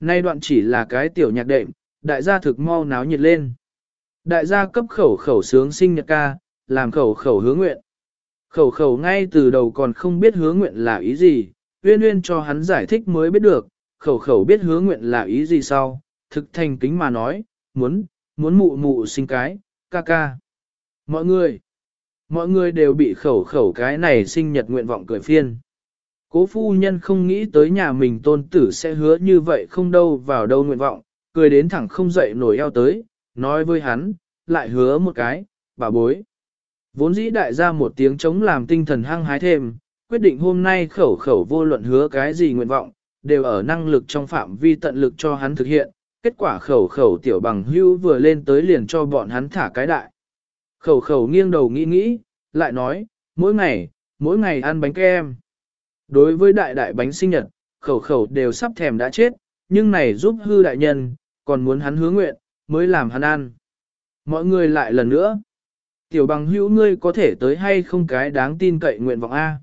Nay đoạn chỉ là cái tiểu nhạc đệm, đại gia thực mau náo nhiệt lên. Đại gia cấp khẩu khẩu sướng sinh nhật ca, làm khẩu khẩu hứa nguyện. Khẩu khẩu ngay từ đầu còn không biết hứa nguyện là ý gì, uyên uyên cho hắn giải thích mới biết được, khẩu khẩu biết hứa nguyện là ý gì sau, thực thành kính mà nói, muốn, muốn mụ mụ sinh cái, ca ca. Mọi người, mọi người đều bị khẩu khẩu cái này sinh nhật nguyện vọng cười phiên. Cố phu nhân không nghĩ tới nhà mình tôn tử sẽ hứa như vậy không đâu vào đâu nguyện vọng, cười đến thẳng không dậy nổi eo tới, nói với hắn, lại hứa một cái, bà bối. Vốn dĩ đại ra một tiếng chống làm tinh thần hăng hái thêm, quyết định hôm nay khẩu khẩu vô luận hứa cái gì nguyện vọng, đều ở năng lực trong phạm vi tận lực cho hắn thực hiện, kết quả khẩu khẩu tiểu bằng hưu vừa lên tới liền cho bọn hắn thả cái đại. Khẩu khẩu nghiêng đầu nghĩ nghĩ, lại nói, mỗi ngày, mỗi ngày ăn bánh kem. Đối với đại đại bánh sinh nhật, khẩu khẩu đều sắp thèm đã chết, nhưng này giúp hư đại nhân, còn muốn hắn hứa nguyện, mới làm hắn ăn. Mọi người lại lần nữa. Tiểu bằng hữu ngươi có thể tới hay không cái đáng tin cậy nguyện vọng A.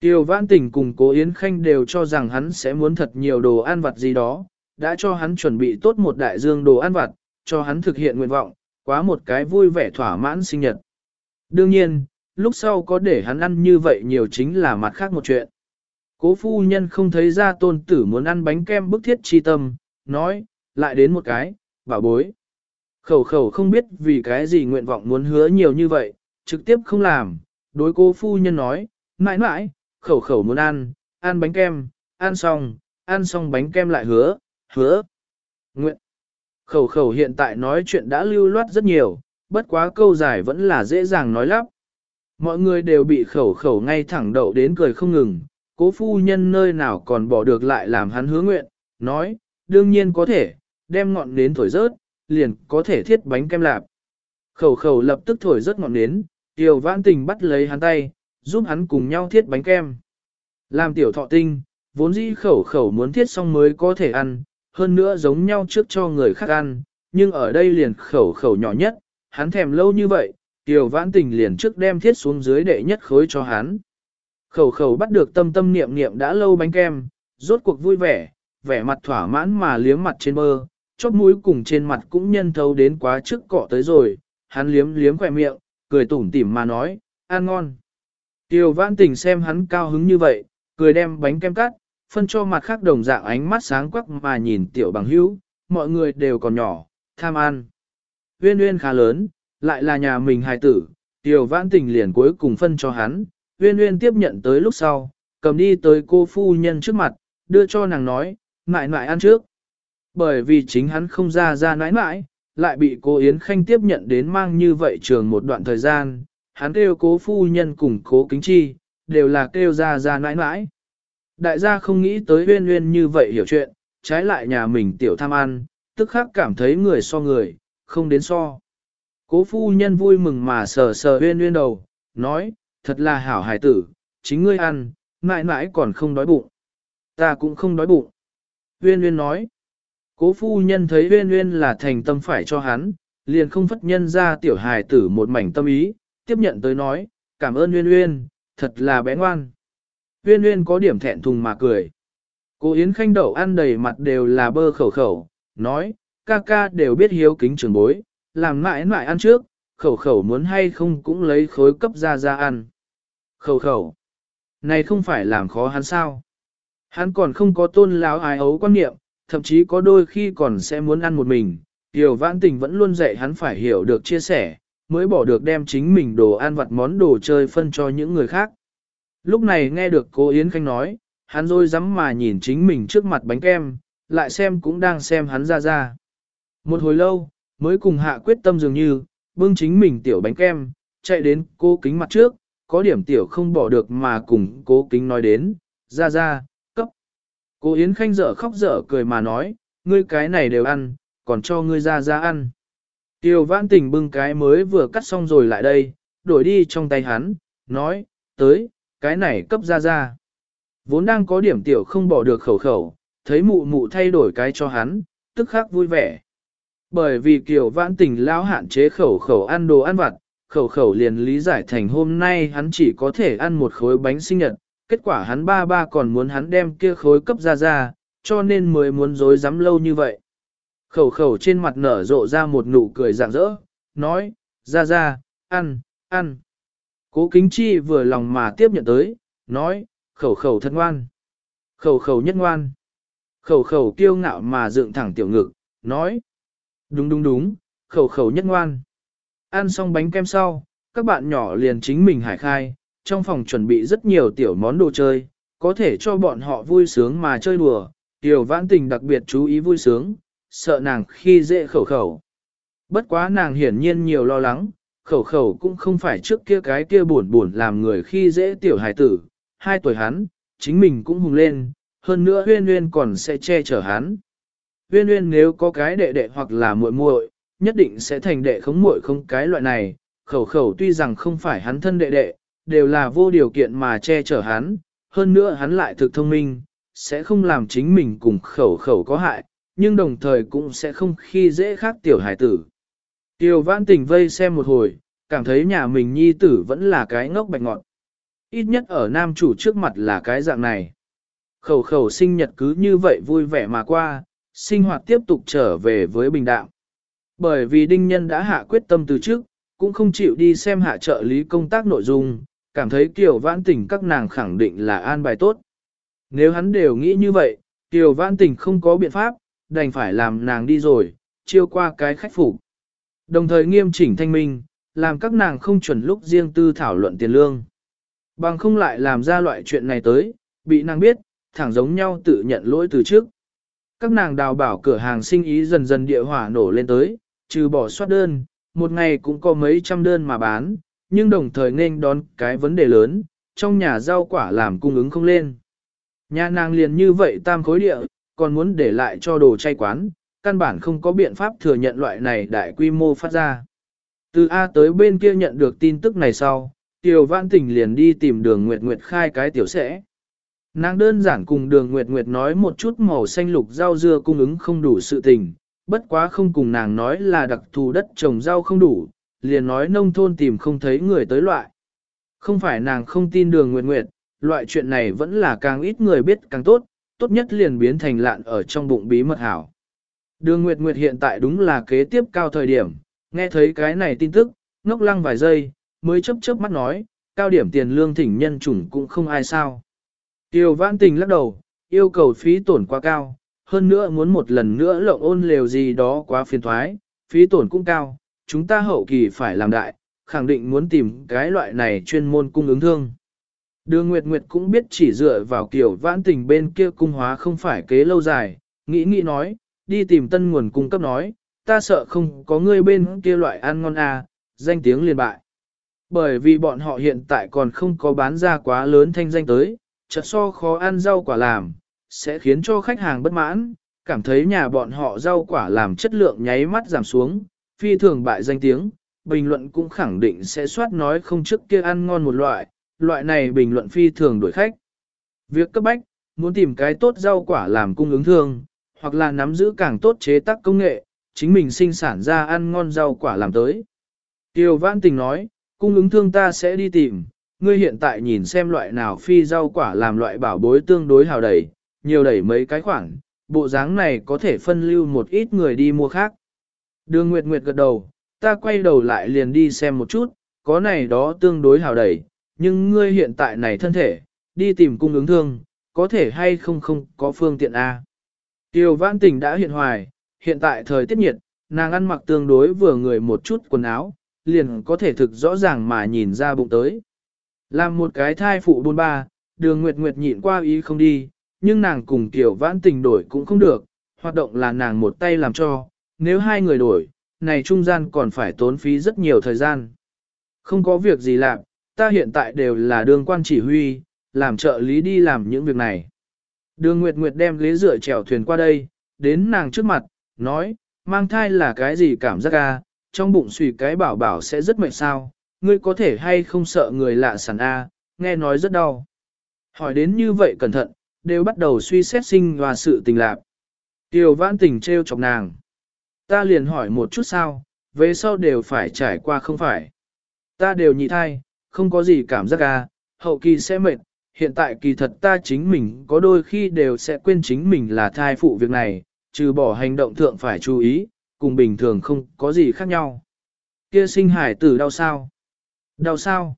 Tiểu vãn tình cùng cố Yến Khanh đều cho rằng hắn sẽ muốn thật nhiều đồ ăn vặt gì đó, đã cho hắn chuẩn bị tốt một đại dương đồ ăn vặt, cho hắn thực hiện nguyện vọng, quá một cái vui vẻ thỏa mãn sinh nhật. Đương nhiên, lúc sau có để hắn ăn như vậy nhiều chính là mặt khác một chuyện. Cố phu nhân không thấy ra tôn tử muốn ăn bánh kem bức thiết chi tâm, nói, lại đến một cái, bảo bối. Khẩu khẩu không biết vì cái gì nguyện vọng muốn hứa nhiều như vậy, trực tiếp không làm, đối cố phu nhân nói, mãi mãi, khẩu khẩu muốn ăn, ăn bánh kem, ăn xong, ăn xong bánh kem lại hứa, hứa. Nguyện. Khẩu khẩu hiện tại nói chuyện đã lưu loát rất nhiều, bất quá câu giải vẫn là dễ dàng nói lắp. Mọi người đều bị khẩu khẩu ngay thẳng đậu đến cười không ngừng, cố phu nhân nơi nào còn bỏ được lại làm hắn hứa nguyện, nói, đương nhiên có thể, đem ngọn nến thổi rớt, liền có thể thiết bánh kem lạp. Khẩu khẩu lập tức thổi rớt ngọn nến, tiểu vãn tình bắt lấy hắn tay, giúp hắn cùng nhau thiết bánh kem. Làm tiểu thọ tinh, vốn dĩ khẩu khẩu muốn thiết xong mới có thể ăn, hơn nữa giống nhau trước cho người khác ăn, nhưng ở đây liền khẩu khẩu nhỏ nhất, hắn thèm lâu như vậy, tiểu vãn tình liền trước đem thiết xuống dưới đệ nhất khối cho hắn. Khẩu khẩu bắt được tâm tâm niệm niệm đã lâu bánh kem, rốt cuộc vui vẻ, vẻ mặt thỏa mãn mà liếm mặt trên mơ, chóp mũi cùng trên mặt cũng nhân thấu đến quá trước cọ tới rồi, hắn liếm liếm khỏe miệng, cười tủm tỉm mà nói, ăn ngon. Tiêu vãn tình xem hắn cao hứng như vậy, cười đem bánh kem cắt, phân cho mặt khác đồng dạng ánh mắt sáng quắc mà nhìn tiểu bằng hữu, mọi người đều còn nhỏ, tham ăn. Uyên uyên khá lớn, lại là nhà mình hài tử, tiểu vãn tình liền cuối cùng phân cho hắn, uyên uyên tiếp nhận tới lúc sau, cầm đi tới cô phu nhân trước mặt, đưa cho nàng nói, ngại ngại ăn trước. Bởi vì chính hắn không ra ra nãi nãi, lại bị cô Yến Khanh tiếp nhận đến mang như vậy trường một đoạn thời gian, hắn kêu cố phu nhân cùng cố kính chi, đều là kêu ra ra nãi nãi. Đại gia không nghĩ tới uyên uyên như vậy hiểu chuyện, trái lại nhà mình tiểu tham ăn, tức khắc cảm thấy người so người, không đến so. Cố phu nhân vui mừng mà sờ sờ uyên uyên đầu, nói, thật là hảo hài tử, chính ngươi ăn, mãi mãi còn không đói bụng. Ta cũng không đói bụng. Uyên uyên nói, cố phu nhân thấy uyên uyên là thành tâm phải cho hắn, liền không phất nhân ra tiểu hài tử một mảnh tâm ý, tiếp nhận tới nói, cảm ơn uyên uyên, thật là bé ngoan. Uyên Uyên có điểm thẹn thùng mà cười. Cô Yến Khanh đậu ăn đầy mặt đều là bơ khẩu khẩu, nói, ca ca đều biết hiếu kính trường bối, làm mãi mãi ăn trước, khẩu khẩu muốn hay không cũng lấy khối cấp ra ra ăn. Khẩu khẩu, này không phải làm khó hắn sao. Hắn còn không có tôn láo ái ấu quan niệm, thậm chí có đôi khi còn sẽ muốn ăn một mình. Tiểu vãn tình vẫn luôn dạy hắn phải hiểu được chia sẻ, mới bỏ được đem chính mình đồ ăn vặt món đồ chơi phân cho những người khác. Lúc này nghe được cô Yến Khanh nói, hắn rồi dám mà nhìn chính mình trước mặt bánh kem, lại xem cũng đang xem hắn ra ra. Một hồi lâu, mới cùng hạ quyết tâm dường như, bưng chính mình tiểu bánh kem, chạy đến cô kính mặt trước, có điểm tiểu không bỏ được mà cùng cố kính nói đến, ra ra, cấp. Cô Yến Khanh dở khóc dở cười mà nói, ngươi cái này đều ăn, còn cho ngươi ra ra ăn. Tiểu vãn tình bưng cái mới vừa cắt xong rồi lại đây, đổi đi trong tay hắn, nói, tới, cái này cấp ra ra. Vốn đang có điểm tiểu không bỏ được khẩu khẩu, thấy mụ mụ thay đổi cái cho hắn, tức khắc vui vẻ. Bởi vì kiểu vãn tình lão hạn chế khẩu khẩu ăn đồ ăn vặt, khẩu khẩu liền lý giải thành hôm nay hắn chỉ có thể ăn một khối bánh sinh nhật, kết quả hắn ba ba còn muốn hắn đem kia khối cấp ra ra, cho nên mới muốn dối dám lâu như vậy. Khẩu khẩu trên mặt nở rộ ra một nụ cười rạng rỡ, nói, ra ra, ăn, ăn. Cố kính chi vừa lòng mà tiếp nhận tới, nói, khẩu khẩu thật ngoan. Khẩu khẩu nhất ngoan. Khẩu khẩu kiêu ngạo mà dựng thẳng tiểu ngực, nói. Đúng đúng đúng, khẩu khẩu nhất ngoan. Ăn xong bánh kem sau, các bạn nhỏ liền chính mình hải khai, trong phòng chuẩn bị rất nhiều tiểu món đồ chơi, có thể cho bọn họ vui sướng mà chơi đùa. Tiểu vãn tình đặc biệt chú ý vui sướng, sợ nàng khi dễ khẩu khẩu. Bất quá nàng hiển nhiên nhiều lo lắng, khẩu khẩu cũng không phải trước kia cái kia buồn buồn làm người khi dễ tiểu hài tử, hai tuổi hắn, chính mình cũng hùng lên, hơn nữa huyên huyên còn sẽ che chở hắn. Huyên huyên nếu có cái đệ đệ hoặc là muội muội, nhất định sẽ thành đệ không muội không cái loại này, khẩu khẩu tuy rằng không phải hắn thân đệ đệ, đều là vô điều kiện mà che chở hắn, hơn nữa hắn lại thực thông minh, sẽ không làm chính mình cùng khẩu khẩu có hại, nhưng đồng thời cũng sẽ không khi dễ khác tiểu hải tử. Tiêu vãn tình vây xem một hồi, cảm thấy nhà mình nhi tử vẫn là cái ngốc bạch ngọn. Ít nhất ở nam chủ trước mặt là cái dạng này. Khẩu khẩu sinh nhật cứ như vậy vui vẻ mà qua, sinh hoạt tiếp tục trở về với bình đạo. Bởi vì đinh nhân đã hạ quyết tâm từ trước, cũng không chịu đi xem hạ trợ lý công tác nội dung, cảm thấy Kiều Vãn Tình các nàng khẳng định là an bài tốt. Nếu hắn đều nghĩ như vậy, Kiều Vãn Tình không có biện pháp, đành phải làm nàng đi rồi, chiêu qua cái khách phục. Đồng thời nghiêm chỉnh thanh minh, làm các nàng không chuẩn lúc riêng tư thảo luận tiền lương. Bằng không lại làm ra loại chuyện này tới, bị nàng biết, thẳng giống nhau tự nhận lỗi từ trước. Các nàng đào bảo cửa hàng sinh ý dần dần địa hỏa nổ lên tới, trừ bỏ soát đơn, một ngày cũng có mấy trăm đơn mà bán, nhưng đồng thời nên đón cái vấn đề lớn, trong nhà rau quả làm cung ứng không lên. Nhà nàng liền như vậy tam khối địa, còn muốn để lại cho đồ chay quán, căn bản không có biện pháp thừa nhận loại này đại quy mô phát ra. Từ A tới bên kia nhận được tin tức này sau, Tiểu Vãn Tình liền đi tìm đường Nguyệt Nguyệt khai cái tiểu sẽ. Nàng đơn giản cùng đường Nguyệt Nguyệt nói một chút màu xanh lục rau dưa cung ứng không đủ sự tình, bất quá không cùng nàng nói là đặc thù đất trồng rau không đủ, liền nói nông thôn tìm không thấy người tới loại. Không phải nàng không tin đường Nguyệt Nguyệt, loại chuyện này vẫn là càng ít người biết càng tốt, tốt nhất liền biến thành lạn ở trong bụng bí mật hảo. Đường Nguyệt Nguyệt hiện tại đúng là kế tiếp cao thời điểm, nghe thấy cái này tin tức, ngốc lăng vài giây, mới chớp chớp mắt nói, cao điểm tiền lương thỉnh nhân chủng cũng không ai sao. Tiêu vãn tình lắc đầu, yêu cầu phí tổn quá cao, hơn nữa muốn một lần nữa lộng ôn lều gì đó quá phiền thoái, phí tổn cũng cao, chúng ta hậu kỳ phải làm đại, khẳng định muốn tìm cái loại này chuyên môn cung ứng thương. Đường Nguyệt Nguyệt cũng biết chỉ dựa vào kiểu vãn tình bên kia cung hóa không phải kế lâu dài, nghĩ nghĩ nói, đi tìm tân nguồn cung cấp nói, ta sợ không có người bên kia loại ăn ngon à, danh tiếng liền bại. Bởi vì bọn họ hiện tại còn không có bán ra quá lớn thanh danh tới, chợt so khó ăn rau quả làm, sẽ khiến cho khách hàng bất mãn, cảm thấy nhà bọn họ rau quả làm chất lượng nháy mắt giảm xuống, phi thường bại danh tiếng, bình luận cũng khẳng định sẽ soát nói không trước kia ăn ngon một loại, loại này bình luận phi thường đuổi khách. Việc cấp bách, muốn tìm cái tốt rau quả làm cung ứng thương, hoặc là nắm giữ càng tốt chế tác công nghệ, chính mình sinh sản ra ăn ngon rau quả làm tới. Tiêu Văn Tình nói, cung ứng thương ta sẽ đi tìm, ngươi hiện tại nhìn xem loại nào phi rau quả làm loại bảo bối tương đối hào đầy nhiều đẩy mấy cái khoản, bộ dáng này có thể phân lưu một ít người đi mua khác. Đường Nguyệt Nguyệt gật đầu, ta quay đầu lại liền đi xem một chút, có này đó tương đối hào đẩy, nhưng ngươi hiện tại này thân thể, đi tìm cung ứng thương, có thể hay không không có phương tiện A. Tiêu Văn Tình đã hiện hoài, hiện tại thời tiết nhiệt, nàng ăn mặc tương đối vừa người một chút quần áo, liền có thể thực rõ ràng mà nhìn ra bụng tới. Làm một cái thai phụ bôn ba, đường Nguyệt Nguyệt nhịn qua ý không đi, nhưng nàng cùng Tiểu Vãn Tình đổi cũng không được, hoạt động là nàng một tay làm cho, nếu hai người đổi, này trung gian còn phải tốn phí rất nhiều thời gian. Không có việc gì làm, ta hiện tại đều là đường quan chỉ huy, làm trợ lý đi làm những việc này. Đường Nguyệt Nguyệt đem ghế rửa chèo thuyền qua đây, đến nàng trước mặt, nói, mang thai là cái gì cảm giác a? trong bụng suy cái bảo bảo sẽ rất mệt sao, ngươi có thể hay không sợ người lạ sản a, nghe nói rất đau. Hỏi đến như vậy cẩn thận, đều bắt đầu suy xét sinh và sự tình lạc. Tiểu vãn tình treo chọc nàng. Ta liền hỏi một chút sao, về sau đều phải trải qua không phải. Ta đều nhị thai, không có gì cảm giác à, hậu kỳ sẽ mệt, hiện tại kỳ thật ta chính mình có đôi khi đều sẽ quên chính mình là thai phụ việc này, trừ bỏ hành động thượng phải chú ý, cùng bình thường không có gì khác nhau. Kia sinh hải tử đau sao? Đau sao?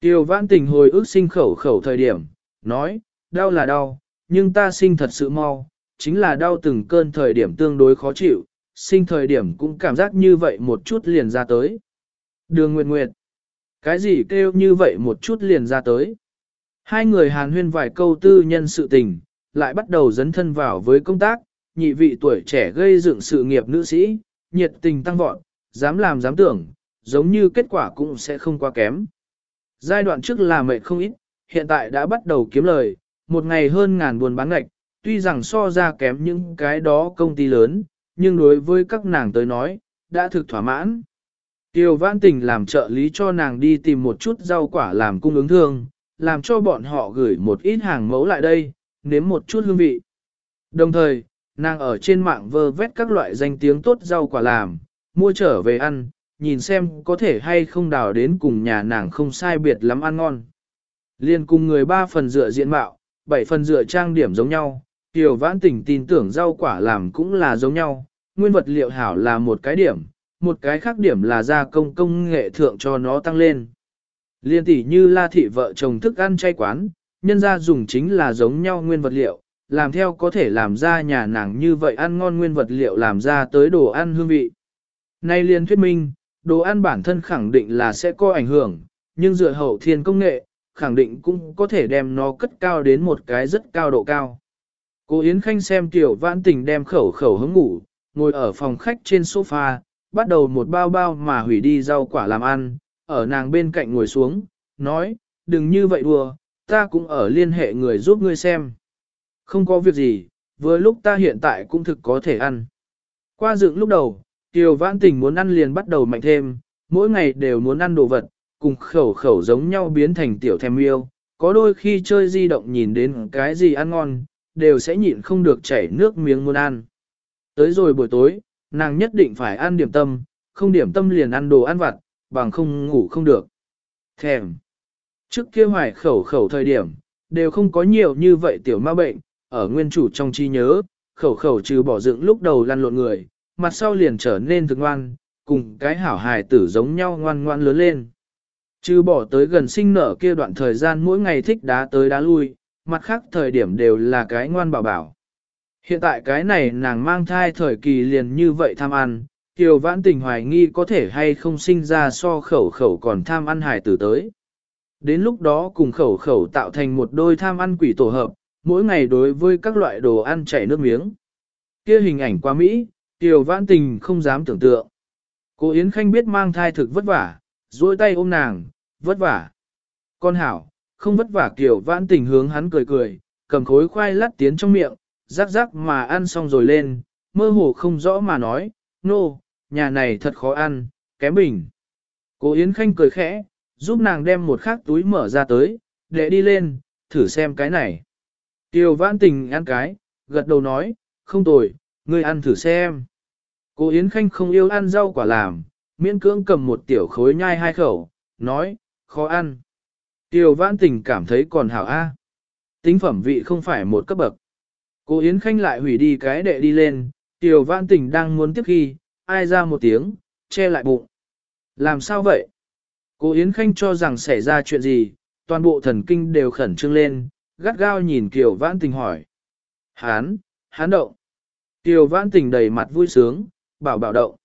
Tiêu vãn tình hồi ức sinh khẩu khẩu thời điểm, nói, đau là đau, nhưng ta sinh thật sự mau, chính là đau từng cơn thời điểm tương đối khó chịu, sinh thời điểm cũng cảm giác như vậy một chút liền ra tới. Đường Nguyệt Nguyệt, cái gì kêu như vậy một chút liền ra tới. Hai người hàn huyên vài câu tư nhân sự tình, lại bắt đầu dấn thân vào với công tác, nhị vị tuổi trẻ gây dựng sự nghiệp nữ sĩ, nhiệt tình tăng vọt, dám làm dám tưởng, giống như kết quả cũng sẽ không quá kém. Giai đoạn trước là mệt không ít, hiện tại đã bắt đầu kiếm lời, một ngày hơn ngàn buồn bán ngạch, tuy rằng so ra kém những cái đó công ty lớn, nhưng đối với các nàng tới nói, đã thực thỏa mãn. Tiêu Văn Tình làm trợ lý cho nàng đi tìm một chút rau quả làm cung ứng thương, làm cho bọn họ gửi một ít hàng mẫu lại đây, nếm một chút hương vị. Đồng thời, nàng ở trên mạng vơ vét các loại danh tiếng tốt rau quả làm, mua trở về ăn, nhìn xem có thể hay không đào đến cùng nhà nàng không sai biệt lắm ăn ngon. Liên cùng người ba phần dựa diện mạo, bảy phần dựa trang điểm giống nhau, Tiểu Vãn Tình tin tưởng rau quả làm cũng là giống nhau, nguyên vật liệu hảo là một cái điểm, một cái khác điểm là gia công công nghệ thượng cho nó tăng lên. Liên tỷ như la thị vợ chồng thức ăn chay quán, nhân ra dùng chính là giống nhau nguyên vật liệu, làm theo có thể làm ra nhà nàng như vậy ăn ngon nguyên vật liệu làm ra tới đồ ăn hương vị. Nay liên thuyết minh, đồ ăn bản thân khẳng định là sẽ có ảnh hưởng, nhưng dựa hậu thiên công nghệ, khẳng định cũng có thể đem nó cất cao đến một cái rất cao độ cao. Cô Yến Khanh xem tiểu vãn tình đem khẩu khẩu hứng ngủ, ngồi ở phòng khách trên sofa, bắt đầu một bao bao mà hủy đi rau quả làm ăn, ở nàng bên cạnh ngồi xuống, nói, đừng như vậy đùa, ta cũng ở liên hệ người giúp ngươi xem. Không có việc gì, vừa lúc ta hiện tại cũng thực có thể ăn. Qua dựng lúc đầu, Kiều Vãn Tình muốn ăn liền bắt đầu mạnh thêm, mỗi ngày đều muốn ăn đồ vật, cùng khẩu khẩu giống nhau biến thành tiểu thèm yêu. Có đôi khi chơi di động nhìn đến cái gì ăn ngon, đều sẽ nhịn không được chảy nước miếng muốn ăn. Tới rồi buổi tối, nàng nhất định phải ăn điểm tâm, không điểm tâm liền ăn đồ ăn vặt, bằng không ngủ không được. Thèm. Trước kia hoài khẩu khẩu thời điểm, đều không có nhiều như vậy tiểu ma bệnh, ở nguyên chủ trong trí nhớ, khẩu khẩu trừ bỏ dựng lúc đầu lăn lộn người, mặt sau liền trở nên thực ngoan, cùng cái hảo hài tử giống nhau ngoan ngoan lớn lên. Chứ bỏ tới gần sinh nở kia đoạn thời gian mỗi ngày thích đá tới đá lui, mặt khác thời điểm đều là cái ngoan bảo bảo. Hiện tại cái này nàng mang thai thời kỳ liền như vậy tham ăn, Kiều vãn tình hoài nghi có thể hay không sinh ra so khẩu khẩu còn tham ăn hài tử tới. Đến lúc đó cùng khẩu khẩu tạo thành một đôi tham ăn quỷ tổ hợp, mỗi ngày đối với các loại đồ ăn chảy nước miếng. Kia hình ảnh qua Mỹ, Kiều vãn tình không dám tưởng tượng. Cô Yến Khanh biết mang thai thực vất vả, duỗi tay ôm nàng, vất vả. Con hảo, không vất vả kiểu vãn tình hướng hắn cười cười, cầm khối khoai lát tiến trong miệng, rắc rắc mà ăn xong rồi lên, mơ hồ không rõ mà nói, nô, no, nhà này thật khó ăn, kém bình. Cô Yến Khanh cười khẽ, giúp nàng đem một khác túi mở ra tới, để đi lên, thử xem cái này. Tiêu vãn tình ăn cái, gật đầu nói, không tồi, ngươi ăn thử xem. Cô Yến Khanh không yêu ăn rau quả làm, miễn cưỡng cầm một tiểu khối nhai hai khẩu, nói, khó ăn. Tiêu vãn tình cảm thấy còn hảo a. Tính phẩm vị không phải một cấp bậc. Cô Yến Khanh lại hủy đi cái đệ đi lên, Tiêu vãn tình đang muốn tiếp khi, ai ra một tiếng, che lại bụng. Làm sao vậy? Cô Yến Khanh cho rằng xảy ra chuyện gì, toàn bộ thần kinh đều khẩn trương lên, gắt gao nhìn Kiều Vãn Tình hỏi. Hán, hán động. Kiều Vãn Tình đầy mặt vui sướng, bảo bảo động.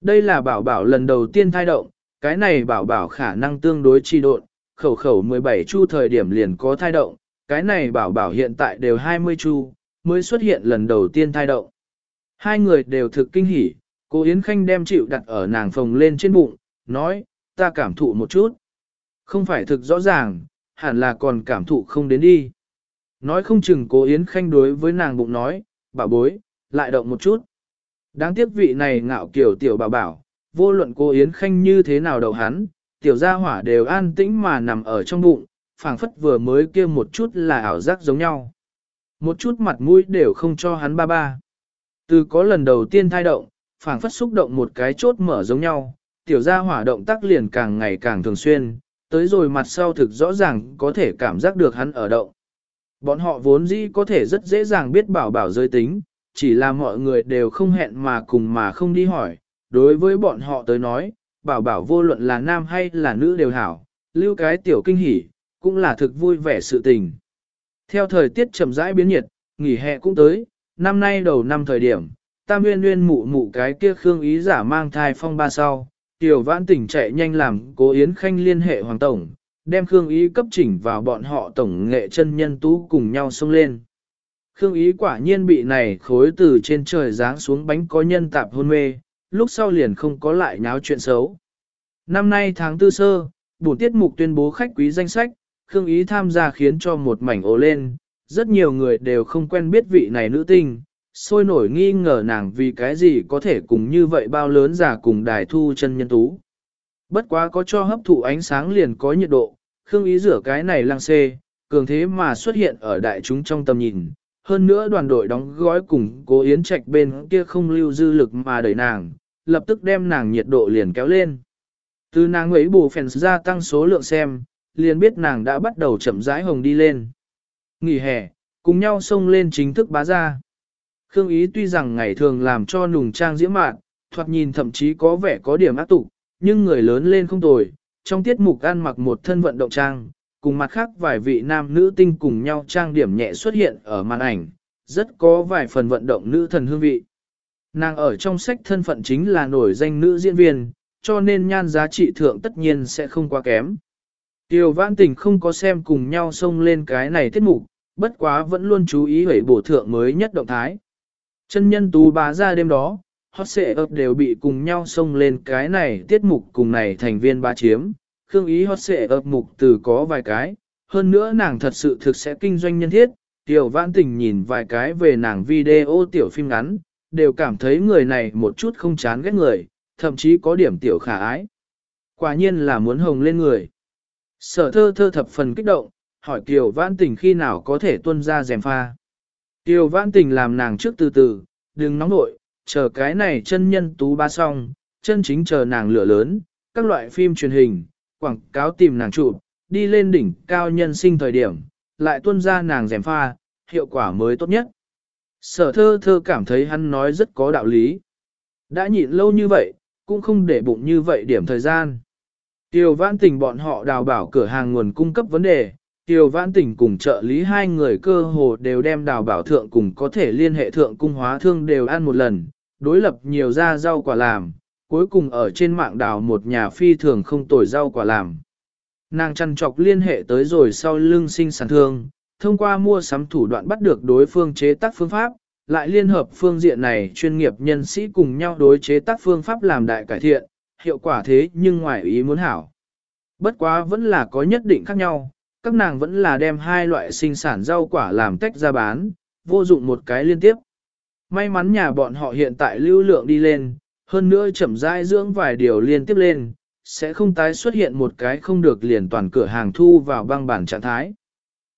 Đây là bảo bảo lần đầu tiên thai động, cái này bảo bảo khả năng tương đối trì độn, khẩu khẩu 17 chu thời điểm liền có thai động, cái này bảo bảo hiện tại đều 20 chu, mới xuất hiện lần đầu tiên thai động. Hai người đều thực kinh hỉ, cô Yến Khanh đem chịu đặt ở nàng phồng lên trên bụng, nói, ta cảm thụ một chút. Không phải thực rõ ràng, hẳn là còn cảm thụ không đến đi. Nói không chừng cô Yến Khanh đối với nàng bụng nói, bảo bối, lại động một chút. Đáng tiếc vị này ngạo kiểu tiểu bảo bảo, vô luận cô Yến Khanh như thế nào đầu hắn, tiểu gia hỏa đều an tĩnh mà nằm ở trong bụng, phảng phất vừa mới kia một chút là ảo giác giống nhau. Một chút mặt mũi đều không cho hắn ba ba. Từ có lần đầu tiên thai động, phảng phất xúc động một cái chốt mở giống nhau, tiểu gia hỏa động tác liền càng ngày càng thường xuyên, tới rồi mặt sau thực rõ ràng có thể cảm giác được hắn ở động. Bọn họ vốn dĩ có thể rất dễ dàng biết bảo bảo rơi tính, chỉ là mọi người đều không hẹn mà cùng mà không đi hỏi. Đối với bọn họ tới nói, bảo bảo vô luận là nam hay là nữ đều hảo, lưu cái tiểu kinh hỉ, cũng là thực vui vẻ sự tình. Theo thời tiết chậm rãi biến nhiệt, nghỉ hè cũng tới, năm nay đầu năm thời điểm, tam nguyên nguyên mụ mụ cái kia khương ý giả mang thai phong ba sau, tiểu vãn tỉnh chạy nhanh làm cố Yến Khanh liên hệ Hoàng Tổng, đem Khương Ý cấp chỉnh vào bọn họ tổng nghệ chân nhân tú cùng nhau xông lên. Khương Ý quả nhiên bị này khối từ trên trời giáng xuống bánh có nhân tạp hôn mê, lúc sau liền không có lại nháo chuyện xấu. Năm nay tháng tư sơ, bổn tiết mục tuyên bố khách quý danh sách, Khương Ý tham gia khiến cho một mảnh ồ lên, rất nhiều người đều không quen biết vị này nữ tinh, sôi nổi nghi ngờ nàng vì cái gì có thể cùng như vậy bao lớn giả cùng đài thu chân nhân tú. Bất quá có cho hấp thụ ánh sáng liền có nhiệt độ, Khương Ý rửa cái này lăng xê, cường thế mà xuất hiện ở đại chúng trong tầm nhìn. Hơn nữa đoàn đội đóng gói cùng cố yến trạch bên kia không lưu dư lực mà đẩy nàng, lập tức đem nàng nhiệt độ liền kéo lên. Từ nàng ấy bù phèn gia tăng số lượng xem, liền biết nàng đã bắt đầu chậm rãi hồng đi lên. Nghỉ hè, cùng nhau xông lên chính thức bá ra. Khương Ý tuy rằng ngày thường làm cho nùng trang diễm mạn, thoạt nhìn thậm chí có vẻ có điểm ác tục, nhưng người lớn lên không tồi, trong tiết mục ăn mặc một thân vận động trang, cùng mặt khác vài vị nam nữ tinh cùng nhau trang điểm nhẹ xuất hiện ở màn ảnh, rất có vài phần vận động nữ thần hương vị. Nàng ở trong sách thân phận chính là nổi danh nữ diễn viên, cho nên nhan giá trị thượng tất nhiên sẽ không quá kém. Tiêu vãn tình không có xem cùng nhau xông lên cái này tiết mục, bất quá vẫn luôn chú ý hủy bổ thượng mới nhất động thái. Chân nhân tú bá ra đêm đó, hot xệ ập đều bị cùng nhau xông lên cái này tiết mục cùng này thành viên bá chiếm. Khương ý hot xệ ập mục từ có vài cái, hơn nữa nàng thật sự thực sẽ kinh doanh nhân thiết. Tiểu vãn tình nhìn vài cái về nàng video tiểu phim ngắn, đều cảm thấy người này một chút không chán ghét người, thậm chí có điểm tiểu khả ái. Quả nhiên là muốn hồng lên người. Sở thơ thơ thập phần kích động, hỏi Kiều Vãn Tình khi nào có thể tuân ra dèm pha. Kiều Vãn Tình làm nàng trước từ từ, đừng nóng nội, chờ cái này chân nhân tú ba xong, chân chính chờ nàng lửa lớn, các loại phim truyền hình, quảng cáo tìm nàng trụ, đi lên đỉnh cao nhân sinh thời điểm, lại tuân ra nàng rèm pha, hiệu quả mới tốt nhất. Sở thơ thơ cảm thấy hắn nói rất có đạo lý. Đã nhịn lâu như vậy, cũng không để bụng như vậy điểm thời gian. Tiêu vãn tình bọn họ đào bảo cửa hàng nguồn cung cấp vấn đề, Tiêu vãn tình cùng trợ lý hai người cơ hồ đều đem đào bảo thượng cùng có thể liên hệ thượng cung hóa thương đều ăn một lần, đối lập nhiều ra rau quả làm, cuối cùng ở trên mạng đào một nhà phi thường không tồi rau quả làm. Nàng chăn chọc liên hệ tới rồi sau lưng sinh sản thương, thông qua mua sắm thủ đoạn bắt được đối phương chế tác phương pháp, lại liên hợp phương diện này chuyên nghiệp nhân sĩ cùng nhau đối chế tác phương pháp làm đại cải thiện, hiệu quả thế nhưng ngoài ý muốn hảo. Bất quá vẫn là có nhất định khác nhau, các nàng vẫn là đem hai loại sinh sản rau quả làm tách ra bán, vô dụng một cái liên tiếp. May mắn nhà bọn họ hiện tại lưu lượng đi lên, hơn nữa chậm rãi dưỡng vài điều liên tiếp lên, sẽ không tái xuất hiện một cái không được liền toàn cửa hàng thu vào băng bản trạng thái.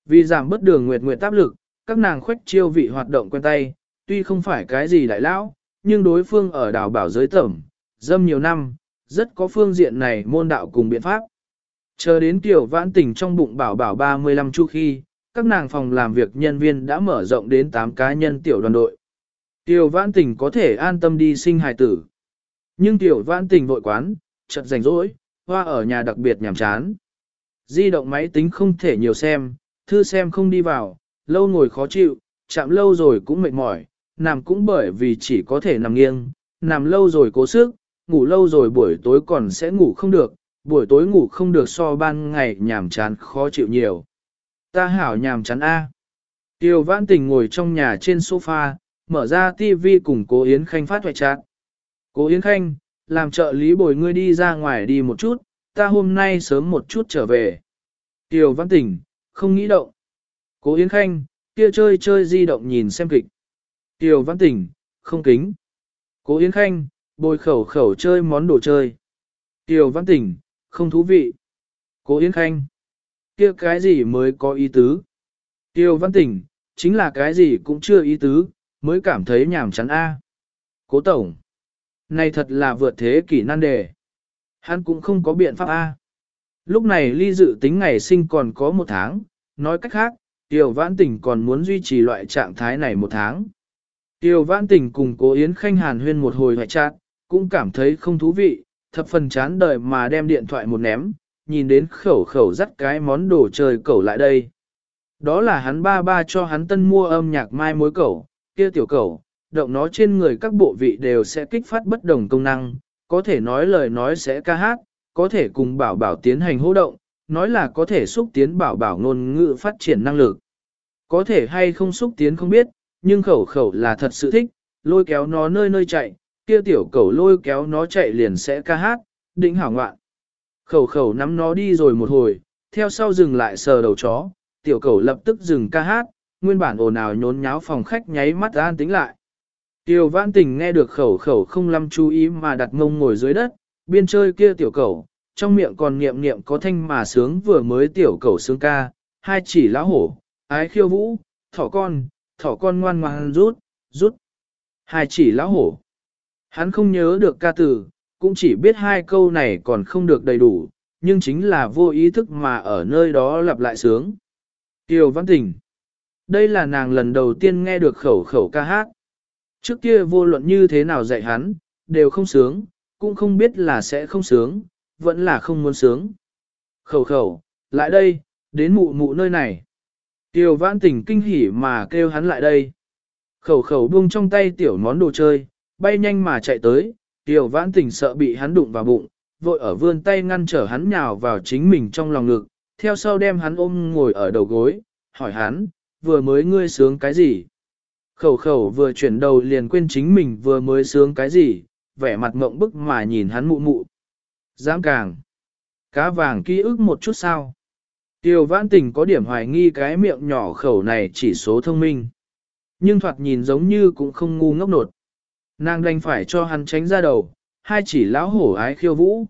Vì giảm bất đường nguyệt nguyệt áp lực, các nàng khoách chiêu vị hoạt động quen tay, tuy không phải cái gì đại lão, nhưng đối phương ở đảo bảo giới tẩm, dâm nhiều năm, rất có phương diện này môn đạo cùng biện pháp. Chờ đến tiểu vãn tình trong bụng bảo bảo 35 chu khi, các nàng phòng làm việc nhân viên đã mở rộng đến 8 cá nhân tiểu đoàn đội. Tiểu vãn tình có thể an tâm đi sinh hài tử. Nhưng tiểu vãn tình vội quán, chợt rảnh rỗi, hoa ở nhà đặc biệt nhàm chán. Di động máy tính không thể nhiều xem, thư xem không đi vào, lâu ngồi khó chịu, chạm lâu rồi cũng mệt mỏi, nằm cũng bởi vì chỉ có thể nằm nghiêng, nằm lâu rồi cố sức, ngủ lâu rồi buổi tối còn sẽ ngủ không được, buổi tối ngủ không được so ban ngày nhàm chán khó chịu nhiều. Ta hảo nhàm chán A. Tiêu vãn tình ngồi trong nhà trên sofa, mở ra tivi cùng cố Yến Khanh phát hoại trạng. Cố Yến Khanh, làm trợ lý bồi ngươi đi ra ngoài đi một chút, ta hôm nay sớm một chút trở về. Tiêu Văn Tỉnh, không nghĩ động. Cố Yến Khanh, kia chơi chơi di động nhìn xem kịch. Tiêu Văn Tỉnh, không kính. Cố Yến Khanh, bồi khẩu khẩu chơi món đồ chơi. Tiêu Văn Tỉnh, không thú vị. Cố Yến Khanh, kia cái gì mới có ý tứ? Tiêu Văn Tỉnh, chính là cái gì cũng chưa ý tứ, mới cảm thấy nhàm chán a. Cố Tổng, này thật là vượt thế kỷ nan đề. Hắn cũng không có biện pháp a. Lúc này ly dự tính ngày sinh còn có một tháng, nói cách khác, Tiểu Vãn Tình còn muốn duy trì loại trạng thái này một tháng. Tiểu Vãn Tình cùng cố Yến Khanh Hàn huyên một hồi hoại chát, cũng cảm thấy không thú vị, thập phần chán đời mà đem điện thoại một ném, nhìn đến khẩu khẩu dắt cái món đồ chơi cẩu lại đây. Đó là hắn ba ba cho hắn tân mua âm nhạc mai mối cẩu, kia tiểu cẩu, động nó trên người các bộ vị đều sẽ kích phát bất đồng công năng, có thể nói lời nói sẽ ca hát, có thể cùng bảo bảo tiến hành hô động, nói là có thể xúc tiến bảo bảo ngôn ngữ phát triển năng lực. Có thể hay không xúc tiến không biết, nhưng khẩu khẩu là thật sự thích, lôi kéo nó nơi nơi chạy, kia tiểu cẩu lôi kéo nó chạy liền sẽ ca hát, định hảo ngoạn. Khẩu khẩu nắm nó đi rồi một hồi, theo sau dừng lại sờ đầu chó, tiểu cẩu lập tức dừng ca hát, nguyên bản ồn ào nhốn nháo phòng khách nháy mắt an tính lại. Tiểu vãn tình nghe được khẩu khẩu không lắm chú ý mà đặt ngông ngồi dưới đất, biên chơi kia tiểu cẩu, trong miệng còn niệm niệm có thanh mà sướng vừa mới tiểu cẩu sướng ca, hai chỉ lá hổ, ái khiêu vũ, thỏ con, thỏ con ngoan ngoan rút, rút. Hai chỉ lá hổ. Hắn không nhớ được ca từ, cũng chỉ biết hai câu này còn không được đầy đủ, nhưng chính là vô ý thức mà ở nơi đó lặp lại sướng. Tiêu văn tình. Đây là nàng lần đầu tiên nghe được khẩu khẩu ca hát. Trước kia vô luận như thế nào dạy hắn, đều không sướng, cũng không biết là sẽ không sướng, vẫn là không muốn sướng. Khẩu khẩu, lại đây, đến mụ mụ nơi này. Tiểu vãn Tỉnh kinh hỉ mà kêu hắn lại đây. Khẩu khẩu buông trong tay tiểu món đồ chơi, bay nhanh mà chạy tới, tiểu vãn Tỉnh sợ bị hắn đụng vào bụng, vội ở vươn tay ngăn trở hắn nhào vào chính mình trong lòng ngực, theo sau đem hắn ôm ngồi ở đầu gối, hỏi hắn, vừa mới ngươi sướng cái gì? Khẩu khẩu vừa chuyển đầu liền quên chính mình vừa mới sướng cái gì, vẻ mặt ngộng bức mà nhìn hắn mụ mụ. Dám càng. Cá vàng ký ức một chút sao. Tiêu vãn tình có điểm hoài nghi cái miệng nhỏ khẩu này chỉ số thông minh. Nhưng thoạt nhìn giống như cũng không ngu ngốc nột. Nàng đành phải cho hắn tránh ra đầu, hai chỉ lão hổ ái khiêu vũ.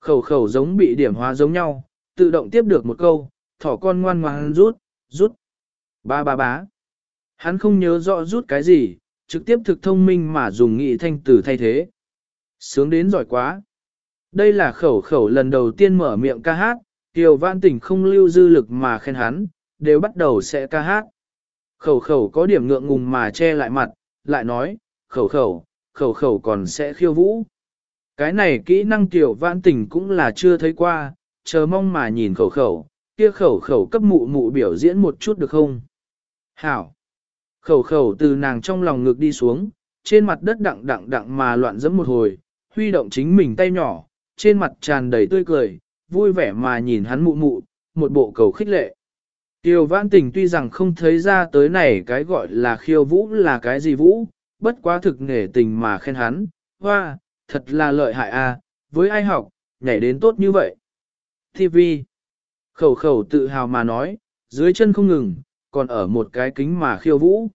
Khẩu khẩu giống bị điểm hóa giống nhau, tự động tiếp được một câu, thỏ con ngoan ngoan rút, rút. Ba ba bá. Hắn không nhớ rõ rút cái gì, trực tiếp thực thông minh mà dùng nghị thanh từ thay thế. Sướng đến giỏi quá. Đây là khẩu khẩu lần đầu tiên mở miệng ca hát, Kiều Văn Tỉnh không lưu dư lực mà khen hắn, đều bắt đầu sẽ ca hát. Khẩu khẩu có điểm ngượng ngùng mà che lại mặt, lại nói, khẩu khẩu, khẩu khẩu còn sẽ khiêu vũ. Cái này kỹ năng Kiều Văn Tỉnh cũng là chưa thấy qua, chờ mong mà nhìn khẩu khẩu, kia khẩu khẩu cấp mụ mụ biểu diễn một chút được không? Hảo! Khẩu khẩu từ nàng trong lòng ngực đi xuống, trên mặt đất đặng đặng đặng mà loạn dẫm một hồi, huy động chính mình tay nhỏ, trên mặt tràn đầy tươi cười, vui vẻ mà nhìn hắn mụ mụ, một bộ cầu khích lệ. Tiêu vãn tình tuy rằng không thấy ra tới này cái gọi là khiêu vũ là cái gì vũ, bất quá thực nghề tình mà khen hắn, hoa, thật là lợi hại a, với ai học, nhảy đến tốt như vậy. TV. Khẩu khẩu tự hào mà nói, dưới chân không ngừng, còn ở một cái kính mà khiêu vũ.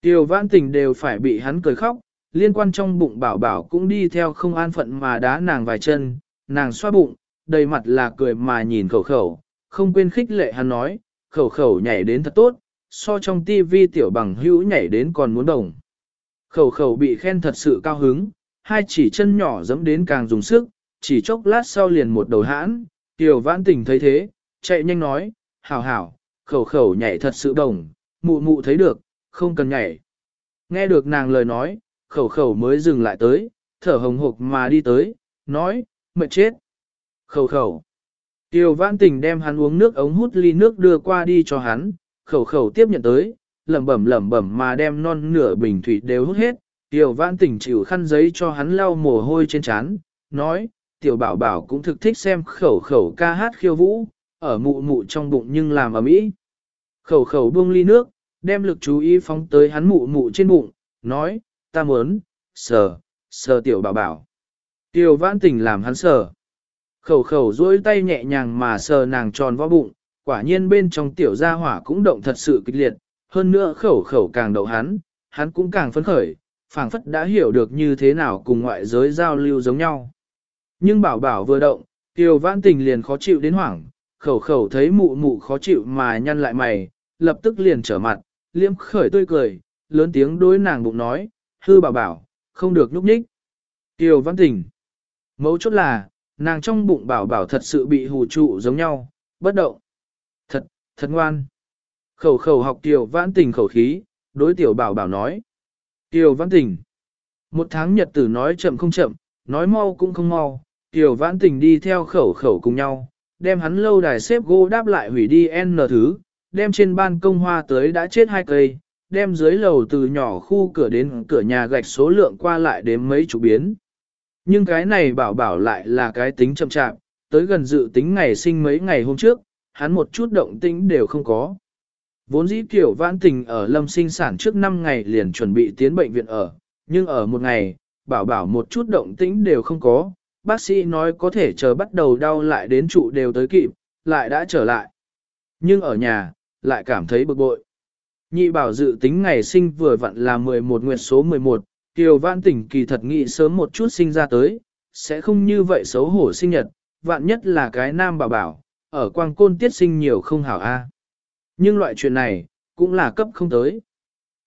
Tiêu vãn tình đều phải bị hắn cười khóc, liên quan trong bụng bảo bảo cũng đi theo không an phận mà đá nàng vài chân, nàng xoa bụng, đầy mặt là cười mà nhìn khẩu khẩu, không quên khích lệ hắn nói, khẩu khẩu nhảy đến thật tốt, so trong tivi tiểu bằng hữu nhảy đến còn muốn đồng. Khẩu khẩu bị khen thật sự cao hứng, hai chỉ chân nhỏ dẫm đến càng dùng sức, chỉ chốc lát sau liền một đầu hãn, tiểu vãn tình thấy thế, chạy nhanh nói, hảo hảo, khẩu khẩu nhảy thật sự đồng, mụ mụ thấy được, không cần nhảy. Nghe được nàng lời nói, khẩu khẩu mới dừng lại tới, thở hồng hộc mà đi tới, nói, mệt chết. Khẩu khẩu. Tiêu vãn tình đem hắn uống nước ống hút ly nước đưa qua đi cho hắn, khẩu khẩu tiếp nhận tới, lẩm bẩm lẩm bẩm mà đem non nửa bình thủy đều hút hết. Tiêu vãn tình chịu khăn giấy cho hắn lau mồ hôi trên trán, nói, tiểu bảo bảo cũng thực thích xem khẩu khẩu ca hát khiêu vũ, ở mụ mụ trong bụng nhưng làm ở mỹ. Khẩu khẩu buông ly nước, đem lực chú ý phóng tới hắn mụ mụ trên bụng, nói, ta muốn, sờ, sờ tiểu bảo bảo. tiểu vãn tình làm hắn sờ. Khẩu khẩu duỗi tay nhẹ nhàng mà sờ nàng tròn vo bụng, quả nhiên bên trong tiểu gia hỏa cũng động thật sự kịch liệt, hơn nữa khẩu khẩu càng đậu hắn, hắn cũng càng phấn khởi, phảng phất đã hiểu được như thế nào cùng ngoại giới giao lưu giống nhau. Nhưng bảo bảo vừa động, tiểu vãn tình liền khó chịu đến hoảng, khẩu khẩu thấy mụ mụ khó chịu mà nhăn lại mày, lập tức liền trở mặt, liếm khởi tươi cười, lớn tiếng đối nàng bụng nói, hư bảo bảo, không được núp nhích. Tiêu văn tình. Mấu chốt là, Nàng trong bụng bảo bảo thật sự bị hù trụ giống nhau, bất động. Thật, thật ngoan. Khẩu khẩu học tiểu vãn tình khẩu khí, đối tiểu bảo bảo nói. Tiểu vãn tình. Một tháng nhật tử nói chậm không chậm, nói mau cũng không mau. Tiểu vãn tình đi theo khẩu khẩu cùng nhau, đem hắn lâu đài xếp gỗ đáp lại hủy đi n thứ, đem trên ban công hoa tới đã chết hai cây, đem dưới lầu từ nhỏ khu cửa đến cửa nhà gạch số lượng qua lại đến mấy chục biến. Nhưng cái này bảo bảo lại là cái tính chậm chạp, tới gần dự tính ngày sinh mấy ngày hôm trước, hắn một chút động tĩnh đều không có. Vốn dĩ kiểu vãn tình ở lâm sinh sản trước 5 ngày liền chuẩn bị tiến bệnh viện ở, nhưng ở một ngày, bảo bảo một chút động tĩnh đều không có, bác sĩ nói có thể chờ bắt đầu đau lại đến trụ đều tới kịp, lại đã trở lại. Nhưng ở nhà, lại cảm thấy bực bội. Nhị bảo dự tính ngày sinh vừa vặn là 11 nguyệt số 11, Kiều Vãn Tỉnh kỳ thật nghĩ sớm một chút sinh ra tới, sẽ không như vậy xấu hổ sinh nhật, vạn nhất là cái nam bảo bảo, ở quang côn tiết sinh nhiều không hảo a. À. Nhưng loại chuyện này, cũng là cấp không tới.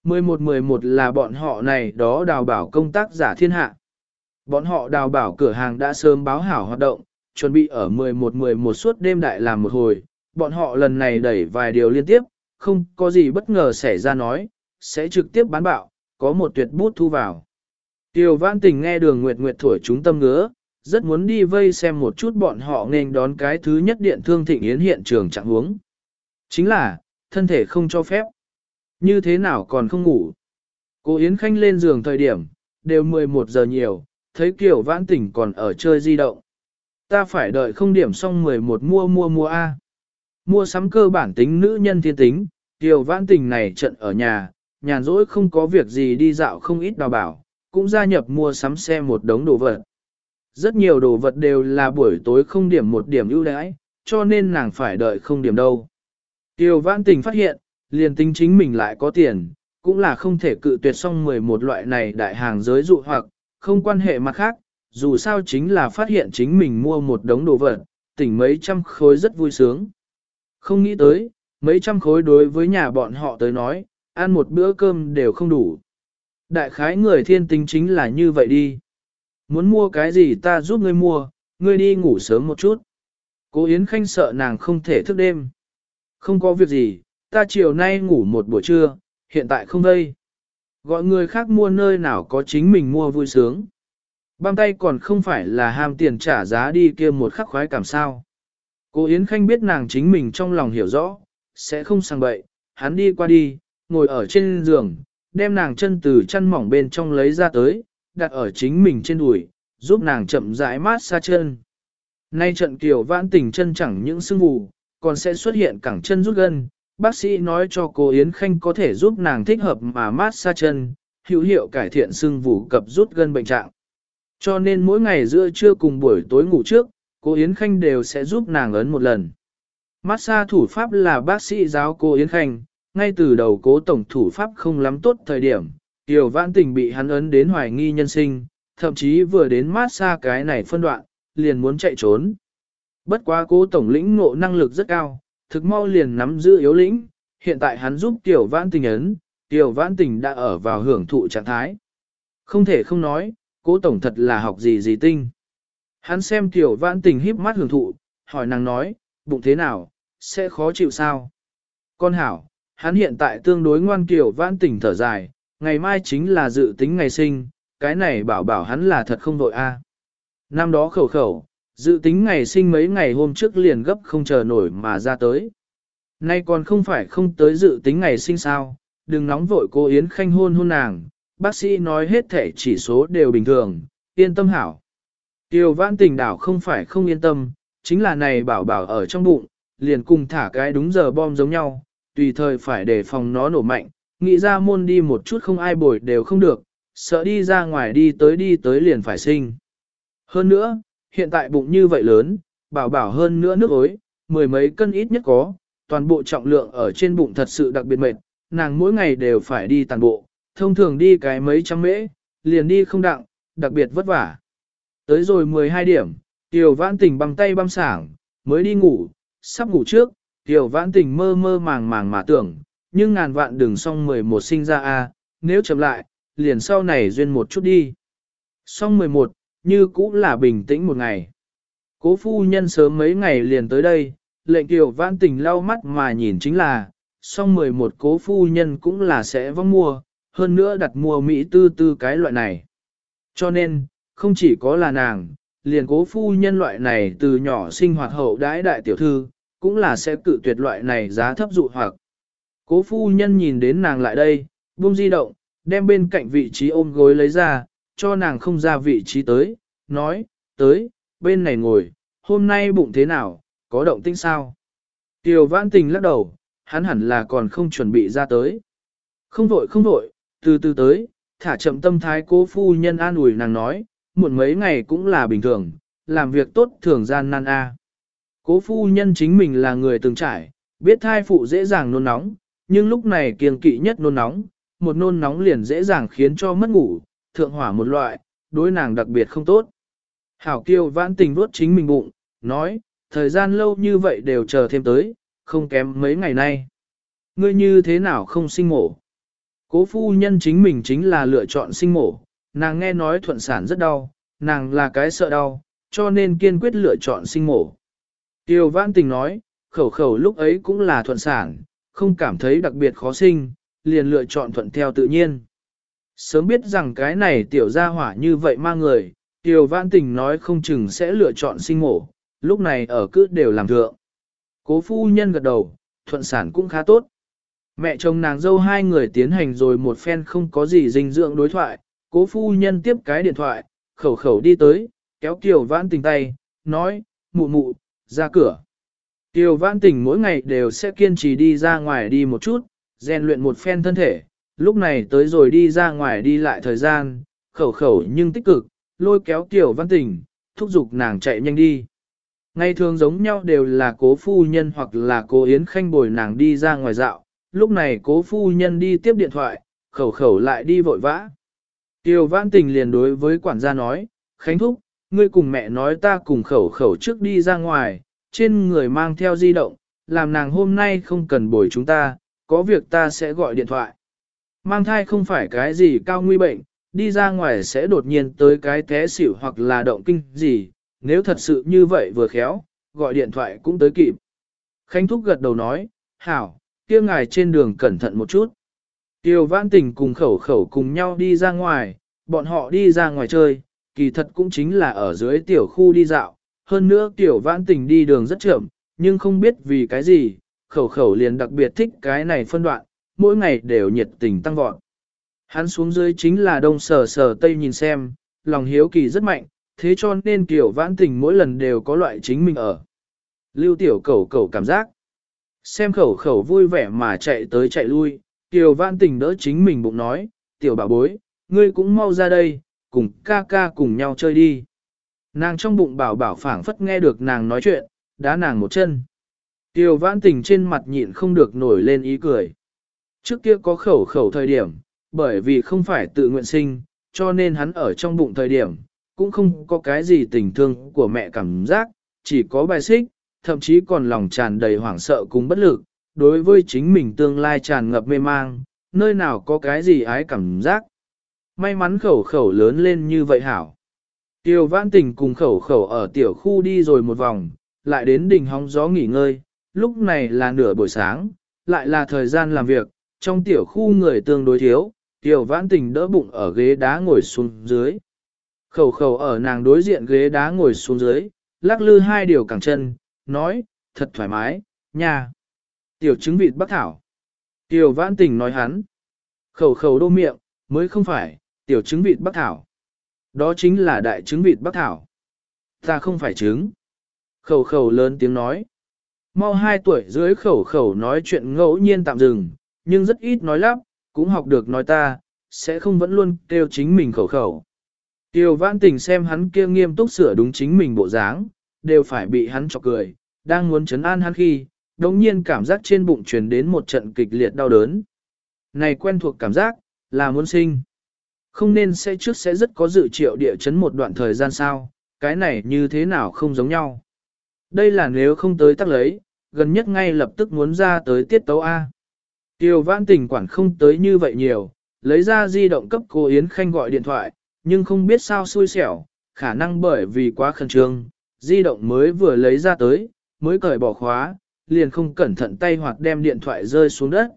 11-11 là bọn họ này đó đào bảo công tác giả thiên hạ. Bọn họ đào bảo cửa hàng đã sớm báo hảo hoạt động, chuẩn bị ở 11-11 suốt đêm đại làm một hồi. Bọn họ lần này đẩy vài điều liên tiếp, không có gì bất ngờ xảy ra nói, sẽ trực tiếp bán bạo, có một tuyệt bút thu vào. Tiêu Văn Tình nghe đường Nguyệt Nguyệt thổi chúng tâm ngứa, rất muốn đi vây xem một chút bọn họ nên đón cái thứ nhất điện thương thịnh yến hiện trường trạng huống. Chính là, thân thể không cho phép. Như thế nào còn không ngủ. Cô Yến Khanh lên giường thời điểm, đều 11 giờ nhiều, thấy Kiều Vãn Tỉnh còn ở chơi di động. Ta phải đợi không điểm xong 11 mua mua mua A. Mua sắm cơ bản tính nữ nhân thiên tính, Kiều Vãn Tỉnh này trận ở nhà, nhàn rỗi không có việc gì đi dạo không ít đào bảo, cũng gia nhập mua sắm xe một đống đồ vật. Rất nhiều đồ vật đều là buổi tối không điểm một điểm ưu đãi, cho nên nàng phải đợi không điểm đâu. Tiêu vãn tình phát hiện, liền tính chính mình lại có tiền, cũng là không thể cự tuyệt xong 11 loại này đại hàng giới dụ hoặc, không quan hệ mặt khác, dù sao chính là phát hiện chính mình mua một đống đồ vật, tỉnh mấy trăm khối rất vui sướng. Không nghĩ tới, mấy trăm khối đối với nhà bọn họ tới nói, ăn một bữa cơm đều không đủ. Đại khái người thiên tính chính là như vậy đi. Muốn mua cái gì ta giúp ngươi mua, ngươi đi ngủ sớm một chút. Cố Yến Khanh sợ nàng không thể thức đêm. Không có việc gì, ta chiều nay ngủ một buổi trưa, hiện tại không đây. Gọi người khác mua nơi nào có chính mình mua vui sướng. Băm tay còn không phải là ham tiền trả giá đi kia một khắc khoái cảm sao. Cố Yến Khanh biết nàng chính mình trong lòng hiểu rõ, sẽ không sang bậy, hắn đi qua đi, ngồi ở trên giường, đem nàng chân từ chân mỏng bên trong lấy ra tới, đặt ở chính mình trên đùi, giúp nàng chậm rãi mát xa chân. Nay trận kiểu vãn tình chân chẳng những sưng vù, còn sẽ xuất hiện cẳng chân rút gân. Bác sĩ nói cho cô Yến Khanh có thể giúp nàng thích hợp mà mát xa chân, hữu hiệu cải thiện sưng vù cập rút gân bệnh trạng. Cho nên mỗi ngày giữa trưa cùng buổi tối ngủ trước, cô Yến Khanh đều sẽ giúp nàng ấn một lần. Mát xa thủ pháp là bác sĩ giáo cô Yến Khanh, ngay từ đầu cố tổng thủ pháp không lắm tốt thời điểm, Tiểu Vãn Tình bị hắn ấn đến hoài nghi nhân sinh, thậm chí vừa đến mát xa cái này phân đoạn, liền muốn chạy trốn. Bất quá cố tổng lĩnh ngộ năng lực rất cao, thực mau liền nắm giữ yếu lĩnh, hiện tại hắn giúp Tiểu Vãn Tình ấn, Tiểu Vãn Tình đã ở vào hưởng thụ trạng thái. Không thể không nói, cố tổng thật là học gì gì tinh. Hắn xem Tiểu Vãn Tình híp mắt hưởng thụ, hỏi nàng nói, bụng thế nào, sẽ khó chịu sao? Con hảo, hắn hiện tại tương đối ngoan kiểu vãn Tình thở dài, ngày mai chính là dự tính ngày sinh, cái này bảo bảo hắn là thật không đội a. Năm đó khẩu khẩu, dự tính ngày sinh mấy ngày hôm trước liền gấp không chờ nổi mà ra tới. Nay còn không phải không tới dự tính ngày sinh sao, đừng nóng vội cô Yến Khanh hôn hôn nàng, bác sĩ nói hết thể chỉ số đều bình thường, yên tâm hảo. Tiêu vãn tình đảo không phải không yên tâm, chính là này bảo bảo ở trong bụng, liền cùng thả cái đúng giờ bom giống nhau, tùy thời phải đề phòng nó nổ mạnh, nghĩ ra môn đi một chút không ai bồi đều không được, sợ đi ra ngoài đi tới đi tới liền phải sinh. Hơn nữa, hiện tại bụng như vậy lớn, bảo bảo hơn nữa nước ối, mười mấy cân ít nhất có, toàn bộ trọng lượng ở trên bụng thật sự đặc biệt mệt, nàng mỗi ngày đều phải đi tàn bộ, thông thường đi cái mấy trăm mễ, liền đi không đặng, đặc biệt vất vả. Tới rồi 12 điểm, Tiểu Vãn Tình bằng tay băm sảng, mới đi ngủ, sắp ngủ trước, Tiểu vãn tình mơ mơ màng màng mà tưởng, nhưng ngàn vạn đừng xong 11 sinh ra a, nếu chậm lại, liền sau này duyên một chút đi. Xong 11, như cũ là bình tĩnh một ngày. Cố phu nhân sớm mấy ngày liền tới đây, lệnh tiểu vãn tình lau mắt mà nhìn chính là, song 11 cố phu nhân cũng là sẽ vong mua, hơn nữa đặt mua Mỹ tư tư cái loại này. Cho nên, không chỉ có là nàng, liền cố phu nhân loại này từ nhỏ sinh hoạt hậu đãi đại tiểu thư, cũng là sẽ cự tuyệt loại này giá thấp dụ hoặc. Cố phu nhân nhìn đến nàng lại đây, buông di động, đem bên cạnh vị trí ôm gối lấy ra, cho nàng không ra vị trí tới, nói, tới, bên này ngồi, hôm nay bụng thế nào, có động tĩnh sao? Tiểu vãn tình lắc đầu, hắn hẳn là còn không chuẩn bị ra tới. Không vội không vội, từ từ tới, thả chậm tâm thái cố phu nhân an ủi nàng nói, muộn mấy ngày cũng là bình thường, làm việc tốt thường gian nan a. Cố phu nhân chính mình là người từng trải, biết thai phụ dễ dàng nôn nóng, nhưng lúc này kiêng kỵ nhất nôn nóng, một nôn nóng liền dễ dàng khiến cho mất ngủ, thượng hỏa một loại, đối nàng đặc biệt không tốt. Hảo kiêu vãn tình vuốt chính mình bụng, nói, thời gian lâu như vậy đều chờ thêm tới, không kém mấy ngày nay. Ngươi như thế nào không sinh mổ? Cố phu nhân chính mình chính là lựa chọn sinh mổ, nàng nghe nói thuận sản rất đau, nàng là cái sợ đau, cho nên kiên quyết lựa chọn sinh mổ. Tiêu vãn tình nói, khẩu khẩu lúc ấy cũng là thuận sản, không cảm thấy đặc biệt khó sinh, liền lựa chọn thuận theo tự nhiên. Sớm biết rằng cái này tiểu gia hỏa như vậy ma người, Tiểu vãn tình nói không chừng sẽ lựa chọn sinh mổ, lúc này ở cứ đều làm thượng. Cố phu nhân gật đầu, thuận sản cũng khá tốt. Mẹ chồng nàng dâu hai người tiến hành rồi một phen không có gì dinh dưỡng đối thoại, cố phu nhân tiếp cái điện thoại, khẩu khẩu đi tới, kéo Kiều Vãn Tình tay, nói, mụ mụ, ra cửa. Kiều Vãn Tình mỗi ngày đều sẽ kiên trì đi ra ngoài đi một chút, rèn luyện một phen thân thể, lúc này tới rồi đi ra ngoài đi lại thời gian, khẩu khẩu nhưng tích cực, lôi kéo Tiểu Văn Tình, thúc giục nàng chạy nhanh đi. Ngày thường giống nhau đều là cố phu nhân hoặc là cố Yến Khanh bồi nàng đi ra ngoài dạo, lúc này cố phu nhân đi tiếp điện thoại, khẩu khẩu lại đi vội vã. Tiểu Văn Tình liền đối với quản gia nói, Khánh Thúc, ngươi cùng mẹ nói ta cùng khẩu khẩu trước đi ra ngoài, trên người mang theo di động, làm nàng hôm nay không cần bồi chúng ta, có việc ta sẽ gọi điện thoại. Mang thai không phải cái gì cao nguy bệnh, đi ra ngoài sẽ đột nhiên tới cái té xỉu hoặc là động kinh gì, nếu thật sự như vậy vừa khéo, gọi điện thoại cũng tới kịp. Khánh Thúc gật đầu nói, hảo, kia ngài trên đường cẩn thận một chút. Tiêu Vãn Tình cùng khẩu khẩu cùng nhau đi ra ngoài, bọn họ đi ra ngoài chơi, kỳ thật cũng chính là ở dưới tiểu khu đi dạo, hơn nữa tiểu Vãn Tình đi đường rất chậm, nhưng không biết vì cái gì, khẩu khẩu liền đặc biệt thích cái này phân đoạn, mỗi ngày đều nhiệt tình tăng vọt. Hắn xuống dưới chính là đông sờ sờ tây nhìn xem, lòng hiếu kỳ rất mạnh, thế cho nên kiểu vãn tình mỗi lần đều có loại chính mình ở. Lưu tiểu cẩu cẩu cảm giác. Xem khẩu khẩu vui vẻ mà chạy tới chạy lui, tiểu vãn tình đỡ chính mình bụng nói, tiểu bảo bối, ngươi cũng mau ra đây, cùng ca ca cùng nhau chơi đi. Nàng trong bụng bảo bảo phảng phất nghe được nàng nói chuyện, đá nàng một chân. Tiểu vãn tình trên mặt nhịn không được nổi lên ý cười. Trước kia có khẩu khẩu thời điểm, bởi vì không phải tự nguyện sinh, cho nên hắn ở trong bụng thời điểm, cũng không có cái gì tình thương của mẹ cảm giác, chỉ có bài xích, thậm chí còn lòng tràn đầy hoảng sợ cùng bất lực, đối với chính mình tương lai tràn ngập mê mang, nơi nào có cái gì ái cảm giác. May mắn khẩu khẩu lớn lên như vậy hảo. Tiêu vãn tình cùng khẩu khẩu ở tiểu khu đi rồi một vòng, lại đến đỉnh hóng gió nghỉ ngơi, lúc này là nửa buổi sáng, lại là thời gian làm việc, trong tiểu khu người tương đối thiếu, tiểu vãn tình đỡ bụng ở ghế đá ngồi xuống dưới. Khẩu khẩu ở nàng đối diện ghế đá ngồi xuống dưới, lắc lư hai điều cẳng chân, nói, thật thoải mái, nha. Tiểu trứng vịt bắc thảo. Tiểu vãn tình nói hắn. Khẩu khẩu đô miệng, mới không phải, tiểu trứng vịt bắc thảo. Đó chính là đại trứng vịt bắc thảo. Ta không phải trứng. Khẩu khẩu lớn tiếng nói. Mau hai tuổi dưới khẩu khẩu nói chuyện ngẫu nhiên tạm dừng, nhưng rất ít nói lắp, cũng học được nói ta, sẽ không vẫn luôn kêu chính mình khẩu khẩu. Tiêu vãn tình xem hắn kia nghiêm túc sửa đúng chính mình bộ dáng, đều phải bị hắn chọc cười, đang muốn chấn an hắn khi, đồng nhiên cảm giác trên bụng truyền đến một trận kịch liệt đau đớn. Này quen thuộc cảm giác, là muốn sinh. Không nên sẽ trước sẽ rất có dự triệu địa chấn một đoạn thời gian sao, cái này như thế nào không giống nhau. Đây là nếu không tới tắc lấy, gần nhất ngay lập tức muốn ra tới tiết tấu A. Tiêu vãn tình quản không tới như vậy nhiều, lấy ra di động cấp cô Yến Khanh gọi điện thoại, nhưng không biết sao xui xẻo, khả năng bởi vì quá khẩn trương, di động mới vừa lấy ra tới, mới cởi bỏ khóa, liền không cẩn thận tay hoặc đem điện thoại rơi xuống đất.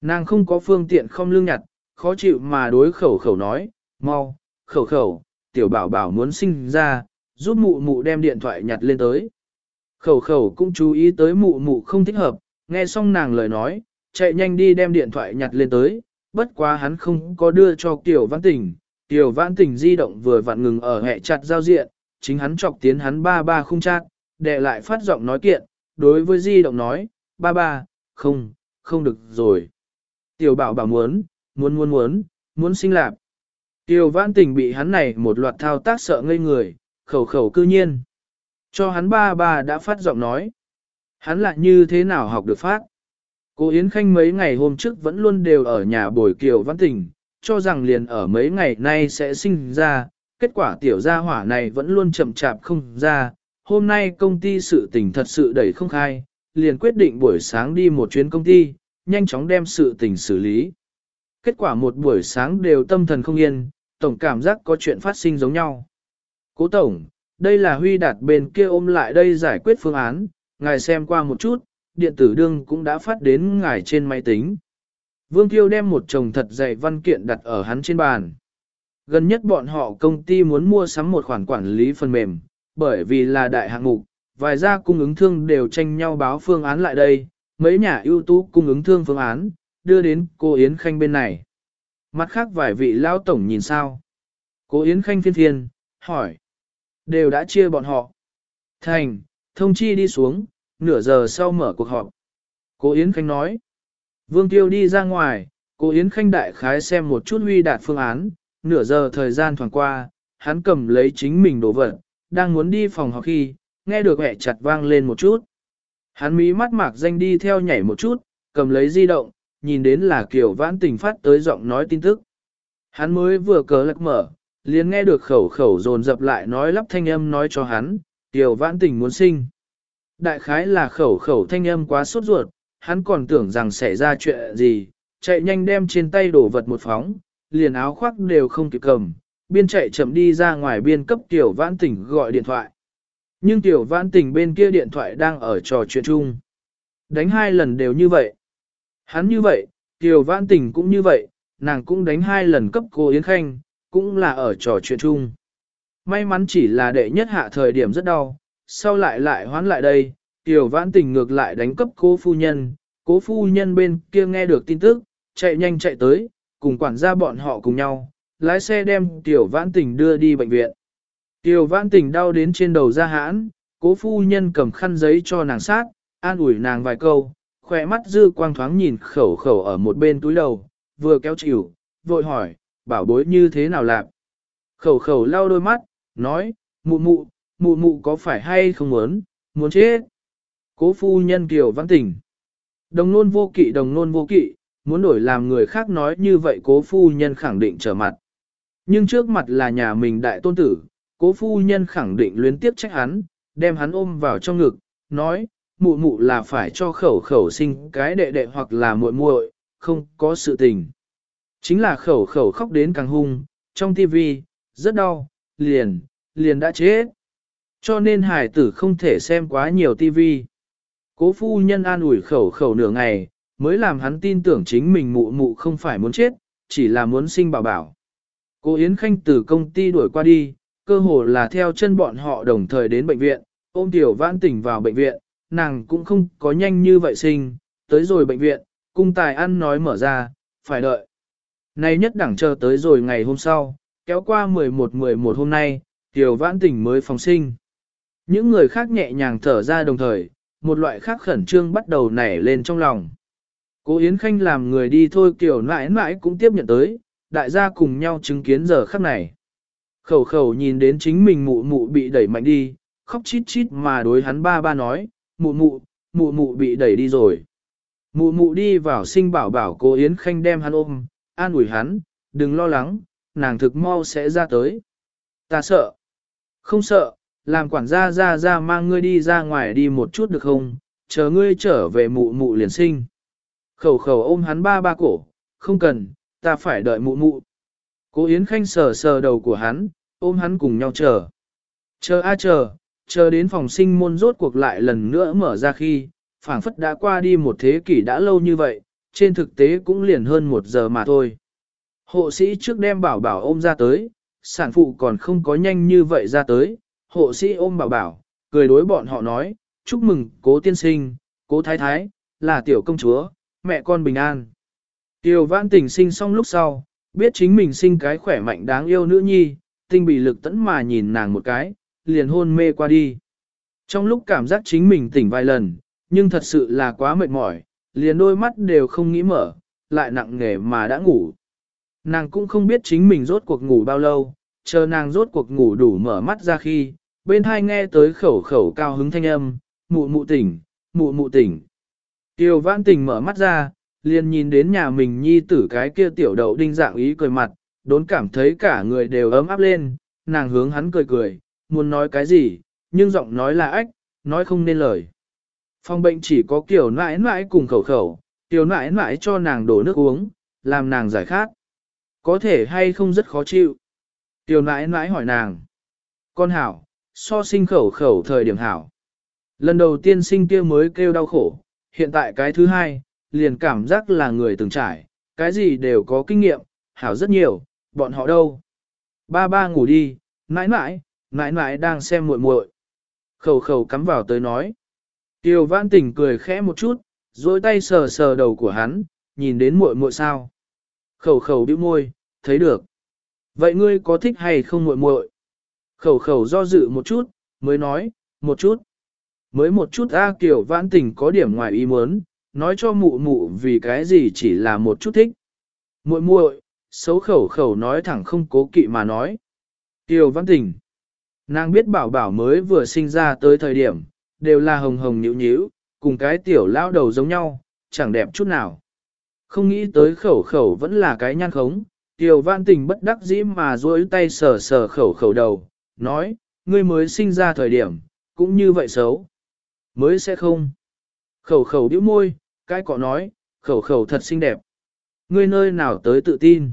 Nàng không có phương tiện không lương nhặt, khó chịu mà đối khẩu khẩu nói, mau, khẩu khẩu, tiểu bảo bảo muốn sinh ra, giúp mụ mụ đem điện thoại nhặt lên tới. Khẩu khẩu cũng chú ý tới mụ mụ không thích hợp, nghe xong nàng lời nói, chạy nhanh đi đem điện thoại nhặt lên tới, bất quá hắn không có đưa cho Tiểu Văn Tình. Tiểu Văn Tình di động vừa vặn ngừng ở hệ chặt giao diện, chính hắn chọc tiến hắn ba ba không chát, đệ lại phát giọng nói kiện, đối với di động nói, ba ba, không, không được rồi. Tiểu bảo bảo muốn, muốn muốn muốn, muốn sinh lạp. Tiểu Văn Tình bị hắn này một loạt thao tác sợ ngây người, khẩu khẩu cư nhiên. Cho hắn ba ba đã phát giọng nói. Hắn lại như thế nào học được phát? Cô Yến Khanh mấy ngày hôm trước vẫn luôn đều ở nhà bồi kiều văn tình, cho rằng liền ở mấy ngày nay sẽ sinh ra, kết quả tiểu gia hỏa này vẫn luôn chậm chạp không ra, hôm nay công ty sự tình thật sự đẩy không khai, liền quyết định buổi sáng đi một chuyến công ty, nhanh chóng đem sự tình xử lý. Kết quả một buổi sáng đều tâm thần không yên, tổng cảm giác có chuyện phát sinh giống nhau. Cố tổng, đây là Huy Đạt bên kia ôm lại đây giải quyết phương án, ngài xem qua một chút, điện tử đương cũng đã phát đến ngài trên máy tính. Vương Kiêu đem một chồng thật dày văn kiện đặt ở hắn trên bàn. Gần nhất bọn họ công ty muốn mua sắm một khoản quản lý phần mềm, bởi vì là đại hạng mục, vài gia cung ứng thương đều tranh nhau báo phương án lại đây, mấy nhà ưu tú cung ứng thương phương án, đưa đến cô Yến Khanh bên này. Mặt khác vài vị lao tổng nhìn sao? Cô Yến Khanh phiên phiên, hỏi. Đều đã chia bọn họ. Thành, thông chi đi xuống, nửa giờ sau mở cuộc họp. Cô Yến Khanh nói. Vương Tiêu đi ra ngoài, cô Yến Khanh đại khái xem một chút huy đạt phương án, nửa giờ thời gian thoảng qua, hắn cầm lấy chính mình đồ vật, đang muốn đi phòng họp khi, nghe được hẹ chặt vang lên một chút. Hắn mí mắt mạc danh đi theo nhảy một chút, cầm lấy di động, nhìn đến là kiểu vãn tình phát tới giọng nói tin tức. Hắn mới vừa cờ lật mở, liền nghe được khẩu khẩu dồn dập lại nói lắp thanh âm nói cho hắn, kiểu vãn tình muốn sinh. Đại khái là khẩu khẩu thanh âm quá sốt ruột, hắn còn tưởng rằng xảy ra chuyện gì, chạy nhanh đem trên tay đổ vật một phóng, liền áo khoác đều không kịp cầm, biên chạy chậm đi ra ngoài biên cấp tiểu vãn tình gọi điện thoại. Nhưng tiểu vãn tình bên kia điện thoại đang ở trò chuyện chung. Đánh hai lần đều như vậy. Hắn như vậy, tiểu vãn tình cũng như vậy, nàng cũng đánh hai lần cấp cô Yến Khanh, cũng là ở trò chuyện chung. May mắn chỉ là đệ nhất hạ thời điểm rất đau, sau lại lại hoán lại đây, tiểu vãn tình ngược lại đánh cấp cố phu nhân, cố phu nhân bên kia nghe được tin tức, chạy nhanh chạy tới, cùng quản gia bọn họ cùng nhau, lái xe đem tiểu vãn tình đưa đi bệnh viện. Tiểu vãn tình đau đến trên đầu ra hãn, cố phu nhân cầm khăn giấy cho nàng sát, an ủi nàng vài câu, khỏe mắt dư quang thoáng nhìn khẩu khẩu ở một bên túi đầu, vừa kéo chịu, vội hỏi, bảo bối như thế nào lạc. Khẩu khẩu lau đôi mắt, nói, mụ mụ, mụ mụ có phải hay không muốn, muốn chết. Cố phu nhân kiều văn tỉnh. Đồng nôn vô kỵ đồng nôn vô kỵ, muốn đổi làm người khác nói như vậy cố phu nhân khẳng định trở mặt. Nhưng trước mặt là nhà mình đại tôn tử, cố phu nhân khẳng định luyến tiếp trách hắn, đem hắn ôm vào trong ngực, nói, mụ mụ là phải cho khẩu khẩu sinh cái đệ đệ hoặc là muội muội, không có sự tình. Chính là khẩu khẩu khóc đến càng hung, trong tivi, rất đau, liền, liền đã chết. Cho nên hải tử không thể xem quá nhiều tivi. Cố phu nhân an ủi khẩu khẩu nửa ngày, mới làm hắn tin tưởng chính mình mụ mụ không phải muốn chết, chỉ là muốn sinh bảo bảo. Cô Yến Khanh từ công ty đuổi qua đi, cơ hồ là theo chân bọn họ đồng thời đến bệnh viện, ôm tiểu vãn tỉnh vào bệnh viện, nàng cũng không có nhanh như vậy sinh, tới rồi bệnh viện, cung tài ăn nói mở ra, phải đợi. Nay nhất đẳng chờ tới rồi ngày hôm sau, kéo qua 11-11 hôm nay, tiểu vãn tỉnh mới phòng sinh. Những người khác nhẹ nhàng thở ra đồng thời, một loại khác khẩn trương bắt đầu nảy lên trong lòng. Cố Yến Khanh làm người đi thôi kiểu nãi nãi cũng tiếp nhận tới, đại gia cùng nhau chứng kiến giờ khắc này. Khẩu khẩu nhìn đến chính mình mụ mụ bị đẩy mạnh đi, khóc chít chít mà đối hắn ba ba nói, mụ mụ, mụ mụ bị đẩy đi rồi. Mụ mụ đi vào sinh bảo bảo cô Yến Khanh đem hắn ôm, an ủi hắn, đừng lo lắng, nàng thực mau sẽ ra tới. Ta sợ. Không sợ, làm quản gia ra ra mang ngươi đi ra ngoài đi một chút được không, chờ ngươi trở về mụ mụ liền sinh. Khẩu khẩu ôm hắn ba ba cổ, không cần, ta phải đợi mụ mụ. Cố Yến Khanh sờ sờ đầu của hắn, ôm hắn cùng nhau chờ. Chờ a chờ, chờ đến phòng sinh môn rốt cuộc lại lần nữa mở ra khi, phảng phất đã qua đi một thế kỷ đã lâu như vậy, trên thực tế cũng liền hơn một giờ mà thôi. Hộ sĩ trước đem bảo bảo ôm ra tới, sản phụ còn không có nhanh như vậy ra tới, hộ sĩ ôm bảo bảo, cười đối bọn họ nói, chúc mừng cố tiên sinh, cố thái thái, là tiểu công chúa, mẹ con bình an. Tiểu vãn tình sinh xong lúc sau, biết chính mình sinh cái khỏe mạnh đáng yêu nữ nhi, tinh bị lực tẫn mà nhìn nàng một cái, liền hôn mê qua đi. Trong lúc cảm giác chính mình tỉnh vài lần, nhưng thật sự là quá mệt mỏi, liền đôi mắt đều không nghĩ mở, lại nặng nghề mà đã ngủ. Nàng cũng không biết chính mình rốt cuộc ngủ bao lâu, chờ nàng rốt cuộc ngủ đủ mở mắt ra khi, bên hai nghe tới khẩu khẩu cao hứng thanh âm, mụ mụ tỉnh, mụ mụ tỉnh. Tiêu vãn tình mở mắt ra, liền nhìn đến nhà mình nhi tử cái kia tiểu đậu đinh dạng ý cười mặt, đốn cảm thấy cả người đều ấm áp lên, nàng hướng hắn cười cười, muốn nói cái gì, nhưng giọng nói là ách, nói không nên lời. Phòng bệnh chỉ có kiểu nãi nãi cùng khẩu khẩu, tiểu nãi nãi cho nàng đổ nước uống, làm nàng giải khát. Có thể hay không rất khó chịu. Tiểu nãi nãi hỏi nàng. Con hảo, so sinh khẩu khẩu thời điểm hảo. Lần đầu tiên sinh kia mới kêu đau khổ, hiện tại cái thứ hai, liền cảm giác là người từng trải, cái gì đều có kinh nghiệm, hảo rất nhiều, bọn họ đâu. Ba ba ngủ đi, mãi mãi, mãi mãi đang xem muội muội. Khẩu khẩu cắm vào tới nói. Tiêu vãn tỉnh cười khẽ một chút, dối tay sờ sờ đầu của hắn, nhìn đến muội muội sao. Khẩu khẩu bĩu môi, thấy được. Vậy ngươi có thích hay không muội muội? Khẩu khẩu do dự một chút, mới nói, một chút. Mới một chút A Kiều vãn tình có điểm ngoài ý muốn, nói cho mụ mụ vì cái gì chỉ là một chút thích. Muội muội, xấu khẩu khẩu nói thẳng không cố kỵ mà nói. Kiều vãn tình. Nàng biết bảo bảo mới vừa sinh ra tới thời điểm, đều là hồng hồng nhữ nhữ, cùng cái tiểu lao đầu giống nhau, chẳng đẹp chút nào. Không nghĩ tới khẩu khẩu vẫn là cái nhan khống, tiểu văn tình bất đắc dĩ mà duỗi tay sờ sờ khẩu khẩu đầu, nói, ngươi mới sinh ra thời điểm, cũng như vậy xấu. Mới sẽ không. Khẩu khẩu điếu môi, cái cọ nói, khẩu khẩu thật xinh đẹp. Ngươi nơi nào tới tự tin.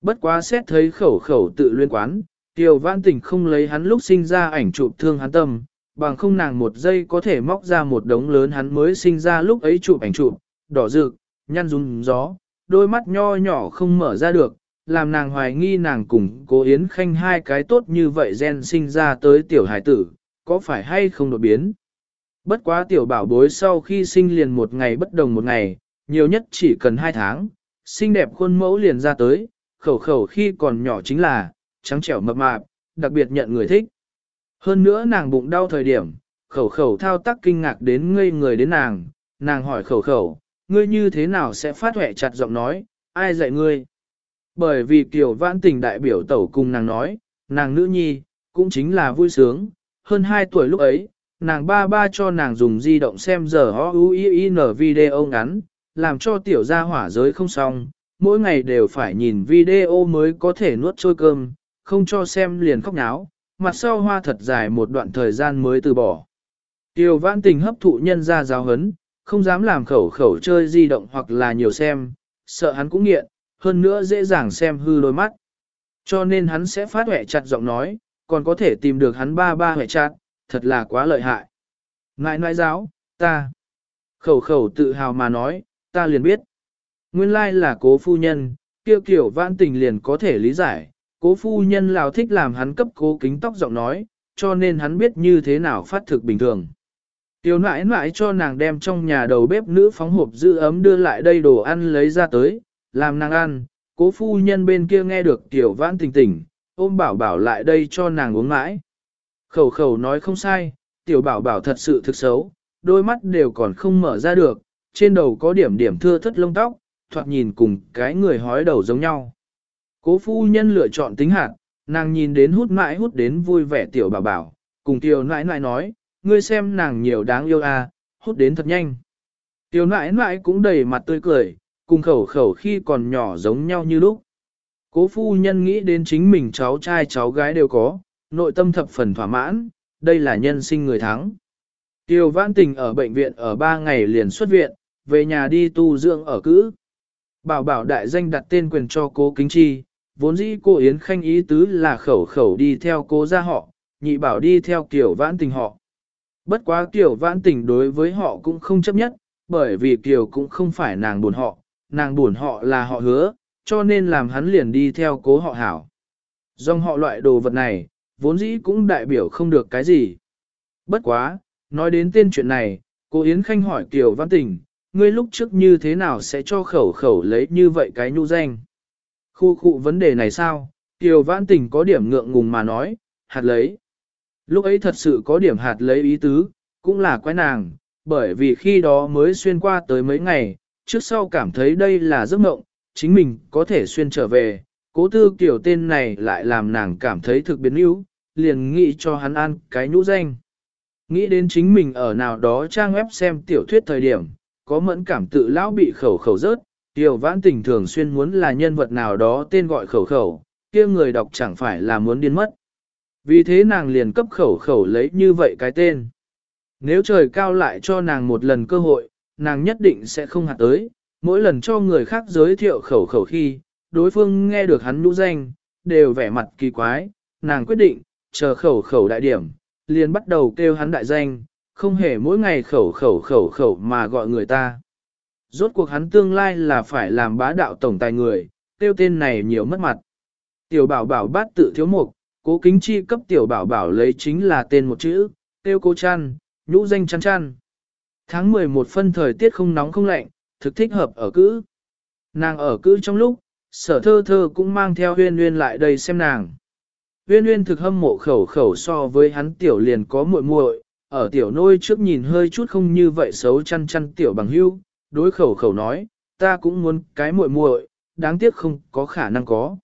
Bất quá xét thấy khẩu khẩu tự luyên quán, tiểu văn tình không lấy hắn lúc sinh ra ảnh chụp thương hắn tâm, bằng không nàng một giây có thể móc ra một đống lớn hắn mới sinh ra lúc ấy chụp ảnh chụp, đỏ rực, nhăn rung gió, đôi mắt nho nhỏ không mở ra được, làm nàng hoài nghi nàng cùng cố Yến Khanh hai cái tốt như vậy gen sinh ra tới tiểu hải tử, có phải hay không đột biến. Bất quá tiểu bảo bối sau khi sinh liền một ngày bất đồng một ngày, nhiều nhất chỉ cần hai tháng, xinh đẹp khuôn mẫu liền ra tới, khẩu khẩu khi còn nhỏ chính là, trắng trẻo mập mạp, đặc biệt nhận người thích. Hơn nữa nàng bụng đau thời điểm, khẩu khẩu thao tác kinh ngạc đến ngây người đến nàng, nàng hỏi khẩu khẩu, ngươi như thế nào sẽ phát huệ chặt giọng nói, ai dạy ngươi? Bởi vì kiểu vãn tình đại biểu tẩu cùng nàng nói, nàng nữ nhi, cũng chính là vui sướng, hơn 2 tuổi lúc ấy, nàng ba ba cho nàng dùng di động xem giờ ho u i n video ngắn, làm cho tiểu gia hỏa giới không xong, mỗi ngày đều phải nhìn video mới có thể nuốt trôi cơm, không cho xem liền khóc náo, mặt sau hoa thật dài một đoạn thời gian mới từ bỏ. Tiểu vãn tình hấp thụ nhân ra giáo hấn, không dám làm khẩu khẩu chơi di động hoặc là nhiều xem, sợ hắn cũng nghiện, hơn nữa dễ dàng xem hư đôi mắt. Cho nên hắn sẽ phát huệ chặt giọng nói, còn có thể tìm được hắn ba ba huệ chặt, thật là quá lợi hại. Ngại nãi giáo, ta. Khẩu khẩu tự hào mà nói, ta liền biết. Nguyên lai là cố phu nhân, kêu kiểu vãn tình liền có thể lý giải, cố phu nhân lào thích làm hắn cấp cố kính tóc giọng nói, cho nên hắn biết như thế nào phát thực bình thường. Tiểu nãi nãi cho nàng đem trong nhà đầu bếp nữ phóng hộp giữ ấm đưa lại đây đồ ăn lấy ra tới, làm nàng ăn, cố phu nhân bên kia nghe được tiểu vãn tình tỉnh, ôm bảo bảo lại đây cho nàng uống mãi. Khẩu khẩu nói không sai, tiểu bảo bảo thật sự thực xấu, đôi mắt đều còn không mở ra được, trên đầu có điểm điểm thưa thất lông tóc, thoạt nhìn cùng cái người hói đầu giống nhau. Cố phu nhân lựa chọn tính hạt, nàng nhìn đến hút mãi hút đến vui vẻ tiểu bảo bảo, cùng tiểu nãi nãi nói, ngươi xem nàng nhiều đáng yêu à, hút đến thật nhanh. Tiểu nãi nãi cũng đầy mặt tươi cười, cùng khẩu khẩu khi còn nhỏ giống nhau như lúc. Cố phu nhân nghĩ đến chính mình cháu trai cháu gái đều có, nội tâm thập phần thỏa mãn, đây là nhân sinh người thắng. Tiêu Văn Tình ở bệnh viện ở 3 ngày liền xuất viện, về nhà đi tu dưỡng ở cữ. Bảo bảo đại danh đặt tên quyền cho cố kính chi, vốn dĩ cô Yến Khanh ý tứ là khẩu khẩu đi theo cố gia họ, nhị bảo đi theo tiểu vãn tình họ. Bất quá tiểu vãn tình đối với họ cũng không chấp nhất, bởi vì tiểu cũng không phải nàng buồn họ, nàng buồn họ là họ hứa, cho nên làm hắn liền đi theo cố họ hảo. Dòng họ loại đồ vật này, vốn dĩ cũng đại biểu không được cái gì. Bất quá, nói đến tên chuyện này, cô Yến Khanh hỏi Kiều Văn Tình, ngươi lúc trước như thế nào sẽ cho khẩu khẩu lấy như vậy cái nhu danh? Khu khu vấn đề này sao? Kiều Văn Tình có điểm ngượng ngùng mà nói, hạt lấy. Lúc ấy thật sự có điểm hạt lấy ý tứ, cũng là quái nàng, bởi vì khi đó mới xuyên qua tới mấy ngày, trước sau cảm thấy đây là giấc mộng, chính mình có thể xuyên trở về, cố tư kiểu tên này lại làm nàng cảm thấy thực biến yếu, liền nghĩ cho hắn ăn cái nhũ danh. Nghĩ đến chính mình ở nào đó trang web xem tiểu thuyết thời điểm, có mẫn cảm tự lão bị khẩu khẩu rớt, tiểu vãn tình thường xuyên muốn là nhân vật nào đó tên gọi khẩu khẩu, kia người đọc chẳng phải là muốn điên mất. Vì thế nàng liền cấp khẩu khẩu lấy như vậy cái tên. Nếu trời cao lại cho nàng một lần cơ hội, nàng nhất định sẽ không hạt tới, mỗi lần cho người khác giới thiệu khẩu khẩu khi, đối phương nghe được hắn nhũ danh, đều vẻ mặt kỳ quái, nàng quyết định, chờ khẩu khẩu đại điểm, liền bắt đầu kêu hắn đại danh, không hề mỗi ngày khẩu khẩu khẩu khẩu mà gọi người ta. Rốt cuộc hắn tương lai là phải làm bá đạo tổng tài người, tiêu tên này nhiều mất mặt. Tiểu bảo bảo bát tự thiếu mục, cố kính chi cấp tiểu bảo bảo lấy chính là tên một chữ, tiêu cố chăn, nhũ danh chăn chăn. Tháng 11 phân thời tiết không nóng không lạnh, thực thích hợp ở cữ. Nàng ở cữ trong lúc, sở thơ thơ cũng mang theo huyên huyên lại đây xem nàng. Huyên huyên thực hâm mộ khẩu khẩu so với hắn tiểu liền có muội muội, ở tiểu nôi trước nhìn hơi chút không như vậy xấu chăn chăn tiểu bằng hưu, đối khẩu khẩu nói, ta cũng muốn cái muội muội, đáng tiếc không có khả năng có.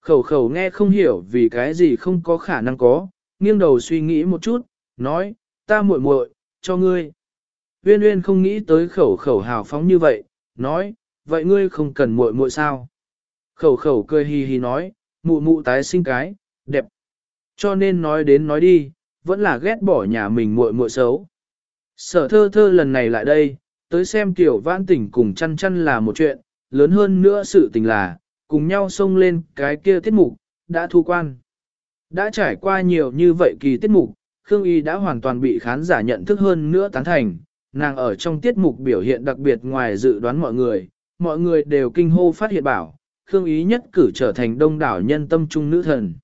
Khẩu khẩu nghe không hiểu vì cái gì không có khả năng có, nghiêng đầu suy nghĩ một chút, nói, ta muội muội, cho ngươi. Uyên Uyên không nghĩ tới khẩu khẩu hào phóng như vậy, nói, vậy ngươi không cần muội muội sao? Khẩu khẩu cười hì hì nói, mụ mụ tái sinh cái, đẹp. Cho nên nói đến nói đi, vẫn là ghét bỏ nhà mình muội muội xấu. Sở thơ thơ lần này lại đây, tới xem tiểu vãn tỉnh cùng chăn chăn là một chuyện, lớn hơn nữa sự tình là, cùng nhau xông lên cái kia tiết mục, đã thu quan. Đã trải qua nhiều như vậy kỳ tiết mục, Khương Y đã hoàn toàn bị khán giả nhận thức hơn nữa tán thành, nàng ở trong tiết mục biểu hiện đặc biệt ngoài dự đoán mọi người, mọi người đều kinh hô phát hiện bảo, Khương Ý nhất cử trở thành đông đảo nhân tâm trung nữ thần.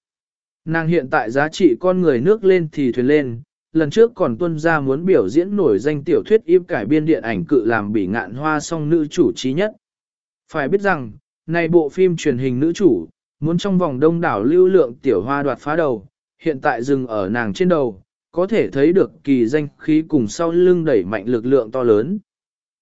Nàng hiện tại giá trị con người nước lên thì thuyền lên, lần trước còn tuân ra muốn biểu diễn nổi danh tiểu thuyết im cải biên điện ảnh cự làm bỉ ngạn hoa song nữ chủ trí nhất. Phải biết rằng, này bộ phim truyền hình nữ chủ, muốn trong vòng đông đảo lưu lượng tiểu hoa đoạt phá đầu, hiện tại dừng ở nàng trên đầu, có thể thấy được kỳ danh khí cùng sau lưng đẩy mạnh lực lượng to lớn.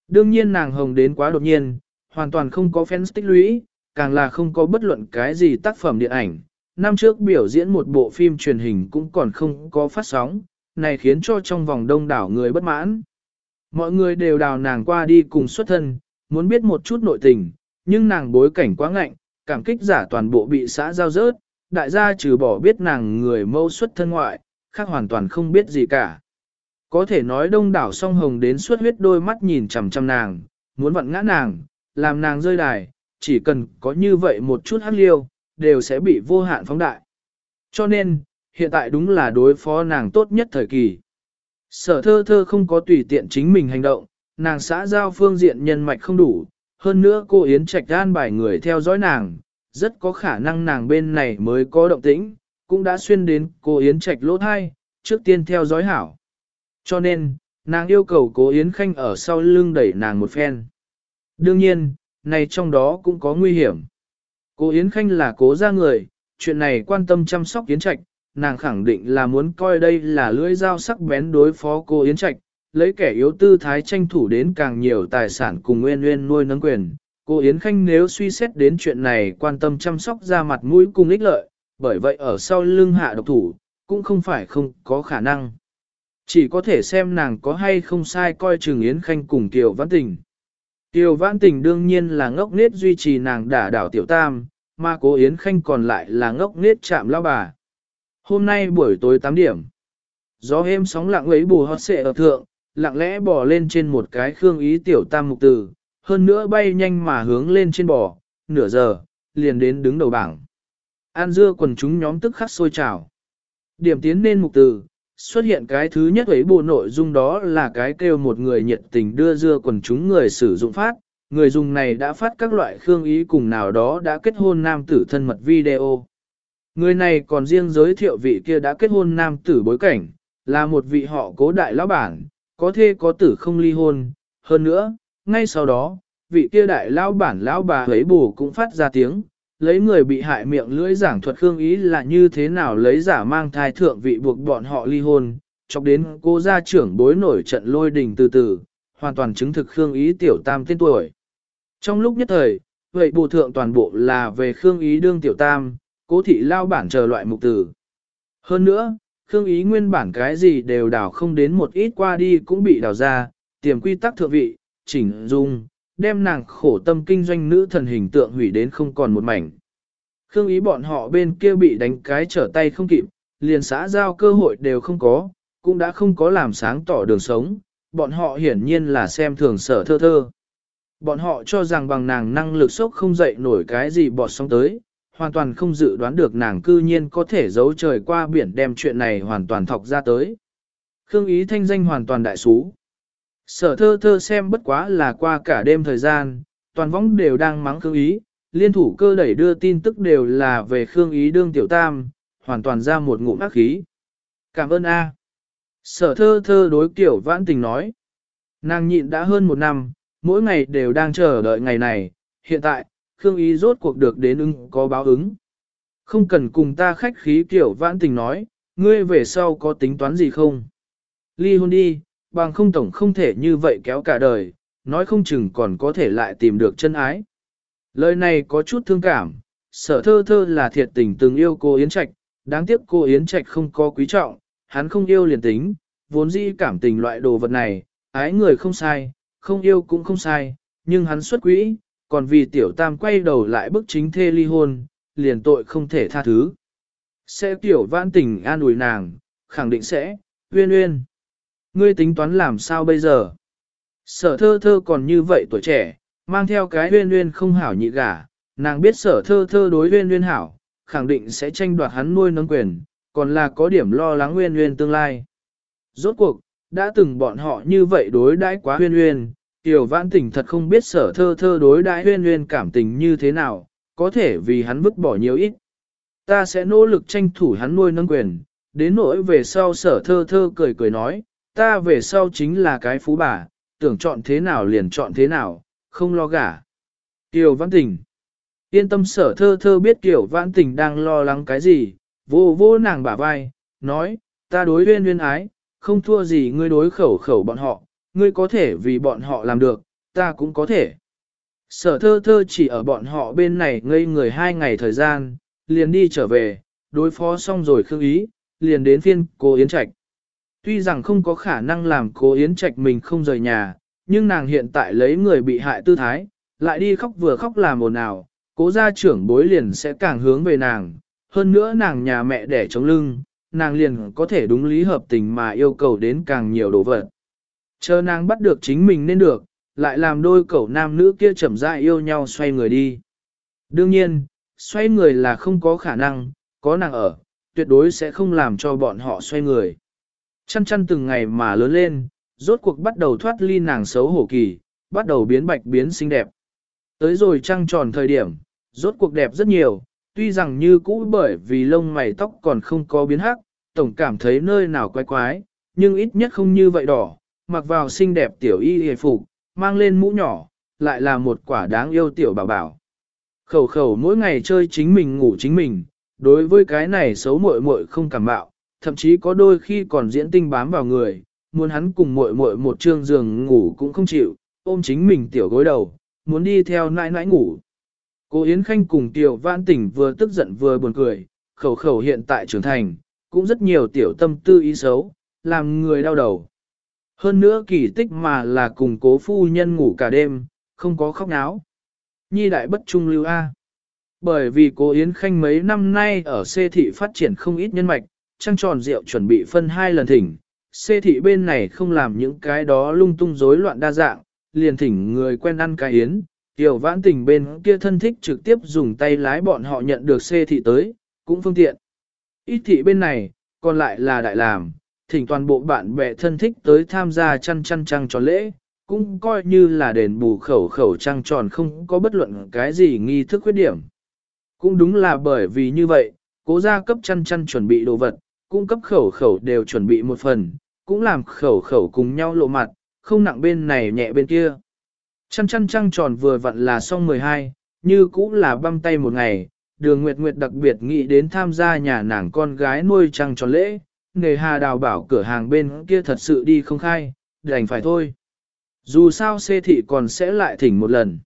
Đương nhiên nàng hồng đến quá đột nhiên, hoàn toàn không có fans tích lũy, càng là không có bất luận cái gì tác phẩm điện ảnh. Năm trước biểu diễn một bộ phim truyền hình cũng còn không có phát sóng, này khiến cho trong vòng đông đảo người bất mãn. Mọi người đều đào nàng qua đi cùng xuất thân, muốn biết một chút nội tình, nhưng nàng bối cảnh quá ngạnh, cảm kích giả toàn bộ bị xã giao rớt, đại gia trừ bỏ biết nàng người mâu xuất thân ngoại, khác hoàn toàn không biết gì cả. Có thể nói đông đảo song hồng đến suốt huyết đôi mắt nhìn chằm chằm nàng, muốn vặn ngã nàng, làm nàng rơi đài, chỉ cần có như vậy một chút hắc liêu, đều sẽ bị vô hạn phóng đại. Cho nên, hiện tại đúng là đối phó nàng tốt nhất thời kỳ. Sở thơ thơ không có tùy tiện chính mình hành động, nàng xã giao phương diện nhân mạch không đủ, hơn nữa cô Yến Trạch an bài người theo dõi nàng, rất có khả năng nàng bên này mới có động tĩnh, cũng đã xuyên đến cô Yến Trạch lỗ thai, trước tiên theo dõi hảo. Cho nên, nàng yêu cầu cô Yến Khanh ở sau lưng đẩy nàng một phen. Đương nhiên, này trong đó cũng có nguy hiểm. Cô Yến Khanh là cố gia người, chuyện này quan tâm chăm sóc Yến Trạch, nàng khẳng định là muốn coi đây là lưỡi dao sắc bén đối phó cô Yến Trạch, lấy kẻ yếu tư thái tranh thủ đến càng nhiều tài sản cùng nguyên nguyên nuôi nấng quyền. Cô Yến Khanh nếu suy xét đến chuyện này quan tâm chăm sóc ra mặt mũi cùng ích lợi, bởi vậy ở sau lưng hạ độc thủ, cũng không phải không có khả năng. Chỉ có thể xem nàng có hay không sai coi chừng Yến Khanh cùng Kiều Văn Tình. Kiều Văn Tình đương nhiên là ngốc nết duy trì nàng đả đảo tiểu tam, mà cố Yến Khanh còn lại là ngốc nết chạm lao bà. Hôm nay buổi tối 8 điểm, gió êm sóng lặng ấy bù hót xệ ở thượng, lặng lẽ bò lên trên một cái khương ý tiểu tam mục tử, hơn nữa bay nhanh mà hướng lên trên bò, nửa giờ, liền đến đứng đầu bảng. An dưa quần chúng nhóm tức khắc sôi trào. Điểm tiến nên mục từ, xuất hiện cái thứ nhất ấy bộ nội dung đó là cái kêu một người nhiệt tình đưa dưa quần chúng người sử dụng phát, người dùng này đã phát các loại khương ý cùng nào đó đã kết hôn nam tử thân mật video. Người này còn riêng giới thiệu vị kia đã kết hôn nam tử bối cảnh, là một vị họ cố đại lão bản, có thê có tử không ly hôn. Hơn nữa, ngay sau đó, vị kia đại lão bản lão bà ấy bù cũng phát ra tiếng, lấy người bị hại miệng lưỡi giảng thuật khương ý là như thế nào lấy giả mang thai thượng vị buộc bọn họ ly hôn, chọc đến cô gia trưởng bối nổi trận lôi đình từ từ, hoàn toàn chứng thực khương ý tiểu tam tên tuổi. Trong lúc nhất thời, vậy bù thượng toàn bộ là về khương ý đương tiểu tam, cố thị lao bản chờ loại mục tử. Hơn nữa, khương ý nguyên bản cái gì đều đào không đến một ít qua đi cũng bị đào ra, tiềm quy tắc thượng vị, chỉnh dung, đem nàng khổ tâm kinh doanh nữ thần hình tượng hủy đến không còn một mảnh. Khương ý bọn họ bên kia bị đánh cái trở tay không kịp, liền xã giao cơ hội đều không có, cũng đã không có làm sáng tỏ đường sống, bọn họ hiển nhiên là xem thường sở thơ thơ. Bọn họ cho rằng bằng nàng năng lực sốc không dậy nổi cái gì bọt sóng tới, hoàn toàn không dự đoán được nàng cư nhiên có thể giấu trời qua biển đem chuyện này hoàn toàn thọc ra tới. Khương ý thanh danh hoàn toàn đại xú. Sở thơ thơ xem bất quá là qua cả đêm thời gian, toàn võng đều đang mắng Khương ý, liên thủ cơ đẩy đưa tin tức đều là về Khương ý đương tiểu tam, hoàn toàn ra một ngụm ác khí. Cảm ơn A. Sở thơ thơ đối kiểu vãn tình nói. Nàng nhịn đã hơn một năm, mỗi ngày đều đang chờ đợi ngày này, hiện tại, Khương Ý rốt cuộc được đến ứng có báo ứng. Không cần cùng ta khách khí kiểu vãn tình nói, ngươi về sau có tính toán gì không? Ly hôn đi, bằng không tổng không thể như vậy kéo cả đời, nói không chừng còn có thể lại tìm được chân ái. Lời này có chút thương cảm, sở thơ thơ là thiệt tình từng yêu cô Yến Trạch, đáng tiếc cô Yến Trạch không có quý trọng, hắn không yêu liền tính, vốn dĩ cảm tình loại đồ vật này, ái người không sai, không yêu cũng không sai, nhưng hắn xuất quỹ, còn vì tiểu tam quay đầu lại bức chính thê ly hôn, liền tội không thể tha thứ. Sẽ tiểu vãn tình an ủi nàng, khẳng định sẽ, uyên uyên. Ngươi tính toán làm sao bây giờ? Sở thơ thơ còn như vậy tuổi trẻ, mang theo cái huyên huyên không hảo nhị gả, nàng biết sở thơ thơ đối huyên huyên hảo, khẳng định sẽ tranh đoạt hắn nuôi nấng quyền, còn là có điểm lo lắng huyên huyên tương lai. Rốt cuộc, đã từng bọn họ như vậy đối đãi quá huyên huyên, Tiểu vãn tình thật không biết sở thơ thơ đối đãi huyên huyên cảm tình như thế nào, có thể vì hắn vứt bỏ nhiều ít. Ta sẽ nỗ lực tranh thủ hắn nuôi nâng quyền, đến nỗi về sau sở thơ thơ cười cười nói, ta về sau chính là cái phú bà, tưởng chọn thế nào liền chọn thế nào, không lo gả. Kiều văn tình. Yên tâm sở thơ thơ biết Kiều Văn tình đang lo lắng cái gì, vô vô nàng bả vai, nói, ta đối huyên huyên ái, không thua gì ngươi đối khẩu khẩu bọn họ, ngươi có thể vì bọn họ làm được, ta cũng có thể. Sở thơ thơ chỉ ở bọn họ bên này ngây người hai ngày thời gian, liền đi trở về, đối phó xong rồi khương ý, liền đến phiên cô Yến Trạch. Tuy rằng không có khả năng làm cố Yến Trạch mình không rời nhà, nhưng nàng hiện tại lấy người bị hại tư thái, lại đi khóc vừa khóc làm ồn ào, cố gia trưởng bối liền sẽ càng hướng về nàng. Hơn nữa nàng nhà mẹ đẻ chống lưng, nàng liền có thể đúng lý hợp tình mà yêu cầu đến càng nhiều đồ vật. Chờ nàng bắt được chính mình nên được, lại làm đôi cậu nam nữ kia chậm rãi yêu nhau xoay người đi. Đương nhiên, xoay người là không có khả năng, có nàng ở, tuyệt đối sẽ không làm cho bọn họ xoay người. Chăn chăn từng ngày mà lớn lên, rốt cuộc bắt đầu thoát ly nàng xấu hổ kỳ, bắt đầu biến bạch biến xinh đẹp. Tới rồi trăng tròn thời điểm, rốt cuộc đẹp rất nhiều, tuy rằng như cũ bởi vì lông mày tóc còn không có biến hắc, tổng cảm thấy nơi nào quái quái, nhưng ít nhất không như vậy đỏ, mặc vào xinh đẹp tiểu y hề phục, mang lên mũ nhỏ, lại là một quả đáng yêu tiểu bảo bảo. Khẩu khẩu mỗi ngày chơi chính mình ngủ chính mình, đối với cái này xấu muội muội không cảm bạo, thậm chí có đôi khi còn diễn tinh bám vào người, muốn hắn cùng muội muội một trương giường ngủ cũng không chịu, ôm chính mình tiểu gối đầu, muốn đi theo nãi nãi ngủ. Cô Yến Khanh cùng tiểu vãn tỉnh vừa tức giận vừa buồn cười, khẩu khẩu hiện tại trưởng thành, cũng rất nhiều tiểu tâm tư ý xấu, làm người đau đầu. Hơn nữa kỳ tích mà là cùng cố phu nhân ngủ cả đêm, không có khóc náo. Nhi đại bất trung lưu A. Bởi vì cố Yến Khanh mấy năm nay ở xê thị phát triển không ít nhân mạch, trăng tròn rượu chuẩn bị phân hai lần thỉnh. Xê thị bên này không làm những cái đó lung tung rối loạn đa dạng, liền thỉnh người quen ăn cái yến. Tiểu vãn tình bên kia thân thích trực tiếp dùng tay lái bọn họ nhận được xê thị tới, cũng phương tiện. Ít thị bên này, còn lại là đại làm, thỉnh toàn bộ bạn bè thân thích tới tham gia chăn chăn trăng tròn lễ, cũng coi như là đền bù khẩu khẩu trăng tròn không có bất luận cái gì nghi thức khuyết điểm. Cũng đúng là bởi vì như vậy, cố gia cấp chăn chăn chuẩn bị đồ vật, cung cấp khẩu khẩu đều chuẩn bị một phần, cũng làm khẩu khẩu cùng nhau lộ mặt, không nặng bên này nhẹ bên kia. Chăn chăn trăng tròn vừa vặn là xong 12, như cũng là băm tay một ngày, đường Nguyệt Nguyệt đặc biệt nghĩ đến tham gia nhà nàng con gái nuôi trăng tròn lễ, nghề hà đào bảo cửa hàng bên kia thật sự đi không khai, đành phải thôi. Dù sao xê thị còn sẽ lại thỉnh một lần.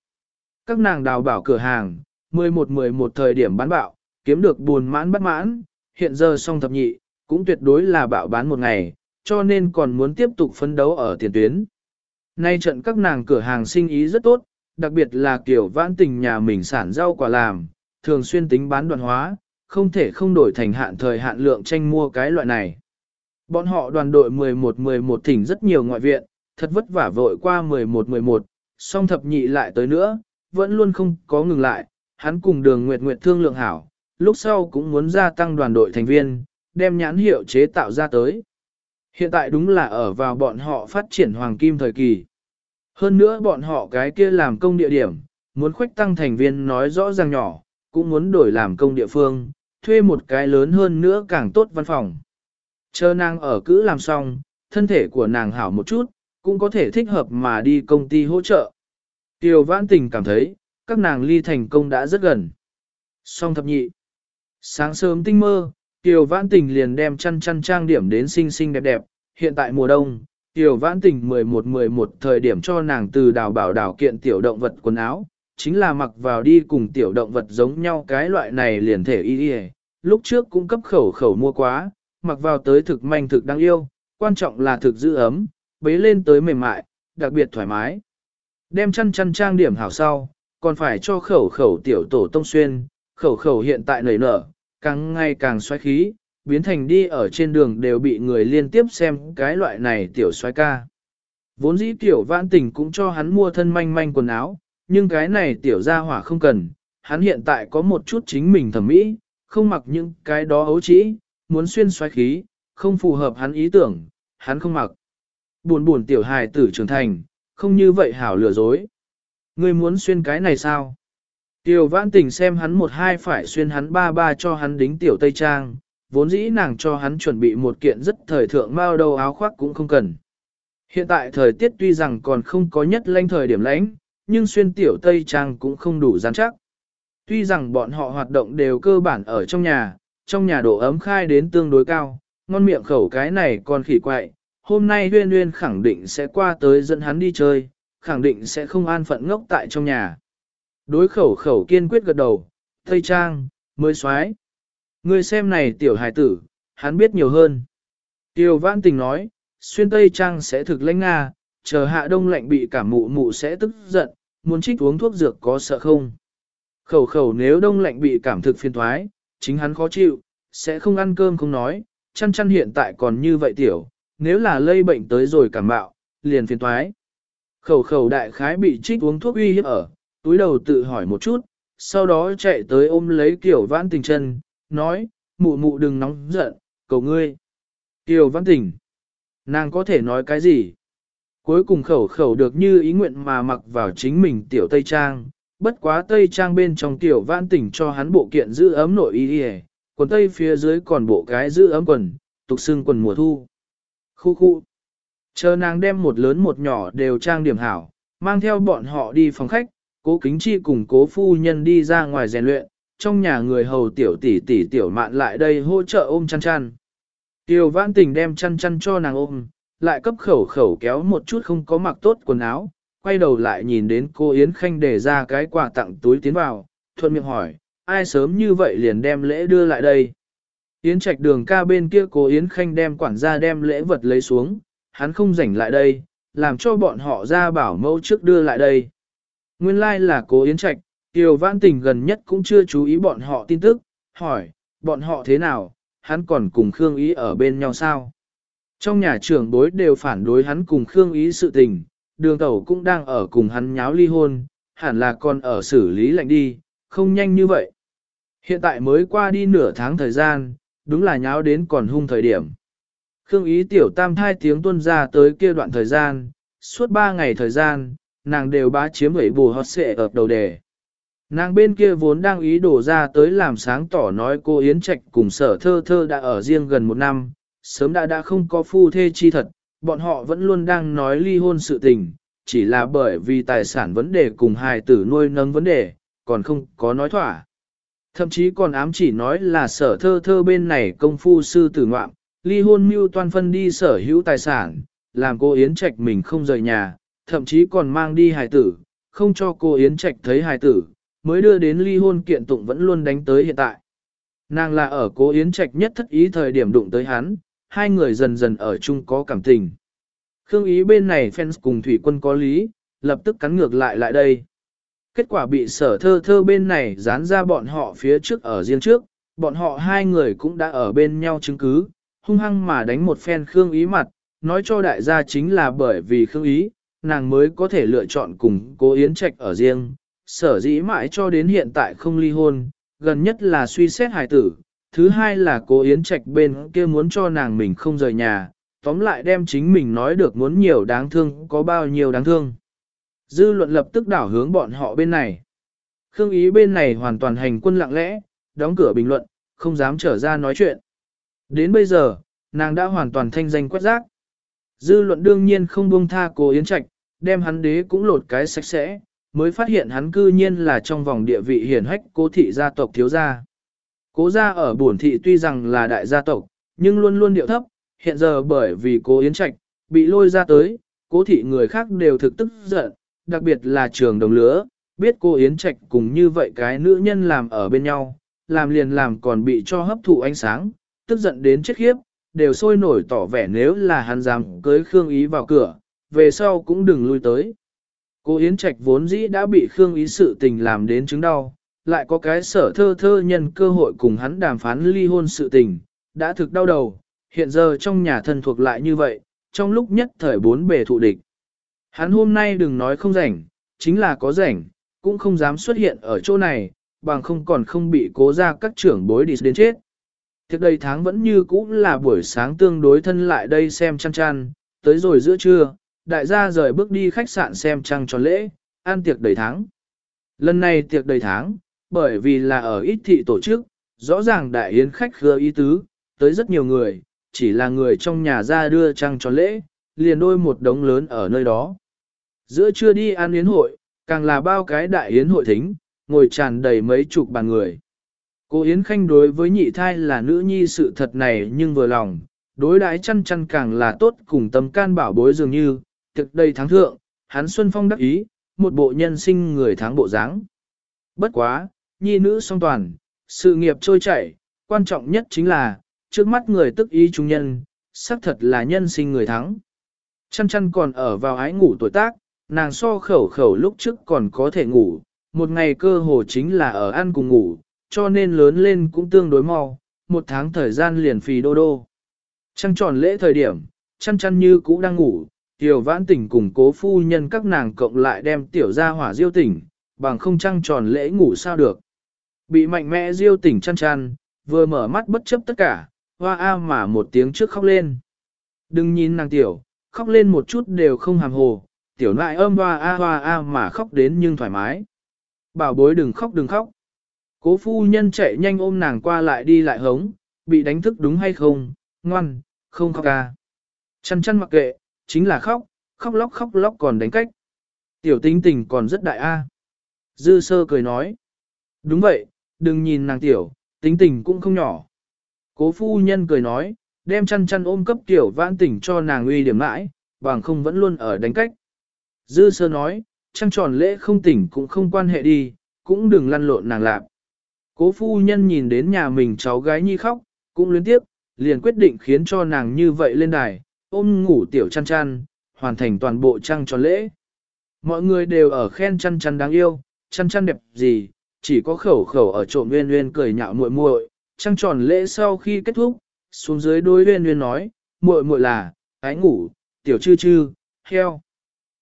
Các nàng đào bảo cửa hàng, 11-11 thời điểm bán bạo, kiếm được buồn mãn bắt mãn, hiện giờ xong thập nhị, cũng tuyệt đối là bạo bán một ngày, cho nên còn muốn tiếp tục phấn đấu ở tiền tuyến. Nay trận các nàng cửa hàng sinh ý rất tốt, đặc biệt là kiểu vãn tình nhà mình sản rau quả làm, thường xuyên tính bán đoàn hóa, không thể không đổi thành hạn thời hạn lượng tranh mua cái loại này. Bọn họ đoàn đội 11-11 thỉnh rất nhiều ngoại viện, thật vất vả vội qua 11-11, song thập nhị lại tới nữa, vẫn luôn không có ngừng lại, hắn cùng đường Nguyệt Nguyệt thương lượng hảo, lúc sau cũng muốn gia tăng đoàn đội thành viên, đem nhãn hiệu chế tạo ra tới. Hiện tại đúng là ở vào bọn họ phát triển hoàng kim thời kỳ. Hơn nữa bọn họ cái kia làm công địa điểm, muốn khuếch tăng thành viên nói rõ ràng nhỏ, cũng muốn đổi làm công địa phương, thuê một cái lớn hơn nữa càng tốt văn phòng. Chờ nàng ở cữ làm xong, thân thể của nàng hảo một chút, cũng có thể thích hợp mà đi công ty hỗ trợ. Tiêu vãn tình cảm thấy, các nàng ly thành công đã rất gần. Song thập nhị. Sáng sớm tinh mơ, Tiểu vãn tình liền đem chăn chăn trang điểm đến xinh xinh đẹp đẹp. Hiện tại mùa đông, Tiểu vãn tình 11-11 thời điểm cho nàng từ đào bảo đào kiện tiểu động vật quần áo, chính là mặc vào đi cùng tiểu động vật giống nhau cái loại này liền thể y y. Lúc trước cũng cấp khẩu khẩu mua quá, mặc vào tới thực manh thực đáng yêu, quan trọng là thực giữ ấm, bế lên tới mềm mại, đặc biệt thoải mái. Đem chăn chăn trang điểm hảo sau, còn phải cho khẩu khẩu tiểu tổ tông xuyên, khẩu khẩu hiện tại nảy nở, càng ngày càng xoáy khí, biến thành đi ở trên đường đều bị người liên tiếp xem cái loại này tiểu xoáy ca. Vốn dĩ tiểu vãn tình cũng cho hắn mua thân manh manh quần áo, nhưng cái này tiểu gia hỏa không cần, hắn hiện tại có một chút chính mình thẩm mỹ, không mặc những cái đó ấu trĩ, muốn xuyên xoáy khí, không phù hợp hắn ý tưởng, hắn không mặc. Buồn buồn tiểu hài tử trưởng thành, không như vậy hảo lừa dối. Ngươi muốn xuyên cái này sao? Tiểu vãn tình xem hắn một hai phải xuyên hắn ba ba cho hắn đính tiểu tây trang, vốn dĩ nàng cho hắn chuẩn bị một kiện rất thời thượng mao đầu áo khoác cũng không cần. Hiện tại thời tiết tuy rằng còn không có nhất lanh thời điểm lãnh, nhưng xuyên tiểu tây trang cũng không đủ gian chắc. Tuy rằng bọn họ hoạt động đều cơ bản ở trong nhà, trong nhà độ ấm khai đến tương đối cao, ngon miệng khẩu cái này còn khỉ quậy, hôm nay huyên huyên khẳng định sẽ qua tới dẫn hắn đi chơi, khẳng định sẽ không an phận ngốc tại trong nhà. Đối khẩu khẩu kiên quyết gật đầu, Tây Trang, mới xoái. Người xem này tiểu hài tử, hắn biết nhiều hơn. Tiểu vãn tình nói, xuyên Tây Trang sẽ thực lãnh Nga, chờ hạ đông lạnh bị cảm mụ mụ sẽ tức giận, muốn trích uống thuốc dược có sợ không. Khẩu khẩu nếu đông lạnh bị cảm thực phiền thoái, chính hắn khó chịu, sẽ không ăn cơm không nói, chăn chăn hiện tại còn như vậy tiểu, nếu là lây bệnh tới rồi cảm bạo, liền phiền thoái. Khẩu khẩu đại khái bị trích uống thuốc uy hiếp ở, túi đầu tự hỏi một chút, sau đó chạy tới ôm lấy Kiều vãn tình chân, nói, mụ mụ đừng nóng giận, cầu ngươi. Kiều vãn tình, nàng có thể nói cái gì? Cuối cùng khẩu khẩu được như ý nguyện mà mặc vào chính mình tiểu Tây Trang, bất quá Tây Trang bên trong tiểu vãn tình cho hắn bộ kiện giữ ấm nội y y quần Tây phía dưới còn bộ cái giữ ấm quần, tục xưng quần mùa thu. Khu khu. Chờ nàng đem một lớn một nhỏ đều trang điểm hảo, mang theo bọn họ đi phòng khách, cố kính chi cùng cố phu nhân đi ra ngoài rèn luyện, trong nhà người hầu tiểu tỷ tỷ tiểu mạn lại đây hỗ trợ ôm chăn chăn. Tiểu vãn tình đem chăn chăn cho nàng ôm, lại cấp khẩu khẩu kéo một chút không có mặc tốt quần áo, quay đầu lại nhìn đến cô Yến Khanh để ra cái quà tặng túi tiến vào, thuận miệng hỏi, ai sớm như vậy liền đem lễ đưa lại đây. Yến trạch đường ca bên kia cô Yến Khanh đem quản gia đem lễ vật lấy xuống, hắn không rảnh lại đây, làm cho bọn họ ra bảo mẫu trước đưa lại đây. Nguyên lai là cố Yến Trạch, Tiêu Vãn Tình gần nhất cũng chưa chú ý bọn họ tin tức, hỏi, bọn họ thế nào, hắn còn cùng Khương Ý ở bên nhau sao? Trong nhà trưởng bối đều phản đối hắn cùng Khương Ý sự tình, đường tẩu cũng đang ở cùng hắn nháo ly hôn, hẳn là còn ở xử lý lạnh đi, không nhanh như vậy. Hiện tại mới qua đi nửa tháng thời gian, đúng là nháo đến còn hung thời điểm. Khương ý tiểu tam thai tiếng tuân ra tới kia đoạn thời gian, suốt ba ngày thời gian, nàng đều bá chiếm ấy bù hót xệ ở đầu đề. Nàng bên kia vốn đang ý đổ ra tới làm sáng tỏ nói cô Yến Trạch cùng sở thơ thơ đã ở riêng gần một năm, sớm đã đã không có phu thê chi thật, bọn họ vẫn luôn đang nói ly hôn sự tình, chỉ là bởi vì tài sản vấn đề cùng hài tử nuôi nâng vấn đề, còn không có nói thỏa. Thậm chí còn ám chỉ nói là sở thơ thơ bên này công phu sư tử ngoạm, ly hôn mưu toan phân đi sở hữu tài sản, làm cô Yến Trạch mình không rời nhà, thậm chí còn mang đi hài tử, không cho cô Yến Trạch thấy hài tử, mới đưa đến ly hôn kiện tụng vẫn luôn đánh tới hiện tại. Nàng là ở cố Yến Trạch nhất thất ý thời điểm đụng tới hắn, hai người dần dần ở chung có cảm tình. Khương ý bên này fans cùng thủy quân có lý, lập tức cắn ngược lại lại đây. Kết quả bị sở thơ thơ bên này dán ra bọn họ phía trước ở riêng trước, bọn họ hai người cũng đã ở bên nhau chứng cứ, hung hăng mà đánh một phen Khương ý mặt, nói cho đại gia chính là bởi vì Khương ý, nàng mới có thể lựa chọn cùng cố Yến Trạch ở riêng, sở dĩ mãi cho đến hiện tại không ly hôn, gần nhất là suy xét hài tử, thứ hai là cố Yến Trạch bên kia muốn cho nàng mình không rời nhà, tóm lại đem chính mình nói được muốn nhiều đáng thương có bao nhiêu đáng thương. Dư luận lập tức đảo hướng bọn họ bên này. Khương ý bên này hoàn toàn hành quân lặng lẽ, đóng cửa bình luận, không dám trở ra nói chuyện. Đến bây giờ, nàng đã hoàn toàn thanh danh quét rác. Dư luận đương nhiên không buông tha cố Yến Trạch, đem hắn đế cũng lột cái sạch sẽ, mới phát hiện hắn cư nhiên là trong vòng địa vị hiển hách cố thị gia tộc thiếu gia. Cố gia ở bổn thị tuy rằng là đại gia tộc, nhưng luôn luôn điệu thấp, hiện giờ bởi vì cố Yến Trạch, bị lôi ra tới, cố thị người khác đều thực tức giận, đặc biệt là trường đồng lứa, biết cô Yến Trạch cùng như vậy cái nữ nhân làm ở bên nhau, làm liền làm còn bị cho hấp thụ ánh sáng, tức giận đến chết khiếp, đều sôi nổi tỏ vẻ nếu là hắn dám cưới Khương Ý vào cửa, về sau cũng đừng lui tới. Cô Yến Trạch vốn dĩ đã bị Khương Ý sự tình làm đến chứng đau, lại có cái sở thơ thơ nhân cơ hội cùng hắn đàm phán ly hôn sự tình, đã thực đau đầu, hiện giờ trong nhà thân thuộc lại như vậy, trong lúc nhất thời bốn bề thụ địch. Hắn hôm nay đừng nói không rảnh, chính là có rảnh, cũng không dám xuất hiện ở chỗ này, bằng không còn không bị cố ra các trưởng bối đi đến chết. Thực đây tháng vẫn như cũ là buổi sáng tương đối thân lại đây xem chăn chăn, tới rồi giữa trưa, đại gia rời bước đi khách sạn xem trăng tròn lễ, ăn tiệc đầy tháng. Lần này tiệc đầy tháng, bởi vì là ở ít thị tổ chức, rõ ràng đại yến khách khứa ý tứ, tới rất nhiều người, chỉ là người trong nhà ra đưa trăng tròn lễ, liền đôi một đống lớn ở nơi đó. Giữa trưa đi ăn yến hội, càng là bao cái đại yến hội thính, ngồi tràn đầy mấy chục bàn người. Cô Yến Khanh đối với nhị thai là nữ nhi sự thật này nhưng vừa lòng, đối đãi chăn chăn càng là tốt cùng tâm can bảo bối dường như, thực đây tháng thượng, hắn Xuân Phong đắc ý, một bộ nhân sinh người tháng bộ dáng. Bất quá, nhi nữ song toàn, sự nghiệp trôi chảy, quan trọng nhất chính là, trước mắt người tức ý trung nhân, xác thật là nhân sinh người thắng. Chăn chăn còn ở vào ái ngủ tuổi tác, nàng so khẩu khẩu lúc trước còn có thể ngủ, một ngày cơ hồ chính là ở ăn cùng ngủ, cho nên lớn lên cũng tương đối mau, một tháng thời gian liền phì đô đô. Trăng tròn lễ thời điểm, chăn chăn như cũ đang ngủ, tiểu vãn tỉnh cùng cố phu nhân các nàng cộng lại đem tiểu ra hỏa diêu tỉnh, bằng không trăng tròn lễ ngủ sao được. Bị mạnh mẽ diêu tỉnh chăn chăn, vừa mở mắt bất chấp tất cả, hoa a mà một tiếng trước khóc lên. Đừng nhìn nàng tiểu, khóc lên một chút đều không hàm hồ, tiểu nại âm hoa a hoa a mà khóc đến nhưng thoải mái. Bảo bối đừng khóc đừng khóc. Cố phu nhân chạy nhanh ôm nàng qua lại đi lại hống, bị đánh thức đúng hay không, ngoan, không khóc ca. Chăn chăn mặc kệ, chính là khóc, khóc lóc khóc lóc còn đánh cách. Tiểu tính tình còn rất đại a. À. Dư sơ cười nói. Đúng vậy, đừng nhìn nàng tiểu, tính tình cũng không nhỏ. Cố phu nhân cười nói, đem chăn chăn ôm cấp tiểu vãn tỉnh cho nàng uy điểm mãi, bằng không vẫn luôn ở đánh cách. Dư sơ nói, trăng tròn lễ không tỉnh cũng không quan hệ đi, cũng đừng lăn lộn nàng lạp. Cố phu nhân nhìn đến nhà mình cháu gái nhi khóc, cũng luyến tiếp, liền quyết định khiến cho nàng như vậy lên đài, ôm ngủ tiểu chăn chăn, hoàn thành toàn bộ trăng tròn lễ. Mọi người đều ở khen chăn chăn đáng yêu, chăn chăn đẹp gì, chỉ có khẩu khẩu ở trộm nguyên nguyên cười nhạo muội muội. Trăng tròn lễ sau khi kết thúc, xuống dưới đôi nguyên nguyên nói, muội muội là, ái ngủ, tiểu chư chư, heo.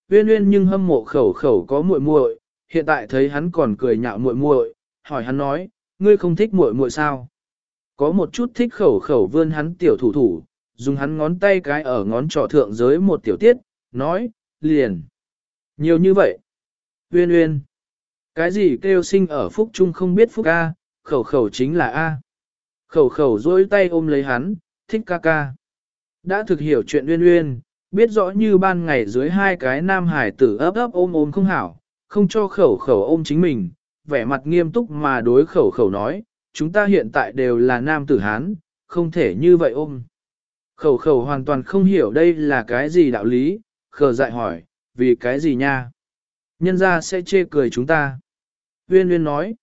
nguyên nguyên nhưng hâm mộ khẩu khẩu có muội muội, hiện tại thấy hắn còn cười nhạo muội muội, hỏi hắn nói, ngươi không thích muội muội sao? Có một chút thích khẩu khẩu vươn hắn tiểu thủ thủ, dùng hắn ngón tay cái ở ngón trỏ thượng giới một tiểu tiết, nói, liền. Nhiều như vậy. Uyên uyên. Cái gì kêu sinh ở phúc trung không biết phúc A, khẩu khẩu chính là A. Khẩu khẩu dối tay ôm lấy hắn, thích ca ca. Đã thực hiểu chuyện uyên uyên, biết rõ như ban ngày dưới hai cái nam hải tử ấp ấp ôm ôm không hảo, không cho khẩu khẩu ôm chính mình, vẻ mặt nghiêm túc mà đối khẩu khẩu nói, chúng ta hiện tại đều là nam tử Hán, không thể như vậy ôm. Khẩu khẩu hoàn toàn không hiểu đây là cái gì đạo lý, khờ dại hỏi, vì cái gì nha? Nhân ra sẽ chê cười chúng ta. Uyên Uyên nói,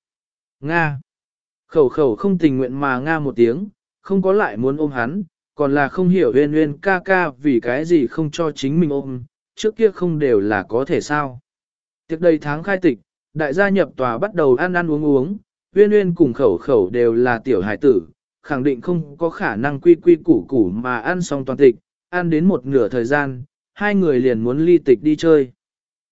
Nga. Khẩu khẩu không tình nguyện mà Nga một tiếng, không có lại muốn ôm hắn, còn là không hiểu Uyên Uyên ca ca vì cái gì không cho chính mình ôm, trước kia không đều là có thể sao. Tiệc đầy tháng khai tịch, đại gia nhập tòa bắt đầu ăn ăn uống uống, Uyên Uyên cùng khẩu khẩu đều là tiểu hải tử, khẳng định không có khả năng quy quy củ củ mà ăn xong toàn tịch, ăn đến một nửa thời gian, hai người liền muốn ly tịch đi chơi.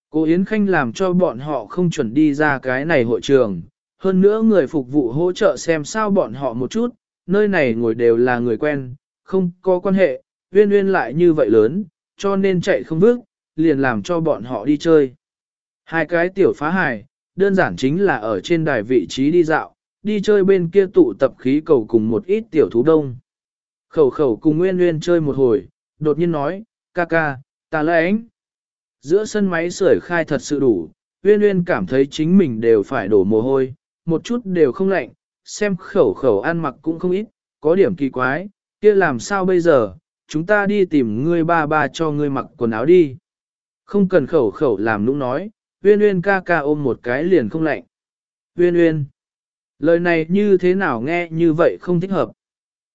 Cô Yến Khanh làm cho bọn họ không chuẩn đi ra cái này hội trường, hơn nữa người phục vụ hỗ trợ xem sao bọn họ một chút, nơi này ngồi đều là người quen, không có quan hệ, Uyên Uyên lại như vậy lớn, cho nên chạy không bước, liền làm cho bọn họ đi chơi. Hai cái tiểu phá hài, đơn giản chính là ở trên đài vị trí đi dạo, đi chơi bên kia tụ tập khí cầu cùng một ít tiểu thú đông. Khẩu khẩu cùng Nguyên Nguyên chơi một hồi, đột nhiên nói, ca ca, ta là ánh. Giữa sân máy sưởi khai thật sự đủ, Nguyên Nguyên cảm thấy chính mình đều phải đổ mồ hôi, một chút đều không lạnh, xem khẩu khẩu ăn mặc cũng không ít, có điểm kỳ quái, kia làm sao bây giờ, chúng ta đi tìm ngươi ba ba cho ngươi mặc quần áo đi. Không cần khẩu khẩu làm nũng nói, Uyên Uyên ca ca ôm một cái liền không lạnh. Uyên Uyên. Lời này như thế nào nghe như vậy không thích hợp.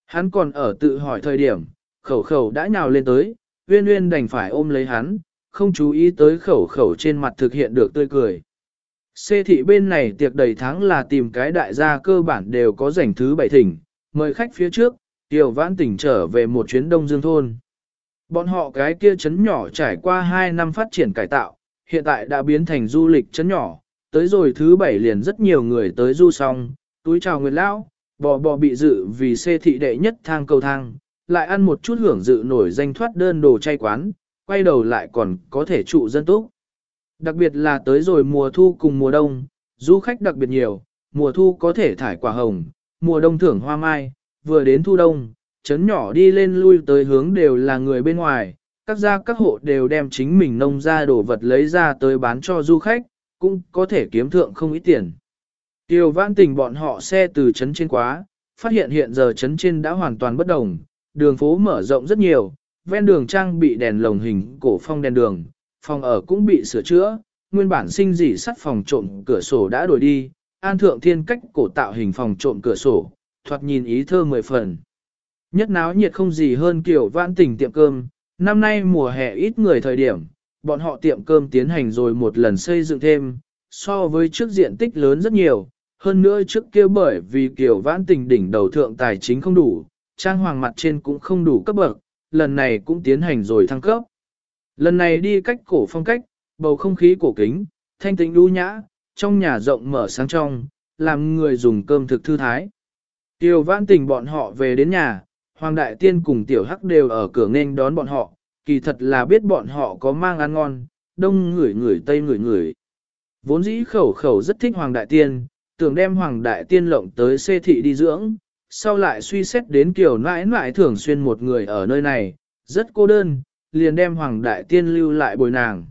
Hắn còn ở tự hỏi thời điểm, khẩu khẩu đã nhào lên tới, Uyên Uyên đành phải ôm lấy hắn, không chú ý tới khẩu khẩu trên mặt thực hiện được tươi cười. Xê thị bên này tiệc đầy tháng là tìm cái đại gia cơ bản đều có rảnh thứ bảy thỉnh, mời khách phía trước, Tiểu Vãn tỉnh trở về một chuyến Đông Dương Thôn. Bọn họ cái kia chấn nhỏ trải qua 2 năm phát triển cải tạo, hiện tại đã biến thành du lịch chấn nhỏ, tới rồi thứ bảy liền rất nhiều người tới du xong, túi chào nguyệt lão, bò bò bị dự vì xê thị đệ nhất thang cầu thang, lại ăn một chút hưởng dự nổi danh thoát đơn đồ chay quán, quay đầu lại còn có thể trụ dân túc. Đặc biệt là tới rồi mùa thu cùng mùa đông, du khách đặc biệt nhiều, mùa thu có thể thải quả hồng, mùa đông thưởng hoa mai, vừa đến thu đông, chấn nhỏ đi lên lui tới hướng đều là người bên ngoài, các gia các hộ đều đem chính mình nông ra đồ vật lấy ra tới bán cho du khách, cũng có thể kiếm thượng không ít tiền. Tiêu vãn tình bọn họ xe từ chấn trên quá, phát hiện hiện giờ chấn trên đã hoàn toàn bất đồng, đường phố mở rộng rất nhiều, ven đường trang bị đèn lồng hình cổ phong đèn đường, phòng ở cũng bị sửa chữa, nguyên bản sinh dị sắt phòng trộm cửa sổ đã đổi đi, an thượng thiên cách cổ tạo hình phòng trộm cửa sổ, thoạt nhìn ý thơ mười phần. Nhất náo nhiệt không gì hơn kiểu vãn tình tiệm cơm, năm nay mùa hè ít người thời điểm, bọn họ tiệm cơm tiến hành rồi một lần xây dựng thêm, so với trước diện tích lớn rất nhiều, hơn nữa trước kia bởi vì kiểu vãn tình đỉnh đầu thượng tài chính không đủ, trang hoàng mặt trên cũng không đủ cấp bậc, lần này cũng tiến hành rồi thăng cấp. Lần này đi cách cổ phong cách, bầu không khí cổ kính, thanh tĩnh đu nhã, trong nhà rộng mở sáng trong, làm người dùng cơm thực thư thái. Tiêu vãn tình bọn họ về đến nhà, Hoàng Đại Tiên cùng Tiểu Hắc đều ở cửa nghênh đón bọn họ, kỳ thật là biết bọn họ có mang ăn ngon, đông ngửi ngửi tây ngửi ngửi. Vốn dĩ khẩu khẩu rất thích Hoàng Đại Tiên, tưởng đem Hoàng Đại Tiên lộng tới xê thị đi dưỡng, sau lại suy xét đến kiểu nãi nãi thường xuyên một người ở nơi này, rất cô đơn, liền đem Hoàng Đại Tiên lưu lại bồi nàng.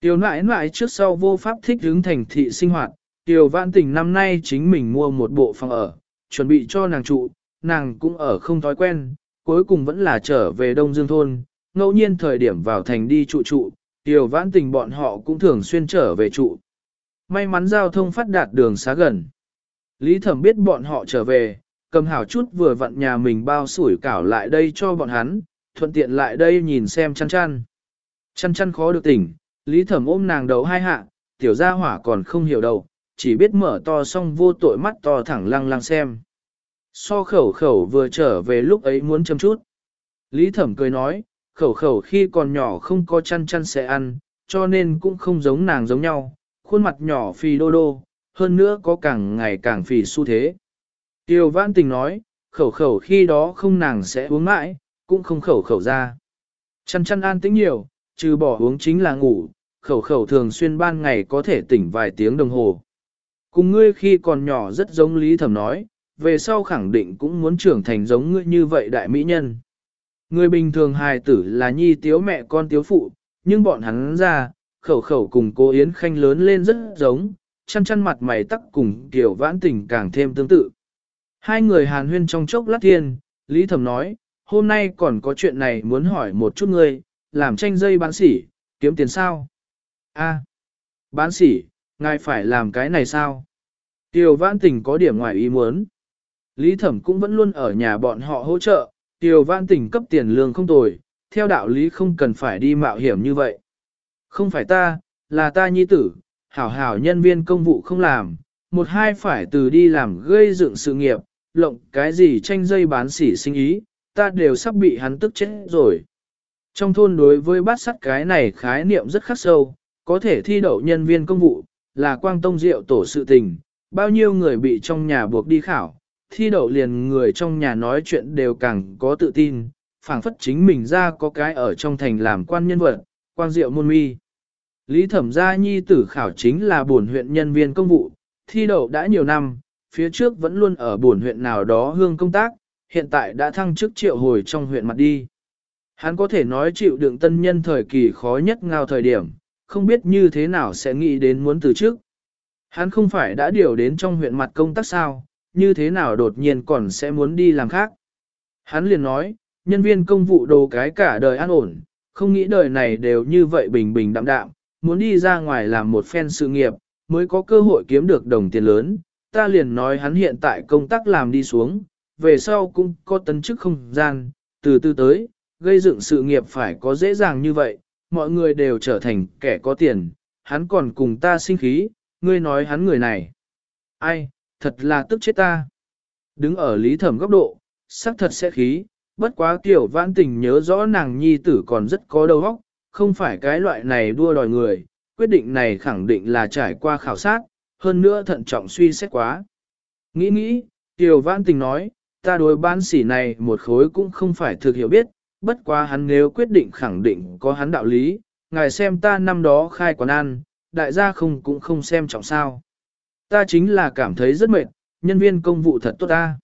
Tiểu nãi nãi trước sau vô pháp thích hướng thành thị sinh hoạt, Tiểu vạn tình năm nay chính mình mua một bộ phòng ở, chuẩn bị cho nàng trụ, nàng cũng ở không thói quen, cuối cùng vẫn là trở về Đông Dương Thôn, ngẫu nhiên thời điểm vào thành đi trụ trụ, Tiểu vãn tình bọn họ cũng thường xuyên trở về trụ. May mắn giao thông phát đạt đường xá gần. Lý thẩm biết bọn họ trở về, cầm hảo chút vừa vặn nhà mình bao sủi cảo lại đây cho bọn hắn, thuận tiện lại đây nhìn xem chăn chăn. Chăn chăn khó được tỉnh, Lý thẩm ôm nàng đầu hai hạ, tiểu gia hỏa còn không hiểu đâu, chỉ biết mở to xong vô tội mắt to thẳng lăng lăng xem. So khẩu khẩu vừa trở về lúc ấy muốn châm chút. Lý thẩm cười nói, khẩu khẩu khi còn nhỏ không có chăn chăn sẽ ăn, cho nên cũng không giống nàng giống nhau, khuôn mặt nhỏ phì đô đô, hơn nữa có càng ngày càng phì xu thế. Tiêu Văn Tình nói, khẩu khẩu khi đó không nàng sẽ uống mãi, cũng không khẩu khẩu ra. Chăn chăn an tĩnh nhiều, trừ bỏ uống chính là ngủ, khẩu khẩu thường xuyên ban ngày có thể tỉnh vài tiếng đồng hồ. Cùng ngươi khi còn nhỏ rất giống Lý Thẩm nói, về sau khẳng định cũng muốn trưởng thành giống ngươi như vậy đại mỹ nhân. Người bình thường hài tử là nhi tiếu mẹ con tiếu phụ, nhưng bọn hắn ra, khẩu khẩu cùng cô Yến Khanh lớn lên rất giống, chăn chăn mặt mày tắc cùng kiểu vãn tình càng thêm tương tự. Hai người hàn huyên trong chốc lát thiên, Lý Thẩm nói, hôm nay còn có chuyện này muốn hỏi một chút ngươi, làm tranh dây bán sỉ, kiếm tiền sao? A, bán sỉ, ngài phải làm cái này sao? Tiểu vãn tình có điểm ngoài ý muốn. Lý Thẩm cũng vẫn luôn ở nhà bọn họ hỗ trợ, Tiêu vãn tỉnh cấp tiền lương không tồi, theo đạo lý không cần phải đi mạo hiểm như vậy. Không phải ta, là ta nhi tử, hảo hảo nhân viên công vụ không làm, một hai phải từ đi làm gây dựng sự nghiệp, lộng cái gì tranh dây bán sỉ sinh ý, ta đều sắp bị hắn tức chết rồi. Trong thôn đối với bát sắt cái này khái niệm rất khắc sâu, có thể thi đậu nhân viên công vụ, là quang tông diệu tổ sự tình, bao nhiêu người bị trong nhà buộc đi khảo, thi đậu liền người trong nhà nói chuyện đều càng có tự tin, phảng phất chính mình ra có cái ở trong thành làm quan nhân vật, quan diệu môn mi. Lý thẩm gia nhi tử khảo chính là bổn huyện nhân viên công vụ, thi đậu đã nhiều năm, phía trước vẫn luôn ở bổn huyện nào đó hương công tác, hiện tại đã thăng chức triệu hồi trong huyện mặt đi. Hắn có thể nói chịu đựng tân nhân thời kỳ khó nhất ngao thời điểm, không biết như thế nào sẽ nghĩ đến muốn từ trước. Hắn không phải đã điều đến trong huyện mặt công tác sao, như thế nào đột nhiên còn sẽ muốn đi làm khác. Hắn liền nói, nhân viên công vụ đồ cái cả đời an ổn, không nghĩ đời này đều như vậy bình bình đạm đạm, muốn đi ra ngoài làm một phen sự nghiệp, mới có cơ hội kiếm được đồng tiền lớn. Ta liền nói hắn hiện tại công tác làm đi xuống, về sau cũng có tấn chức không gian, từ từ tới, gây dựng sự nghiệp phải có dễ dàng như vậy, mọi người đều trở thành kẻ có tiền, hắn còn cùng ta sinh khí, ngươi nói hắn người này. Ai, thật là tức chết ta. Đứng ở lý thẩm góc độ, sắc thật sẽ khí, bất quá tiểu vãn tình nhớ rõ nàng nhi tử còn rất có đầu óc, không phải cái loại này đua đòi người, quyết định này khẳng định là trải qua khảo sát, hơn nữa thận trọng suy xét quá. Nghĩ nghĩ, Tiểu Vãn Tình nói, ta đối ban sỉ này một khối cũng không phải thực hiểu biết, bất quá hắn nếu quyết định khẳng định có hắn đạo lý, ngài xem ta năm đó khai quán ăn, đại gia không cũng không xem trọng sao. Ta chính là cảm thấy rất mệt, nhân viên công vụ thật tốt ta.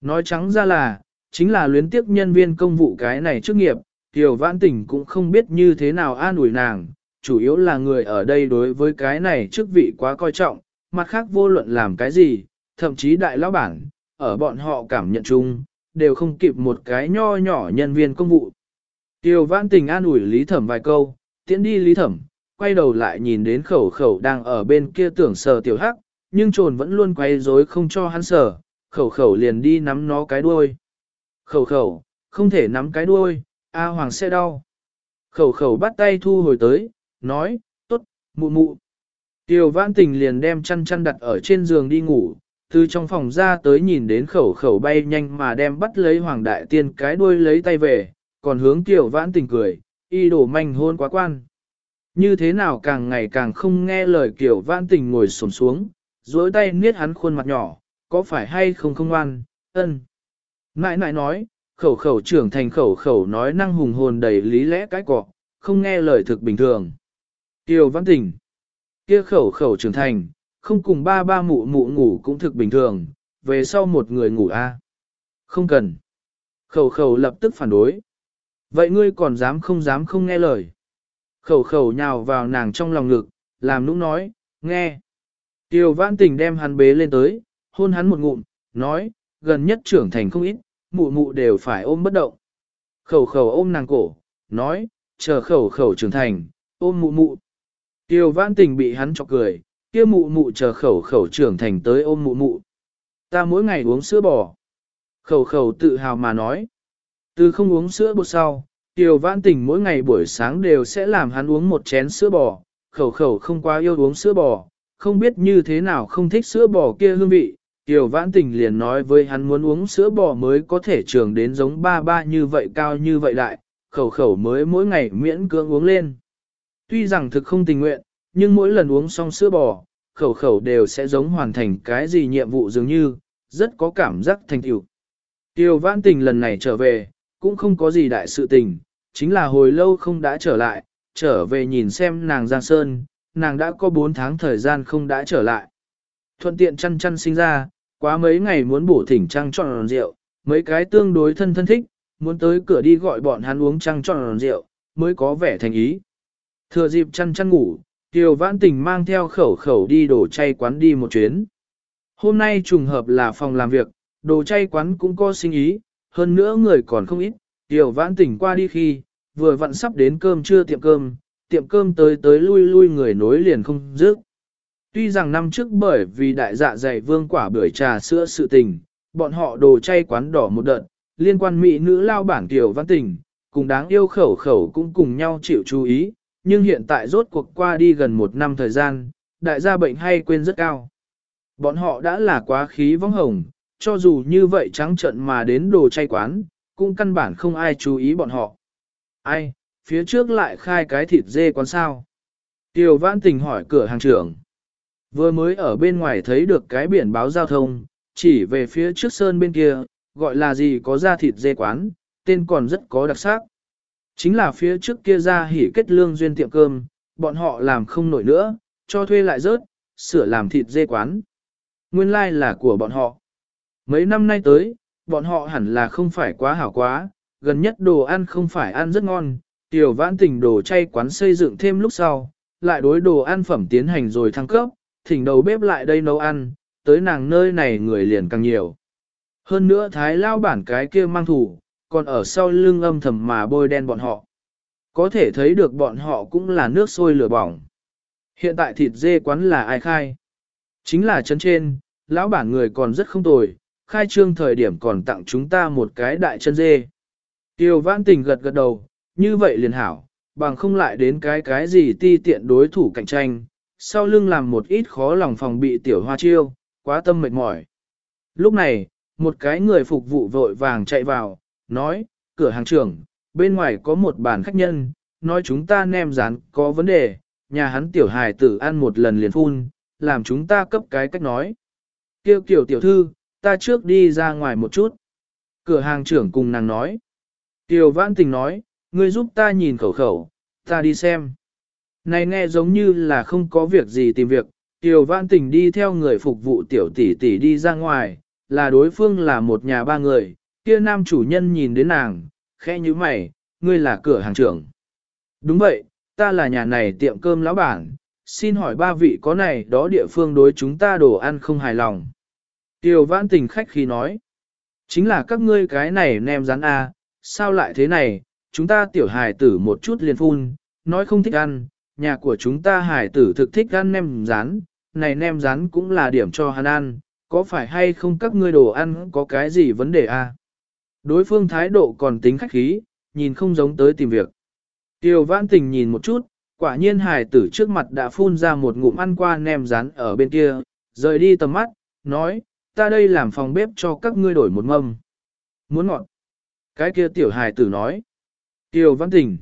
Nói trắng ra là, chính là luyến tiếp nhân viên công vụ cái này trước nghiệp, Tiểu Vãn Tình cũng không biết như thế nào an ủi nàng, chủ yếu là người ở đây đối với cái này chức vị quá coi trọng, mặt khác vô luận làm cái gì, thậm chí đại lão bản, ở bọn họ cảm nhận chung, đều không kịp một cái nho nhỏ nhân viên công vụ. Tiêu vãn tình an ủi Lý Thẩm vài câu, tiễn đi Lý Thẩm, quay đầu lại nhìn đến khẩu khẩu đang ở bên kia tưởng sờ tiểu hắc, nhưng trồn vẫn luôn quay rối không cho hắn sở khẩu khẩu liền đi nắm nó cái đuôi. Khẩu khẩu, không thể nắm cái đuôi, A Hoàng sẽ đau. Khẩu khẩu bắt tay thu hồi tới, nói, tốt, mụ mụ. Tiêu vãn tình liền đem chăn chăn đặt ở trên giường đi ngủ, từ trong phòng ra tới nhìn đến khẩu khẩu bay nhanh mà đem bắt lấy hoàng đại tiên cái đuôi lấy tay về, còn hướng tiểu vãn tình cười, y đổ manh hôn quá quan. Như thế nào càng ngày càng không nghe lời kiểu vãn tình ngồi xổm xuống, duỗi tay niết hắn khuôn mặt nhỏ, có phải hay không không ngoan, ân. Nãi nãi nói, khẩu khẩu trưởng thành khẩu khẩu nói năng hùng hồn đầy lý lẽ cái cọ, không nghe lời thực bình thường. Tiêu văn tình, kia khẩu khẩu trưởng thành, không cùng ba ba mụ mụ ngủ cũng thực bình thường, về sau một người ngủ a Không cần. Khẩu khẩu lập tức phản đối. Vậy ngươi còn dám không dám không nghe lời. Khẩu khẩu nhào vào nàng trong lòng ngực, làm nũng nói, nghe. Tiêu văn tình đem hắn bế lên tới, hôn hắn một ngụm, nói, gần nhất trưởng thành không ít, mụ mụ đều phải ôm bất động. Khẩu khẩu ôm nàng cổ, nói, chờ khẩu khẩu trưởng thành, ôm mụ mụ. Tiêu vãn tình bị hắn chọc cười, kia mụ mụ chờ khẩu khẩu trưởng thành tới ôm mụ mụ. Ta mỗi ngày uống sữa bò. Khẩu khẩu tự hào mà nói. Từ không uống sữa bột sau, Tiêu vãn tình mỗi ngày buổi sáng đều sẽ làm hắn uống một chén sữa bò. Khẩu khẩu không quá yêu uống sữa bò, không biết như thế nào không thích sữa bò kia hương vị. Tiêu vãn tình liền nói với hắn muốn uống sữa bò mới có thể trưởng đến giống ba ba như vậy cao như vậy đại, khẩu khẩu mới mỗi ngày miễn cưỡng uống lên. Tuy rằng thực không tình nguyện, nhưng mỗi lần uống xong sữa bò, khẩu khẩu đều sẽ giống hoàn thành cái gì nhiệm vụ dường như, rất có cảm giác thành tựu. Tiêu vãn tình lần này trở về, cũng không có gì đại sự tình, chính là hồi lâu không đã trở lại, trở về nhìn xem nàng Giang Sơn, nàng đã có 4 tháng thời gian không đã trở lại. Thuận tiện chăn chăn sinh ra, quá mấy ngày muốn bổ thỉnh trăng tròn rượu, mấy cái tương đối thân thân thích, muốn tới cửa đi gọi bọn hắn uống trăng tròn rượu, mới có vẻ thành ý. Thừa dịp chăn chăn ngủ, Tiêu Vãn Tình mang theo khẩu khẩu đi đổ chay quán đi một chuyến. Hôm nay trùng hợp là phòng làm việc, đồ chay quán cũng có sinh ý, hơn nữa người còn không ít, Tiêu Vãn Tình qua đi khi, vừa vặn sắp đến cơm trưa tiệm cơm, tiệm cơm tới tới lui lui người nối liền không dứt. Tuy rằng năm trước bởi vì đại dạ dày vương quả bưởi trà sữa sự tình, bọn họ đồ chay quán đỏ một đợt, liên quan mỹ nữ lao bản tiểu văn tình, cùng đáng yêu khẩu khẩu cũng cùng nhau chịu chú ý, nhưng hiện tại rốt cuộc qua đi gần một năm thời gian, đại gia bệnh hay quên rất cao. Bọn họ đã là quá khí vong hồng, cho dù như vậy trắng trận mà đến đồ chay quán, cũng căn bản không ai chú ý bọn họ. Ai, phía trước lại khai cái thịt dê quán sao? Tiểu Vãn Tình hỏi cửa hàng trưởng. Vừa mới ở bên ngoài thấy được cái biển báo giao thông, chỉ về phía trước sơn bên kia, gọi là gì có ra thịt dê quán, tên còn rất có đặc sắc. Chính là phía trước kia ra hỉ kết lương duyên tiệm cơm, bọn họ làm không nổi nữa, cho thuê lại rớt, sửa làm thịt dê quán. Nguyên lai like là của bọn họ. Mấy năm nay tới, bọn họ hẳn là không phải quá hảo quá, gần nhất đồ ăn không phải ăn rất ngon, tiểu vãn tình đồ chay quán xây dựng thêm lúc sau, lại đối đồ ăn phẩm tiến hành rồi thăng cấp, thỉnh đầu bếp lại đây nấu ăn, tới nàng nơi này người liền càng nhiều. Hơn nữa thái lao bản cái kia mang thủ, còn ở sau lưng âm thầm mà bôi đen bọn họ. Có thể thấy được bọn họ cũng là nước sôi lửa bỏng. Hiện tại thịt dê quán là ai khai? Chính là chân trên, lão bản người còn rất không tồi, khai trương thời điểm còn tặng chúng ta một cái đại chân dê. Tiêu vãn tình gật gật đầu, như vậy liền hảo, bằng không lại đến cái cái gì ti tiện đối thủ cạnh tranh, sau lưng làm một ít khó lòng phòng bị tiểu hoa chiêu, quá tâm mệt mỏi. Lúc này, một cái người phục vụ vội vàng chạy vào, nói, cửa hàng trưởng, bên ngoài có một bàn khách nhân, nói chúng ta nem rán có vấn đề, nhà hắn tiểu hài tử ăn một lần liền phun, làm chúng ta cấp cái cách nói. Kêu kiểu tiểu thư, ta trước đi ra ngoài một chút. Cửa hàng trưởng cùng nàng nói. Tiểu vãn tình nói, ngươi giúp ta nhìn khẩu khẩu, ta đi xem. Này nghe giống như là không có việc gì tìm việc, Tiểu Vãn Tình đi theo người phục vụ tiểu tỷ tỷ đi ra ngoài, là đối phương là một nhà ba người, kia nam chủ nhân nhìn đến nàng, khẽ như mày, ngươi là cửa hàng trưởng. Đúng vậy, ta là nhà này tiệm cơm lão bản, xin hỏi ba vị có này đó địa phương đối chúng ta đồ ăn không hài lòng. Tiểu Vãn Tình khách khi nói, chính là các ngươi cái này nem rán a, sao lại thế này, chúng ta tiểu hài tử một chút liền phun, nói không thích ăn, nhà của chúng ta hài tử thực thích ăn nem rán, này nem rán cũng là điểm cho hắn ăn, có phải hay không các ngươi đồ ăn có cái gì vấn đề à? Đối phương thái độ còn tính khách khí, nhìn không giống tới tìm việc. Tiêu vãn tình nhìn một chút, quả nhiên hài tử trước mặt đã phun ra một ngụm ăn qua nem rán ở bên kia, rời đi tầm mắt, nói, ta đây làm phòng bếp cho các ngươi đổi một mâm. Muốn ngọt. Cái kia tiểu hài tử nói. Tiêu vãn tình.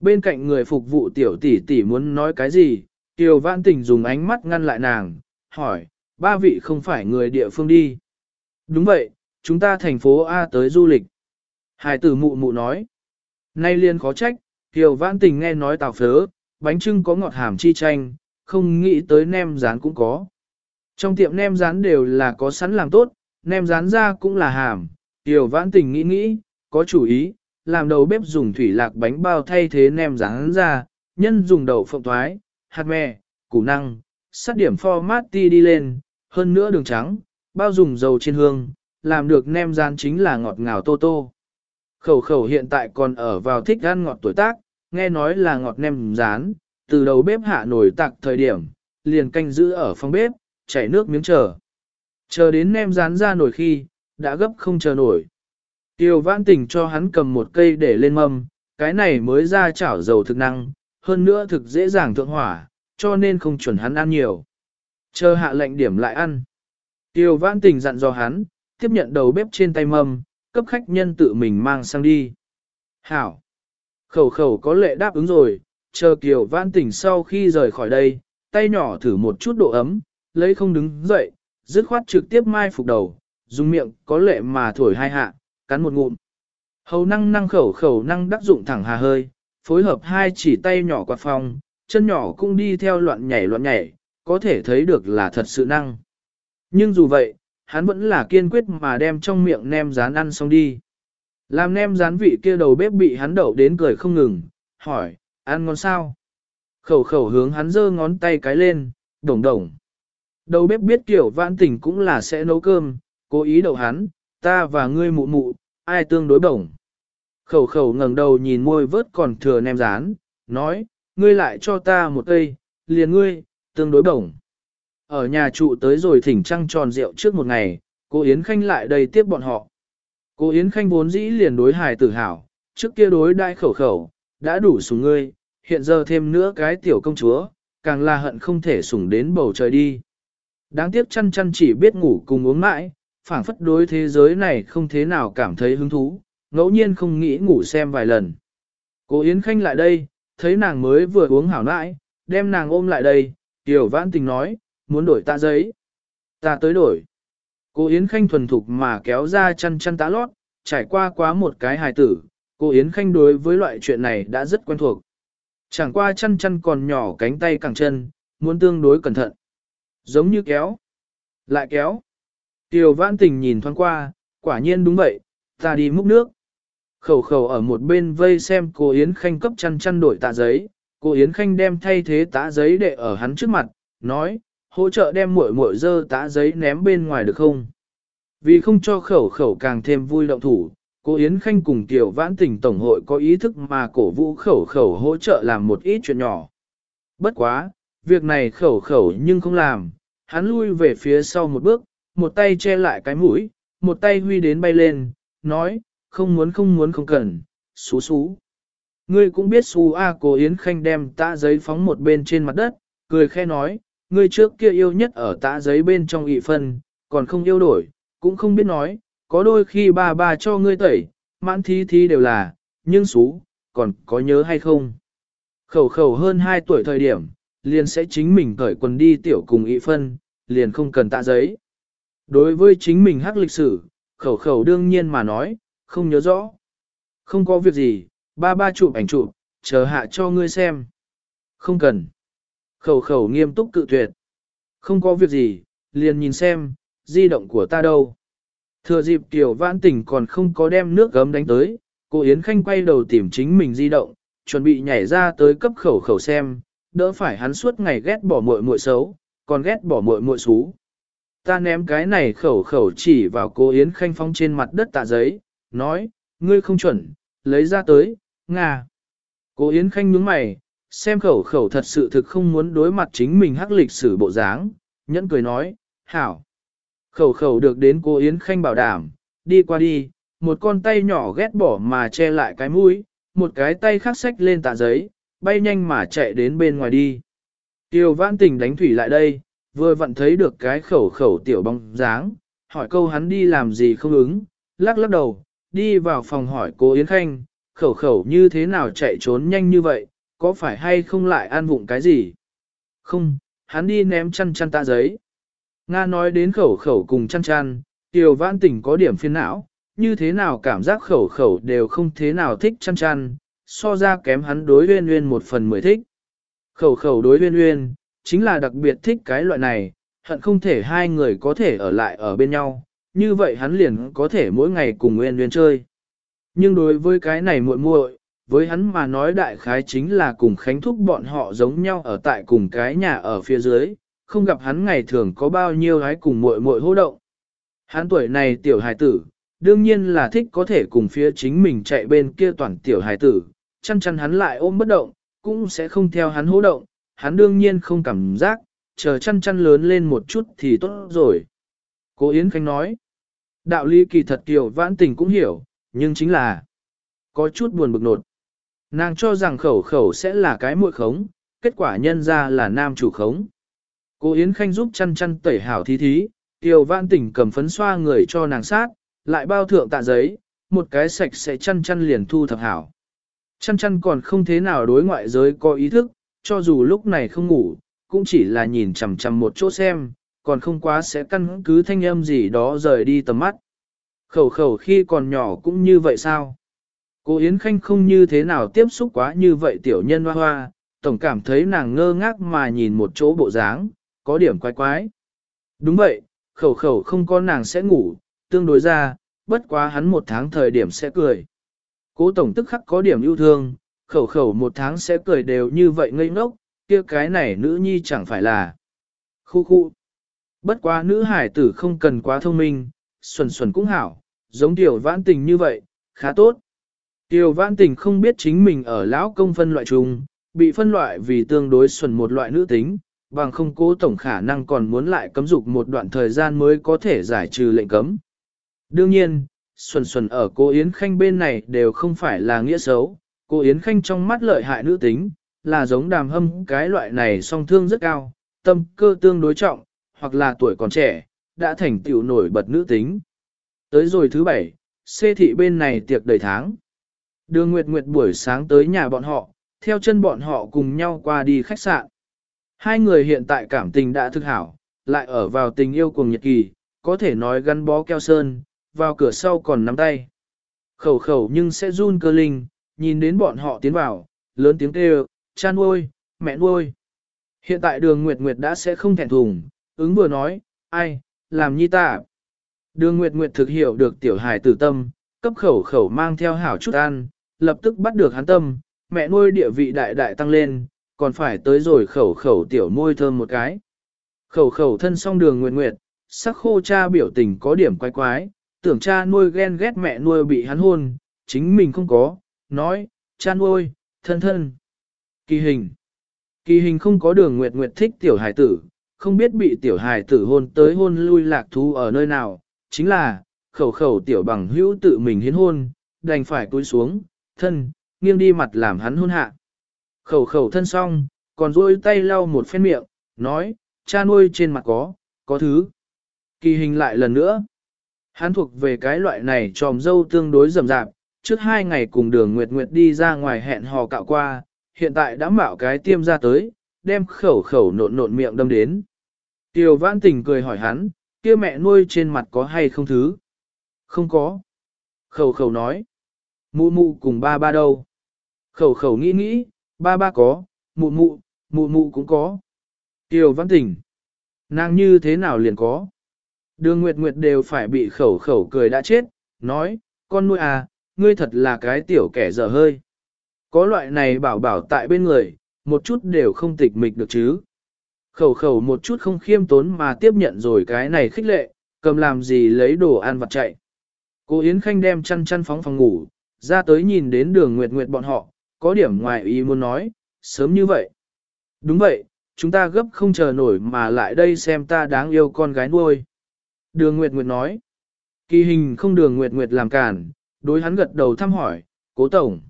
Bên cạnh người phục vụ tiểu tỷ tỷ muốn nói cái gì, Tiêu Vãn Tình dùng ánh mắt ngăn lại nàng, hỏi, ba vị không phải người địa phương đi. Đúng vậy, chúng ta thành phố A tới du lịch. Hải tử mụ mụ nói. Nay liên khó trách, Tiêu Vãn Tình nghe nói tào phớ, bánh trưng có ngọt hàm chi chanh, không nghĩ tới nem rán cũng có. Trong tiệm nem rán đều là có sẵn làm tốt, nem rán ra cũng là hàm. Tiêu Vãn Tình nghĩ nghĩ, có chủ ý, làm đầu bếp dùng thủy lạc bánh bao thay thế nem rán ra, nhân dùng đậu phộng thoái, hạt mè, củ năng, sát điểm format ti đi lên, hơn nữa đường trắng, bao dùng dầu trên hương, làm được nem rán chính là ngọt ngào tô tô. Khẩu khẩu hiện tại còn ở vào thích ăn ngọt tuổi tác, nghe nói là ngọt nem rán, từ đầu bếp hạ nổi tạc thời điểm, liền canh giữ ở phòng bếp, chảy nước miếng chờ. Chờ đến nem rán ra nổi khi, đã gấp không chờ nổi. Tiêu vãn tình cho hắn cầm một cây để lên mâm, cái này mới ra chảo dầu thực năng, hơn nữa thực dễ dàng thượng hỏa, cho nên không chuẩn hắn ăn nhiều. Chờ hạ lệnh điểm lại ăn. Tiêu vãn tình dặn dò hắn, tiếp nhận đầu bếp trên tay mâm, cấp khách nhân tự mình mang sang đi. Hảo! Khẩu khẩu có lệ đáp ứng rồi, chờ kiều vãn tình sau khi rời khỏi đây, tay nhỏ thử một chút độ ấm, lấy không đứng dậy, dứt khoát trực tiếp mai phục đầu, dùng miệng có lệ mà thổi hai hạ, cắn một ngụm. Hầu năng năng khẩu khẩu năng đắc dụng thẳng hà hơi, phối hợp hai chỉ tay nhỏ quạt phòng, chân nhỏ cũng đi theo loạn nhảy loạn nhảy, có thể thấy được là thật sự năng. Nhưng dù vậy, hắn vẫn là kiên quyết mà đem trong miệng nem rán ăn xong đi. Làm nem rán vị kia đầu bếp bị hắn đậu đến cười không ngừng, hỏi, ăn ngon sao? Khẩu khẩu hướng hắn giơ ngón tay cái lên, đồng đồng. Đầu bếp biết kiểu vãn tình cũng là sẽ nấu cơm, cố ý đậu hắn, ta và ngươi mụ mụ, ai tương đối bổng. Khẩu khẩu ngẩng đầu nhìn môi vớt còn thừa nem rán, nói, ngươi lại cho ta một cây, liền ngươi, tương đối bổng. Ở nhà trụ tới rồi thỉnh trăng tròn rượu trước một ngày, cô Yến Khanh lại đây tiếp bọn họ. Cô Yến Khanh vốn dĩ liền đối hài tử hảo, trước kia đối đại khẩu khẩu, đã đủ sủng ngươi, hiện giờ thêm nữa cái tiểu công chúa, càng là hận không thể sủng đến bầu trời đi. Đáng tiếc chăn chăn chỉ biết ngủ cùng uống mãi, phảng phất đối thế giới này không thế nào cảm thấy hứng thú, ngẫu nhiên không nghĩ ngủ xem vài lần. Cô Yến Khanh lại đây, thấy nàng mới vừa uống hảo nãi, đem nàng ôm lại đây, tiểu vãn tình nói, muốn đổi tạ giấy. Ta tới đổi. Cô Yến Khanh thuần thục mà kéo ra chăn chăn tá lót, trải qua quá một cái hài tử, cô Yến Khanh đối với loại chuyện này đã rất quen thuộc. Chẳng qua chăn chăn còn nhỏ cánh tay cẳng chân, muốn tương đối cẩn thận. Giống như kéo. Lại kéo. Tiểu vãn tình nhìn thoáng qua, quả nhiên đúng vậy, ta đi múc nước. Khẩu khẩu ở một bên vây xem cô Yến Khanh cấp chăn chăn đổi tạ giấy, cô Yến Khanh đem thay thế tạ giấy để ở hắn trước mặt, nói, hỗ trợ đem muội muội dơ tạ giấy ném bên ngoài được không? Vì không cho khẩu khẩu càng thêm vui động thủ, cô Yến Khanh cùng Tiểu Vãn Tình Tổng hội có ý thức mà cổ vũ khẩu khẩu hỗ trợ làm một ít chuyện nhỏ. Bất quá, việc này khẩu khẩu nhưng không làm, hắn lui về phía sau một bước, một tay che lại cái mũi, một tay huy đến bay lên, nói, không muốn không muốn không cần, xú xú. Ngươi cũng biết xú A à, cô Yến Khanh đem tạ giấy phóng một bên trên mặt đất, cười khe nói, ngươi trước kia yêu nhất ở tạ giấy bên trong ị phân, còn không yêu đổi, cũng không biết nói, có đôi khi bà bà cho ngươi tẩy, mãn thí thí đều là, nhưng xú, còn có nhớ hay không? Khẩu khẩu hơn 2 tuổi thời điểm, liền sẽ chính mình cởi quần đi tiểu cùng ị phân, liền không cần tạ giấy. Đối với chính mình hắc lịch sử, khẩu khẩu đương nhiên mà nói, không nhớ rõ. Không có việc gì, ba ba chụp ảnh chụp, chờ hạ cho ngươi xem. Không cần. Khẩu khẩu nghiêm túc cự tuyệt. Không có việc gì, liền nhìn xem, di động của ta đâu. Thừa dịp tiểu vãn tỉnh còn không có đem nước gấm đánh tới, cô Yến Khanh quay đầu tìm chính mình di động, chuẩn bị nhảy ra tới cấp khẩu khẩu xem, đỡ phải hắn suốt ngày ghét bỏ muội muội xấu, còn ghét bỏ muội muội xú. Ta ném cái này khẩu khẩu chỉ vào cô Yến Khanh phong trên mặt đất tạ giấy, nói, ngươi không chuẩn, lấy ra tới, ngà. Cô Yến Khanh nhướng mày, xem khẩu khẩu thật sự thực không muốn đối mặt chính mình hắc lịch sử bộ dáng, nhẫn cười nói, hảo. Khẩu khẩu được đến cô Yến Khanh bảo đảm, đi qua đi, một con tay nhỏ ghét bỏ mà che lại cái mũi, một cái tay khác xách lên tạ giấy, bay nhanh mà chạy đến bên ngoài đi. Tiêu vãn tình đánh thủy lại đây, vừa vặn thấy được cái khẩu khẩu tiểu bóng dáng, hỏi câu hắn đi làm gì không ứng, lắc lắc đầu, đi vào phòng hỏi cô Yến Khanh, khẩu khẩu như thế nào chạy trốn nhanh như vậy, có phải hay không lại ăn vụng cái gì? Không, hắn đi ném chăn chăn ta giấy. Nga nói đến khẩu khẩu cùng chăn chăn, tiểu vãn tỉnh có điểm phiền não, như thế nào cảm giác khẩu khẩu đều không thế nào thích chăn chăn, so ra kém hắn đối uyên uyên một phần mười thích. Khẩu khẩu đối uyên uyên, chính là đặc biệt thích cái loại này, hận không thể hai người có thể ở lại ở bên nhau, như vậy hắn liền có thể mỗi ngày cùng Nguyên Nguyên chơi. Nhưng đối với cái này muội muội, với hắn mà nói đại khái chính là cùng Khánh Thúc bọn họ giống nhau ở tại cùng cái nhà ở phía dưới, không gặp hắn ngày thường có bao nhiêu gái cùng muội muội hô động. Hắn tuổi này tiểu hài tử, đương nhiên là thích có thể cùng phía chính mình chạy bên kia toàn tiểu hài tử, chăn chăn hắn lại ôm bất động, cũng sẽ không theo hắn hô động, hắn đương nhiên không cảm giác, chờ chăn chăn lớn lên một chút thì tốt rồi. Cô Yến Khánh nói, đạo lý kỳ thật tiểu vãn tình cũng hiểu, nhưng chính là có chút buồn bực nột. Nàng cho rằng khẩu khẩu sẽ là cái muội khống, kết quả nhân ra là nam chủ khống. Cô Yến Khanh giúp chăn chăn tẩy hảo thí thí, tiểu vãn tình cầm phấn xoa người cho nàng sát, lại bao thượng tạ giấy, một cái sạch sẽ chăn chăn liền thu thập hảo. Chăn chăn còn không thế nào đối ngoại giới có ý thức, cho dù lúc này không ngủ, cũng chỉ là nhìn chằm chằm một chỗ xem, còn không quá sẽ căn cứ thanh âm gì đó rời đi tầm mắt. Khẩu khẩu khi còn nhỏ cũng như vậy sao? Cô Yến Khanh không như thế nào tiếp xúc quá như vậy tiểu nhân hoa hoa, tổng cảm thấy nàng ngơ ngác mà nhìn một chỗ bộ dáng, có điểm quái quái. Đúng vậy, khẩu khẩu không có nàng sẽ ngủ, tương đối ra, bất quá hắn một tháng thời điểm sẽ cười. Cố tổng tức khắc có điểm yêu thương, khẩu khẩu một tháng sẽ cười đều như vậy ngây ngốc, kia cái này nữ nhi chẳng phải là. Khu khu. Bất quá nữ hải tử không cần quá thông minh, xuẩn xuẩn cũng hảo, giống tiểu vãn tình như vậy, khá tốt. Tiểu vãn tình không biết chính mình ở lão công phân loại chung, bị phân loại vì tương đối xuẩn một loại nữ tính, bằng không cố tổng khả năng còn muốn lại cấm dục một đoạn thời gian mới có thể giải trừ lệnh cấm. Đương nhiên, xuẩn xuẩn ở cô Yến Khanh bên này đều không phải là nghĩa xấu, cô Yến Khanh trong mắt lợi hại nữ tính, là giống đàm hâm cái loại này song thương rất cao, tâm cơ tương đối trọng, hoặc là tuổi còn trẻ, đã thành tiểu nổi bật nữ tính. Tới rồi thứ bảy, xê thị bên này tiệc đầy tháng. Đường Nguyệt Nguyệt buổi sáng tới nhà bọn họ, theo chân bọn họ cùng nhau qua đi khách sạn. Hai người hiện tại cảm tình đã thực hảo, lại ở vào tình yêu cùng nhật kỳ, có thể nói gắn bó keo sơn, vào cửa sau còn nắm tay. Khẩu khẩu nhưng sẽ run cơ linh, nhìn đến bọn họ tiến vào, lớn tiếng kêu, cha nuôi, mẹ nuôi. Hiện tại đường Nguyệt Nguyệt đã sẽ không thẹn thùng, ứng vừa nói, ai, làm nhi ta. Đường Nguyệt Nguyệt thực hiểu được tiểu hài tử tâm, cấp khẩu khẩu mang theo hảo chút ăn, lập tức bắt được hắn tâm, mẹ nuôi địa vị đại đại tăng lên, còn phải tới rồi khẩu khẩu tiểu môi thơm một cái. Khẩu khẩu thân song đường Nguyệt Nguyệt, sắc khô cha biểu tình có điểm quái quái, tưởng cha nuôi ghen ghét mẹ nuôi bị hắn hôn, chính mình không có, nói, cha nuôi, thân thân. Kỳ hình. Kỳ hình không có đường Nguyệt Nguyệt thích tiểu hài tử, không biết bị tiểu hài tử hôn tới hôn lui lạc thú ở nơi nào, chính là, khẩu khẩu tiểu bằng hữu tự mình hiến hôn, đành phải cúi xuống, thân, nghiêng đi mặt làm hắn hôn hạ. Khẩu khẩu thân xong, còn duỗi tay lau một phen miệng, nói, cha nuôi trên mặt có, có thứ. Kỳ hình lại lần nữa. Hắn thuộc về cái loại này tròm dâu tương đối rầm rạp, trước hai ngày cùng đường Nguyệt Nguyệt đi ra ngoài hẹn hò cạo qua, hiện tại đã mạo cái tiêm ra tới, đem khẩu khẩu nộn nộn miệng đâm đến. Tiểu vãn tình cười hỏi hắn, kia mẹ nuôi trên mặt có hay không thứ? Không có. Khẩu khẩu nói. Mụ mụ cùng ba ba đâu? Khẩu khẩu nghĩ nghĩ, ba ba có, mụ mụ, mụ mụ cũng có. Tiểu vãn tình. Nàng như thế nào liền có? Đường Nguyệt Nguyệt đều phải bị khẩu khẩu cười đã chết, nói, con nuôi à, ngươi thật là cái tiểu kẻ dở hơi. Có loại này bảo bảo tại bên người, một chút đều không tịch mịch được chứ. Khẩu khẩu một chút không khiêm tốn mà tiếp nhận rồi cái này khích lệ, cầm làm gì lấy đồ ăn vặt chạy. Cô Yến Khanh đem chăn chăn phóng phòng ngủ, ra tới nhìn đến đường Nguyệt Nguyệt bọn họ, có điểm ngoài ý muốn nói, sớm như vậy. Đúng vậy, chúng ta gấp không chờ nổi mà lại đây xem ta đáng yêu con gái nuôi. Đường Nguyệt Nguyệt nói, kỳ hình không đường Nguyệt Nguyệt làm cản, đối hắn gật đầu thăm hỏi, cố tổng.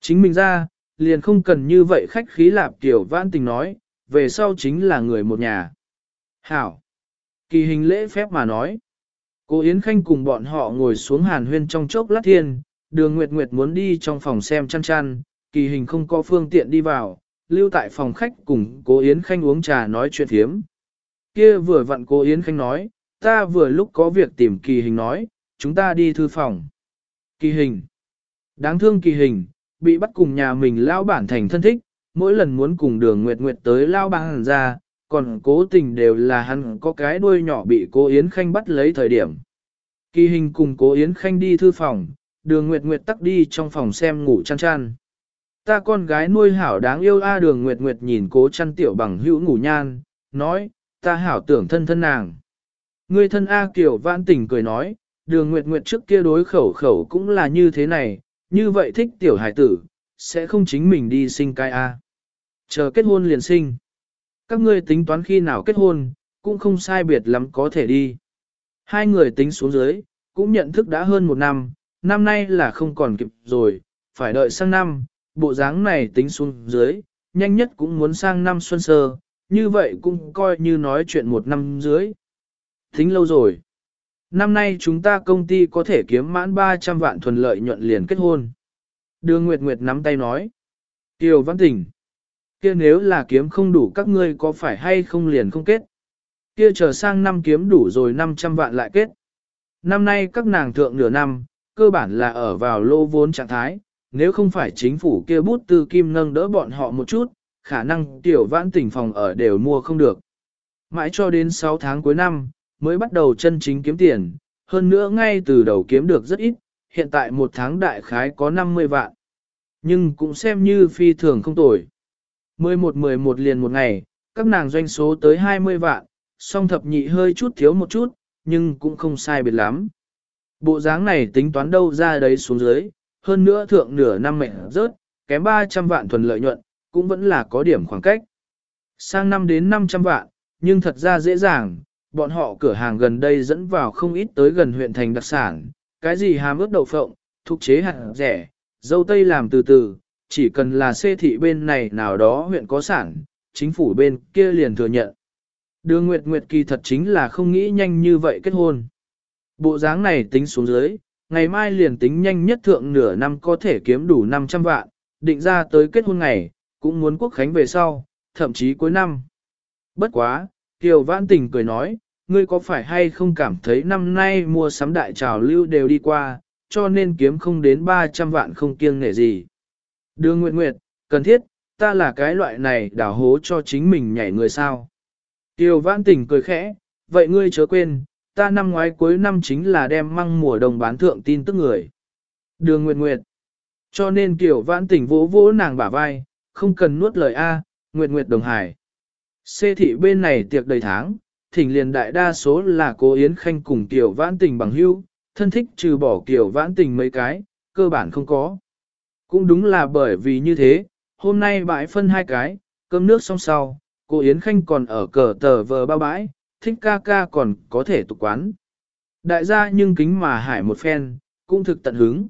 Chính mình ra, liền không cần như vậy khách khí lạp tiểu vãn tình nói, về sau chính là người một nhà. Hảo. Kỳ hình lễ phép mà nói. Cô Yến Khanh cùng bọn họ ngồi xuống hàn huyên trong chốc lát thiên, đường Nguyệt Nguyệt muốn đi trong phòng xem chăn chăn, kỳ hình không có phương tiện đi vào, lưu tại phòng khách cùng cô Yến Khanh uống trà nói chuyện thiếm. Kia vừa vặn cô Yến Khanh nói, ta vừa lúc có việc tìm kỳ hình nói, chúng ta đi thư phòng. Kỳ hình. Đáng thương kỳ hình, bị bắt cùng nhà mình lao bản thành thân thích, mỗi lần muốn cùng đường Nguyệt Nguyệt tới lao bản ra, còn cố tình đều là hắn có cái đuôi nhỏ bị cô Yến Khanh bắt lấy thời điểm. Kỳ hình cùng cố Yến Khanh đi thư phòng, đường Nguyệt Nguyệt tắc đi trong phòng xem ngủ chăn chăn. Ta con gái nuôi hảo đáng yêu a đường Nguyệt Nguyệt nhìn cố chăn tiểu bằng hữu ngủ nhan, nói, ta hảo tưởng thân thân nàng. Người thân A Kiều vãn tỉnh cười nói, đường Nguyệt Nguyệt trước kia đối khẩu khẩu cũng là như thế này, như vậy thích tiểu hải tử, sẽ không chính mình đi sinh cái A. Chờ kết hôn liền sinh. Các ngươi tính toán khi nào kết hôn, cũng không sai biệt lắm có thể đi. Hai người tính xuống dưới, cũng nhận thức đã hơn một năm, năm nay là không còn kịp rồi, phải đợi sang năm, bộ dáng này tính xuống dưới, nhanh nhất cũng muốn sang năm xuân sơ, như vậy cũng coi như nói chuyện một năm dưới. Tính lâu rồi. Năm nay chúng ta công ty có thể kiếm mãn 300 vạn thuần lợi nhuận liền kết hôn. Đường Nguyệt Nguyệt nắm tay nói. Kiều Văn Tỉnh. kia nếu là kiếm không đủ các ngươi có phải hay không liền không kết. Kia chờ sang năm kiếm đủ rồi 500 vạn lại kết. Năm nay các nàng thượng nửa năm, cơ bản là ở vào lô vốn trạng thái, nếu không phải chính phủ kia bút tư kim nâng đỡ bọn họ một chút, khả năng tiểu vãn tỉnh phòng ở đều mua không được. Mãi cho đến 6 tháng cuối năm, mới bắt đầu chân chính kiếm tiền, hơn nữa ngay từ đầu kiếm được rất ít, hiện tại một tháng đại khái có 50 vạn. Nhưng cũng xem như phi thường không tồi. 11-11 liền một ngày, các nàng doanh số tới 20 vạn, song thập nhị hơi chút thiếu một chút, nhưng cũng không sai biệt lắm. Bộ dáng này tính toán đâu ra đấy xuống dưới, hơn nữa thượng nửa năm mẹ rớt, kém 300 vạn thuần lợi nhuận, cũng vẫn là có điểm khoảng cách. Sang năm đến 500 vạn, nhưng thật ra dễ dàng, bọn họ cửa hàng gần đây dẫn vào không ít tới gần huyện thành đặc sản, cái gì hàm ướt đậu phộng, thuộc chế hạt rẻ, dâu tây làm từ từ, chỉ cần là xê thị bên này nào đó huyện có sản, chính phủ bên kia liền thừa nhận. Đường Nguyệt Nguyệt kỳ thật chính là không nghĩ nhanh như vậy kết hôn. Bộ dáng này tính xuống dưới, ngày mai liền tính nhanh nhất thượng nửa năm có thể kiếm đủ 500 vạn, định ra tới kết hôn ngày, cũng muốn quốc khánh về sau, thậm chí cuối năm. Bất quá, Kiều Vãn Tình cười nói, ngươi có phải hay không cảm thấy năm nay mua sắm đại trào lưu đều đi qua, cho nên kiếm không đến 300 vạn không kiêng nể gì. Đường Nguyệt Nguyệt, cần thiết, ta là cái loại này đảo hố cho chính mình nhảy người sao. Tiêu vãn tình cười khẽ, vậy ngươi chớ quên, ta năm ngoái cuối năm chính là đem măng mùa đồng bán thượng tin tức người. Đường Nguyệt Nguyệt. Cho nên Kiều vãn tình vỗ vỗ nàng bả vai, không cần nuốt lời A, Nguyệt Nguyệt đồng hải. Xê thị bên này tiệc đầy tháng, thỉnh liền đại đa số là cố Yến Khanh cùng Kiều vãn tình bằng hữu, thân thích trừ bỏ Kiều vãn tình mấy cái, cơ bản không có. Cũng đúng là bởi vì như thế, hôm nay bãi phân hai cái, cơm nước xong sau, cô Yến Khanh còn ở cờ tờ vờ bao bãi, thích ca ca còn có thể tục quán. Đại gia nhưng kính mà hải một phen, cũng thực tận hứng.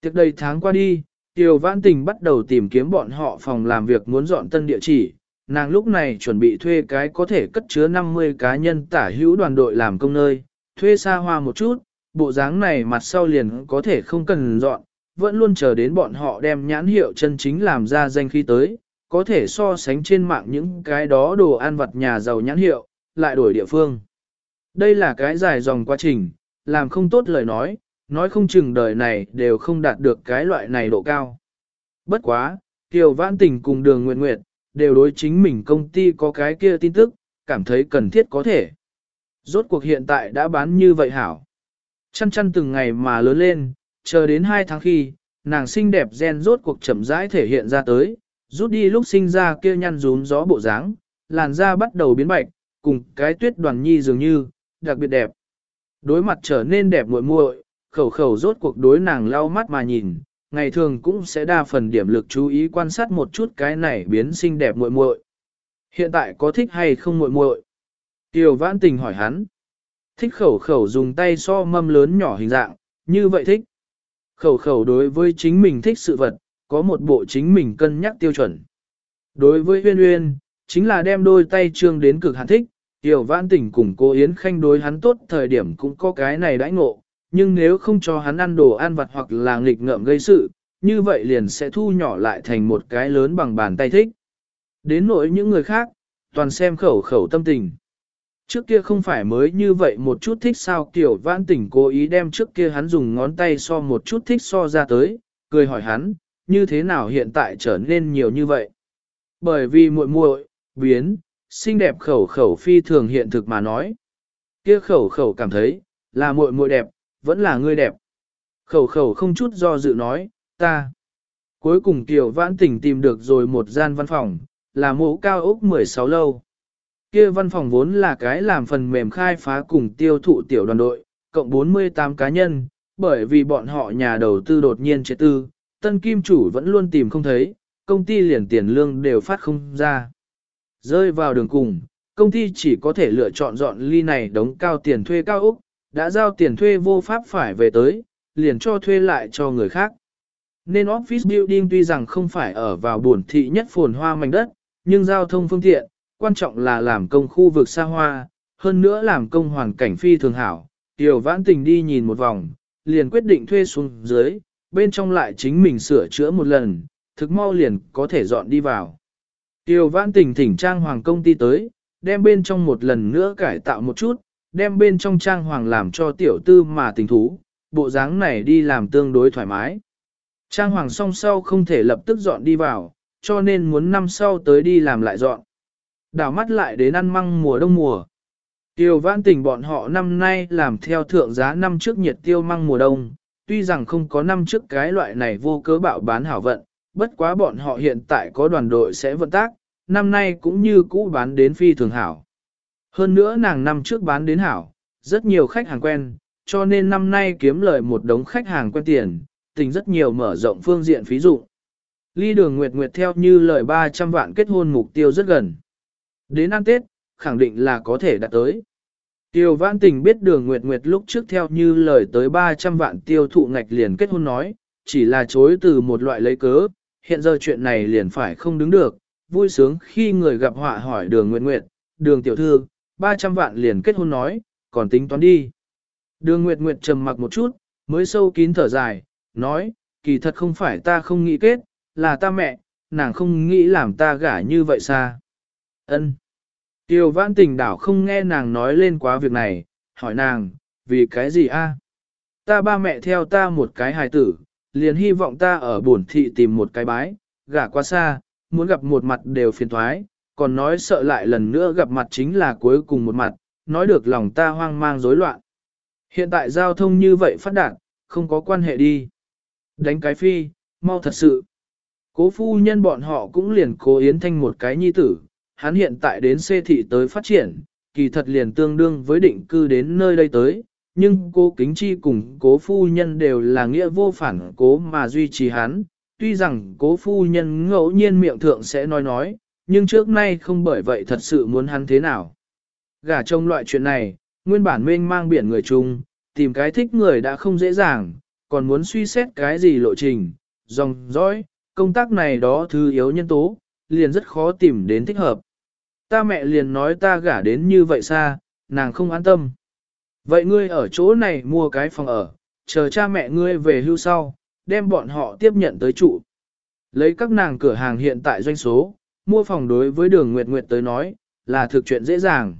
Tiệc đầy tháng qua đi, tiểu Vãn Tình bắt đầu tìm kiếm bọn họ phòng làm việc muốn dọn tân địa chỉ. Nàng lúc này chuẩn bị thuê cái có thể cất chứa 50 cá nhân tả hữu đoàn đội làm công nơi, thuê xa hoa một chút, bộ dáng này mặt sau liền có thể không cần dọn, vẫn luôn chờ đến bọn họ đem nhãn hiệu chân chính làm ra danh khi tới, có thể so sánh trên mạng những cái đó đồ ăn vặt nhà giàu nhãn hiệu, lại đổi địa phương. Đây là cái dài dòng quá trình, làm không tốt lời nói, nói không chừng đời này đều không đạt được cái loại này độ cao. Bất quá, Kiều Vãn Tình cùng Đường Nguyệt Nguyệt, đều đối chính mình công ty có cái kia tin tức, cảm thấy cần thiết có thể. Rốt cuộc hiện tại đã bán như vậy hảo. Chăn chăn từng ngày mà lớn lên, chờ đến 2 tháng khi, nàng xinh đẹp gen rốt cuộc chậm rãi thể hiện ra tới, rút đi lúc sinh ra kia nhăn rúm gió bộ dáng, làn da bắt đầu biến bạch, cùng cái tuyết đoàn nhi dường như, đặc biệt đẹp. Đối mặt trở nên đẹp muội muội, khẩu khẩu rốt cuộc đối nàng lau mắt mà nhìn, ngày thường cũng sẽ đa phần điểm lực chú ý quan sát một chút cái này biến xinh đẹp muội muội. Hiện tại có thích hay không muội muội? Tiêu vãn tình hỏi hắn. Thích khẩu khẩu dùng tay so mâm lớn nhỏ hình dạng, như vậy thích. Khẩu khẩu đối với chính mình thích sự vật, có một bộ chính mình cân nhắc tiêu chuẩn. Đối với huyên huyên, chính là đem đôi tay trương đến cực hạn thích, tiểu vãn tỉnh cùng cô Yến Khanh đối hắn tốt thời điểm cũng có cái này đãi ngộ, nhưng nếu không cho hắn ăn đồ ăn vặt hoặc là nghịch ngợm gây sự, như vậy liền sẽ thu nhỏ lại thành một cái lớn bằng bàn tay thích. Đến nỗi những người khác, toàn xem khẩu khẩu tâm tình. Trước kia không phải mới như vậy một chút thích sao kiểu vãn tỉnh cố ý đem trước kia hắn dùng ngón tay so một chút thích so ra tới, cười hỏi hắn, như thế nào hiện tại trở nên nhiều như vậy. Bởi vì muội muội biến, xinh đẹp khẩu khẩu phi thường hiện thực mà nói. Kia khẩu khẩu cảm thấy, là muội muội đẹp, vẫn là ngươi đẹp. Khẩu khẩu không chút do dự nói, ta. Cuối cùng Kiều Vãn tình tìm được rồi một gian văn phòng, là mộ cao ốc 16 lâu. Kia văn phòng vốn là cái làm phần mềm khai phá cùng tiêu thụ tiểu đoàn đội, cộng 48 cá nhân, bởi vì bọn họ nhà đầu tư đột nhiên chế tư, tân kim chủ vẫn luôn tìm không thấy, công ty liền tiền lương đều phát không ra. Rơi vào đường cùng, công ty chỉ có thể lựa chọn dọn ly này đóng cao tiền thuê cao Úc, đã giao tiền thuê vô pháp phải về tới, liền cho thuê lại cho người khác. Nên office building tuy rằng không phải ở vào buồn thị nhất phồn hoa mảnh đất, nhưng giao thông phương tiện, quan trọng là làm công khu vực xa hoa, hơn nữa làm công hoàn cảnh phi thường hảo. Tiểu vãn tình đi nhìn một vòng, liền quyết định thuê xuống dưới, bên trong lại chính mình sửa chữa một lần, thực mau liền có thể dọn đi vào. Tiểu vãn tình thỉnh trang hoàng công ty tới, đem bên trong một lần nữa cải tạo một chút, đem bên trong trang hoàng làm cho tiểu tư mà tình thú, bộ dáng này đi làm tương đối thoải mái. Trang hoàng xong sau không thể lập tức dọn đi vào, cho nên muốn năm sau tới đi làm lại dọn. Đảo mắt lại đến ăn măng mùa đông mùa. Tiêu vãn tình bọn họ năm nay làm theo thượng giá năm trước nhiệt tiêu măng mùa đông, tuy rằng không có năm trước cái loại này vô cớ bạo bán hảo vận, bất quá bọn họ hiện tại có đoàn đội sẽ vận tác, năm nay cũng như cũ bán đến phi thường hảo. Hơn nữa nàng năm trước bán đến hảo, rất nhiều khách hàng quen, cho nên năm nay kiếm lời một đống khách hàng quen tiền, tình rất nhiều mở rộng phương diện phí dụ. Ly đường Nguyệt Nguyệt theo như lời 300 vạn kết hôn mục tiêu rất gần. Đến ăn Tết, khẳng định là có thể đạt tới. Tiêu Vãn Tình biết đường Nguyệt Nguyệt lúc trước theo như lời tới 300 vạn tiêu thụ ngạch liền kết hôn nói, chỉ là chối từ một loại lấy cớ, hiện giờ chuyện này liền phải không đứng được, vui sướng khi người gặp họa hỏi đường Nguyệt Nguyệt, đường tiểu thư, 300 vạn liền kết hôn nói, còn tính toán đi. Đường Nguyệt Nguyệt trầm mặc một chút, mới sâu kín thở dài, nói, kỳ thật không phải ta không nghĩ kết, là ta mẹ, nàng không nghĩ làm ta gả như vậy xa. Ân. Tiêu vãn tình đảo không nghe nàng nói lên quá việc này, hỏi nàng, vì cái gì a? Ta ba mẹ theo ta một cái hài tử, liền hy vọng ta ở bổn thị tìm một cái bái, gả quá xa, muốn gặp một mặt đều phiền thoái, còn nói sợ lại lần nữa gặp mặt chính là cuối cùng một mặt, nói được lòng ta hoang mang rối loạn. Hiện tại giao thông như vậy phát đạt, không có quan hệ đi. Đánh cái phi, mau thật sự. Cố phu nhân bọn họ cũng liền cố Yến Thanh một cái nhi tử, hắn hiện tại đến xê thị tới phát triển, kỳ thật liền tương đương với định cư đến nơi đây tới, nhưng cô kính chi cùng cố phu nhân đều là nghĩa vô phản cố mà duy trì hắn, tuy rằng cố phu nhân ngẫu nhiên miệng thượng sẽ nói nói, nhưng trước nay không bởi vậy thật sự muốn hắn thế nào. Gả trông loại chuyện này, nguyên bản mênh mang biển người chung, tìm cái thích người đã không dễ dàng, còn muốn suy xét cái gì lộ trình, dòng dõi, công tác này đó thứ yếu nhân tố, liền rất khó tìm đến thích hợp. Ta mẹ liền nói ta gả đến như vậy xa, nàng không an tâm. Vậy ngươi ở chỗ này mua cái phòng ở, chờ cha mẹ ngươi về hưu sau, đem bọn họ tiếp nhận tới trụ. Lấy các nàng cửa hàng hiện tại doanh số, mua phòng đối với đường Nguyệt Nguyệt tới nói, là thực chuyện dễ dàng.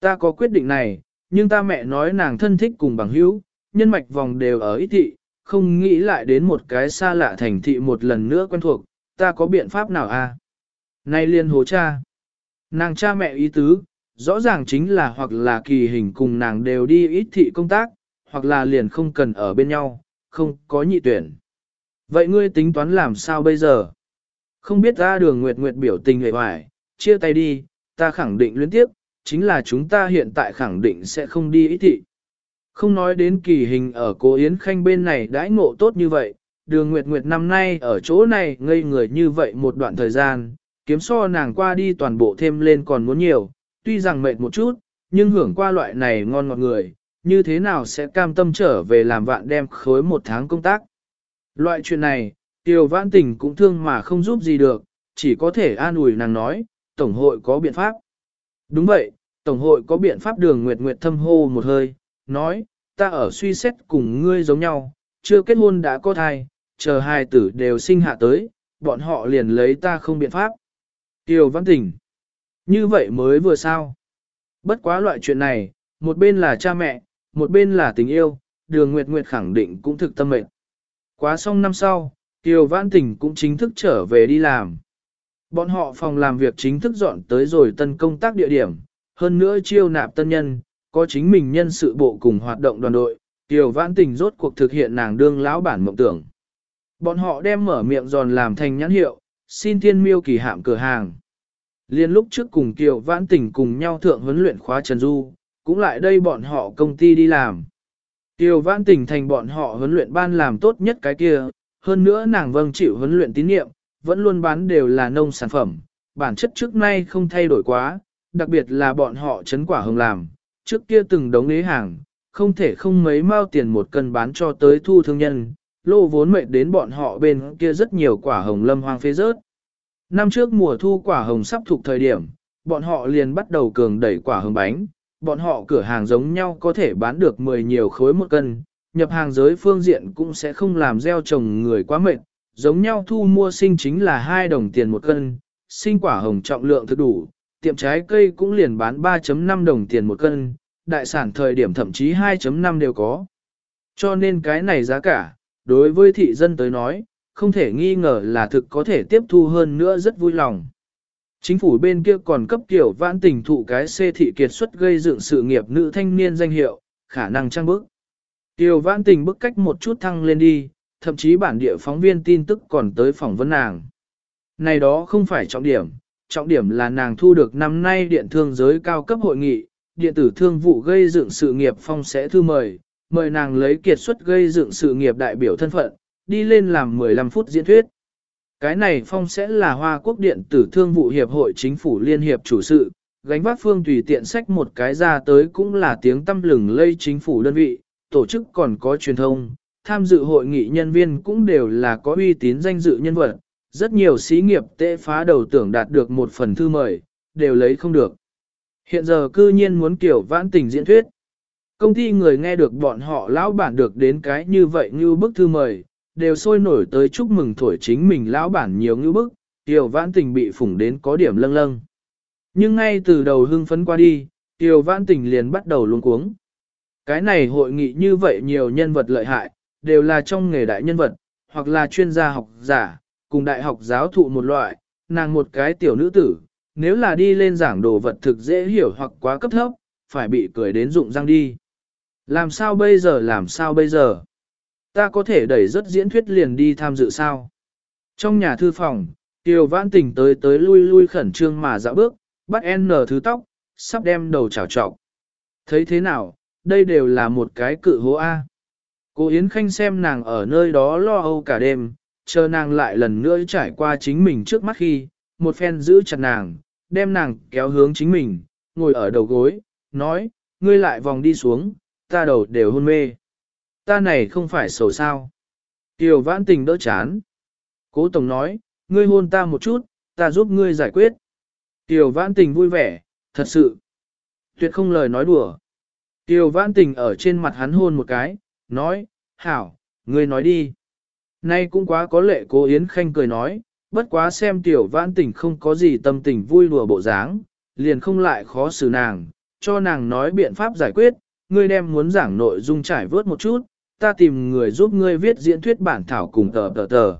Ta có quyết định này, nhưng ta mẹ nói nàng thân thích cùng bằng hữu, nhân mạch vòng đều ở ít thị, không nghĩ lại đến một cái xa lạ thành thị một lần nữa quen thuộc, ta có biện pháp nào a? À? Nay liên hồ cha. Nàng cha mẹ ý tứ, rõ ràng chính là hoặc là kỳ hình cùng nàng đều đi ít thị công tác, hoặc là liền không cần ở bên nhau, không có nhị tuyển. Vậy ngươi tính toán làm sao bây giờ? Không biết ra đường Nguyệt Nguyệt biểu tình hề hoài, chia tay đi, ta khẳng định liên tiếp, chính là chúng ta hiện tại khẳng định sẽ không đi ý thị. Không nói đến kỳ hình ở cố Yến Khanh bên này đãi ngộ tốt như vậy, đường Nguyệt Nguyệt năm nay ở chỗ này ngây người như vậy một đoạn thời gian, kiếm so nàng qua đi toàn bộ thêm lên còn muốn nhiều, tuy rằng mệt một chút, nhưng hưởng qua loại này ngon ngọt người, như thế nào sẽ cam tâm trở về làm vạn đem khối một tháng công tác. Loại chuyện này, Tiêu Vãn Tình cũng thương mà không giúp gì được, chỉ có thể an ủi nàng nói, Tổng hội có biện pháp. Đúng vậy, Tổng hội có biện pháp đường Nguyệt Nguyệt thâm hô một hơi, nói, ta ở suy xét cùng ngươi giống nhau, chưa kết hôn đã có thai, chờ hai tử đều sinh hạ tới, bọn họ liền lấy ta không biện pháp. Tiêu Văn Tình. Như vậy mới vừa sao. Bất quá loại chuyện này, một bên là cha mẹ, một bên là tình yêu, đường Nguyệt Nguyệt khẳng định cũng thực tâm mệnh. Quá xong năm sau, Tiêu Văn Tình cũng chính thức trở về đi làm. Bọn họ phòng làm việc chính thức dọn tới rồi tân công tác địa điểm, hơn nữa chiêu nạp tân nhân, có chính mình nhân sự bộ cùng hoạt động đoàn đội, Tiêu Vãn Tình rốt cuộc thực hiện nàng đương lão bản mộng tưởng. Bọn họ đem mở miệng giòn làm thành nhãn hiệu, xin thiên miêu kỳ hạm cửa hàng. Liên lúc trước cùng Kiều Vãn Tình cùng nhau thượng huấn luyện khóa Trần Du, cũng lại đây bọn họ công ty đi làm. Kiều Vãn Tình thành bọn họ huấn luyện ban làm tốt nhất cái kia, hơn nữa nàng vâng chịu huấn luyện tín nhiệm, vẫn luôn bán đều là nông sản phẩm, bản chất trước nay không thay đổi quá, đặc biệt là bọn họ chấn quả hồng làm, trước kia từng đống ế hàng, không thể không mấy mao tiền một cân bán cho tới thu thương nhân, lô vốn mệt đến bọn họ bên kia rất nhiều quả hồng lâm hoang phế rớt. Năm trước mùa thu quả hồng sắp thuộc thời điểm, bọn họ liền bắt đầu cường đẩy quả hồng bánh, bọn họ cửa hàng giống nhau có thể bán được 10 nhiều khối một cân, nhập hàng giới phương diện cũng sẽ không làm gieo trồng người quá mệt, giống nhau thu mua sinh chính là 2 đồng tiền một cân, sinh quả hồng trọng lượng thực đủ, tiệm trái cây cũng liền bán 3.5 đồng tiền một cân, đại sản thời điểm thậm chí 2.5 đều có. Cho nên cái này giá cả, đối với thị dân tới nói, không thể nghi ngờ là thực có thể tiếp thu hơn nữa rất vui lòng. Chính phủ bên kia còn cấp kiểu vãn tình thụ cái xê thị kiệt xuất gây dựng sự nghiệp nữ thanh niên danh hiệu, khả năng trang bức. Tiểu vãn tình bức cách một chút thăng lên đi, thậm chí bản địa phóng viên tin tức còn tới phỏng vấn nàng. Này đó không phải trọng điểm, trọng điểm là nàng thu được năm nay điện thương giới cao cấp hội nghị, điện tử thương vụ gây dựng sự nghiệp phong sẽ thư mời, mời nàng lấy kiệt xuất gây dựng sự nghiệp đại biểu thân phận, đi lên làm 15 phút diễn thuyết. Cái này phong sẽ là Hoa Quốc Điện tử Thương vụ Hiệp hội Chính phủ Liên hiệp chủ sự, gánh vác phương tùy tiện sách một cái ra tới cũng là tiếng tâm lừng lây chính phủ đơn vị, tổ chức còn có truyền thông, tham dự hội nghị nhân viên cũng đều là có uy tín danh dự nhân vật, rất nhiều xí nghiệp tệ phá đầu tưởng đạt được một phần thư mời, đều lấy không được. Hiện giờ cư nhiên muốn kiểu vãn tình diễn thuyết. Công ty người nghe được bọn họ lão bản được đến cái như vậy như bức thư mời, đều sôi nổi tới chúc mừng thổi chính mình lão bản nhiều như bức, tiểu vãn tình bị phủng đến có điểm lâng lâng. Nhưng ngay từ đầu hưng phấn qua đi, tiểu vãn tình liền bắt đầu luống cuống. Cái này hội nghị như vậy nhiều nhân vật lợi hại, đều là trong nghề đại nhân vật, hoặc là chuyên gia học giả, cùng đại học giáo thụ một loại, nàng một cái tiểu nữ tử, nếu là đi lên giảng đồ vật thực dễ hiểu hoặc quá cấp thấp, phải bị cười đến rụng răng đi. Làm sao bây giờ làm sao bây giờ? Ta có thể đẩy rất diễn thuyết liền đi tham dự sao? Trong nhà thư phòng, Tiêu Vãn Tình tới tới lui lui khẩn trương mà dạo bước, bắt N thứ tóc, sắp đem đầu chảo trọc. Thấy thế nào, đây đều là một cái cự hố A. Cô Yến Khanh xem nàng ở nơi đó lo âu cả đêm, chờ nàng lại lần nữa trải qua chính mình trước mắt khi, một phen giữ chặt nàng, đem nàng kéo hướng chính mình, ngồi ở đầu gối, nói, ngươi lại vòng đi xuống, ta đầu đều hôn mê. Ta này không phải sầu sao. Tiểu vãn tình đỡ chán. Cố Tổng nói, ngươi hôn ta một chút, ta giúp ngươi giải quyết. Tiểu vãn tình vui vẻ, thật sự. Tuyệt không lời nói đùa. Tiểu vãn tình ở trên mặt hắn hôn một cái, nói, hảo, ngươi nói đi. Nay cũng quá có lệ cố Yến Khanh cười nói, bất quá xem tiểu vãn tình không có gì tâm tình vui lùa bộ dáng, liền không lại khó xử nàng, cho nàng nói biện pháp giải quyết, ngươi đem muốn giảng nội dung trải vớt một chút, ta tìm người giúp ngươi viết diễn thuyết bản thảo cùng tờ tờ tờ.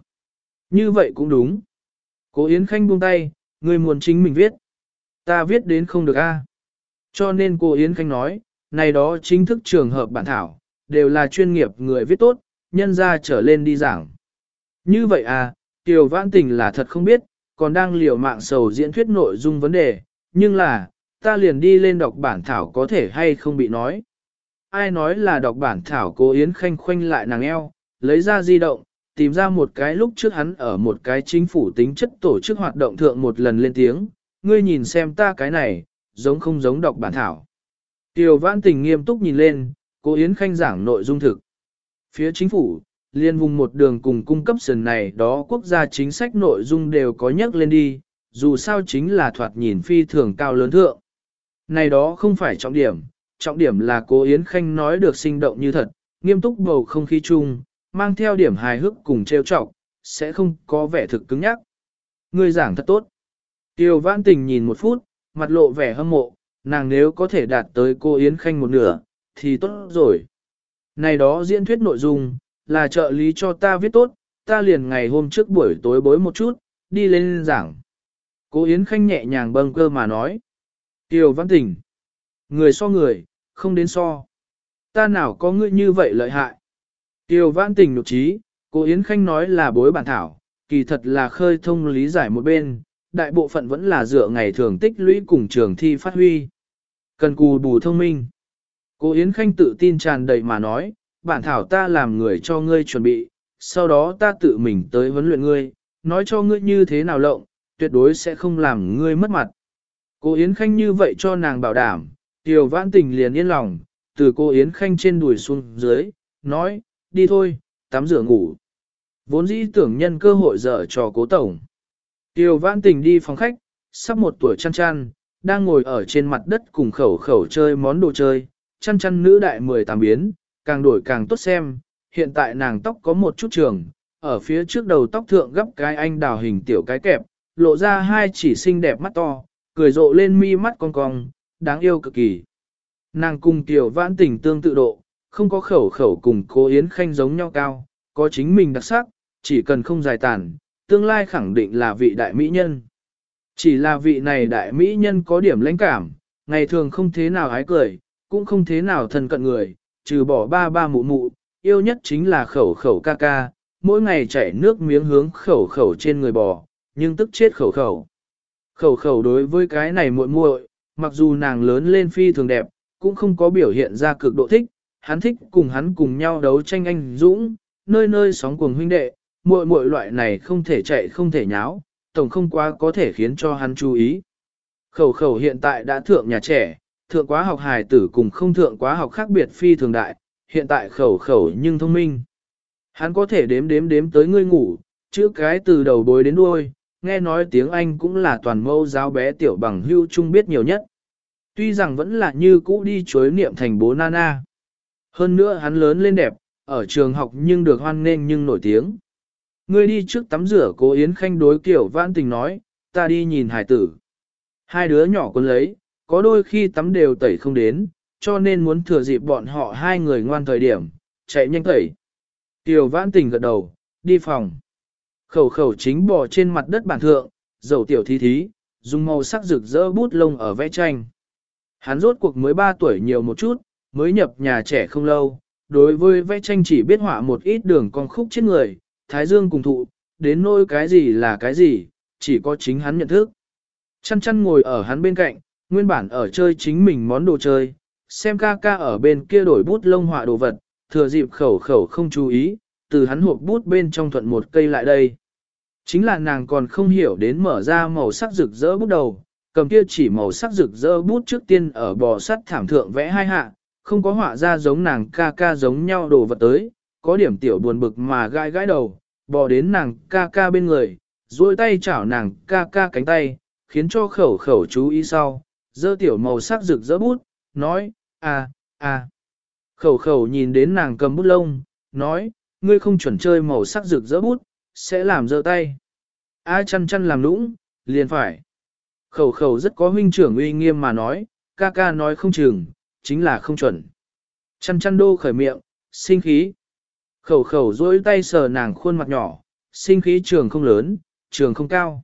Như vậy cũng đúng. Cố Yến Khanh buông tay, ngươi muốn chính mình viết. Ta viết đến không được a. Cho nên cô Yến Khanh nói, này đó chính thức trường hợp bản thảo, đều là chuyên nghiệp người viết tốt, nhân ra trở lên đi giảng. Như vậy à, Tiểu Vãn Tình là thật không biết, còn đang liều mạng sầu diễn thuyết nội dung vấn đề, nhưng là, ta liền đi lên đọc bản thảo có thể hay không bị nói. Ai nói là đọc bản thảo cô Yến khanh khoanh lại nàng eo, lấy ra di động, tìm ra một cái lúc trước hắn ở một cái chính phủ tính chất tổ chức hoạt động thượng một lần lên tiếng, ngươi nhìn xem ta cái này, giống không giống đọc bản thảo. Tiểu Vãn Tình nghiêm túc nhìn lên, cô Yến khanh giảng nội dung thực. Phía chính phủ, liên vùng một đường cùng cung cấp sườn này đó quốc gia chính sách nội dung đều có nhắc lên đi, dù sao chính là thoạt nhìn phi thường cao lớn thượng. Này đó không phải trọng điểm, trọng điểm là cô Yến Khanh nói được sinh động như thật, nghiêm túc bầu không khí chung, mang theo điểm hài hước cùng trêu chọc, sẽ không có vẻ thực cứng nhắc. Người giảng thật tốt. Tiêu Vãn Tình nhìn một phút, mặt lộ vẻ hâm mộ, nàng nếu có thể đạt tới cô Yến Khanh một nửa, thì tốt rồi. Này đó diễn thuyết nội dung, là trợ lý cho ta viết tốt, ta liền ngày hôm trước buổi tối bối một chút, đi lên giảng. cô Yến Khanh nhẹ nhàng bâng cơ mà nói. Tiêu văn tình. Người so người, không đến so. Ta nào có ngươi như vậy lợi hại. Tiêu văn tình nụ trí, cô Yến Khanh nói là bối bản thảo, kỳ thật là khơi thông lý giải một bên, đại bộ phận vẫn là dựa ngày thường tích lũy cùng trường thi phát huy. Cần cù bù thông minh. cô Yến Khanh tự tin tràn đầy mà nói, bản thảo ta làm người cho ngươi chuẩn bị, sau đó ta tự mình tới huấn luyện ngươi, nói cho ngươi như thế nào lộng, tuyệt đối sẽ không làm ngươi mất mặt. Cô Yến Khanh như vậy cho nàng bảo đảm, Tiểu Vãn Tình liền yên lòng, từ cô Yến Khanh trên đùi xuống dưới, nói, đi thôi, tắm rửa ngủ. Vốn dĩ tưởng nhân cơ hội dở trò cố tổng. Tiểu Vãn Tình đi phòng khách, sắp một tuổi chăn chăn, đang ngồi ở trên mặt đất cùng khẩu khẩu chơi món đồ chơi, chăn chăn nữ đại 18 biến, càng đổi càng tốt xem, hiện tại nàng tóc có một chút trường, ở phía trước đầu tóc thượng gấp cái anh đào hình tiểu cái kẹp, lộ ra hai chỉ xinh đẹp mắt to, cười rộ lên mi mắt cong cong, đáng yêu cực kỳ. Nàng cùng tiểu vãn tình tương tự độ, không có khẩu khẩu cùng cố Yến Khanh giống nhau cao, có chính mình đặc sắc, chỉ cần không dài tàn, tương lai khẳng định là vị đại mỹ nhân. Chỉ là vị này đại mỹ nhân có điểm lãnh cảm, ngày thường không thế nào hái cười, cũng không thế nào thân cận người, trừ bỏ ba ba mụ mụ, yêu nhất chính là khẩu khẩu ca ca, mỗi ngày chảy nước miếng hướng khẩu khẩu trên người bò, nhưng tức chết khẩu khẩu. Khẩu khẩu đối với cái này muội muội, mặc dù nàng lớn lên phi thường đẹp, cũng không có biểu hiện ra cực độ thích, hắn thích cùng hắn cùng nhau đấu tranh anh dũng, nơi nơi sóng cuồng huynh đệ, muội muội loại này không thể chạy không thể nháo, tổng không quá có thể khiến cho hắn chú ý. Khẩu khẩu hiện tại đã thượng nhà trẻ, thượng quá học hài tử cùng không thượng quá học khác biệt phi thường đại, hiện tại khẩu khẩu nhưng thông minh. Hắn có thể đếm đếm đếm tới ngươi ngủ, chữ cái từ đầu bối đến đuôi, nghe nói tiếng Anh cũng là toàn mâu giáo bé tiểu bằng hưu trung biết nhiều nhất. Tuy rằng vẫn là như cũ đi chối niệm thành bố Nana. Hơn nữa hắn lớn lên đẹp, ở trường học nhưng được hoan nghênh nhưng nổi tiếng. Ngươi đi trước tắm rửa cố Yến Khanh đối kiểu vãn tình nói, ta đi nhìn hải tử. Hai đứa nhỏ con lấy, có đôi khi tắm đều tẩy không đến, cho nên muốn thừa dịp bọn họ hai người ngoan thời điểm, chạy nhanh tẩy. Tiểu vãn tình gật đầu, đi phòng. Khẩu khẩu chính bò trên mặt đất bản thượng, dầu tiểu thí thí, dùng màu sắc rực rỡ bút lông ở vẽ tranh. Hắn rốt cuộc mới 3 tuổi nhiều một chút, mới nhập nhà trẻ không lâu, đối với vẽ tranh chỉ biết họa một ít đường con khúc trên người, thái dương cùng thụ, đến nỗi cái gì là cái gì, chỉ có chính hắn nhận thức. Chăn chăn ngồi ở hắn bên cạnh, nguyên bản ở chơi chính mình món đồ chơi, xem ca ca ở bên kia đổi bút lông họa đồ vật, thừa dịp khẩu khẩu không chú ý, từ hắn hộp bút bên trong thuận một cây lại đây. Chính là nàng còn không hiểu đến mở ra màu sắc rực rỡ bút đầu, cầm kia chỉ màu sắc rực rỡ bút trước tiên ở bò sắt thảm thượng vẽ hai hạ, không có họa ra giống nàng ca ca giống nhau đồ vật tới, có điểm tiểu buồn bực mà gãi gãi đầu, bò đến nàng ca ca bên người, duỗi tay chảo nàng ca ca cánh tay, khiến cho khẩu khẩu chú ý sau, dơ tiểu màu sắc rực rỡ bút, nói, à, à. Khẩu khẩu nhìn đến nàng cầm bút lông, nói, ngươi không chuẩn chơi màu sắc rực rỡ bút, sẽ làm dơ tay. A chăn chăn làm lũng, liền phải. Khẩu khẩu rất có huynh trưởng uy nghiêm mà nói, ca ca nói không chừng, chính là không chuẩn. Chăn chăn đô khởi miệng, sinh khí. Khẩu khẩu dối tay sờ nàng khuôn mặt nhỏ, sinh khí trường không lớn, trường không cao.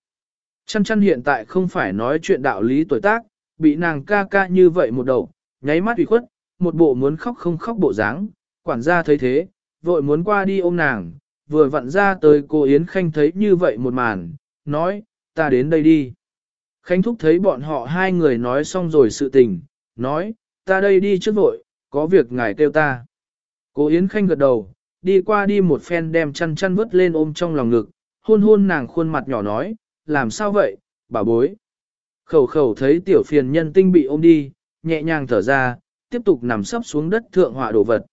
Chăn chăn hiện tại không phải nói chuyện đạo lý tuổi tác, bị nàng ca ca như vậy một đầu, nháy mắt ủy khuất, một bộ muốn khóc không khóc bộ dáng, quản gia thấy thế, vội muốn qua đi ôm nàng, vừa vặn ra tới cô Yến Khanh thấy như vậy một màn, nói, ta đến đây đi. Khánh Thúc thấy bọn họ hai người nói xong rồi sự tình, nói, ta đây đi trước vội, có việc ngài kêu ta. Cô Yến Khanh gật đầu, đi qua đi một phen đem chăn chăn vứt lên ôm trong lòng ngực, hôn hôn nàng khuôn mặt nhỏ nói, làm sao vậy, bà bối. Khẩu khẩu thấy tiểu phiền nhân tinh bị ôm đi, nhẹ nhàng thở ra, tiếp tục nằm sấp xuống đất thượng họa đồ vật.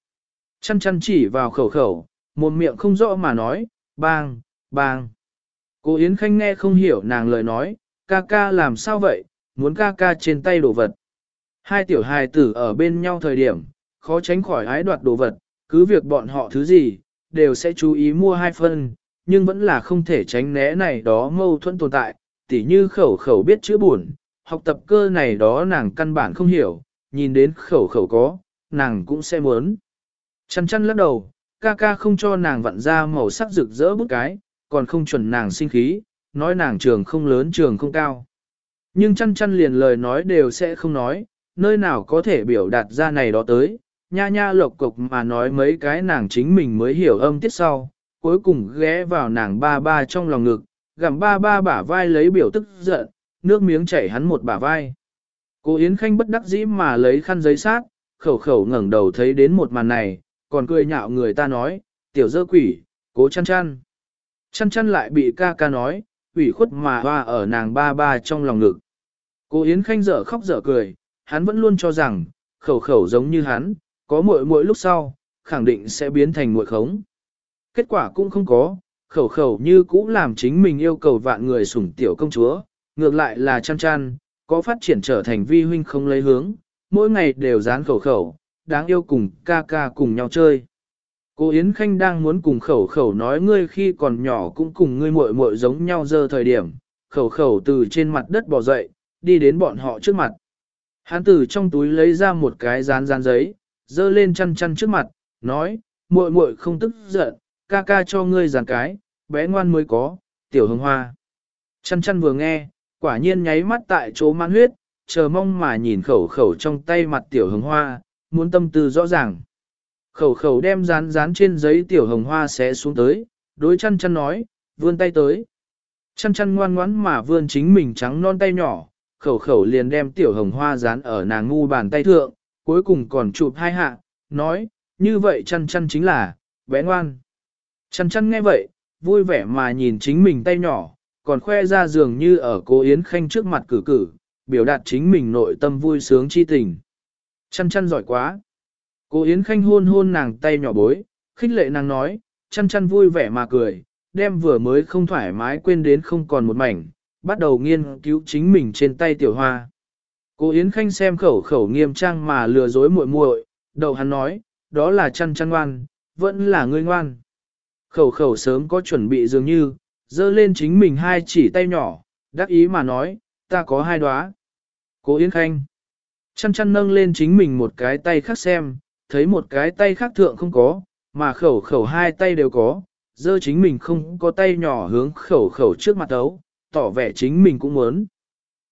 Chăn chăn chỉ vào khẩu khẩu, một miệng không rõ mà nói, bang, bang. Cô Yến Khanh nghe không hiểu nàng lời nói, ca ca làm sao vậy, muốn ca ca trên tay đồ vật. Hai tiểu hài tử ở bên nhau thời điểm, khó tránh khỏi ái đoạt đồ vật, cứ việc bọn họ thứ gì, đều sẽ chú ý mua hai phân, nhưng vẫn là không thể tránh né này đó mâu thuẫn tồn tại, tỉ như khẩu khẩu biết chữ buồn, học tập cơ này đó nàng căn bản không hiểu, nhìn đến khẩu khẩu có, nàng cũng sẽ muốn. Chăn chăn lắc đầu, ca ca không cho nàng vặn ra màu sắc rực rỡ bút cái, còn không chuẩn nàng sinh khí, nói nàng trường không lớn trường không cao. Nhưng chăn chăn liền lời nói đều sẽ không nói, nơi nào có thể biểu đạt ra này đó tới, nha nha lộc cục mà nói mấy cái nàng chính mình mới hiểu âm tiết sau, cuối cùng ghé vào nàng ba ba trong lòng ngực, gặm ba ba bả vai lấy biểu tức giận, nước miếng chảy hắn một bả vai. Cô Yến Khanh bất đắc dĩ mà lấy khăn giấy sát, khẩu khẩu ngẩng đầu thấy đến một màn này, còn cười nhạo người ta nói, tiểu dơ quỷ, cố chăn chăn. Chăn chăn lại bị ca ca nói, quỷ khuất mà hoa ở nàng ba ba trong lòng ngực. Cô Yến Khanh dở khóc dở cười, hắn vẫn luôn cho rằng, khẩu khẩu giống như hắn, có muội muội lúc sau, khẳng định sẽ biến thành muội khống. Kết quả cũng không có, khẩu khẩu như cũ làm chính mình yêu cầu vạn người sủng tiểu công chúa, ngược lại là chăn chăn, có phát triển trở thành vi huynh không lấy hướng, mỗi ngày đều dán khẩu khẩu, đáng yêu cùng ca ca cùng nhau chơi. Cô Yến Khanh đang muốn cùng khẩu khẩu nói ngươi khi còn nhỏ cũng cùng ngươi muội muội giống nhau giờ thời điểm, khẩu khẩu từ trên mặt đất bò dậy, đi đến bọn họ trước mặt. Hắn từ trong túi lấy ra một cái dán dán giấy, dơ lên chăn chăn trước mặt, nói, muội muội không tức giận, ca ca cho ngươi dàn cái, bé ngoan mới có, tiểu hương hoa. Chăn chăn vừa nghe, quả nhiên nháy mắt tại chỗ man huyết, chờ mong mà nhìn khẩu khẩu trong tay mặt tiểu hồng hoa, muốn tâm tư rõ ràng. Khẩu khẩu đem dán dán trên giấy tiểu hồng hoa sẽ xuống tới, đối chăn chăn nói, vươn tay tới. Chăn chăn ngoan ngoãn mà vươn chính mình trắng non tay nhỏ, khẩu khẩu liền đem tiểu hồng hoa dán ở nàng ngu bàn tay thượng, cuối cùng còn chụp hai hạ, nói, như vậy chăn chăn chính là, bé ngoan. Chăn chăn nghe vậy, vui vẻ mà nhìn chính mình tay nhỏ, còn khoe ra dường như ở cô Yến Khanh trước mặt cử cử, biểu đạt chính mình nội tâm vui sướng chi tình. Chăn chăn giỏi quá. Cô Yến Khanh hôn hôn nàng tay nhỏ bối, khích lệ nàng nói, chăn chăn vui vẻ mà cười, đem vừa mới không thoải mái quên đến không còn một mảnh, bắt đầu nghiên cứu chính mình trên tay tiểu hoa. Cô Yến Khanh xem khẩu khẩu nghiêm trang mà lừa dối muội muội, đầu hắn nói, đó là chăn chăn ngoan, vẫn là ngươi ngoan. Khẩu khẩu sớm có chuẩn bị dường như, dơ lên chính mình hai chỉ tay nhỏ, đắc ý mà nói, ta có hai đóa. Cô Yến Khanh, chăn chăn nâng lên chính mình một cái tay khác xem, thấy một cái tay khác thượng không có, mà khẩu khẩu hai tay đều có, dơ chính mình không có tay nhỏ hướng khẩu khẩu trước mặt ấu, tỏ vẻ chính mình cũng muốn.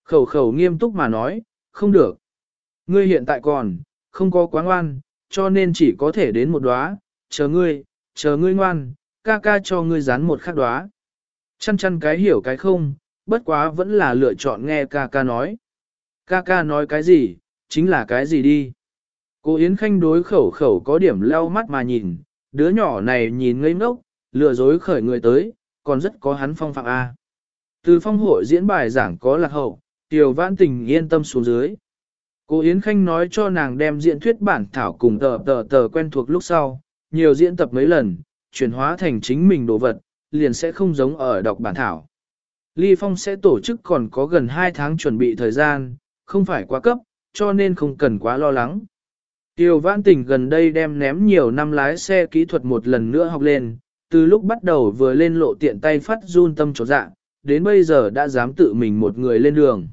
Khẩu khẩu nghiêm túc mà nói, không được. Ngươi hiện tại còn, không có quá ngoan, cho nên chỉ có thể đến một đóa, chờ ngươi, chờ ngươi ngoan, ca ca cho ngươi dán một khắc đóa. Chăn chăn cái hiểu cái không, bất quá vẫn là lựa chọn nghe ca ca nói. Ca ca nói cái gì, chính là cái gì đi. Cô Yến Khanh đối khẩu khẩu có điểm leo mắt mà nhìn, đứa nhỏ này nhìn ngây ngốc, lừa dối khởi người tới, còn rất có hắn phong phạm A. Từ phong hội diễn bài giảng có lạc hậu, tiểu vãn tình yên tâm xuống dưới. Cô Yến Khanh nói cho nàng đem diễn thuyết bản thảo cùng tờ tờ tờ quen thuộc lúc sau, nhiều diễn tập mấy lần, chuyển hóa thành chính mình đồ vật, liền sẽ không giống ở đọc bản thảo. Ly Phong sẽ tổ chức còn có gần 2 tháng chuẩn bị thời gian, không phải quá cấp, cho nên không cần quá lo lắng. Tiêu Vãn Tình gần đây đem ném nhiều năm lái xe kỹ thuật một lần nữa học lên, từ lúc bắt đầu vừa lên lộ tiện tay phát run tâm chỗ dạ, đến bây giờ đã dám tự mình một người lên đường.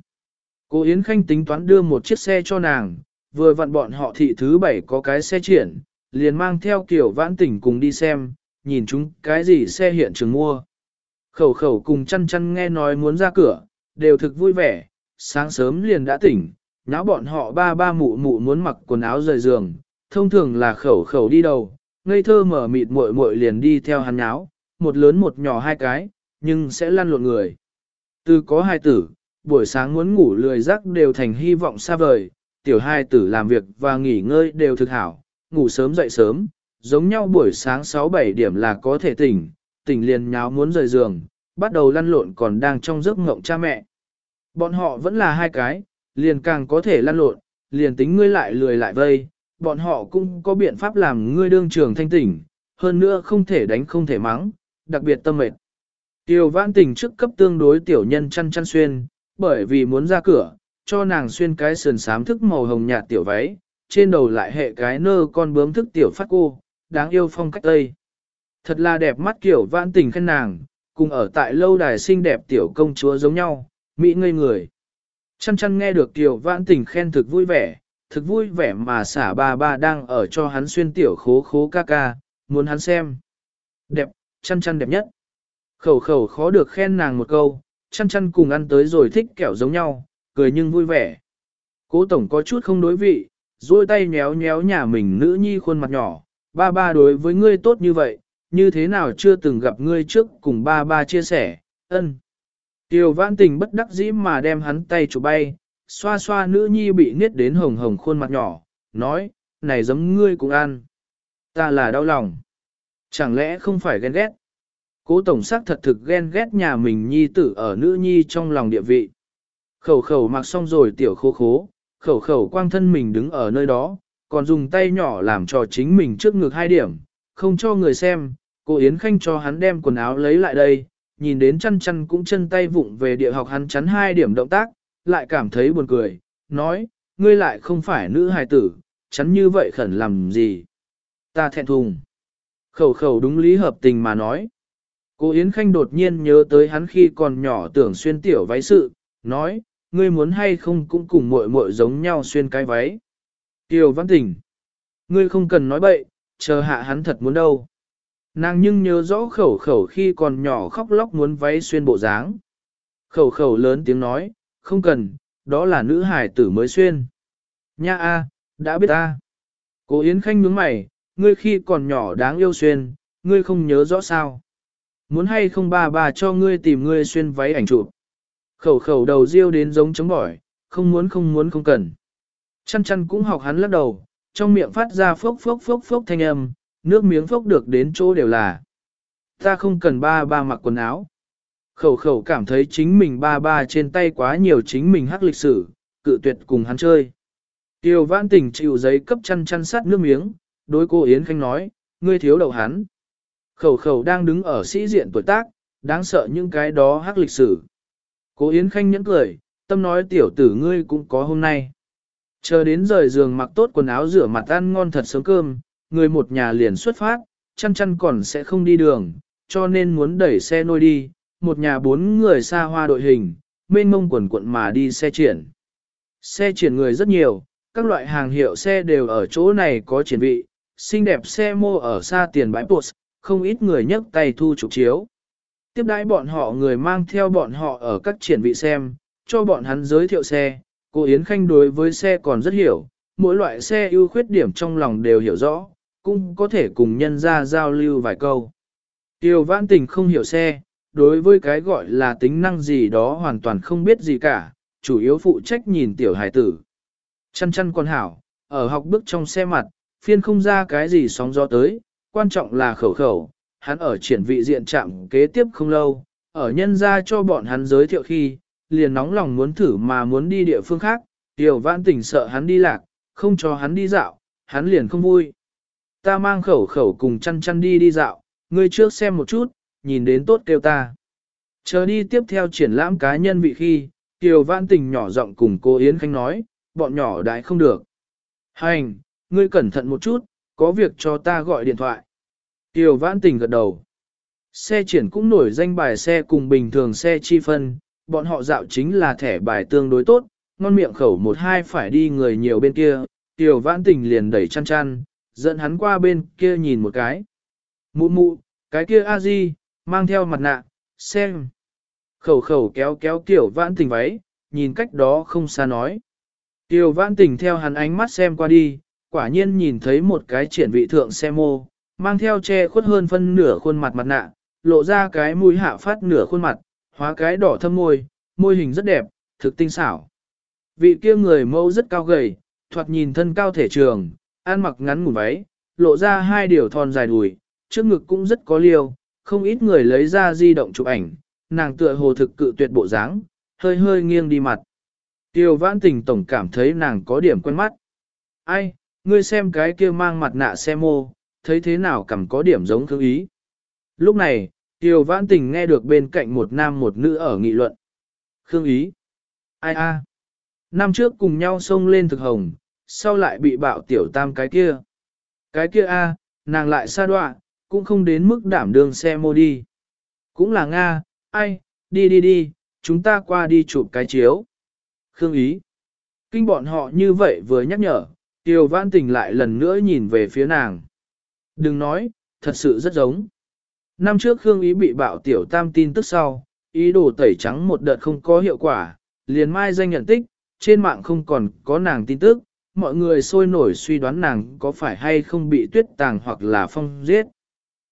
Cô Yến Khanh tính toán đưa một chiếc xe cho nàng, vừa vặn bọn họ thị thứ bảy có cái xe triển, liền mang theo kiểu vãn tỉnh cùng đi xem, nhìn chúng cái gì xe hiện trường mua. Khẩu khẩu cùng chăn chăn nghe nói muốn ra cửa, đều thực vui vẻ, sáng sớm liền đã tỉnh, nháo bọn họ ba ba mụ mụ muốn mặc quần áo rời giường, thông thường là khẩu khẩu đi đầu, ngây thơ mở mịt muội muội liền đi theo hắn nháo, một lớn một nhỏ hai cái, nhưng sẽ lăn lộn người. Từ có hai tử, buổi sáng muốn ngủ lười giấc đều thành hy vọng xa vời, tiểu hai tử làm việc và nghỉ ngơi đều thực hảo, ngủ sớm dậy sớm, giống nhau buổi sáng 6-7 điểm là có thể tỉnh, tỉnh liền nháo muốn rời giường, bắt đầu lăn lộn còn đang trong giấc ngộng cha mẹ. Bọn họ vẫn là hai cái, liền càng có thể lăn lộn, liền tính ngươi lại lười lại vây, bọn họ cũng có biện pháp làm ngươi đương trường thanh tỉnh, hơn nữa không thể đánh không thể mắng, đặc biệt tâm mệt. Tiểu vãn tình trước cấp tương đối tiểu nhân chăn chăn xuyên, bởi vì muốn ra cửa, cho nàng xuyên cái sườn xám thức màu hồng nhạt tiểu váy, trên đầu lại hệ cái nơ con bướm thức tiểu phát cô, đáng yêu phong cách tây. Thật là đẹp mắt kiểu vãn tình khen nàng, cùng ở tại lâu đài xinh đẹp tiểu công chúa giống nhau, mỹ ngây người. Chăn chăn nghe được tiểu vãn tình khen thực vui vẻ, thực vui vẻ mà xả ba ba đang ở cho hắn xuyên tiểu khố khố ca ca, muốn hắn xem. Đẹp, chăn chăn đẹp nhất. Khẩu khẩu khó được khen nàng một câu, chăn chăn cùng ăn tới rồi thích kẹo giống nhau, cười nhưng vui vẻ. Cố tổng có chút không đối vị, duỗi tay nhéo nhéo nhà mình nữ nhi khuôn mặt nhỏ, ba ba đối với ngươi tốt như vậy, như thế nào chưa từng gặp ngươi trước cùng ba ba chia sẻ, ân. Tiêu vãn tình bất đắc dĩ mà đem hắn tay chụp bay, xoa xoa nữ nhi bị niết đến hồng hồng khuôn mặt nhỏ, nói, này giống ngươi cũng ăn. Ta là đau lòng. Chẳng lẽ không phải ghen ghét? Cố tổng sắc thật thực ghen ghét nhà mình nhi tử ở nữ nhi trong lòng địa vị. Khẩu khẩu mặc xong rồi tiểu khô khố, khẩu khẩu quang thân mình đứng ở nơi đó, còn dùng tay nhỏ làm cho chính mình trước ngực hai điểm, không cho người xem, cô Yến Khanh cho hắn đem quần áo lấy lại đây, nhìn đến chăn chăn cũng chân tay vụng về địa học hắn chắn hai điểm động tác, lại cảm thấy buồn cười, nói, ngươi lại không phải nữ hài tử, chắn như vậy khẩn làm gì. Ta thẹn thùng. Khẩu khẩu đúng lý hợp tình mà nói. Cô Yến Khanh đột nhiên nhớ tới hắn khi còn nhỏ tưởng xuyên tiểu váy sự, nói, ngươi muốn hay không cũng cùng muội muội giống nhau xuyên cái váy. Tiêu văn tỉnh. Ngươi không cần nói bậy, chờ hạ hắn thật muốn đâu. Nàng nhưng nhớ rõ khẩu khẩu khi còn nhỏ khóc lóc muốn váy xuyên bộ dáng. Khẩu khẩu lớn tiếng nói, không cần, đó là nữ hải tử mới xuyên. Nha a, đã biết ta. Cố Yến Khanh nhướng mày, ngươi khi còn nhỏ đáng yêu xuyên, ngươi không nhớ rõ sao. Muốn hay không ba bà cho ngươi tìm ngươi xuyên váy ảnh chụp. Khẩu khẩu đầu riêu đến giống chống bỏi, không muốn không muốn không cần. Chăn chăn cũng học hắn lắc đầu, trong miệng phát ra phốc phốc phốc phốc thanh âm, nước miếng phốc được đến chỗ đều là. Ta không cần ba ba mặc quần áo. Khẩu khẩu cảm thấy chính mình ba ba trên tay quá nhiều chính mình hắc lịch sử, cự tuyệt cùng hắn chơi. Tiêu vãn tỉnh chịu giấy cấp chăn chăn sát nước miếng, đối cô Yến Khanh nói, ngươi thiếu đầu hắn. Khẩu khẩu đang đứng ở sĩ diện tuổi tác, đáng sợ những cái đó hắc lịch sử. Cố Yến Khanh nhẫn cười, tâm nói tiểu tử ngươi cũng có hôm nay. Chờ đến rời giường mặc tốt quần áo rửa mặt ăn ngon thật sớm cơm, người một nhà liền xuất phát, chăn chăn còn sẽ không đi đường, cho nên muốn đẩy xe nôi đi, một nhà bốn người xa hoa đội hình, mênh mông quần quận mà đi xe triển. Xe triển người rất nhiều, các loại hàng hiệu xe đều ở chỗ này có triển vị, xinh đẹp xe mô ở xa tiền bãi bột, không ít người nhấc tay thu chụp chiếu. Tiếp đãi bọn họ người mang theo bọn họ ở các triển vị xem, cho bọn hắn giới thiệu xe, cô Yến Khanh đối với xe còn rất hiểu, mỗi loại xe ưu khuyết điểm trong lòng đều hiểu rõ, cũng có thể cùng nhân ra giao lưu vài câu. Tiêu vãn tình không hiểu xe, đối với cái gọi là tính năng gì đó hoàn toàn không biết gì cả, chủ yếu phụ trách nhìn tiểu hải tử. Chăn chăn con hảo, ở học bước trong xe mặt, phiên không ra cái gì sóng gió tới, quan trọng là khẩu khẩu, hắn ở triển vị diện trạm kế tiếp không lâu, ở nhân ra cho bọn hắn giới thiệu khi, liền nóng lòng muốn thử mà muốn đi địa phương khác, tiểu vãn tỉnh sợ hắn đi lạc, không cho hắn đi dạo, hắn liền không vui. Ta mang khẩu khẩu cùng chăn chăn đi đi dạo, ngươi trước xem một chút, nhìn đến tốt kêu ta. Chờ đi tiếp theo triển lãm cá nhân vị khi, Kiều Vãn Tình nhỏ giọng cùng cô Yến Khanh nói, bọn nhỏ đại không được. Hành, ngươi cẩn thận một chút, có việc cho ta gọi điện thoại. Kiều Vãn Tình gật đầu. Xe triển cũng nổi danh bài xe cùng bình thường xe chi phân, bọn họ dạo chính là thẻ bài tương đối tốt, ngon miệng khẩu một hai phải đi người nhiều bên kia, Kiều Vãn Tình liền đẩy chăn chăn, dẫn hắn qua bên kia nhìn một cái. Mụ mụ, cái kia a di, mang theo mặt nạ, xem. Khẩu khẩu kéo kéo tiểu vãn tình váy, nhìn cách đó không xa nói. Tiểu vãn tình theo hắn ánh mắt xem qua đi, quả nhiên nhìn thấy một cái triển vị thượng xe mô, mang theo che khuất hơn phân nửa khuôn mặt mặt nạ, lộ ra cái mũi hạ phát nửa khuôn mặt, hóa cái đỏ thâm môi, môi hình rất đẹp, thực tinh xảo. Vị kia người mẫu rất cao gầy, thoạt nhìn thân cao thể trường, ăn mặc ngắn ngủn váy, lộ ra hai điều thon dài đùi, trước ngực cũng rất có liêu, không ít người lấy ra di động chụp ảnh, nàng tựa hồ thực cự tuyệt bộ dáng, hơi hơi nghiêng đi mặt. Tiêu vãn tình tổng cảm thấy nàng có điểm quen mắt. Ai, ngươi xem cái kia mang mặt nạ xe mô, thấy thế nào cầm có điểm giống thương ý. Lúc này, Tiêu vãn tình nghe được bên cạnh một nam một nữ ở nghị luận. Khương ý. Ai a? Năm trước cùng nhau xông lên thực hồng, sau lại bị bạo tiểu tam cái kia. Cái kia a, nàng lại xa đoạn, cũng không đến mức đảm đương xe mô đi. Cũng là Nga, ai, đi đi đi, chúng ta qua đi chụp cái chiếu. Khương ý. Kinh bọn họ như vậy vừa nhắc nhở, Tiêu Văn Tình lại lần nữa nhìn về phía nàng. Đừng nói, thật sự rất giống. Năm trước Khương ý bị bạo tiểu tam tin tức sau, ý đồ tẩy trắng một đợt không có hiệu quả, liền mai danh nhận tích, trên mạng không còn có nàng tin tức, mọi người sôi nổi suy đoán nàng có phải hay không bị tuyết tàng hoặc là phong giết.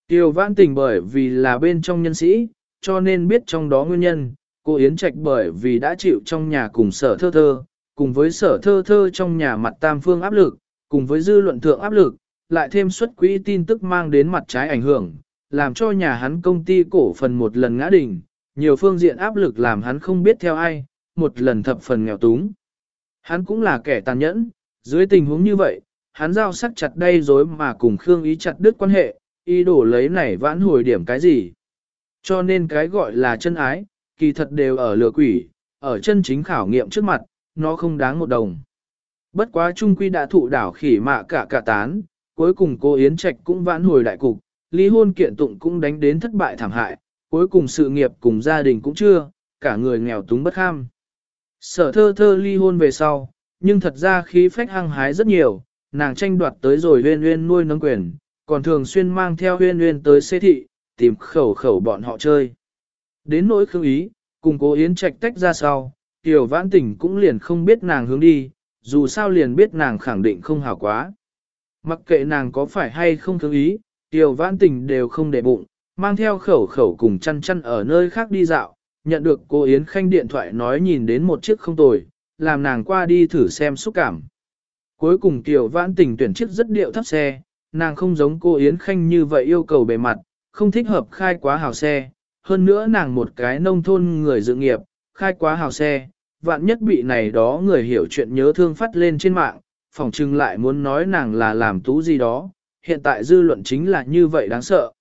Tiêu vãn tình bởi vì là bên trong nhân sĩ, cho nên biết trong đó nguyên nhân, cô Yến Trạch bởi vì đã chịu trong nhà cùng sở thơ thơ, cùng với sở thơ thơ trong nhà mặt tam phương áp lực, cùng với dư luận thượng áp lực, lại thêm xuất quỹ tin tức mang đến mặt trái ảnh hưởng, làm cho nhà hắn công ty cổ phần một lần ngã đỉnh, nhiều phương diện áp lực làm hắn không biết theo ai, một lần thập phần nghèo túng. Hắn cũng là kẻ tàn nhẫn, dưới tình huống như vậy, hắn giao sắc chặt đây rồi mà cùng Khương Ý chặt đứt quan hệ, ý đồ lấy này vãn hồi điểm cái gì. Cho nên cái gọi là chân ái, kỳ thật đều ở lừa quỷ, ở chân chính khảo nghiệm trước mặt, nó không đáng một đồng. Bất quá Trung Quy đã thụ đảo khỉ mạ cả cả tán, cuối cùng cô Yến Trạch cũng vãn hồi đại cục, ly hôn kiện tụng cũng đánh đến thất bại thảm hại, cuối cùng sự nghiệp cùng gia đình cũng chưa, cả người nghèo túng bất ham. Sở thơ thơ ly hôn về sau, nhưng thật ra khí phách hăng hái rất nhiều, nàng tranh đoạt tới rồi huyên huyên nuôi nâng quyền, còn thường xuyên mang theo huyên huyên tới xê thị, tìm khẩu khẩu bọn họ chơi. Đến nỗi khương ý, cùng cố yến trạch tách ra sau, tiểu vãn tỉnh cũng liền không biết nàng hướng đi, dù sao liền biết nàng khẳng định không hảo quá. Mặc kệ nàng có phải hay không thương ý, tiểu vãn tỉnh đều không để bụng, mang theo khẩu khẩu cùng chăn chăn ở nơi khác đi dạo, nhận được cô Yến Khanh điện thoại nói nhìn đến một chiếc không tồi, làm nàng qua đi thử xem xúc cảm. Cuối cùng Tiểu Vãn Tình tuyển chiếc rất điệu thấp xe, nàng không giống cô Yến Khanh như vậy yêu cầu bề mặt, không thích hợp khai quá hào xe, hơn nữa nàng một cái nông thôn người dự nghiệp, khai quá hào xe, vạn nhất bị này đó người hiểu chuyện nhớ thương phát lên trên mạng, phòng trưng lại muốn nói nàng là làm tú gì đó, hiện tại dư luận chính là như vậy đáng sợ.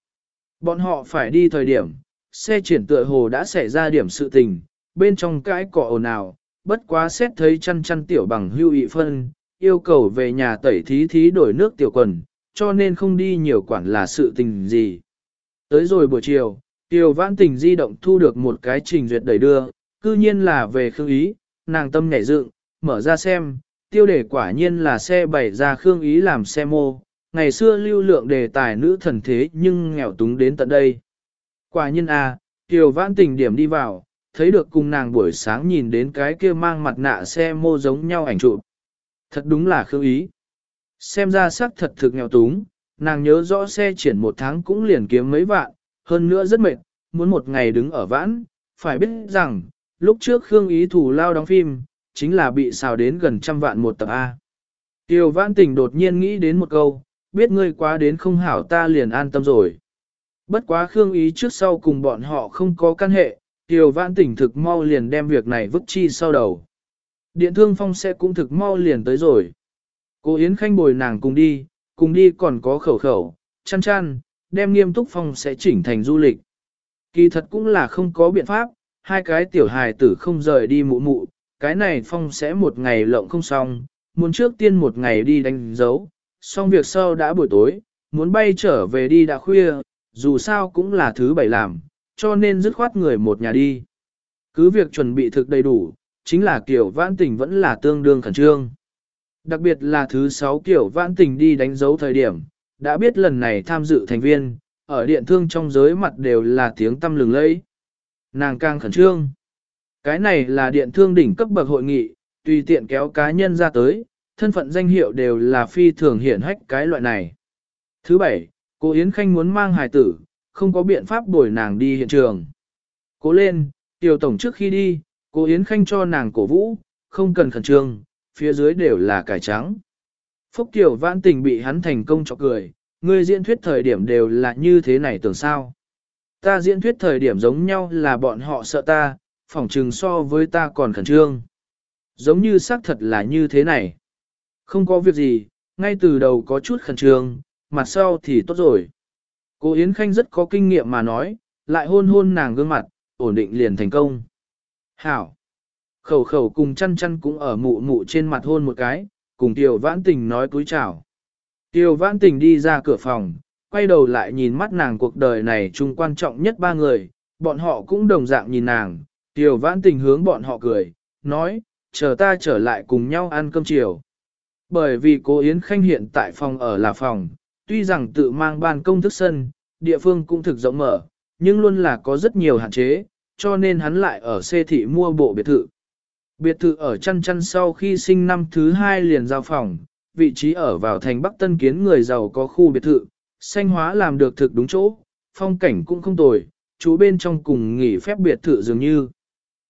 Bọn họ phải đi thời điểm, xe triển tựa hồ đã xảy ra điểm sự tình, bên trong cái cỏ ồn ào, bất quá xét thấy chăn chăn tiểu bằng hưu ị phân, yêu cầu về nhà tẩy thí thí đổi nước tiểu quần, cho nên không đi nhiều quản là sự tình gì. Tới rồi buổi chiều, tiểu vãn tình di động thu được một cái trình duyệt đẩy đưa, cư nhiên là về Khương Ý, nàng tâm nhảy dựng, mở ra xem, tiêu đề quả nhiên là xe bày ra Khương Ý làm xe mô, ngày xưa lưu lượng đề tài nữ thần thế nhưng nghèo túng đến tận đây. Quả nhiên a, à, Kiều Vãn Tình điểm đi vào, thấy được cùng nàng buổi sáng nhìn đến cái kia mang mặt nạ xe mô giống nhau ảnh chụp. Thật đúng là khương ý. Xem ra sắc thật thực nghèo túng, nàng nhớ rõ xe triển một tháng cũng liền kiếm mấy vạn, hơn nữa rất mệt, muốn một ngày đứng ở vãn, phải biết rằng, lúc trước Khương Ý thủ lao đóng phim, chính là bị xào đến gần trăm vạn một tập A. Tiêu vãn tình đột nhiên nghĩ đến một câu, biết ngươi quá đến không hảo ta liền an tâm rồi. Bất quá Khương Ý trước sau cùng bọn họ không có căn hệ, Tiêu Vãn Tỉnh thực mau liền đem việc này vứt chi sau đầu. Điện thương phong sẽ cũng thực mau liền tới rồi. Cô Yến Khanh bồi nàng cùng đi, cùng đi còn có khẩu khẩu, chăn chăn, đem nghiêm túc phong sẽ chỉnh thành du lịch. Kỳ thật cũng là không có biện pháp, hai cái tiểu hài tử không rời đi mụ mụ, cái này phong sẽ một ngày lộng không xong, muốn trước tiên một ngày đi đánh dấu, xong việc sau đã buổi tối, muốn bay trở về đi đã khuya, dù sao cũng là thứ bảy làm, cho nên dứt khoát người một nhà đi. Cứ việc chuẩn bị thực đầy đủ, chính là kiểu vãn tình vẫn là tương đương khẩn trương. Đặc biệt là thứ sáu kiểu vãn tình đi đánh dấu thời điểm, đã biết lần này tham dự thành viên, ở điện thương trong giới mặt đều là tiếng tâm lừng lẫy. Nàng càng khẩn trương. Cái này là điện thương đỉnh cấp bậc hội nghị, tùy tiện kéo cá nhân ra tới, thân phận danh hiệu đều là phi thường hiển hách cái loại này. Thứ bảy, Cô Yến Khanh muốn mang hài tử, không có biện pháp bồi nàng đi hiện trường. Cố lên, tiểu tổng trước khi đi, cô Yến Khanh cho nàng cổ vũ, không cần khẩn trương, phía dưới đều là cải trắng. Phúc Tiểu vãn tình bị hắn thành công cho cười, người diễn thuyết thời điểm đều là như thế này tưởng sao. Ta diễn thuyết thời điểm giống nhau là bọn họ sợ ta, phỏng trừng so với ta còn khẩn trương. Giống như xác thật là như thế này. Không có việc gì, ngay từ đầu có chút khẩn trương, mặt sau thì tốt rồi. Cô Yến Khanh rất có kinh nghiệm mà nói, lại hôn hôn nàng gương mặt, ổn định liền thành công. Hảo! Khẩu khẩu cùng chăn chăn cũng ở mụ mụ trên mặt hôn một cái, cùng Tiểu Vãn Tình nói cúi chào. Tiểu Vãn Tình đi ra cửa phòng, quay đầu lại nhìn mắt nàng cuộc đời này chung quan trọng nhất ba người, bọn họ cũng đồng dạng nhìn nàng. Tiểu Vãn Tình hướng bọn họ cười, nói, chờ ta trở lại cùng nhau ăn cơm chiều. Bởi vì cô Yến Khanh hiện tại phòng ở là phòng, tuy rằng tự mang ban công thức sân, địa phương cũng thực rộng mở, nhưng luôn là có rất nhiều hạn chế, cho nên hắn lại ở xê thị mua bộ biệt thự. Biệt thự ở chăn chăn sau khi sinh năm thứ hai liền giao phòng, vị trí ở vào thành Bắc Tân Kiến người giàu có khu biệt thự, xanh hóa làm được thực đúng chỗ, phong cảnh cũng không tồi, chú bên trong cùng nghỉ phép biệt thự dường như.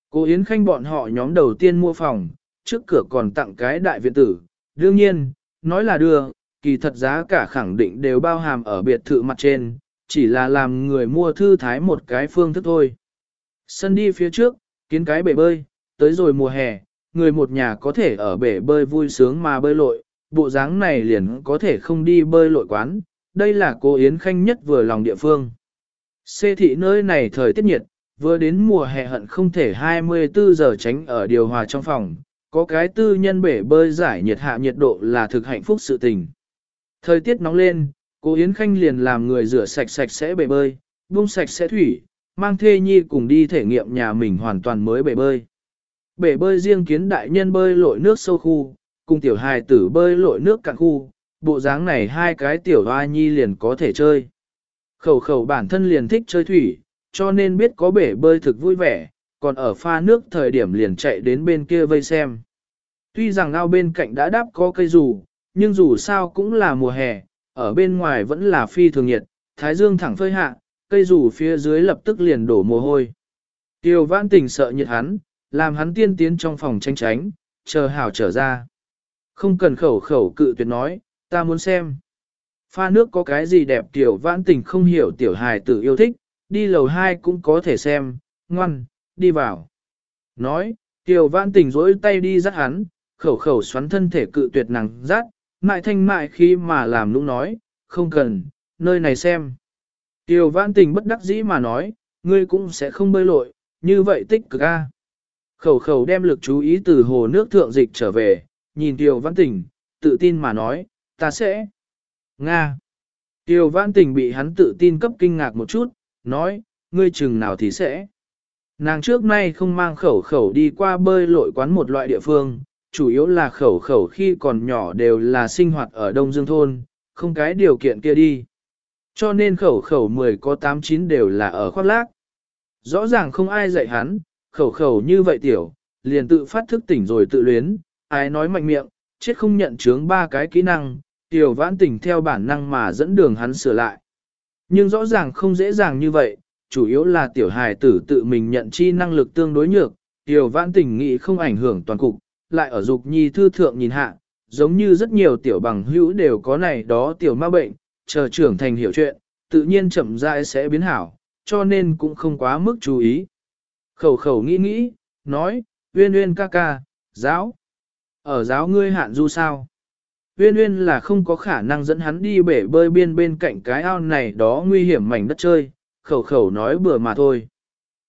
Cô Yến Khanh bọn họ nhóm đầu tiên mua phòng, trước cửa còn tặng cái đại viện tử, đương nhiên, nói là đưa, kỳ thật giá cả khẳng định đều bao hàm ở biệt thự mặt trên, chỉ là làm người mua thư thái một cái phương thức thôi. Sân đi phía trước, kiến cái bể bơi, tới rồi mùa hè, người một nhà có thể ở bể bơi vui sướng mà bơi lội, bộ dáng này liền có thể không đi bơi lội quán, đây là cô Yến Khanh nhất vừa lòng địa phương. Xê thị nơi này thời tiết nhiệt, vừa đến mùa hè hận không thể 24 giờ tránh ở điều hòa trong phòng, có cái tư nhân bể bơi giải nhiệt hạ nhiệt độ là thực hạnh phúc sự tình. Thời tiết nóng lên, cô Yến Khanh liền làm người rửa sạch sạch sẽ bể bơi, buông sạch sẽ thủy, mang thê nhi cùng đi thể nghiệm nhà mình hoàn toàn mới bể bơi. bể bơi riêng kiến đại nhân bơi lội nước sâu khu, cùng tiểu hài tử bơi lội nước cạn khu, bộ dáng này hai cái tiểu hoa nhi liền có thể chơi. Khẩu khẩu bản thân liền thích chơi thủy, cho nên biết có bể bơi thực vui vẻ, còn ở pha nước thời điểm liền chạy đến bên kia vây xem. Tuy rằng ao bên cạnh đã đáp có cây dù, nhưng dù sao cũng là mùa hè, ở bên ngoài vẫn là phi thường nhiệt, thái dương thẳng phơi hạ, cây dù phía dưới lập tức liền đổ mồ hôi. Tiêu vãn tình sợ nhiệt hắn, làm hắn tiên tiến trong phòng tranh tránh, chờ hảo trở ra. Không cần khẩu khẩu cự tuyệt nói, ta muốn xem. Pha nước có cái gì đẹp tiểu vãn tình không hiểu tiểu hài tử yêu thích, đi lầu 2 cũng có thể xem, ngoan, đi vào. Nói, tiểu vãn tình rỗi tay đi dắt hắn, khẩu khẩu xoắn thân thể cự tuyệt nàng dắt, mại thanh mại khi mà làm lúc nói, không cần, nơi này xem. Tiểu vãn tình bất đắc dĩ mà nói, ngươi cũng sẽ không bơi lội, như vậy tích cực a. Khẩu khẩu đem lực chú ý từ hồ nước thượng dịch trở về, nhìn Tiểu vãn tình, tự tin mà nói, ta sẽ. Nga. Tiêu vãn tình bị hắn tự tin cấp kinh ngạc một chút, nói, ngươi chừng nào thì sẽ. Nàng trước nay không mang khẩu khẩu đi qua bơi lội quán một loại địa phương, chủ yếu là khẩu khẩu khi còn nhỏ đều là sinh hoạt ở Đông Dương Thôn, không cái điều kiện kia đi. Cho nên khẩu khẩu 10 có 8-9 đều là ở khoác lác. Rõ ràng không ai dạy hắn, khẩu khẩu như vậy tiểu, liền tự phát thức tỉnh rồi tự luyến, ai nói mạnh miệng, chết không nhận chướng ba cái kỹ năng, tiểu vãn tỉnh theo bản năng mà dẫn đường hắn sửa lại. Nhưng rõ ràng không dễ dàng như vậy, chủ yếu là tiểu hài tử tự mình nhận chi năng lực tương đối nhược, tiểu vãn tỉnh nghĩ không ảnh hưởng toàn cục, lại ở dục nhi thư thượng nhìn hạ, giống như rất nhiều tiểu bằng hữu đều có này đó tiểu ma bệnh, chờ trưởng thành hiểu chuyện, tự nhiên chậm rãi sẽ biến hảo, cho nên cũng không quá mức chú ý. Khẩu khẩu nghĩ nghĩ, nói, uyên uyên ca ca, giáo. Ở giáo ngươi hạn du sao? Uyên Uyên là không có khả năng dẫn hắn đi bể bơi biên bên cạnh cái ao này đó nguy hiểm mảnh đất chơi, khẩu khẩu nói bừa mà thôi.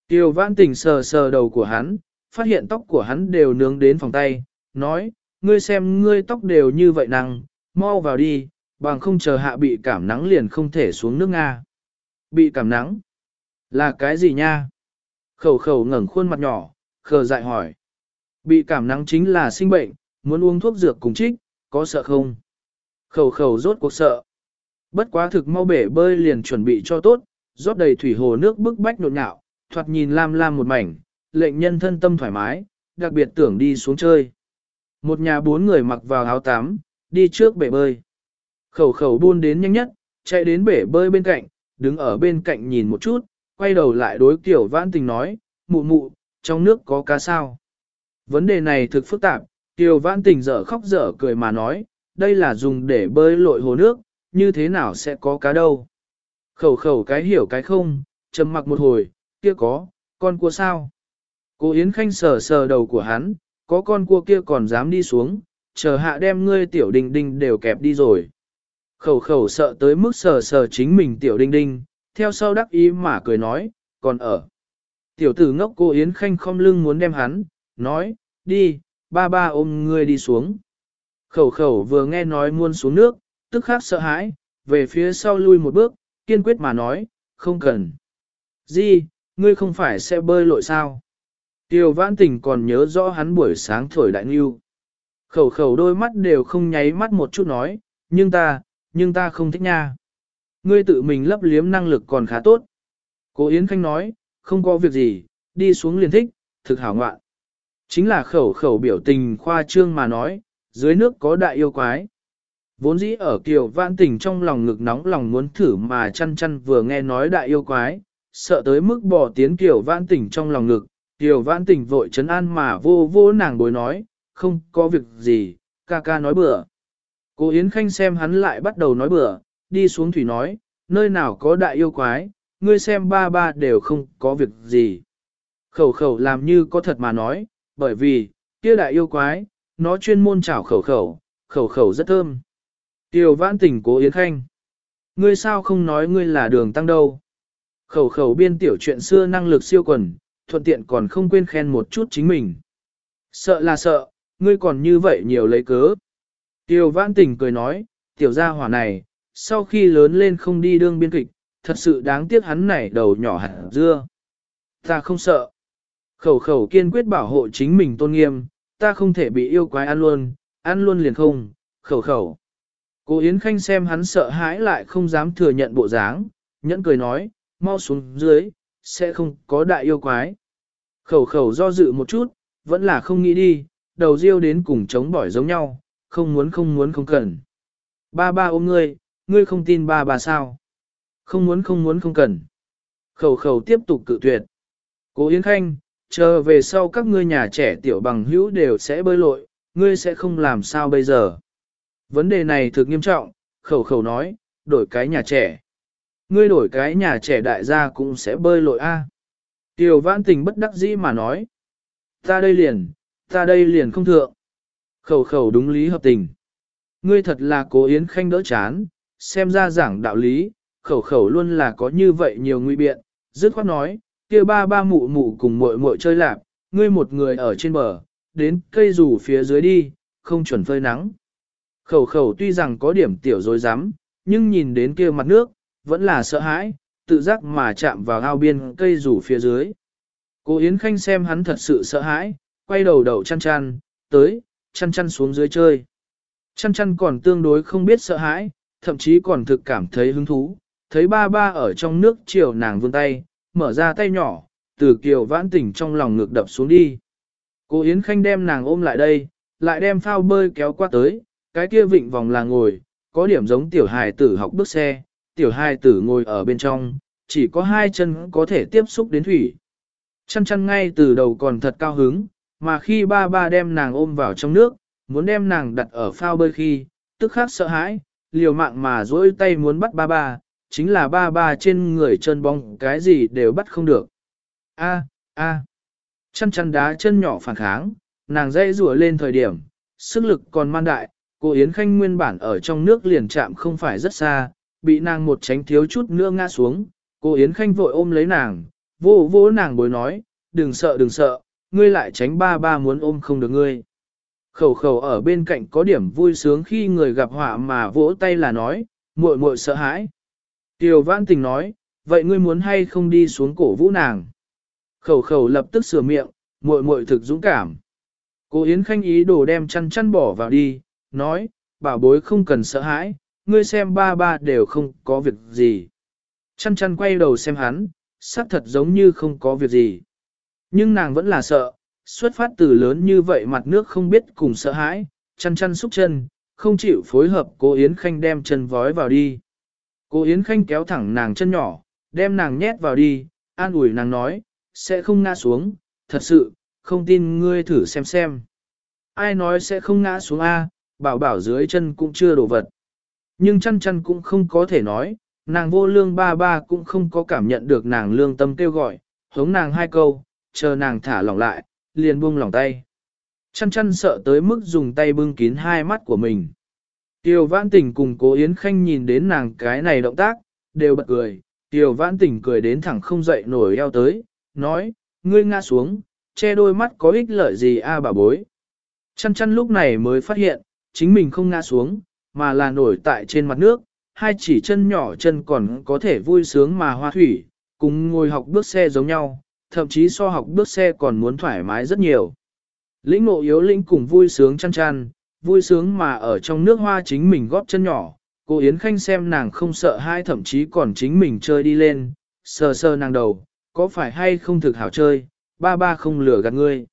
Tiêu vãn tình sờ sờ đầu của hắn, phát hiện tóc của hắn đều nướng đến phòng tay, nói, ngươi xem ngươi tóc đều như vậy năng, mau vào đi, bằng không chờ hạ bị cảm nắng liền không thể xuống nước Nga. Bị cảm nắng? Là cái gì nha? Khẩu khẩu ngẩng khuôn mặt nhỏ, khờ dại hỏi. Bị cảm nắng chính là sinh bệnh, muốn uống thuốc dược cùng trích, có sợ không? Khẩu khẩu rốt cuộc sợ. Bất quá thực mau bể bơi liền chuẩn bị cho tốt, rót đầy thủy hồ nước bức bách nộn nhạo, thoạt nhìn lam lam một mảnh, lệnh nhân thân tâm thoải mái, đặc biệt tưởng đi xuống chơi. Một nhà bốn người mặc vào áo tắm, đi trước bể bơi. Khẩu khẩu buôn đến nhanh nhất, chạy đến bể bơi bên cạnh, đứng ở bên cạnh nhìn một chút, quay đầu lại đối kiểu vãn tình nói, mụ mụ, trong nước có cá sao. Vấn đề này thực phức tạp, Tiêu vãn tình dở khóc dở cười mà nói, đây là dùng để bơi lội hồ nước, như thế nào sẽ có cá đâu. Khẩu khẩu cái hiểu cái không, trầm mặc một hồi, kia có, con cua sao? Cô Yến Khanh sờ sờ đầu của hắn, có con cua kia còn dám đi xuống, chờ hạ đem ngươi tiểu đình đình đều kẹp đi rồi. Khẩu khẩu sợ tới mức sờ sờ chính mình tiểu đình đình, theo sau đắc ý mà cười nói, còn ở. Tiểu tử ngốc cô Yến Khanh không lưng muốn đem hắn, nói, đi, ba ba ôm ngươi đi xuống. Khẩu khẩu vừa nghe nói muôn xuống nước, tức khắc sợ hãi, về phía sau lui một bước, kiên quyết mà nói, không cần. Di, ngươi không phải sẽ bơi lội sao? Tiêu vãn tình còn nhớ rõ hắn buổi sáng thổi đại nghiêu. Khẩu khẩu đôi mắt đều không nháy mắt một chút nói, nhưng ta, nhưng ta không thích nha. Ngươi tự mình lấp liếm năng lực còn khá tốt. Cố Yến Khanh nói, không có việc gì, đi xuống liền thích, thực hảo ngoạn. Chính là khẩu khẩu biểu tình khoa trương mà nói, dưới nước có đại yêu quái. Vốn dĩ ở kiều vãn tình trong lòng ngực nóng lòng muốn thử mà chăn chăn vừa nghe nói đại yêu quái, sợ tới mức bỏ tiến kiều vãn tình trong lòng ngực, kiều vãn tình vội chấn an mà vô vô nàng bối nói, không có việc gì, ca ca nói bừa. Cô Yến Khanh xem hắn lại bắt đầu nói bừa, đi xuống thủy nói, nơi nào có đại yêu quái, ngươi xem ba ba đều không có việc gì. Khẩu khẩu làm như có thật mà nói, bởi vì, kia đại yêu quái, nó chuyên môn chảo khẩu khẩu, khẩu khẩu rất thơm. Tiêu vãn tình cố Yến Khanh. Ngươi sao không nói ngươi là đường tăng đâu? Khẩu khẩu biên tiểu chuyện xưa năng lực siêu quần, thuận tiện còn không quên khen một chút chính mình. Sợ là sợ, ngươi còn như vậy nhiều lấy cớ. Tiêu vãn tình cười nói, tiểu gia hỏa này, sau khi lớn lên không đi đương biên kịch, thật sự đáng tiếc hắn này đầu nhỏ hẳn dưa. Ta không sợ. Khẩu khẩu kiên quyết bảo hộ chính mình tôn nghiêm, ta không thể bị yêu quái ăn luôn, ăn luôn liền không, khẩu khẩu. Cô Yến Khanh xem hắn sợ hãi lại không dám thừa nhận bộ dáng, nhẫn cười nói, mau xuống dưới, sẽ không có đại yêu quái. Khẩu khẩu do dự một chút, vẫn là không nghĩ đi, đầu riêu đến cùng chống bỏi giống nhau, không muốn không muốn không cần. Ba ba ôm ngươi, ngươi không tin ba ba sao? Không muốn không muốn không cần. Khẩu khẩu tiếp tục cự tuyệt. Cố Yến Khanh, chờ về sau các ngươi nhà trẻ tiểu bằng hữu đều sẽ bơi lội, ngươi sẽ không làm sao bây giờ. Vấn đề này thực nghiêm trọng, khẩu khẩu nói, đổi cái nhà trẻ. Ngươi đổi cái nhà trẻ đại gia cũng sẽ bơi lội a. Tiểu vãn tình bất đắc dĩ mà nói. Ta đây liền, ta đây liền không thượng. Khẩu khẩu đúng lý hợp tình. Ngươi thật là cố yến khanh đỡ chán, xem ra giảng đạo lý, khẩu khẩu luôn là có như vậy nhiều nguy biện, dứt khoát nói, kia ba ba mụ mụ cùng muội muội chơi lạp, ngươi một người ở trên bờ, đến cây rủ phía dưới đi, không chuẩn phơi nắng. Khẩu khẩu tuy rằng có điểm tiểu dối rắm nhưng nhìn đến kia mặt nước, vẫn là sợ hãi, tự giác mà chạm vào ao biên cây rủ phía dưới. Cô Yến Khanh xem hắn thật sự sợ hãi, quay đầu đầu chăn chăn, tới, chăn chăn xuống dưới chơi. Chăn chăn còn tương đối không biết sợ hãi, thậm chí còn thực cảm thấy hứng thú, thấy ba ba ở trong nước chiều nàng vươn tay, mở ra tay nhỏ, từ kiều vãn tỉnh trong lòng ngược đập xuống đi. Cô Yến Khanh đem nàng ôm lại đây, lại đem phao bơi kéo qua tới, cái kia vịnh vòng là ngồi, có điểm giống tiểu hài tử học bước xe, tiểu hài tử ngồi ở bên trong, chỉ có hai chân có thể tiếp xúc đến thủy. Chăn chăn ngay từ đầu còn thật cao hứng, mà khi ba ba đem nàng ôm vào trong nước, muốn đem nàng đặt ở phao bơi khi, tức khắc sợ hãi, liều mạng mà dỗi tay muốn bắt ba ba, chính là ba ba trên người chân bóng cái gì đều bắt không được. A, a, chăn chăn đá chân nhỏ phản kháng, nàng dây rùa lên thời điểm, sức lực còn man đại, cô Yến Khanh nguyên bản ở trong nước liền chạm không phải rất xa, bị nàng một tránh thiếu chút nữa ngã xuống, cô Yến Khanh vội ôm lấy nàng, vô vô nàng bối nói, đừng sợ đừng sợ, ngươi lại tránh ba ba muốn ôm không được ngươi. Khẩu khẩu ở bên cạnh có điểm vui sướng khi người gặp họa mà vỗ tay là nói, muội muội sợ hãi. Tiểu vãn tình nói, vậy ngươi muốn hay không đi xuống cổ vũ nàng. Khẩu khẩu lập tức sửa miệng, muội muội thực dũng cảm. Cô Yến Khanh ý đồ đem chăn chăn bỏ vào đi, nói, bảo bối không cần sợ hãi, ngươi xem ba ba đều không có việc gì. Chăn chăn quay đầu xem hắn, sắc thật giống như không có việc gì. Nhưng nàng vẫn là sợ, xuất phát từ lớn như vậy mặt nước không biết cùng sợ hãi, chăn chăn xúc chân, không chịu phối hợp cô Yến Khanh đem chân vói vào đi. Cô Yến Khanh kéo thẳng nàng chân nhỏ, đem nàng nhét vào đi, an ủi nàng nói, sẽ không ngã xuống, thật sự, không tin ngươi thử xem xem. Ai nói sẽ không ngã xuống A, bảo bảo dưới chân cũng chưa đổ vật. Nhưng chăn chăn cũng không có thể nói, nàng vô lương ba ba cũng không có cảm nhận được nàng lương tâm kêu gọi, hống nàng hai câu, chờ nàng thả lỏng lại, liền buông lỏng tay. Chăn chăn sợ tới mức dùng tay bưng kín hai mắt của mình. Tiêu vãn tỉnh cùng cố Yến Khanh nhìn đến nàng cái này động tác, đều bật cười. Tiêu vãn tỉnh cười đến thẳng không dậy nổi eo tới, nói, ngươi ngã xuống, che đôi mắt có ích lợi gì a bà bối. Chăn chăn lúc này mới phát hiện, chính mình không ngã xuống, mà là nổi tại trên mặt nước, hai chỉ chân nhỏ chân còn có thể vui sướng mà hoa thủy, cùng ngồi học bước xe giống nhau, thậm chí so học bước xe còn muốn thoải mái rất nhiều. Lĩnh ngộ yếu lĩnh cùng vui sướng chăn chăn, vui sướng mà ở trong nước hoa chính mình góp chân nhỏ, cô Yến Khanh xem nàng không sợ hai thậm chí còn chính mình chơi đi lên, sờ sờ nàng đầu, có phải hay không thực hảo chơi, ba ba không lừa gạt ngươi.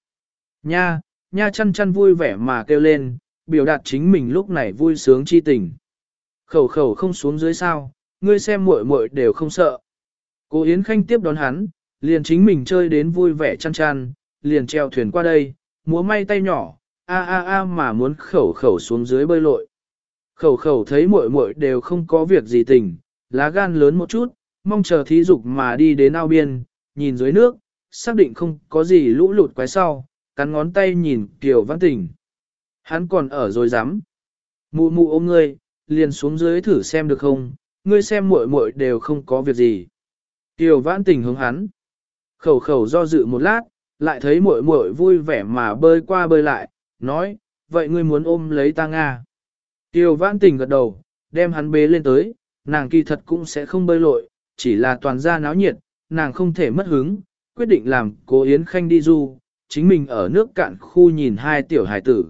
Nha, nha chăn chăn vui vẻ mà kêu lên, biểu đạt chính mình lúc này vui sướng chi tình. Khẩu khẩu không xuống dưới sao, ngươi xem muội muội đều không sợ. Cô Yến Khanh tiếp đón hắn, liền chính mình chơi đến vui vẻ chăn chăn, liền treo thuyền qua đây, múa may tay nhỏ, a a a mà muốn khẩu khẩu xuống dưới bơi lội. Khẩu khẩu thấy muội muội đều không có việc gì tình, lá gan lớn một chút, mong chờ thí dục mà đi đến ao biên, nhìn dưới nước, xác định không có gì lũ lụt quái sau, cắn ngón tay nhìn Kiều Văn Tình. Hắn còn ở rồi dám. Mụ mụ ôm ngươi, liền xuống dưới thử xem được không, ngươi xem muội muội đều không có việc gì. Kiều Văn Tình hướng hắn. Khẩu khẩu do dự một lát, lại thấy muội muội vui vẻ mà bơi qua bơi lại, nói, vậy ngươi muốn ôm lấy ta Nga. Tiêu vãn tình gật đầu, đem hắn bế lên tới, nàng kỳ thật cũng sẽ không bơi lội, chỉ là toàn ra náo nhiệt, nàng không thể mất hứng, quyết định làm cố Yến Khanh đi du, chính mình ở nước cạn khu nhìn hai tiểu hải tử.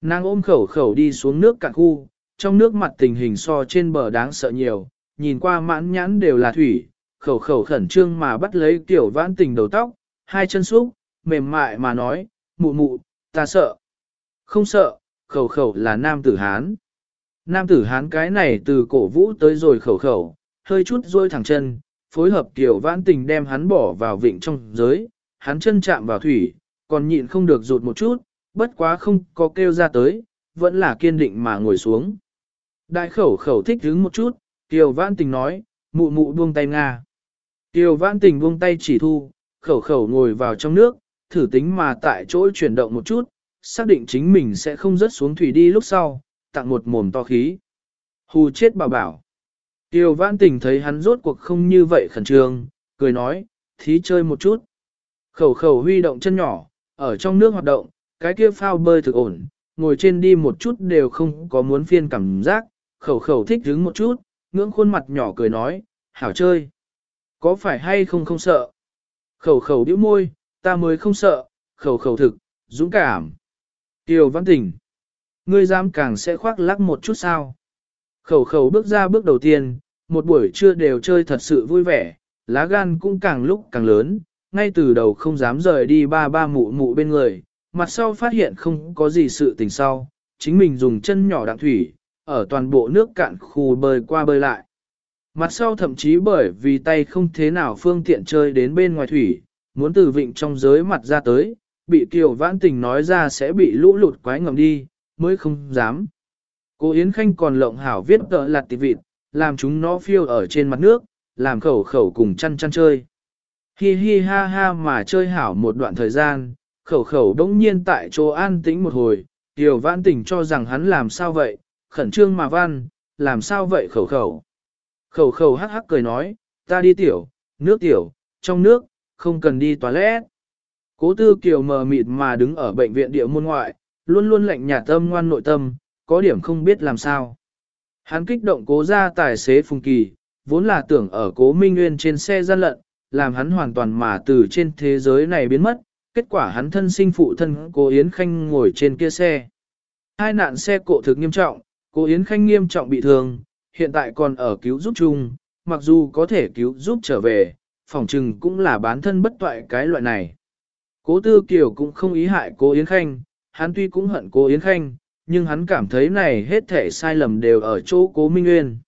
Nàng ôm khẩu khẩu đi xuống nước cạn khu, trong nước mặt tình hình so trên bờ đáng sợ nhiều, nhìn qua mãn nhãn đều là thủy, khẩu khẩu khẩn trương mà bắt lấy tiểu vãn tình đầu tóc, hai chân xúc, mềm mại mà nói, mụ mụ, ta sợ. Không sợ, khẩu khẩu là nam tử Hán. Nam tử Hán cái này từ cổ vũ tới rồi khẩu khẩu, hơi chút rôi thẳng chân, phối hợp tiểu vãn tình đem hắn bỏ vào vịnh trong giới, hắn chân chạm vào thủy, còn nhịn không được rụt một chút, bất quá không có kêu ra tới, vẫn là kiên định mà ngồi xuống. Đại khẩu khẩu thích đứng một chút, tiểu vãn tình nói, mụ mụ buông tay Nga. Tiểu vãn tình buông tay chỉ thu, khẩu khẩu ngồi vào trong nước, thử tính mà tại chỗ chuyển động một chút, xác định chính mình sẽ không rớt xuống thủy đi lúc sau, tặng một mồm to khí. Hù chết bảo bảo. Tiêu vãn tình thấy hắn rốt cuộc không như vậy khẩn trương, cười nói, thí chơi một chút. Khẩu khẩu huy động chân nhỏ, ở trong nước hoạt động, cái kia phao bơi thực ổn, ngồi trên đi một chút đều không có muốn phiên cảm giác, khẩu khẩu thích đứng một chút, ngưỡng khuôn mặt nhỏ cười nói, hảo chơi. Có phải hay không không sợ? Khẩu khẩu điếu môi, ta mới không sợ, khẩu khẩu thực, dũng cảm. Tiêu văn tình. Ngươi dám càng sẽ khoác lắc một chút sao? Khẩu khẩu bước ra bước đầu tiên, một buổi trưa đều chơi thật sự vui vẻ, lá gan cũng càng lúc càng lớn, ngay từ đầu không dám rời đi ba ba mụ mụ bên người, mặt sau phát hiện không có gì sự tình sau, chính mình dùng chân nhỏ đặng thủy, ở toàn bộ nước cạn khu bơi qua bơi lại. Mặt sau thậm chí bởi vì tay không thế nào phương tiện chơi đến bên ngoài thủy, muốn từ vịnh trong giới mặt ra tới, bị kiều vãn tình nói ra sẽ bị lũ lụt quái ngầm đi, mới không dám. Cô Yến Khanh còn lộng hảo viết tợ lạt tịp vịt, làm chúng nó phiêu ở trên mặt nước, làm khẩu khẩu cùng chăn chăn chơi. Hi hi ha ha mà chơi hảo một đoạn thời gian, khẩu khẩu đống nhiên tại chỗ an tĩnh một hồi, Kiều vãn tình cho rằng hắn làm sao vậy, khẩn trương mà văn, làm sao vậy khẩu khẩu. Khẩu khẩu hắc hắc cười nói, ta đi tiểu, nước tiểu, trong nước, không cần đi toilet. Cố tư kiều mờ mịt mà đứng ở bệnh viện địa môn ngoại, luôn luôn lạnh nhạt tâm ngoan nội tâm, có điểm không biết làm sao. Hắn kích động cố ra tài xế phùng kỳ, vốn là tưởng ở cố minh nguyên trên xe gian lận, làm hắn hoàn toàn mà từ trên thế giới này biến mất, kết quả hắn thân sinh phụ thân cố Yến Khanh ngồi trên kia xe. Hai nạn xe cộ thực nghiêm trọng, cố Yến Khanh nghiêm trọng bị thương, hiện tại còn ở cứu giúp chung, mặc dù có thể cứu giúp trở về, phòng trừng cũng là bán thân bất toại cái loại này. Cố Tư Kiều cũng không ý hại cố Yến Khanh, hắn tuy cũng hận cố Yến Khanh, nhưng hắn cảm thấy này hết thể sai lầm đều ở chỗ cố Minh Nguyên.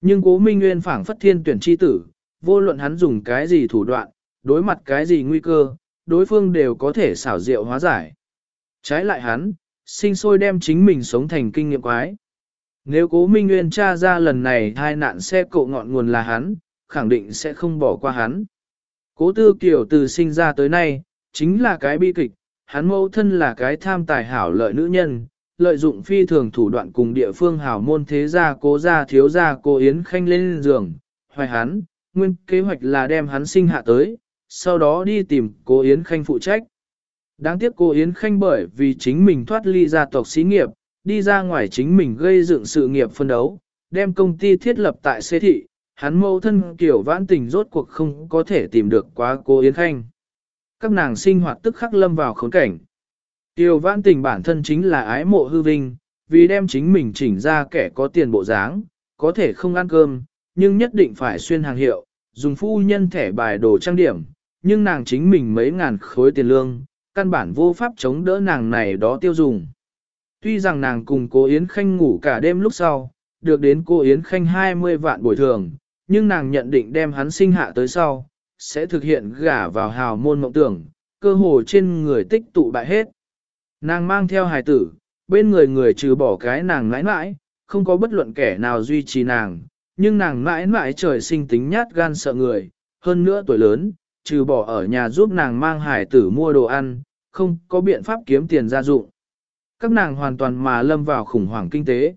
Nhưng cố Minh Nguyên phảng phất thiên tuyển chi tử, vô luận hắn dùng cái gì thủ đoạn, đối mặt cái gì nguy cơ, đối phương đều có thể xảo diệu hóa giải. Trái lại hắn, sinh sôi đem chính mình sống thành kinh nghiệm quái. Nếu cố Minh Nguyên tra ra lần này hai nạn xe cộ ngọn nguồn là hắn, khẳng định sẽ không bỏ qua hắn. Cố tư Kiều từ sinh ra tới nay, chính là cái bi kịch, hắn mẫu thân là cái tham tài hảo lợi nữ nhân, lợi dụng phi thường thủ đoạn cùng địa phương hảo môn thế gia cố gia thiếu gia cô Yến Khanh lên giường, hoài hắn, nguyên kế hoạch là đem hắn sinh hạ tới, sau đó đi tìm cô Yến Khanh phụ trách. Đáng tiếc cô Yến Khanh bởi vì chính mình thoát ly gia tộc xí nghiệp, đi ra ngoài chính mình gây dựng sự nghiệp phân đấu, đem công ty thiết lập tại xê thị, hắn mẫu thân kiểu vãn tình rốt cuộc không có thể tìm được quá cô Yến Khanh. Các nàng sinh hoạt tức khắc lâm vào khốn cảnh. tiêu vãn tình bản thân chính là ái mộ hư vinh, vì đem chính mình chỉnh ra kẻ có tiền bộ dáng, có thể không ăn cơm, nhưng nhất định phải xuyên hàng hiệu, dùng phu nhân thẻ bài đồ trang điểm, nhưng nàng chính mình mấy ngàn khối tiền lương, căn bản vô pháp chống đỡ nàng này đó tiêu dùng. Tuy rằng nàng cùng cô Yến Khanh ngủ cả đêm lúc sau, được đến cô Yến Khanh 20 vạn bồi thường, nhưng nàng nhận định đem hắn sinh hạ tới sau, sẽ thực hiện gả vào hào môn mộng tưởng, cơ hồ trên người tích tụ bại hết. Nàng mang theo hài tử, bên người người trừ bỏ cái nàng mãi mãi, không có bất luận kẻ nào duy trì nàng, nhưng nàng mãi mãi trời sinh tính nhát gan sợ người, hơn nữa tuổi lớn, trừ bỏ ở nhà giúp nàng mang hài tử mua đồ ăn, không có biện pháp kiếm tiền gia dụng. Các nàng hoàn toàn mà lâm vào khủng hoảng kinh tế.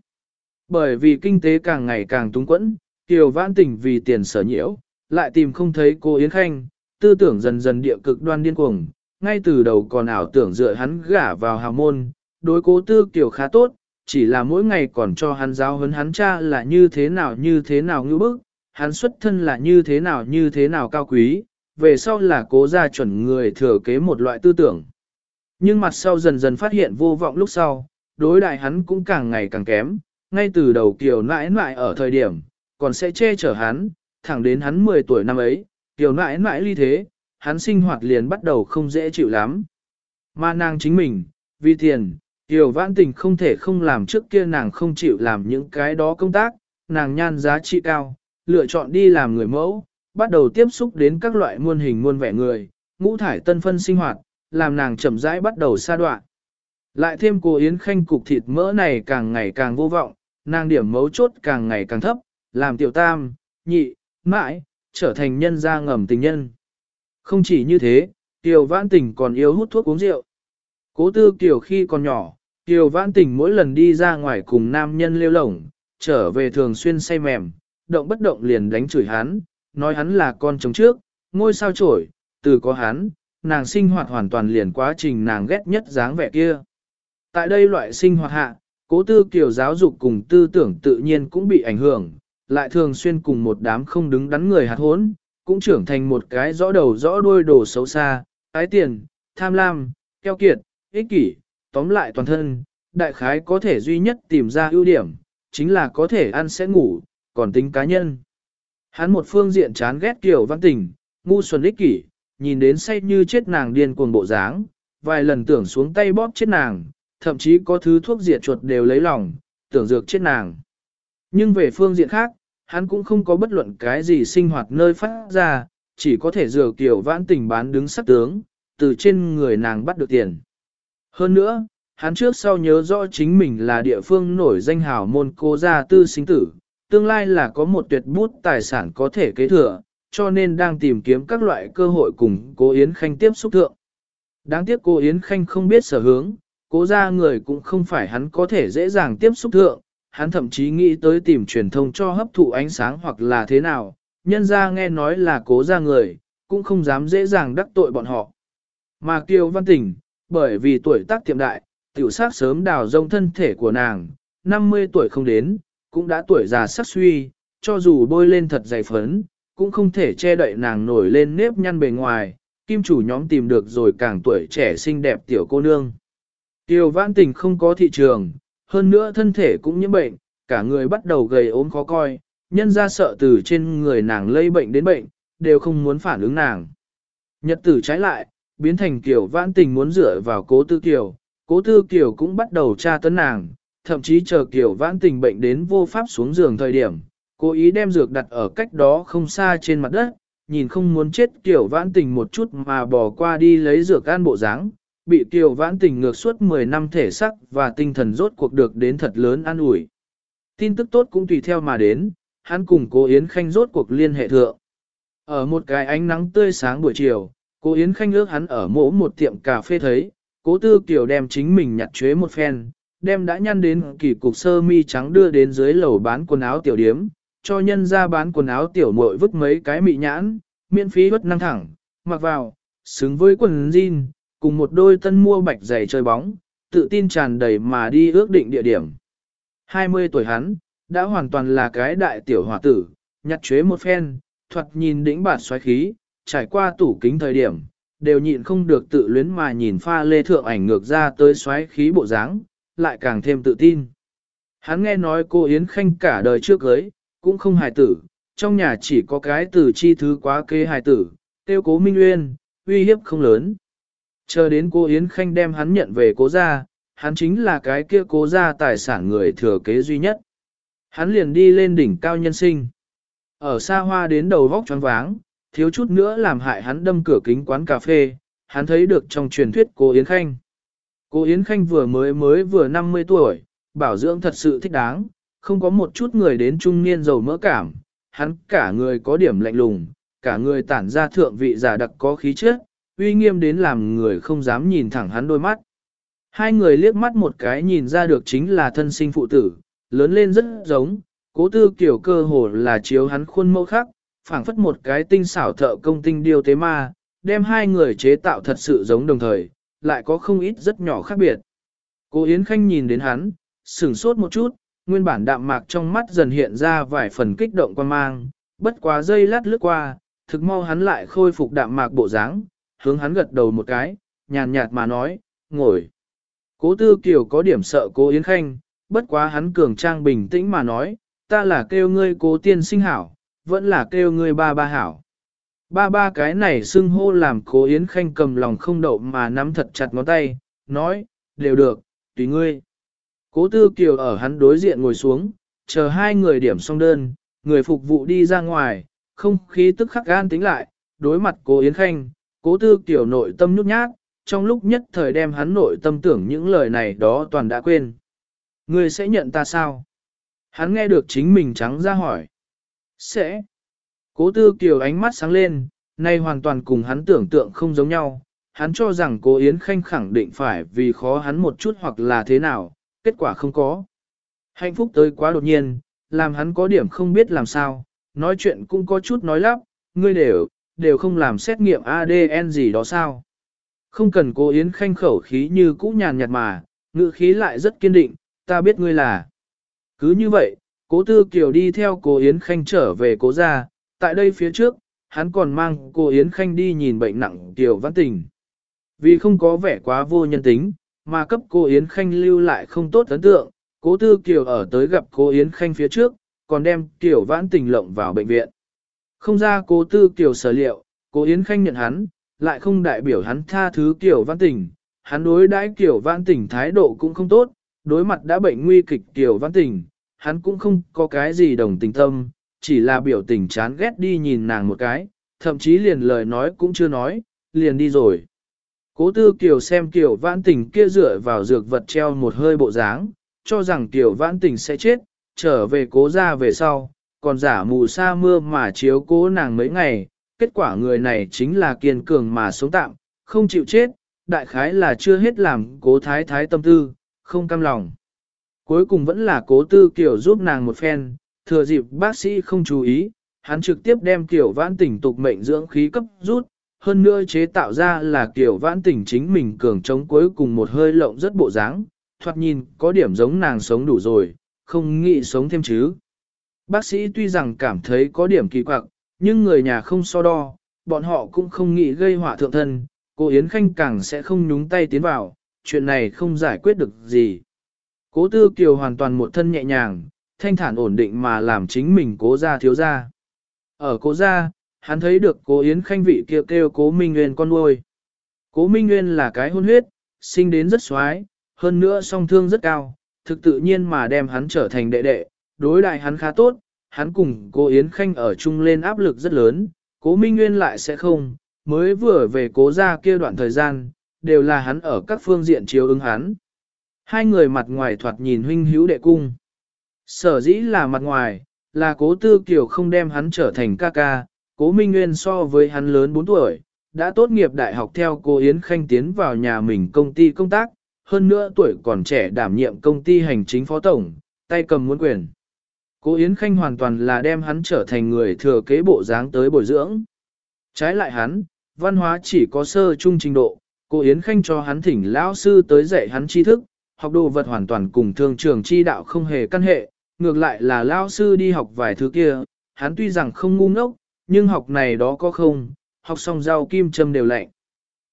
Bởi vì kinh tế càng ngày càng túng quẫn, Kiều Vãn Tình vì tiền sở nhiễu, lại tìm không thấy cô Yến Khanh, tư tưởng dần dần địa cực đoan điên cuồng, ngay từ đầu còn ảo tưởng dựa hắn gả vào hào môn, đối cố tư kiểu khá tốt, chỉ là mỗi ngày còn cho hắn giáo huấn hắn cha là như thế nào như thế nào ngữ bức, hắn xuất thân là như thế nào như thế nào cao quý, về sau là cố gia chuẩn người thừa kế một loại tư tưởng. Nhưng mặt sau dần dần phát hiện vô vọng lúc sau, đối đại hắn cũng càng ngày càng kém, ngay từ đầu kiểu nãi nãi ở thời điểm, còn sẽ che chở hắn, thẳng đến hắn 10 tuổi năm ấy, tiểu nãi nãi ly thế, hắn sinh hoạt liền bắt đầu không dễ chịu lắm. Mà nàng chính mình, vì tiền, tiểu vãn tình không thể không làm trước kia nàng không chịu làm những cái đó công tác, nàng nhan giá trị cao, lựa chọn đi làm người mẫu, bắt đầu tiếp xúc đến các loại muôn hình muôn vẻ người, ngũ thải tân phân sinh hoạt, làm nàng chậm rãi bắt đầu xa đoạn. Lại thêm cô Yến Khanh cục thịt mỡ này càng ngày càng vô vọng, nàng điểm mấu chốt càng ngày càng thấp, làm tiểu tam, nhị, mãi, trở thành nhân gia ngầm tình nhân. Không chỉ như thế, Tiểu Vãn Tình còn yêu hút thuốc uống rượu. Cố tư Kiều khi còn nhỏ, Tiểu Vãn Tình mỗi lần đi ra ngoài cùng nam nhân lêu lổng, trở về thường xuyên say mềm, động bất động liền đánh chửi hắn, nói hắn là con chồng trước, ngôi sao trổi, từ có hắn, nàng sinh hoạt hoàn toàn liền quá trình nàng ghét nhất dáng vẻ kia. Tại đây loại sinh hoạt hạ, cố tư kiểu giáo dục cùng tư tưởng tự nhiên cũng bị ảnh hưởng, lại thường xuyên cùng một đám không đứng đắn người hạt hốn, cũng trưởng thành một cái rõ đầu rõ đuôi đồ xấu xa, ái tiền, tham lam, keo kiệt, ích kỷ, tóm lại toàn thân, đại khái có thể duy nhất tìm ra ưu điểm, chính là có thể ăn sẽ ngủ, còn tính cá nhân. Hắn một phương diện chán ghét kiểu văn tình, ngu xuẩn ích kỷ, nhìn đến say như chết nàng điên cuồng bộ dáng, vài lần tưởng xuống tay bóp chết nàng, thậm chí có thứ thuốc diệt chuột đều lấy lòng, tưởng dược chết nàng. Nhưng về phương diện khác, hắn cũng không có bất luận cái gì sinh hoạt nơi phát ra, chỉ có thể dừa kiểu vãn tình bán đứng sắc tướng, từ trên người nàng bắt được tiền. Hơn nữa, hắn trước sau nhớ rõ chính mình là địa phương nổi danh hào môn cô gia tư sinh tử, tương lai là có một tuyệt bút tài sản có thể kế thừa, cho nên đang tìm kiếm các loại cơ hội cùng cô Yến Khanh tiếp xúc thượng. Đáng tiếc cô Yến Khanh không biết sở hướng, cố gia người cũng không phải hắn có thể dễ dàng tiếp xúc thượng, hắn thậm chí nghĩ tới tìm truyền thông cho hấp thụ ánh sáng hoặc là thế nào, nhân ra nghe nói là cố ra người, cũng không dám dễ dàng đắc tội bọn họ. Mà Kiều Văn Tình, bởi vì tuổi tác tiệm đại, tiểu sát sớm đào rông thân thể của nàng, 50 tuổi không đến, cũng đã tuổi già sắc suy, cho dù bôi lên thật dày phấn, cũng không thể che đậy nàng nổi lên nếp nhăn bề ngoài, kim chủ nhóm tìm được rồi càng tuổi trẻ xinh đẹp tiểu cô nương. Tiêu văn tình không có thị trường, hơn nữa thân thể cũng nhiễm bệnh, cả người bắt đầu gầy ốm khó coi, nhân ra sợ từ trên người nàng lây bệnh đến bệnh, đều không muốn phản ứng nàng. Nhật tử trái lại, biến thành kiểu vãn tình muốn dựa vào cố tư kiều, cố tư kiều cũng bắt đầu tra tấn nàng, thậm chí chờ kiểu vãn tình bệnh đến vô pháp xuống giường thời điểm, cố ý đem dược đặt ở cách đó không xa trên mặt đất, nhìn không muốn chết kiểu vãn tình một chút mà bỏ qua đi lấy dược an bộ dáng bị Kiều Vãn Tình ngược suốt 10 năm thể sắc và tinh thần rốt cuộc được đến thật lớn an ủi. Tin tức tốt cũng tùy theo mà đến, hắn cùng cô Yến Khanh rốt cuộc liên hệ thượng. Ở một cái ánh nắng tươi sáng buổi chiều, cô Yến Khanh ước hắn ở mỗ một tiệm cà phê thấy, cố tư Kiều đem chính mình nhặt chuế một phen, đem đã nhăn đến kỳ cục sơ mi trắng đưa đến dưới lầu bán quần áo tiểu điếm, cho nhân ra bán quần áo tiểu muội vứt mấy cái mị nhãn, miễn phí bất năng thẳng, mặc vào, xứng với quần jean, cùng một đôi tân mua bạch giày chơi bóng, tự tin tràn đầy mà đi ước định địa điểm. 20 tuổi hắn, đã hoàn toàn là cái đại tiểu hòa tử, nhặt chế một phen, thuật nhìn đỉnh bản xoáy khí, trải qua tủ kính thời điểm, đều nhịn không được tự luyến mà nhìn pha lê thượng ảnh ngược ra tới xoáy khí bộ dáng, lại càng thêm tự tin. Hắn nghe nói cô Yến Khanh cả đời trước cưới, cũng không hài tử, trong nhà chỉ có cái từ chi thứ quá kê hài tử, tiêu cố Minh Uyên, uy hiếp không lớn. Chờ đến cô Yến Khanh đem hắn nhận về cố gia, hắn chính là cái kia cố gia tài sản người thừa kế duy nhất. Hắn liền đi lên đỉnh cao nhân sinh. Ở xa hoa đến đầu vóc choáng váng, thiếu chút nữa làm hại hắn đâm cửa kính quán cà phê, hắn thấy được trong truyền thuyết cô Yến Khanh. Cô Yến Khanh vừa mới mới vừa 50 tuổi, bảo dưỡng thật sự thích đáng, không có một chút người đến trung niên giàu mỡ cảm, hắn cả người có điểm lạnh lùng, cả người tản ra thượng vị giả đặc có khí chất, uy nghiêm đến làm người không dám nhìn thẳng hắn đôi mắt. Hai người liếc mắt một cái nhìn ra được chính là thân sinh phụ tử, lớn lên rất giống, cố tư kiểu cơ hồ là chiếu hắn khuôn mẫu khác, phảng phất một cái tinh xảo thợ công tinh điêu tế ma, đem hai người chế tạo thật sự giống đồng thời, lại có không ít rất nhỏ khác biệt. Cố Yến Khanh nhìn đến hắn, sửng sốt một chút, nguyên bản đạm mạc trong mắt dần hiện ra vài phần kích động quan mang, bất quá dây lát lướt qua, thực mau hắn lại khôi phục đạm mạc bộ dáng, hướng hắn gật đầu một cái, nhàn nhạt mà nói, ngồi. Cố tư kiều có điểm sợ cố Yến Khanh, bất quá hắn cường trang bình tĩnh mà nói, ta là kêu ngươi cố tiên sinh hảo, vẫn là kêu ngươi ba ba hảo. Ba ba cái này xưng hô làm cố Yến Khanh cầm lòng không đậu mà nắm thật chặt ngón tay, nói, đều được, tùy ngươi. Cố tư kiều ở hắn đối diện ngồi xuống, chờ hai người điểm xong đơn, người phục vụ đi ra ngoài, không khí tức khắc gan tính lại, đối mặt cố Yến Khanh, cố tư Tiểu nội tâm nhút nhát, trong lúc nhất thời đem hắn nội tâm tưởng những lời này đó toàn đã quên. Ngươi sẽ nhận ta sao? Hắn nghe được chính mình trắng ra hỏi. Sẽ. Cố tư kiều ánh mắt sáng lên, nay hoàn toàn cùng hắn tưởng tượng không giống nhau. Hắn cho rằng cố Yến Khanh khẳng định phải vì khó hắn một chút hoặc là thế nào, kết quả không có. Hạnh phúc tới quá đột nhiên, làm hắn có điểm không biết làm sao, nói chuyện cũng có chút nói lắp, ngươi đều, đều không làm xét nghiệm ADN gì đó sao. Không cần cố Yến Khanh khẩu khí như cũ nhàn nhạt mà, ngữ khí lại rất kiên định, ta biết ngươi là. Cứ như vậy, cố tư kiều đi theo cố Yến Khanh trở về cố gia, tại đây phía trước, hắn còn mang cô Yến Khanh đi nhìn bệnh nặng Kiều Văn Tình. Vì không có vẻ quá vô nhân tính, mà cấp cô Yến Khanh lưu lại không tốt ấn tượng, cố tư Kiều ở tới gặp cô Yến Khanh phía trước, còn đem Kiều Vãn Tình lộng vào bệnh viện. Không ra cố tư Kiều sở liệu, cố Yến Khanh nhận hắn, lại không đại biểu hắn tha thứ Kiều Văn Tình, hắn đối đãi Kiều Văn Tình thái độ cũng không tốt, đối mặt đã bệnh nguy kịch Kiều Văn Tình, hắn cũng không có cái gì đồng tình tâm, chỉ là biểu tình chán ghét đi nhìn nàng một cái, thậm chí liền lời nói cũng chưa nói, liền đi rồi. Cố tư Kiều xem Kiều vãn tình kia dựa vào dược vật treo một hơi bộ dáng, cho rằng Kiều vãn tình sẽ chết, trở về cố ra về sau, còn giả mù sa mưa mà chiếu cố nàng mấy ngày, kết quả người này chính là kiên cường mà sống tạm, không chịu chết, đại khái là chưa hết làm cố thái thái tâm tư, không cam lòng. Cuối cùng vẫn là cố tư kiểu giúp nàng một phen, thừa dịp bác sĩ không chú ý, hắn trực tiếp đem kiểu vãn tỉnh tục mệnh dưỡng khí cấp rút, hơn nữa chế tạo ra là kiểu vãn tỉnh chính mình cường chống cuối cùng một hơi lộng rất bộ dáng, thoạt nhìn có điểm giống nàng sống đủ rồi, không nghĩ sống thêm chứ. Bác sĩ tuy rằng cảm thấy có điểm kỳ quặc, nhưng người nhà không so đo, bọn họ cũng không nghĩ gây họa thượng thân, cô Yến Khanh càng sẽ không nhúng tay tiến vào, chuyện này không giải quyết được gì. Cố Tư Kiều hoàn toàn một thân nhẹ nhàng, thanh thản ổn định mà làm chính mình cố ra thiếu ra. Ở cố ra, hắn thấy được cố Yến Khanh vị kêu kêu cố Minh Nguyên con nuôi. Cố Minh Nguyên là cái hôn huyết, sinh đến rất xoái, hơn nữa song thương rất cao, thực tự nhiên mà đem hắn trở thành đệ đệ, đối đại hắn khá tốt, hắn cùng cố Yến Khanh ở chung lên áp lực rất lớn, cố Minh Nguyên lại sẽ không, mới vừa về cố ra kia đoạn thời gian, đều là hắn ở các phương diện chiếu ứng hắn. Hai người mặt ngoài thoạt nhìn huynh hữu đệ cung. Sở dĩ là mặt ngoài, là cố tư kiều không đem hắn trở thành ca ca, cố Minh Nguyên so với hắn lớn 4 tuổi, đã tốt nghiệp đại học theo cô Yến Khanh tiến vào nhà mình công ty công tác, hơn nữa tuổi còn trẻ đảm nhiệm công ty hành chính phó tổng, tay cầm muốn quyền. Cố Yến Khanh hoàn toàn là đem hắn trở thành người thừa kế bộ dáng tới bồi dưỡng. Trái lại hắn, văn hóa chỉ có sơ trung trình độ, cô Yến Khanh cho hắn thỉnh lão sư tới dạy hắn tri thức, học đồ vật hoàn toàn cùng thương trường chi đạo không hề căn hệ, ngược lại là Lão sư đi học vài thứ kia, hắn tuy rằng không ngu ngốc, nhưng học này đó có không, học xong rau kim châm đều lạnh.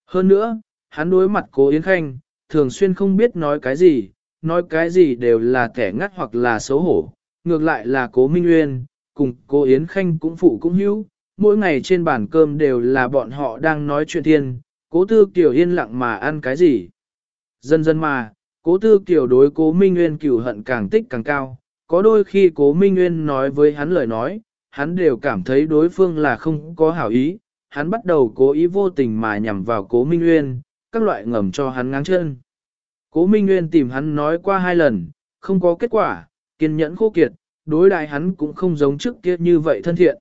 Hơn nữa, hắn đối mặt cố Yến Khanh, thường xuyên không biết nói cái gì, nói cái gì đều là kẻ ngắt hoặc là xấu hổ, ngược lại là cố Minh Uyên, cùng cố Yến Khanh cũng phụ cũng hữu, mỗi ngày trên bàn cơm đều là bọn họ đang nói chuyện thiên, cố tư kiểu yên lặng mà ăn cái gì. Dần dần mà, cố tư kiểu đối cố Minh Nguyên cửu hận càng tích càng cao, có đôi khi cố Minh Nguyên nói với hắn lời nói, hắn đều cảm thấy đối phương là không có hảo ý, hắn bắt đầu cố ý vô tình mà nhằm vào cố Minh Nguyên, các loại ngầm cho hắn ngáng chân. Cố Minh Nguyên tìm hắn nói qua hai lần, không có kết quả, kiên nhẫn khô kiệt, đối đại hắn cũng không giống trước kia như vậy thân thiện.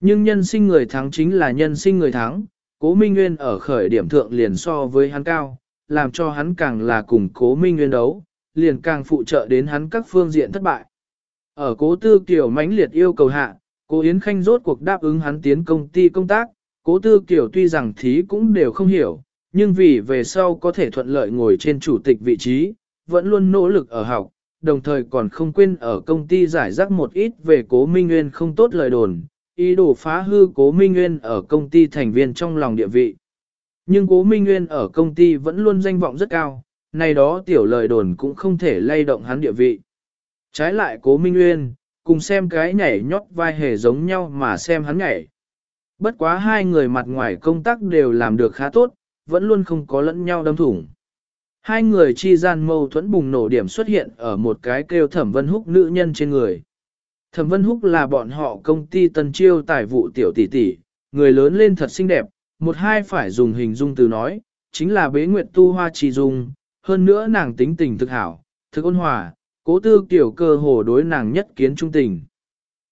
Nhưng nhân sinh người thắng chính là nhân sinh người thắng, cố Minh Nguyên ở khởi điểm thượng liền so với hắn cao, làm cho hắn càng là cùng cố Minh Nguyên đấu, liền càng phụ trợ đến hắn các phương diện thất bại. Ở cố tư kiểu mãnh liệt yêu cầu hạ, cố Yến Khanh rốt cuộc đáp ứng hắn tiến công ty công tác, cố tư kiểu tuy rằng thí cũng đều không hiểu, nhưng vì về sau có thể thuận lợi ngồi trên chủ tịch vị trí, vẫn luôn nỗ lực ở học, đồng thời còn không quên ở công ty giải rác một ít về cố Minh Nguyên không tốt lời đồn, ý đồ phá hư cố Minh Nguyên ở công ty thành viên trong lòng địa vị. Nhưng cố Minh Nguyên ở công ty vẫn luôn danh vọng rất cao, này đó tiểu lời đồn cũng không thể lay động hắn địa vị. Trái lại cố Minh Nguyên, cùng xem cái nhảy nhót vai hề giống nhau mà xem hắn nhảy. Bất quá hai người mặt ngoài công tác đều làm được khá tốt, vẫn luôn không có lẫn nhau đâm thủng. Hai người chi gian mâu thuẫn bùng nổ điểm xuất hiện ở một cái kêu thẩm vân húc nữ nhân trên người. Thẩm vân húc là bọn họ công ty tân chiêu tài vụ tiểu tỷ tỷ, người lớn lên thật xinh đẹp, một hai phải dùng hình dung từ nói, chính là bế nguyệt tu hoa trì dung, hơn nữa nàng tính tình thực hảo, thực ôn hòa, cố tư kiểu cơ hồ đối nàng nhất kiến trung tình.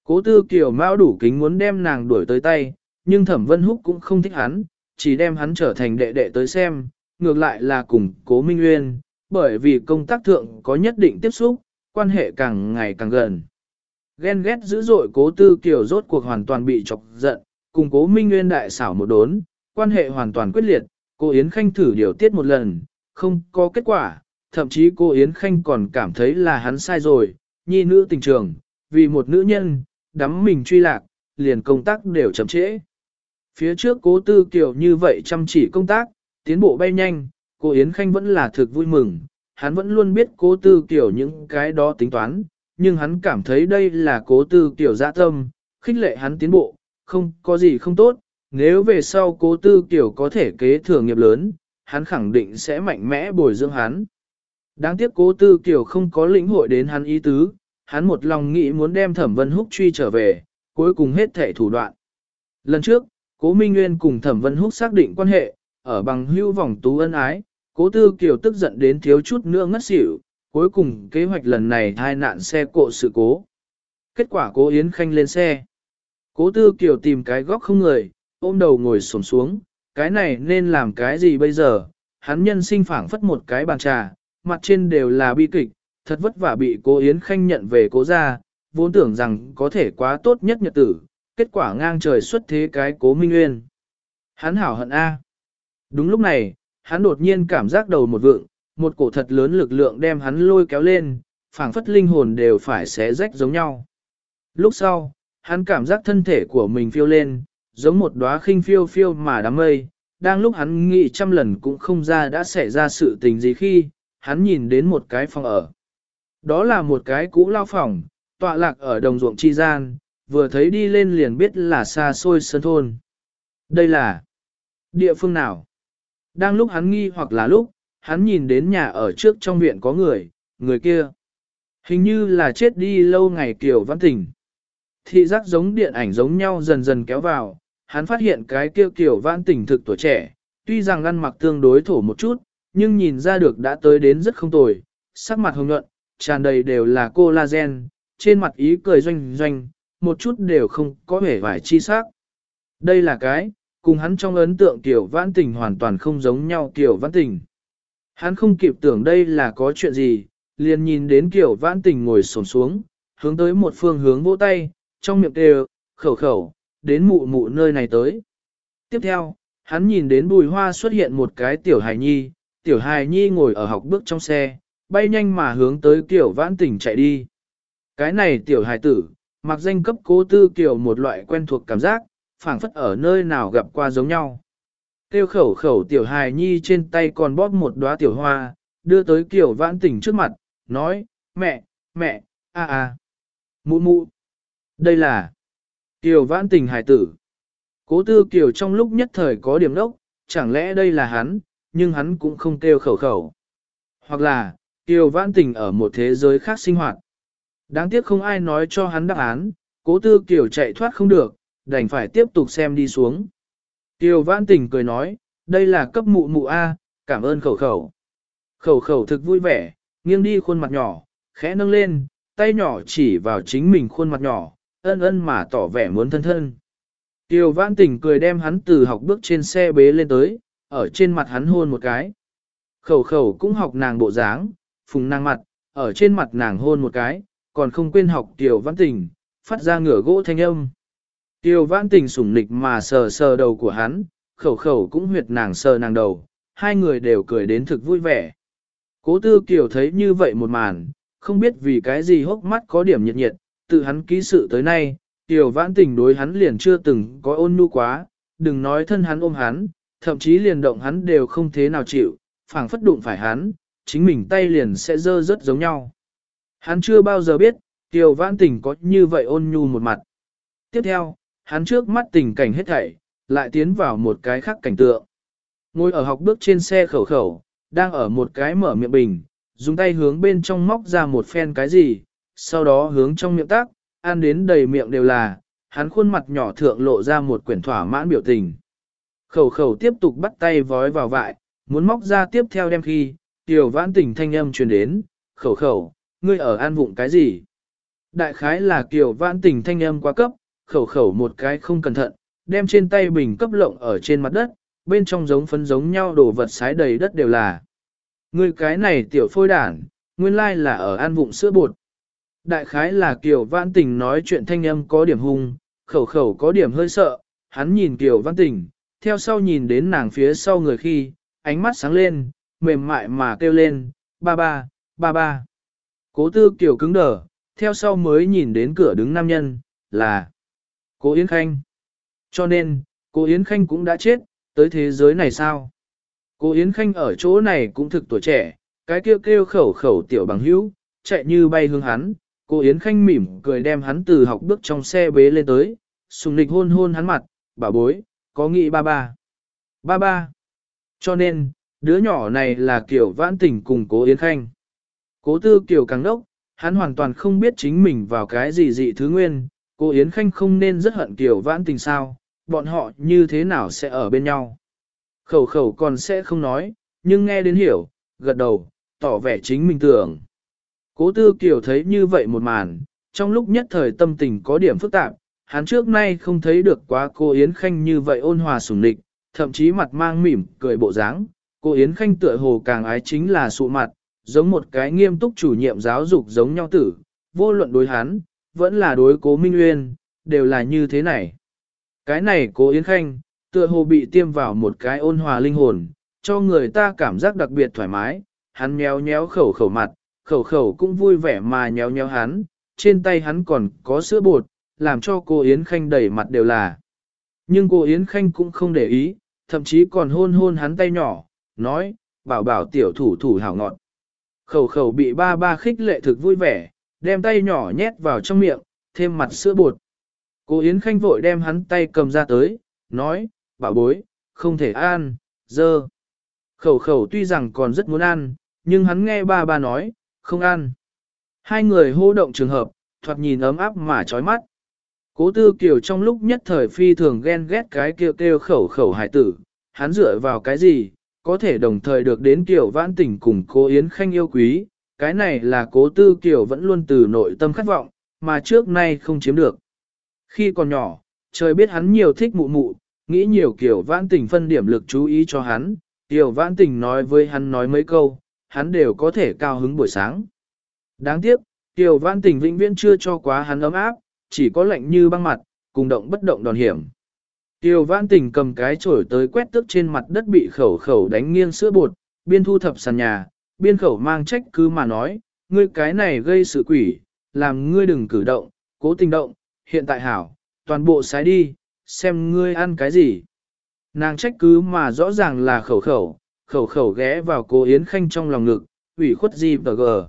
Cố tư kiểu mão đủ kính muốn đem nàng đuổi tới tay, nhưng thẩm vân húc cũng không thích hắn, chỉ đem hắn trở thành đệ đệ tới xem, ngược lại là cùng cố Minh Nguyên, bởi vì công tác thượng có nhất định tiếp xúc, quan hệ càng ngày càng gần. Ghen ghét dữ dội cố tư kiểu rốt cuộc hoàn toàn bị chọc giận, cùng cố Minh Nguyên đại xảo một đốn, quan hệ hoàn toàn quyết liệt, cô Yến Khanh thử điều tiết một lần, không có kết quả, thậm chí cô Yến Khanh còn cảm thấy là hắn sai rồi, nhi nữ tình trường, vì một nữ nhân, đắm mình truy lạc, liền công tác đều chậm trễ. Phía trước cố tư kiểu như vậy chăm chỉ công tác, tiến bộ bay nhanh, cô Yến Khanh vẫn là thực vui mừng, hắn vẫn luôn biết cố tư kiểu những cái đó tính toán, nhưng hắn cảm thấy đây là cố tư kiểu dạ tâm, khích lệ hắn tiến bộ, không có gì không tốt, nếu về sau cố tư kiểu có thể kế thừa nghiệp lớn, hắn khẳng định sẽ mạnh mẽ bồi dưỡng hắn. Đáng tiếc cố tư kiểu không có lĩnh hội đến hắn ý tứ, hắn một lòng nghĩ muốn đem thẩm vân húc truy trở về, cuối cùng hết thể thủ đoạn. Lần trước, cố Minh Nguyên cùng thẩm vân húc xác định quan hệ, ở bằng hưu vòng tú ân ái, cố tư kiều tức giận đến thiếu chút nữa ngất xỉu, cuối cùng kế hoạch lần này hai nạn xe cộ sự cố. Kết quả cố Yến Khanh lên xe. Cố tư kiều tìm cái góc không người, ôm đầu ngồi xổm xuống, cái này nên làm cái gì bây giờ? Hắn nhân sinh phảng phất một cái bàn trà, mặt trên đều là bi kịch, thật vất vả bị cố Yến Khanh nhận về cố gia, vốn tưởng rằng có thể quá tốt nhất nhật tử, kết quả ngang trời xuất thế cái cố Minh Nguyên. Hắn hảo hận A. Đúng lúc này, hắn đột nhiên cảm giác đầu một vượng, một cổ thật lớn lực lượng đem hắn lôi kéo lên, phảng phất linh hồn đều phải xé rách giống nhau. Lúc sau, hắn cảm giác thân thể của mình phiêu lên, giống một đóa khinh phiêu phiêu mà đám mây, đang lúc hắn nghĩ trăm lần cũng không ra đã xảy ra sự tình gì khi, hắn nhìn đến một cái phòng ở. Đó là một cái cũ lao phòng, tọa lạc ở đồng ruộng chi gian, vừa thấy đi lên liền biết là xa xôi sơn thôn. Đây là địa phương nào? Đang lúc hắn nghi hoặc là lúc, hắn nhìn đến nhà ở trước trong viện có người, người kia. Hình như là chết đi lâu ngày kiểu văn tình. Thị giác giống điện ảnh giống nhau dần dần kéo vào, hắn phát hiện cái kia kiểu văn tình thực tuổi trẻ, tuy rằng ăn mặc tương đối thổ một chút, nhưng nhìn ra được đã tới đến rất không tồi, sắc mặt hồng nhuận, tràn đầy đều là collagen, trên mặt ý cười doanh doanh, một chút đều không có vẻ vải chi sắc. Đây là cái, cùng hắn trong ấn tượng tiểu vãn tình hoàn toàn không giống nhau tiểu vãn tình. Hắn không kịp tưởng đây là có chuyện gì, liền nhìn đến tiểu vãn tình ngồi sổm xuống, hướng tới một phương hướng vỗ tay, trong miệng đều, khẩu khẩu, đến mụ mụ nơi này tới. Tiếp theo, hắn nhìn đến bùi hoa xuất hiện một cái tiểu hài nhi, tiểu hài nhi ngồi ở học bước trong xe, bay nhanh mà hướng tới tiểu vãn tình chạy đi. Cái này tiểu hài tử, mặc danh cấp cố tư kiểu một loại quen thuộc cảm giác, phảng phất ở nơi nào gặp qua giống nhau. Tiêu khẩu khẩu tiểu hài nhi trên tay còn bóp một đóa tiểu hoa, đưa tới kiểu vãn Tỉnh trước mặt, nói, mẹ, mẹ, a a, mụ mụ, đây là Kiều vãn Tỉnh hài tử. Cố tư Kiều trong lúc nhất thời có điểm đốc, chẳng lẽ đây là hắn, nhưng hắn cũng không kêu khẩu khẩu. Hoặc là, Kiều vãn tình ở một thế giới khác sinh hoạt. Đáng tiếc không ai nói cho hắn đáp án, cố tư Kiều chạy thoát không được, đành phải tiếp tục xem đi xuống. Tiêu vãn tình cười nói, đây là cấp mụ mụ A, cảm ơn khẩu khẩu. Khẩu khẩu thực vui vẻ, nghiêng đi khuôn mặt nhỏ, khẽ nâng lên, tay nhỏ chỉ vào chính mình khuôn mặt nhỏ, ân ân mà tỏ vẻ muốn thân thân. Tiêu vãn tình cười đem hắn từ học bước trên xe bế lên tới, ở trên mặt hắn hôn một cái. Khẩu khẩu cũng học nàng bộ dáng, phùng nàng mặt, ở trên mặt nàng hôn một cái, còn không quên học Tiêu vãn tình, phát ra ngửa gỗ thanh âm. Tiêu vãn tình sủng nịch mà sờ sờ đầu của hắn, khẩu khẩu cũng huyệt nàng sờ nàng đầu, hai người đều cười đến thực vui vẻ. Cố tư kiều thấy như vậy một màn, không biết vì cái gì hốc mắt có điểm nhiệt nhiệt, tự hắn ký sự tới nay, Tiểu vãn tình đối hắn liền chưa từng có ôn nhu quá, đừng nói thân hắn ôm hắn, thậm chí liền động hắn đều không thế nào chịu, phảng phất đụng phải hắn, chính mình tay liền sẽ dơ rất giống nhau. Hắn chưa bao giờ biết, Tiểu vãn tình có như vậy ôn nhu một mặt. Tiếp theo, hắn trước mắt tình cảnh hết thảy, lại tiến vào một cái khác cảnh tượng. Ngồi ở học bước trên xe khẩu khẩu, đang ở một cái mở miệng bình, dùng tay hướng bên trong móc ra một phen cái gì, sau đó hướng trong miệng tác, ăn đến đầy miệng đều là, hắn khuôn mặt nhỏ thượng lộ ra một quyển thỏa mãn biểu tình. Khẩu khẩu tiếp tục bắt tay vói vào vại, muốn móc ra tiếp theo đem khi, tiểu vãn tình thanh âm truyền đến, khẩu khẩu, ngươi ở an vụng cái gì? Đại khái là kiểu vãn tình thanh âm quá cấp, khẩu khẩu một cái không cẩn thận, đem trên tay bình cấp lộng ở trên mặt đất, bên trong giống phấn giống nhau đồ vật sái đầy đất đều là. người cái này tiểu phôi đản, nguyên lai là ở an vụng sữa bột. Đại khái là Kiều Vãn Tình nói chuyện thanh âm có điểm hung, khẩu khẩu có điểm hơi sợ, hắn nhìn Kiều Vãn Tình, theo sau nhìn đến nàng phía sau người khi, ánh mắt sáng lên, mềm mại mà kêu lên, ba ba, ba ba. Cố tư Kiều cứng đờ, theo sau mới nhìn đến cửa đứng nam nhân, là Cố Yến Khanh. Cho nên, cô Yến Khanh cũng đã chết, tới thế giới này sao? Cô Yến Khanh ở chỗ này cũng thực tuổi trẻ, cái kêu kêu khẩu khẩu tiểu bằng hữu, chạy như bay hướng hắn, cô Yến Khanh mỉm cười đem hắn từ học bước trong xe bế lên tới, sùng lịch hôn hôn hắn mặt, bảo bối, có nghị ba ba. Ba ba. Cho nên, đứa nhỏ này là kiểu vãn tình cùng cố Yến Khanh. Cố tư kiểu càng đốc, hắn hoàn toàn không biết chính mình vào cái gì dị thứ nguyên, cô Yến Khanh không nên rất hận Kiều vãn tình sao, bọn họ như thế nào sẽ ở bên nhau. Khẩu khẩu còn sẽ không nói, nhưng nghe đến hiểu, gật đầu, tỏ vẻ chính mình tưởng. Cố tư kiều thấy như vậy một màn, trong lúc nhất thời tâm tình có điểm phức tạp, hắn trước nay không thấy được quá cô Yến Khanh như vậy ôn hòa sủng nịch, thậm chí mặt mang mỉm, cười bộ dáng. Cô Yến Khanh tựa hồ càng ái chính là sụ mặt, giống một cái nghiêm túc chủ nhiệm giáo dục giống nhau tử, vô luận đối hắn, vẫn là đối cố Minh Uyên, đều là như thế này. Cái này cố Yến Khanh, tựa hồ bị tiêm vào một cái ôn hòa linh hồn, cho người ta cảm giác đặc biệt thoải mái, hắn nhéo nhéo khẩu khẩu mặt, khẩu khẩu cũng vui vẻ mà nhéo nhéo hắn, trên tay hắn còn có sữa bột, làm cho cô Yến Khanh đẩy mặt đều là. Nhưng cô Yến Khanh cũng không để ý, thậm chí còn hôn hôn hắn tay nhỏ, nói, bảo bảo tiểu thủ thủ hảo ngọt. Khẩu khẩu bị ba ba khích lệ thực vui vẻ, đem tay nhỏ nhét vào trong miệng, thêm mặt sữa bột. Cô Yến Khanh vội đem hắn tay cầm ra tới, nói, bảo bối, không thể ăn, dơ. Khẩu khẩu tuy rằng còn rất muốn ăn, nhưng hắn nghe ba ba nói, không ăn. Hai người hô động trường hợp, thoạt nhìn ấm áp mà chói mắt. Cố tư kiều trong lúc nhất thời phi thường ghen ghét cái kêu kêu khẩu khẩu hải tử, hắn dựa vào cái gì, có thể đồng thời được đến kiểu vãn tỉnh cùng cố Yến Khanh yêu quý, cái này là cố tư kiều vẫn luôn từ nội tâm khát vọng, mà trước nay không chiếm được. Khi còn nhỏ, trời biết hắn nhiều thích mụ mụ, nghĩ nhiều kiểu vãn tình phân điểm lực chú ý cho hắn, tiểu vãn tình nói với hắn nói mấy câu, hắn đều có thể cao hứng buổi sáng. Đáng tiếc, tiểu vãn tình vĩnh viễn chưa cho quá hắn ấm áp, chỉ có lạnh như băng mặt, cùng động bất động đòn hiểm. Tiểu vãn tình cầm cái chổi tới quét tức trên mặt đất bị khẩu khẩu đánh nghiêng sữa bột, biên thu thập sàn nhà, biên khẩu mang trách cứ mà nói, ngươi cái này gây sự quỷ, làm ngươi đừng cử động, cố tình động, hiện tại hảo, toàn bộ sái đi, xem ngươi ăn cái gì. Nàng trách cứ mà rõ ràng là khẩu khẩu, khẩu khẩu ghé vào cô Yến Khanh trong lòng ngực, ủy khuất gì và gờ.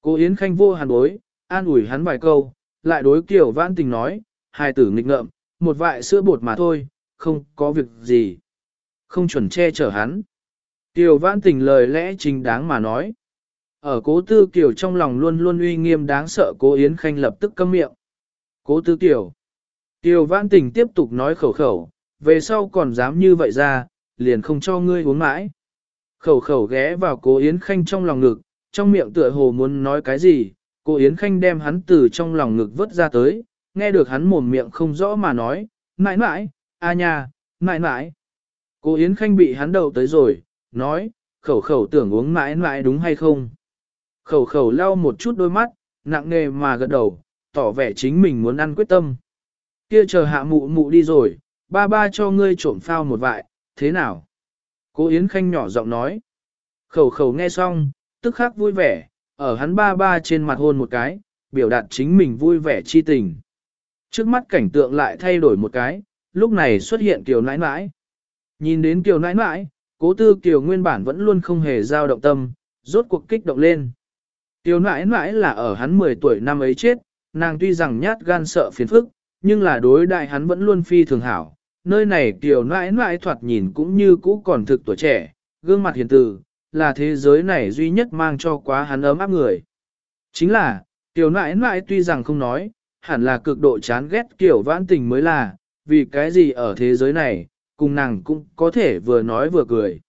Cô Yến Khanh vô hàn bối, an ủi hắn vài câu, lại đối kiểu vãn tình nói, hai tử nghịch ngợm, một vại sữa bột mà thôi, không có việc gì. Không chuẩn che chở hắn. Kiều vãn tình lời lẽ chính đáng mà nói. Ở cố tư kiều trong lòng luôn luôn uy nghiêm đáng sợ cố Yến Khanh lập tức câm miệng. Cố tư kiều. Kiều vãn tình tiếp tục nói khẩu khẩu, về sau còn dám như vậy ra, liền không cho ngươi uống mãi. Khẩu khẩu ghé vào cố Yến Khanh trong lòng ngực, trong miệng tựa hồ muốn nói cái gì, cố Yến Khanh đem hắn từ trong lòng ngực vớt ra tới, nghe được hắn mồm miệng không rõ mà nói, mãi mãi, a nha, mãi mãi. Cố Yến Khanh bị hắn đầu tới rồi, nói, khẩu khẩu tưởng uống mãi mãi đúng hay không. Khẩu khẩu lau một chút đôi mắt, nặng nề mà gật đầu, tỏ vẻ chính mình muốn ăn quyết tâm. Kia chờ hạ mụ mụ đi rồi, ba ba cho ngươi trộm phao một vại, thế nào? Cố Yến Khanh nhỏ giọng nói. Khẩu khẩu nghe xong, tức khắc vui vẻ, ở hắn ba ba trên mặt hôn một cái, biểu đạt chính mình vui vẻ chi tình. Trước mắt cảnh tượng lại thay đổi một cái, lúc này xuất hiện Kiều nãi nãi. Nhìn đến Kiều nãi nãi, cố tư Kiều nguyên bản vẫn luôn không hề dao động tâm, rốt cuộc kích động lên. Kiều nãi nãi là ở hắn 10 tuổi năm ấy chết, nàng tuy rằng nhát gan sợ phiền phức, nhưng là đối đại hắn vẫn luôn phi thường hảo. Nơi này tiểu nãi nãi thoạt nhìn cũng như cũ còn thực tuổi trẻ, gương mặt hiền từ, là thế giới này duy nhất mang cho quá hắn ấm áp người. Chính là, tiểu nãi nãi tuy rằng không nói, hẳn là cực độ chán ghét kiểu vãn tình mới là, vì cái gì ở thế giới này, cùng nàng cũng có thể vừa nói vừa cười.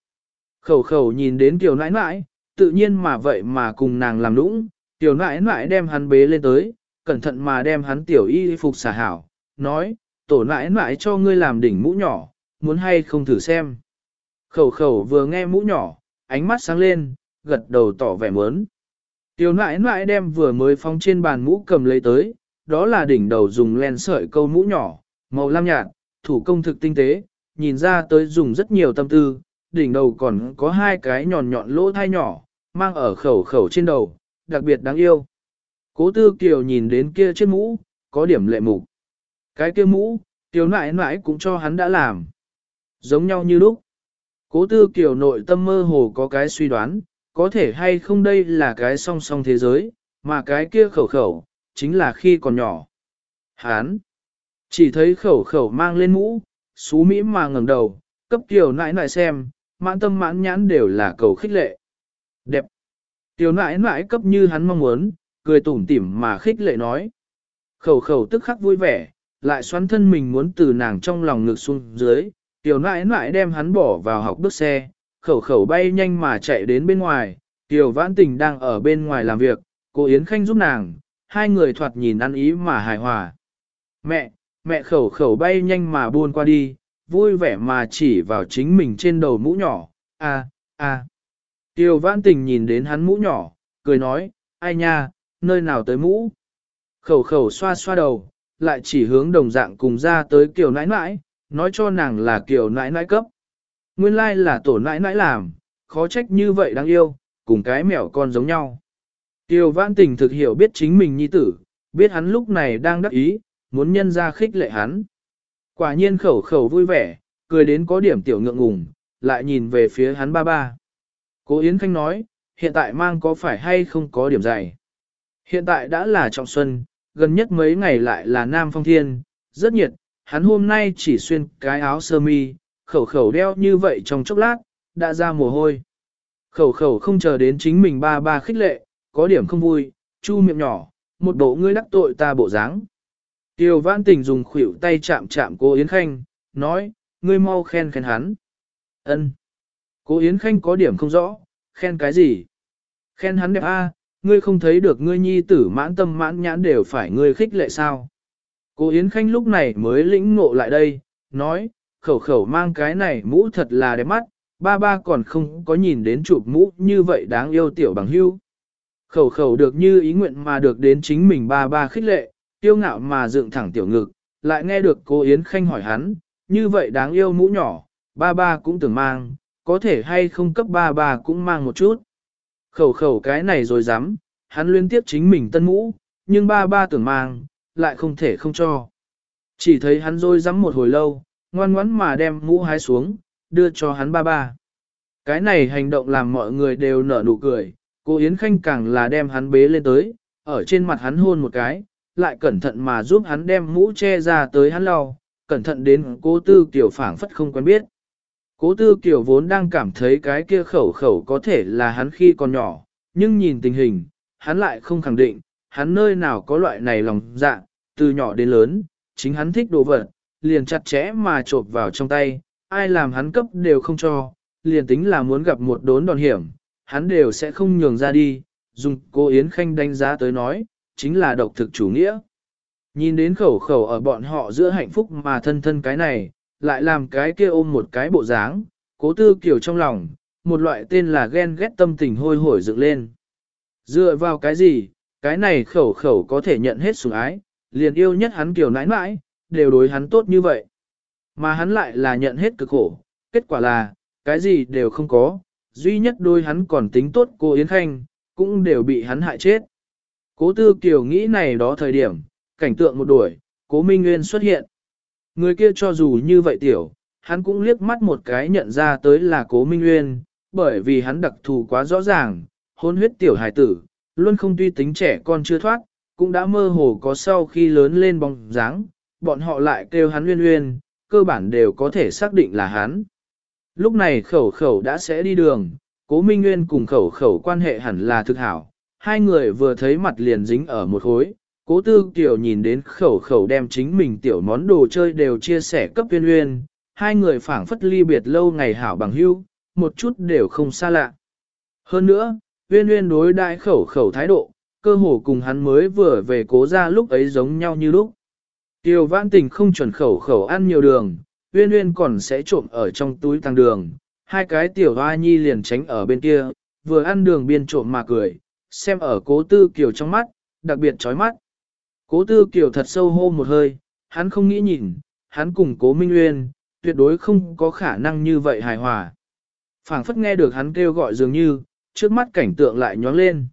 Khẩu khẩu nhìn đến tiểu nãi nãi, tự nhiên mà vậy mà cùng nàng làm nũng, tiểu nãi nãi đem hắn bế lên tới, cẩn thận mà đem hắn tiểu y phục xả hảo, nói, tổ nãi nãi cho ngươi làm đỉnh mũ nhỏ, muốn hay không thử xem. Khẩu khẩu vừa nghe mũ nhỏ, ánh mắt sáng lên, gật đầu tỏ vẻ muốn. Tiểu nãi nãi đem vừa mới phóng trên bàn mũ cầm lấy tới, đó là đỉnh đầu dùng len sợi câu mũ nhỏ, màu lam nhạt, thủ công thực tinh tế, nhìn ra tới dùng rất nhiều tâm tư, đỉnh đầu còn có hai cái nhọn nhọn lỗ thai nhỏ, mang ở khẩu khẩu trên đầu, đặc biệt đáng yêu. Cố tư kiều nhìn đến kia trên mũ, có điểm lệ mục. Cái kia mũ, tiểu nãi nãi cũng cho hắn đã làm. Giống nhau như lúc. Cố tư kiều nội tâm mơ hồ có cái suy đoán, có thể hay không đây là cái song song thế giới, mà cái kia khẩu khẩu, chính là khi còn nhỏ. Hán, chỉ thấy khẩu khẩu mang lên mũ, xú mỹ mà ngẩng đầu, cấp tiểu nãi nãi xem, mãn tâm mãn nhãn đều là cầu khích lệ. Đẹp. Tiểu nãi nãi cấp như hắn mong muốn, cười tủm tỉm mà khích lệ nói. Khẩu khẩu tức khắc vui vẻ, lại xoắn thân mình muốn từ nàng trong lòng ngực xuống dưới, tiểu nãi nãi đem hắn bỏ vào học bước xe, khẩu khẩu bay nhanh mà chạy đến bên ngoài, tiểu vãn tình đang ở bên ngoài làm việc, cô Yến Khanh giúp nàng, hai người thoạt nhìn ăn ý mà hài hòa. Mẹ, mẹ khẩu khẩu bay nhanh mà buôn qua đi, vui vẻ mà chỉ vào chính mình trên đầu mũ nhỏ, a a. Tiêu vãn tình nhìn đến hắn mũ nhỏ, cười nói, ai nha, nơi nào tới mũ. Khẩu khẩu xoa xoa đầu, lại chỉ hướng đồng dạng cùng ra tới kiểu nãi nãi, nói cho nàng là kiểu nãi nãi cấp. Nguyên lai like là tổ nãi nãi làm, khó trách như vậy đáng yêu, cùng cái mèo con giống nhau. Tiêu vãn tình thực hiểu biết chính mình nhi tử, biết hắn lúc này đang đắc ý, muốn nhân ra khích lệ hắn. Quả nhiên khẩu khẩu vui vẻ, cười đến có điểm tiểu ngượng ngùng, lại nhìn về phía hắn ba ba. Cố Yến Khanh nói, hiện tại mang có phải hay không có điểm dày. Hiện tại đã là trọng xuân, gần nhất mấy ngày lại là Nam Phong Thiên, rất nhiệt, hắn hôm nay chỉ xuyên cái áo sơ mi, khẩu khẩu đeo như vậy trong chốc lát, đã ra mồ hôi. Khẩu khẩu không chờ đến chính mình ba ba khích lệ, có điểm không vui, chu miệng nhỏ, một bộ ngươi đắc tội ta bộ dáng. Tiêu Vãn Tình dùng khuỷu tay chạm chạm cô Yến Khanh, nói, ngươi mau khen khen hắn. Ân. Cô Yến Khanh có điểm không rõ, khen cái gì? Khen hắn đẹp a, ngươi không thấy được ngươi nhi tử mãn tâm mãn nhãn đều phải ngươi khích lệ sao? Cô Yến Khanh lúc này mới lĩnh ngộ lại đây, nói, khẩu khẩu mang cái này mũ thật là đẹp mắt, ba ba còn không có nhìn đến chụp mũ như vậy đáng yêu tiểu bằng hưu. Khẩu khẩu được như ý nguyện mà được đến chính mình ba ba khích lệ, tiêu ngạo mà dựng thẳng tiểu ngực, lại nghe được cô Yến Khanh hỏi hắn, như vậy đáng yêu mũ nhỏ, ba ba cũng tưởng mang, có thể hay không cấp ba ba cũng mang một chút. Khẩu khẩu cái này rồi dám, hắn liên tiếp chính mình tân mũ, nhưng ba ba tưởng mang, lại không thể không cho. Chỉ thấy hắn rồi dám một hồi lâu, ngoan ngoãn mà đem mũ hái xuống, đưa cho hắn ba ba. Cái này hành động làm mọi người đều nở nụ cười, cô Yến Khanh càng là đem hắn bế lên tới, ở trên mặt hắn hôn một cái, lại cẩn thận mà giúp hắn đem mũ che ra tới hắn lau, cẩn thận đến cố tư kiểu phảng phất không quen biết. Cố tư kiểu vốn đang cảm thấy cái kia khẩu khẩu có thể là hắn khi còn nhỏ, nhưng nhìn tình hình, hắn lại không khẳng định, hắn nơi nào có loại này lòng dạ, từ nhỏ đến lớn, chính hắn thích đồ vật, liền chặt chẽ mà trộp vào trong tay, ai làm hắn cấp đều không cho, liền tính là muốn gặp một đốn đòn hiểm, hắn đều sẽ không nhường ra đi, dùng cô Yến Khanh đánh giá tới nói, chính là độc thực chủ nghĩa. Nhìn đến khẩu khẩu ở bọn họ giữa hạnh phúc mà thân thân cái này, lại làm cái kia ôm một cái bộ dáng, cố tư kiểu trong lòng, một loại tên là ghen ghét tâm tình hôi hổi dựng lên. Dựa vào cái gì, cái này khẩu khẩu có thể nhận hết sủng ái, liền yêu nhất hắn kiểu nãi nãi, đều đối hắn tốt như vậy. Mà hắn lại là nhận hết cực khổ, kết quả là, cái gì đều không có, duy nhất đôi hắn còn tính tốt cô Yến Khanh, cũng đều bị hắn hại chết. Cố tư kiều nghĩ này đó thời điểm, cảnh tượng một đuổi, cố Minh Nguyên xuất hiện. Người kia cho dù như vậy tiểu, hắn cũng liếc mắt một cái nhận ra tới là cố Minh Nguyên, bởi vì hắn đặc thù quá rõ ràng, hôn huyết tiểu hài tử, luôn không tuy tính trẻ con chưa thoát, cũng đã mơ hồ có sau khi lớn lên bóng dáng, bọn họ lại kêu hắn Nguyên Nguyên, cơ bản đều có thể xác định là hắn. Lúc này khẩu khẩu đã sẽ đi đường, cố Minh Nguyên cùng khẩu khẩu quan hệ hẳn là thực hảo, hai người vừa thấy mặt liền dính ở một khối, cố tư tiểu nhìn đến khẩu khẩu đem chính mình tiểu món đồ chơi đều chia sẻ cấp viên Nguyên, hai người phảng phất ly biệt lâu ngày hảo bằng hữu, một chút đều không xa lạ. Hơn nữa, Uyên Uyên đối đại khẩu khẩu thái độ, cơ hồ cùng hắn mới vừa về cố ra lúc ấy giống nhau như lúc. Tiêu vãn tình không chuẩn khẩu khẩu ăn nhiều đường, Uyên Uyên còn sẽ trộm ở trong túi tăng đường, hai cái tiểu hoa nhi liền tránh ở bên kia, vừa ăn đường biên trộm mà cười, xem ở cố tư kiều trong mắt, đặc biệt chói mắt. Cố tư kiều thật sâu hô một hơi, hắn không nghĩ nhìn, hắn cùng cố Minh Uyên, tuyệt đối không có khả năng như vậy hài hòa. phảng phất nghe được hắn kêu gọi dường như, trước mắt cảnh tượng lại nhóng lên.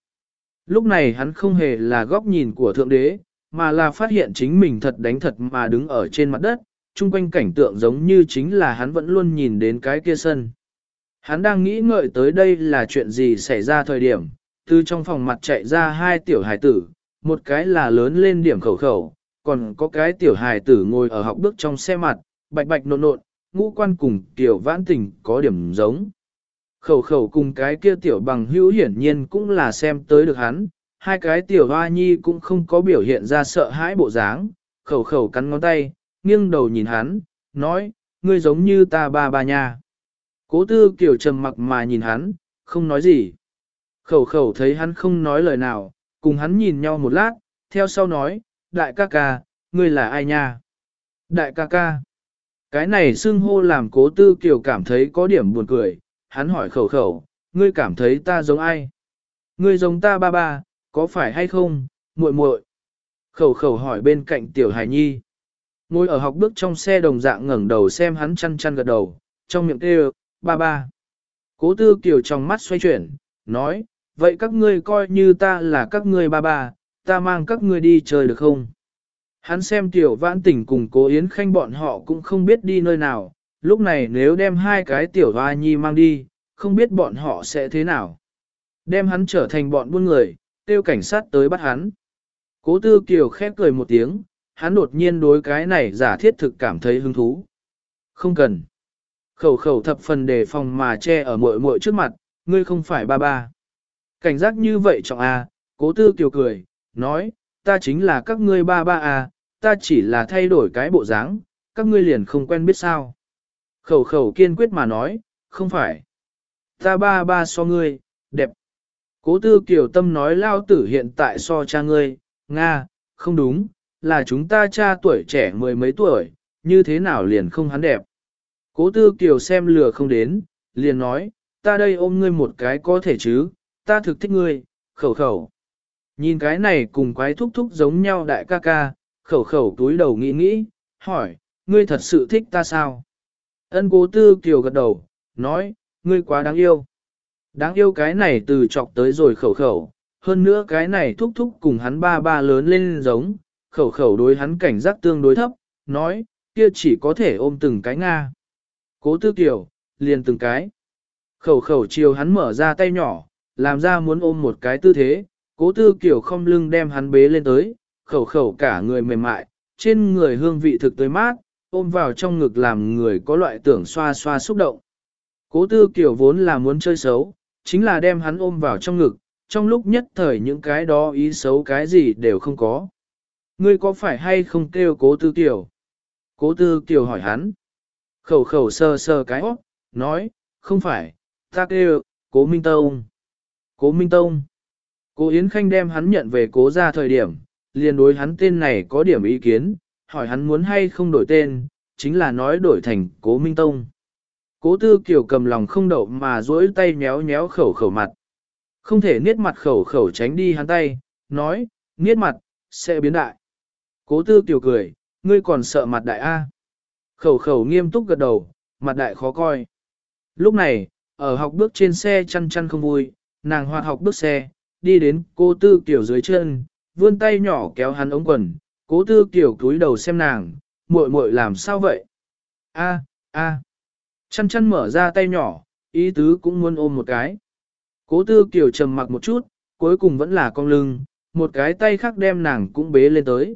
Lúc này hắn không hề là góc nhìn của Thượng Đế, mà là phát hiện chính mình thật đánh thật mà đứng ở trên mặt đất, chung quanh cảnh tượng giống như chính là hắn vẫn luôn nhìn đến cái kia sân. Hắn đang nghĩ ngợi tới đây là chuyện gì xảy ra thời điểm, từ trong phòng mặt chạy ra hai tiểu hài tử, một cái là lớn lên điểm khẩu khẩu, còn có cái tiểu hài tử ngồi ở học bước trong xe mặt, bạch bạch nộn nộn, ngũ quan cùng tiểu vãn tình có điểm giống. Khẩu khẩu cùng cái kia tiểu bằng hữu hiển nhiên cũng là xem tới được hắn, hai cái tiểu hoa nhi cũng không có biểu hiện ra sợ hãi bộ dáng, khẩu khẩu cắn ngón tay, nghiêng đầu nhìn hắn, nói, ngươi giống như ta ba ba nha. Cố tư kiểu trầm mặc mà nhìn hắn, không nói gì. Khẩu khẩu thấy hắn không nói lời nào, cùng hắn nhìn nhau một lát, theo sau nói, đại ca ca, ngươi là ai nha? Đại ca ca. Cái này xưng hô làm cố tư kiều cảm thấy có điểm buồn cười, hắn hỏi khẩu khẩu, ngươi cảm thấy ta giống ai? Ngươi giống ta ba ba, có phải hay không, muội muội? Khẩu khẩu hỏi bên cạnh tiểu hải nhi. Ngồi ở học bước trong xe đồng dạng ngẩng đầu xem hắn chăn chăn gật đầu, trong miệng kêu, ba ba. Cố tư kiều trong mắt xoay chuyển, nói, vậy các ngươi coi như ta là các ngươi ba ba, ta mang các ngươi đi chơi được không? Hắn xem tiểu vãn tỉnh cùng cố Yến Khanh bọn họ cũng không biết đi nơi nào, lúc này nếu đem hai cái tiểu hoa nhi mang đi, không biết bọn họ sẽ thế nào. Đem hắn trở thành bọn buôn người, tiêu cảnh sát tới bắt hắn. Cố tư kiều khép cười một tiếng, hắn đột nhiên đối cái này giả thiết thực cảm thấy hứng thú. Không cần. Khẩu khẩu thập phần đề phòng mà che ở muội muội trước mặt, ngươi không phải ba ba. Cảnh giác như vậy trọng a, à, cố tư kiều cười, nói, ta chính là các ngươi ba ba à, ta chỉ là thay đổi cái bộ dáng, các ngươi liền không quen biết sao. Khẩu khẩu kiên quyết mà nói, không phải. Ta ba ba so ngươi, đẹp. Cố tư kiều tâm nói lao tử hiện tại so cha ngươi, Nga, không đúng, là chúng ta cha tuổi trẻ mười mấy tuổi, như thế nào liền không hắn đẹp. Cố tư kiều xem lừa không đến, liền nói, ta đây ôm ngươi một cái có thể chứ, ta thực thích ngươi, khẩu khẩu. Nhìn cái này cùng quái thúc thúc giống nhau đại ca ca, khẩu khẩu túi đầu nghĩ nghĩ, hỏi, ngươi thật sự thích ta sao? Ân cố tư kiều gật đầu, nói, ngươi quá đáng yêu. Đáng yêu cái này từ chọc tới rồi khẩu khẩu, hơn nữa cái này thúc thúc cùng hắn ba ba lớn lên giống, khẩu khẩu đối hắn cảnh giác tương đối thấp, nói, kia chỉ có thể ôm từng cái Nga. Cố tư kiều, liền từng cái. Khẩu khẩu chiều hắn mở ra tay nhỏ, làm ra muốn ôm một cái tư thế, cố tư kiểu không lưng đem hắn bế lên tới, khẩu khẩu cả người mềm mại, trên người hương vị thực tới mát, ôm vào trong ngực làm người có loại tưởng xoa xoa xúc động. Cố tư kiểu vốn là muốn chơi xấu, chính là đem hắn ôm vào trong ngực, trong lúc nhất thời những cái đó ý xấu cái gì đều không có. Ngươi có phải hay không kêu cố tư kiểu? Cố tư kiểu hỏi hắn. Khẩu khẩu sơ sơ cái óc, nói, không phải, ta kêu, cố Minh Tông. Cố Minh Tông. Cố Yến Khanh đem hắn nhận về cố ra thời điểm, liền đối hắn tên này có điểm ý kiến, hỏi hắn muốn hay không đổi tên, chính là nói đổi thành Cố Minh Tông. Cố Tư Kiều cầm lòng không đậu mà duỗi tay méo méo khẩu khẩu mặt. Không thể niết mặt khẩu khẩu tránh đi hắn tay, nói, niết mặt, sẽ biến đại. Cố Tư Kiều cười, ngươi còn sợ mặt đại A. Khẩu khẩu nghiêm túc gật đầu, mặt đại khó coi. Lúc này, ở học bước trên xe chăn chăn không vui, nàng hoạt học bước xe, đi đến cô Tư Kiều dưới chân, vươn tay nhỏ kéo hắn ống quần, cố tư kiểu cúi đầu xem nàng, muội muội làm sao vậy? A, a. Chăn chăn mở ra tay nhỏ, ý tứ cũng muốn ôm một cái. Cố tư kiểu trầm mặc một chút, cuối cùng vẫn là cong lưng, một cái tay khác đem nàng cũng bế lên tới.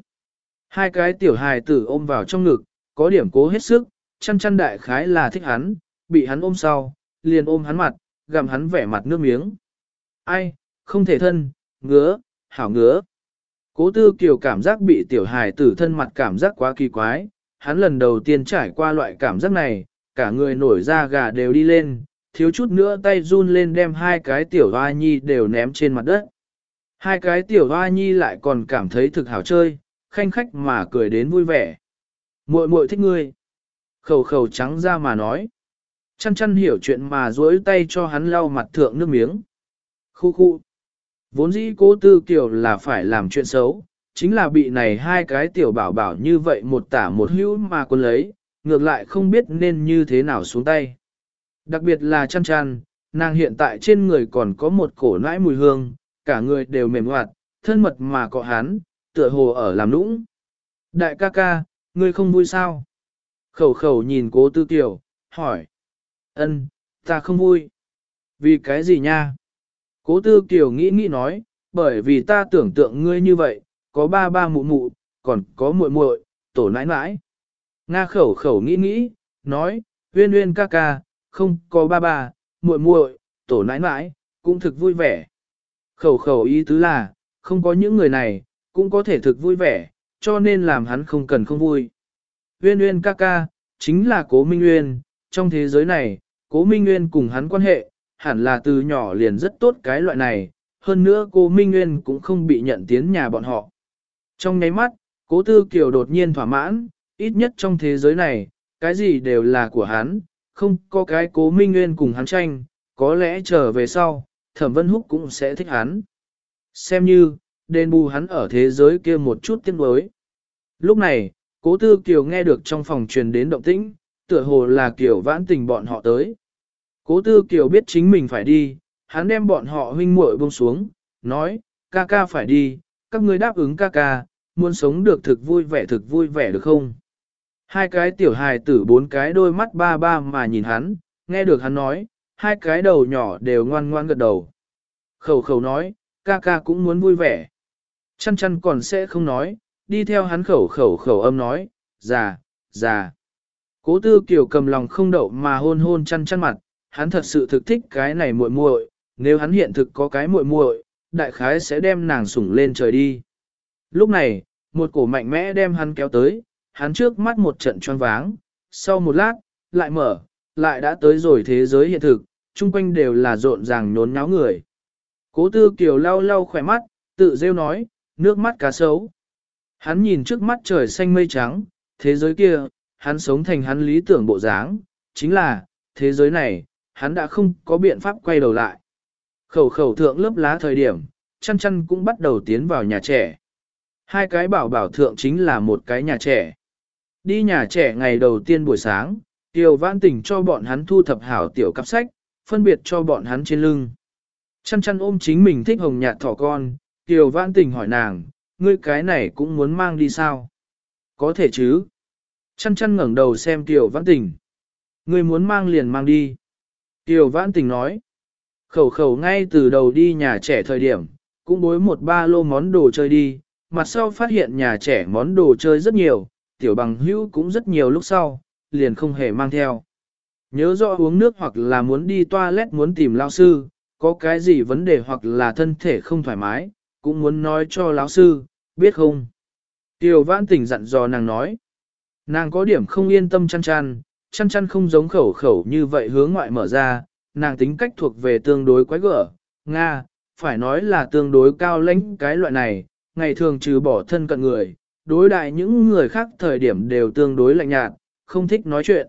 Hai cái tiểu hài tử ôm vào trong ngực, có điểm cố hết sức, chăn chăn đại khái là thích hắn, bị hắn ôm sau, liền ôm hắn mặt, gặm hắn vẻ mặt nước miếng. Ai, không thể thân, ngứa, hảo ngứa. Cố tư kiều cảm giác bị tiểu hài tử thân mặt cảm giác quá kỳ quái, hắn lần đầu tiên trải qua loại cảm giác này, cả người nổi da gà đều đi lên, thiếu chút nữa tay run lên đem hai cái tiểu hoa nhi đều ném trên mặt đất. Hai cái tiểu hoa nhi lại còn cảm thấy thực hảo chơi, khanh khách mà cười đến vui vẻ. muội muội thích ngươi. Khẩu khẩu trắng ra mà nói. Chăn chăn hiểu chuyện mà duỗi tay cho hắn lau mặt thượng nước miếng. Khu khu. Vốn dĩ cố tư kiểu là phải làm chuyện xấu, chính là bị này hai cái tiểu bảo bảo như vậy một tả một hữu mà quân lấy, ngược lại không biết nên như thế nào xuống tay. Đặc biệt là chăn chăn, nàng hiện tại trên người còn có một cổ nãi mùi hương, cả người đều mềm hoạt, thân mật mà cọ hắn, tựa hồ ở làm nũng. Đại ca ca, ngươi không vui sao? Khẩu khẩu nhìn cố tư tiểu, hỏi. Ân, ta không vui. Vì cái gì nha? Cố tư kiều nghĩ nghĩ nói, bởi vì ta tưởng tượng ngươi như vậy, có ba ba mụ mụ, còn có muội muội, tổ nãi nãi. Nga khẩu khẩu nghĩ nghĩ, nói, uyên uyên ca ca, không có ba ba, muội muội, tổ nãi nãi, cũng thực vui vẻ. Khẩu khẩu ý tứ là, không có những người này, cũng có thể thực vui vẻ, cho nên làm hắn không cần không vui. Uyên uyên ca ca, chính là cố Minh Uyên, trong thế giới này, cố Minh Uyên cùng hắn quan hệ, hẳn là từ nhỏ liền rất tốt cái loại này, hơn nữa cô Minh Nguyên cũng không bị nhận tiến nhà bọn họ. Trong nháy mắt, cố tư kiều đột nhiên thỏa mãn, ít nhất trong thế giới này, cái gì đều là của hắn, không có cái cố Minh Nguyên cùng hắn tranh, có lẽ trở về sau, thẩm vân húc cũng sẽ thích hắn. Xem như, đền bù hắn ở thế giới kia một chút tiếng đối. Lúc này, cố tư kiều nghe được trong phòng truyền đến động tĩnh, tựa hồ là kiều vãn tình bọn họ tới. Cố tư kiều biết chính mình phải đi, hắn đem bọn họ huynh muội buông xuống, nói, ca ca phải đi, các ngươi đáp ứng ca ca, muốn sống được thực vui vẻ thực vui vẻ được không? Hai cái tiểu hài tử bốn cái đôi mắt ba ba mà nhìn hắn, nghe được hắn nói, hai cái đầu nhỏ đều ngoan ngoan gật đầu. Khẩu khẩu nói, ca ca cũng muốn vui vẻ. Chăn chăn còn sẽ không nói, đi theo hắn khẩu khẩu khẩu âm nói, già, già. Cố tư kiểu cầm lòng không đậu mà hôn hôn chăn chăn mặt, hắn thật sự thực thích cái này muội muội, nếu hắn hiện thực có cái muội muội, đại khái sẽ đem nàng sủng lên trời đi. Lúc này, một cổ mạnh mẽ đem hắn kéo tới, hắn trước mắt một trận choáng váng, sau một lát, lại mở, lại đã tới rồi thế giới hiện thực, chung quanh đều là rộn ràng nhốn nháo người. Cố tư kiều lau lau khỏe mắt, tự rêu nói, nước mắt cá sấu. Hắn nhìn trước mắt trời xanh mây trắng, thế giới kia, hắn sống thành hắn lý tưởng bộ dáng, chính là, thế giới này, hắn đã không có biện pháp quay đầu lại. Khẩu khẩu thượng lớp lá thời điểm, chăn chăn cũng bắt đầu tiến vào nhà trẻ. Hai cái bảo bảo thượng chính là một cái nhà trẻ. Đi nhà trẻ ngày đầu tiên buổi sáng, Tiêu Vãn Tình cho bọn hắn thu thập hảo tiểu cặp sách, phân biệt cho bọn hắn trên lưng. Chăn chăn ôm chính mình thích hồng nhạt thỏ con, Tiêu Vãn Tình hỏi nàng, ngươi cái này cũng muốn mang đi sao? Có thể chứ? Chăn chăn ngẩng đầu xem Tiêu Vãn Tình. Ngươi muốn mang liền mang đi. Tiểu Vãn Tình nói. Khẩu khẩu ngay từ đầu đi nhà trẻ thời điểm, cũng bối một ba lô món đồ chơi đi, mặt sau phát hiện nhà trẻ món đồ chơi rất nhiều, tiểu bằng hữu cũng rất nhiều lúc sau, liền không hề mang theo. Nhớ rõ uống nước hoặc là muốn đi toilet muốn tìm lao sư, có cái gì vấn đề hoặc là thân thể không thoải mái, cũng muốn nói cho lão sư, biết không? Tiểu vãn tỉnh dặn dò nàng nói. Nàng có điểm không yên tâm chăn chăn, chăn chăn không giống khẩu khẩu như vậy hướng ngoại mở ra, nàng tính cách thuộc về tương đối quái gở, Nga, phải nói là tương đối cao lãnh cái loại này, ngày thường trừ bỏ thân cận người, đối đại những người khác thời điểm đều tương đối lạnh nhạt, không thích nói chuyện.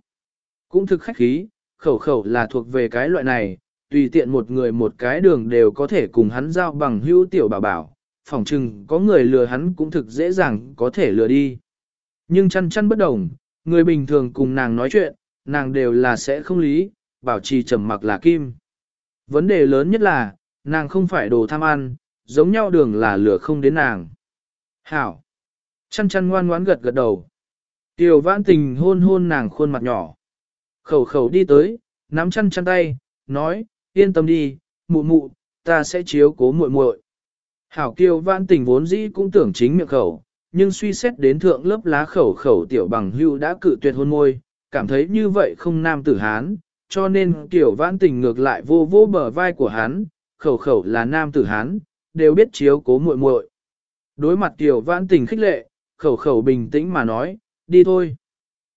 Cũng thực khách khí, khẩu khẩu là thuộc về cái loại này, tùy tiện một người một cái đường đều có thể cùng hắn giao bằng hữu tiểu bảo bảo, phỏng chừng có người lừa hắn cũng thực dễ dàng có thể lừa đi. Nhưng chăn chăn bất đồng, người bình thường cùng nàng nói chuyện, nàng đều là sẽ không lý, bảo trì trầm mặc là kim. Vấn đề lớn nhất là, nàng không phải đồ tham ăn, giống nhau đường là lửa không đến nàng. Hảo! Chăn chăn ngoan ngoãn gật gật đầu. Tiểu vãn tình hôn hôn nàng khuôn mặt nhỏ. Khẩu khẩu đi tới, nắm chăn chăn tay, nói, yên tâm đi, mụ mụ, ta sẽ chiếu cố muội muội. Hảo kiều vãn tình vốn dĩ cũng tưởng chính miệng khẩu, nhưng suy xét đến thượng lớp lá khẩu khẩu tiểu bằng hưu đã cự tuyệt hôn môi, cảm thấy như vậy không nam tử hán, cho nên tiểu vãn tình ngược lại vô vô bờ vai của hắn, khẩu khẩu là nam tử hán, đều biết chiếu cố muội muội. Đối mặt tiểu vãn tình khích lệ, khẩu khẩu bình tĩnh mà nói, đi thôi.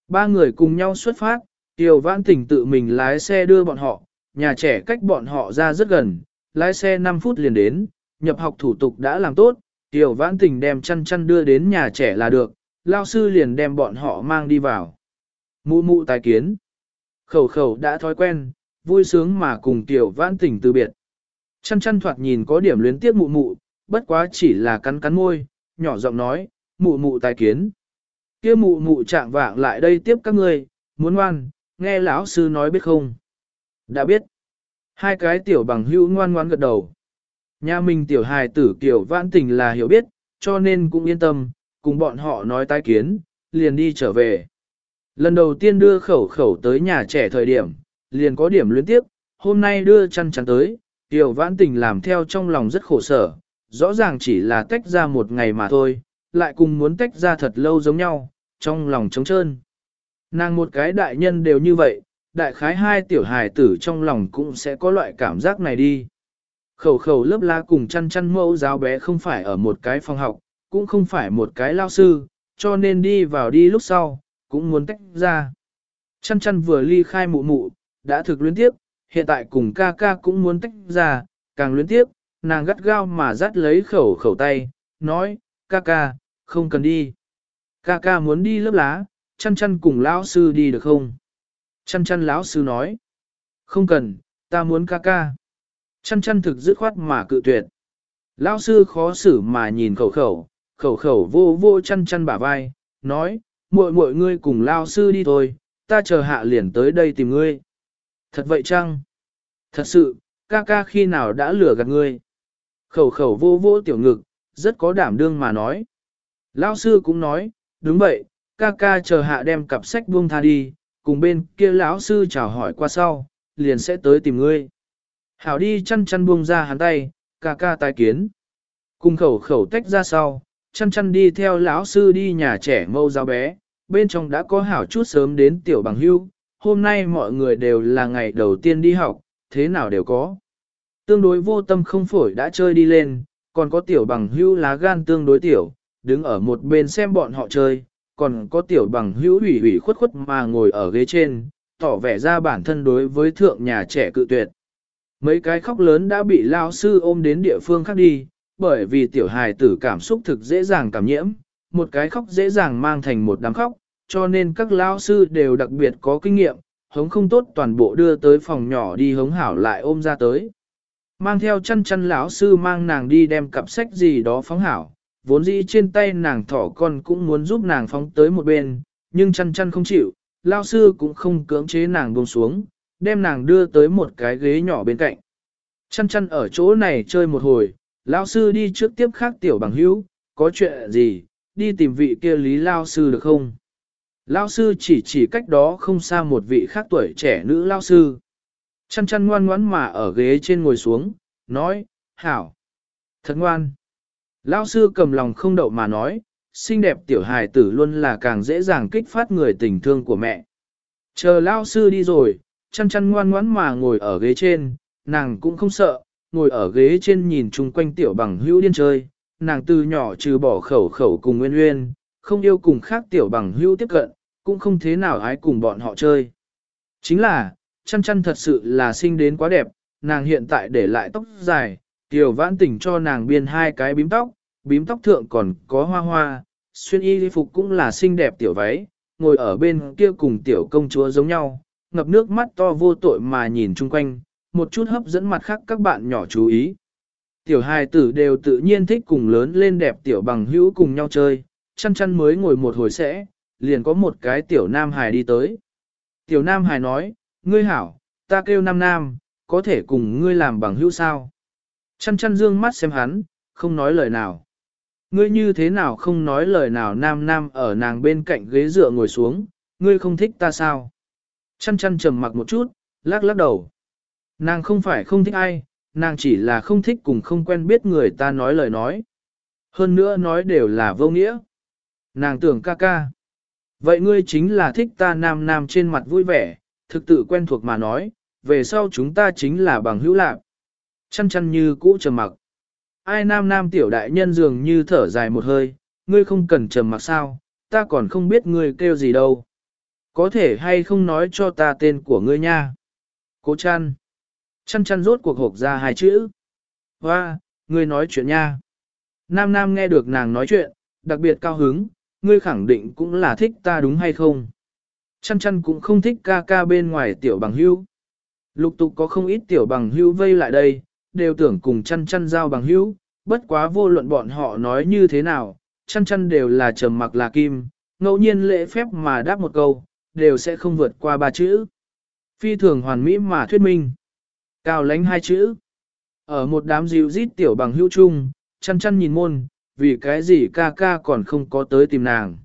Ba người cùng nhau xuất phát, tiểu vãn tình tự mình lái xe đưa bọn họ, nhà trẻ cách bọn họ ra rất gần, lái xe 5 phút liền đến, nhập học thủ tục đã làm tốt, tiểu vãn tình đem chăn chăn đưa đến nhà trẻ là được, lao sư liền đem bọn họ mang đi vào. Mụ mụ tài kiến. Khẩu khẩu đã thói quen, vui sướng mà cùng tiểu vãn tình từ biệt. Chăn chăn thoạt nhìn có điểm luyến tiếc mụ mụ, bất quá chỉ là cắn cắn môi, nhỏ giọng nói, mụ mụ tài kiến. kia mụ mụ trạng vạng lại đây tiếp các ngươi, muốn ngoan, nghe lão sư nói biết không? Đã biết. Hai cái tiểu bằng hữu ngoan ngoan gật đầu. Nhà mình tiểu hài tử kiểu vãn tình là hiểu biết, cho nên cũng yên tâm, cùng bọn họ nói tai kiến, liền đi trở về. Lần đầu tiên đưa khẩu khẩu tới nhà trẻ thời điểm, liền có điểm luyến tiếp, hôm nay đưa chăn chắn tới, tiểu vãn tình làm theo trong lòng rất khổ sở, rõ ràng chỉ là tách ra một ngày mà thôi, lại cùng muốn tách ra thật lâu giống nhau, trong lòng trống trơn. Nàng một cái đại nhân đều như vậy, đại khái hai tiểu hài tử trong lòng cũng sẽ có loại cảm giác này đi. Khẩu khẩu lớp la cùng chăn chăn mẫu giáo bé không phải ở một cái phòng học, cũng không phải một cái lao sư, cho nên đi vào đi lúc sau, cũng muốn tách ra. Chăn chăn vừa ly khai mụ mụ, đã thực luyến tiếp, hiện tại cùng ca ca cũng muốn tách ra, càng luyến tiếp, nàng gắt gao mà dắt lấy khẩu khẩu tay, nói, ca ca, không cần đi. Ca ca muốn đi lớp lá, chăn chăn cùng lão sư đi được không? Chăn chăn lão sư nói, không cần, ta muốn ca ca. Chăn chăn thực dứt khoát mà cự tuyệt. Lão sư khó xử mà nhìn khẩu khẩu, khẩu khẩu vô vô chăn chăn bả vai, nói, muội muội ngươi cùng lão sư đi thôi, ta chờ hạ liền tới đây tìm ngươi. Thật vậy chăng? Thật sự, ca ca khi nào đã lừa gạt ngươi? Khẩu khẩu vô vô tiểu ngực, rất có đảm đương mà nói. Lão sư cũng nói, đúng vậy, ca ca chờ hạ đem cặp sách buông tha đi, cùng bên kia lão sư chào hỏi qua sau, liền sẽ tới tìm ngươi. Hảo đi chăn chăn buông ra hắn tay, ca ca tái kiến. Cùng khẩu khẩu tách ra sau, chăn chăn đi theo lão sư đi nhà trẻ mâu giáo bé, bên trong đã có hảo chút sớm đến tiểu bằng hưu, hôm nay mọi người đều là ngày đầu tiên đi học, thế nào đều có. Tương đối vô tâm không phổi đã chơi đi lên, còn có tiểu bằng hưu lá gan tương đối tiểu, đứng ở một bên xem bọn họ chơi, còn có tiểu bằng hữu ủy ủy khuất khuất mà ngồi ở ghế trên, tỏ vẻ ra bản thân đối với thượng nhà trẻ cự tuyệt. Mấy cái khóc lớn đã bị lao sư ôm đến địa phương khác đi, bởi vì tiểu hài tử cảm xúc thực dễ dàng cảm nhiễm, một cái khóc dễ dàng mang thành một đám khóc, cho nên các lao sư đều đặc biệt có kinh nghiệm, hống không tốt toàn bộ đưa tới phòng nhỏ đi hống hảo lại ôm ra tới. Mang theo chăn chăn lão sư mang nàng đi đem cặp sách gì đó phóng hảo, vốn dĩ trên tay nàng thỏ con cũng muốn giúp nàng phóng tới một bên, nhưng chăn chăn không chịu, lao sư cũng không cưỡng chế nàng buông xuống, đem nàng đưa tới một cái ghế nhỏ bên cạnh. Chăn chăn ở chỗ này chơi một hồi, Lão sư đi trước tiếp khác tiểu bằng hữu, có chuyện gì, đi tìm vị kia lý lao sư được không? Lao sư chỉ chỉ cách đó không xa một vị khác tuổi trẻ nữ lao sư. Chăn chăn ngoan ngoãn mà ở ghế trên ngồi xuống, nói, hảo, thật ngoan. Lao sư cầm lòng không đậu mà nói, xinh đẹp tiểu hài tử luôn là càng dễ dàng kích phát người tình thương của mẹ. Chờ Lao sư đi rồi, chăn chăn ngoan ngoãn mà ngồi ở ghế trên, nàng cũng không sợ, ngồi ở ghế trên nhìn chung quanh tiểu bằng hữu điên chơi, nàng từ nhỏ trừ bỏ khẩu khẩu cùng nguyên nguyên, không yêu cùng khác tiểu bằng hữu tiếp cận, cũng không thế nào ái cùng bọn họ chơi. Chính là, chăn chăn thật sự là sinh đến quá đẹp, nàng hiện tại để lại tóc dài, tiểu vãn tỉnh cho nàng biên hai cái bím tóc, bím tóc thượng còn có hoa hoa, xuyên y phục cũng là xinh đẹp tiểu váy, ngồi ở bên kia cùng tiểu công chúa giống nhau, ngập nước mắt to vô tội mà nhìn chung quanh, một chút hấp dẫn mặt khác các bạn nhỏ chú ý. Tiểu hài tử đều tự nhiên thích cùng lớn lên đẹp tiểu bằng hữu cùng nhau chơi, chăn chăn mới ngồi một hồi sẽ, liền có một cái tiểu nam hài đi tới. Tiểu nam hài nói, ngươi hảo, ta kêu nam nam, có thể cùng ngươi làm bằng hữu sao? Chăn chăn dương mắt xem hắn, không nói lời nào. ngươi như thế nào không nói lời nào nam nam ở nàng bên cạnh ghế dựa ngồi xuống, ngươi không thích ta sao? Chăn chăn trầm mặc một chút, lắc lắc đầu. Nàng không phải không thích ai, nàng chỉ là không thích cùng không quen biết người ta nói lời nói. Hơn nữa nói đều là vô nghĩa. Nàng tưởng ca ca. Vậy ngươi chính là thích ta nam nam trên mặt vui vẻ, thực tự quen thuộc mà nói, về sau chúng ta chính là bằng hữu lạc. Chăn chăn như cũ trầm mặc. Ai nam nam tiểu đại nhân dường như thở dài một hơi, ngươi không cần trầm mặc sao, ta còn không biết ngươi kêu gì đâu. Có thể hay không nói cho ta tên của ngươi nha. Cố chăn. Chăn chăn rốt cuộc hộp ra hai chữ. Hoa, ngươi nói chuyện nha. Nam nam nghe được nàng nói chuyện, đặc biệt cao hứng, ngươi khẳng định cũng là thích ta đúng hay không? Chăn chăn cũng không thích ca ca bên ngoài tiểu bằng hữu. Lục tục có không ít tiểu bằng hữu vây lại đây, đều tưởng cùng chăn chăn giao bằng hữu, bất quá vô luận bọn họ nói như thế nào, chăn chăn đều là trầm mặc là kim, ngẫu nhiên lễ phép mà đáp một câu, đều sẽ không vượt qua ba chữ. Phi thường hoàn mỹ mà thuyết minh. Cao lánh hai chữ. Ở một đám dịu rít tiểu bằng hữu chung, chăn chăn nhìn môn, vì cái gì ca ca còn không có tới tìm nàng.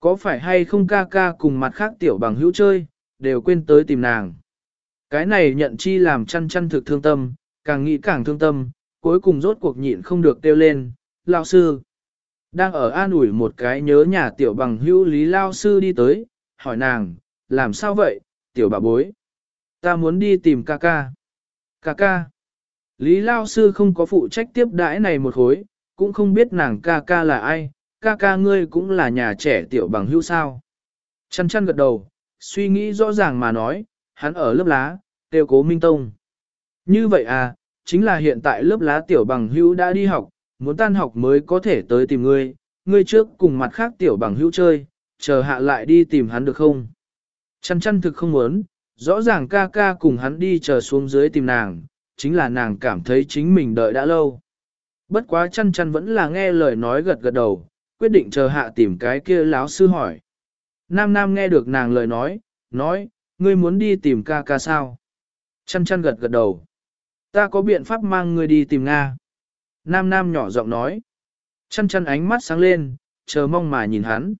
Có phải hay không ca ca cùng mặt khác tiểu bằng hữu chơi, đều quên tới tìm nàng. Cái này nhận chi làm chăn chăn thực thương tâm, càng nghĩ càng thương tâm, cuối cùng rốt cuộc nhịn không được kêu lên, lao sư. Đang ở an ủi một cái nhớ nhà tiểu bằng hữu lý lao sư đi tới, hỏi nàng, làm sao vậy, tiểu bà bối. Ta muốn đi tìm ca ca. Ca ca. Lý lao sư không có phụ trách tiếp đãi này một hối, cũng không biết nàng ca ca là ai, ca ca ngươi cũng là nhà trẻ tiểu bằng hữu sao. Chăn chăn gật đầu, suy nghĩ rõ ràng mà nói, hắn ở lớp lá, tiêu cố minh tông. Như vậy à, chính là hiện tại lớp lá tiểu bằng hữu đã đi học, muốn tan học mới có thể tới tìm ngươi, ngươi trước cùng mặt khác tiểu bằng hữu chơi, chờ hạ lại đi tìm hắn được không? Chăn chăn thực không muốn, rõ ràng ca ca cùng hắn đi chờ xuống dưới tìm nàng, chính là nàng cảm thấy chính mình đợi đã lâu. Bất quá chăn chăn vẫn là nghe lời nói gật gật đầu, quyết định chờ hạ tìm cái kia láo sư hỏi. Nam Nam nghe được nàng lời nói, nói, ngươi muốn đi tìm ca ca sao? Chăn chăn gật gật đầu. Ta có biện pháp mang ngươi đi tìm Nga. Nam Nam nhỏ giọng nói. Chăn chăn ánh mắt sáng lên, chờ mong mà nhìn hắn.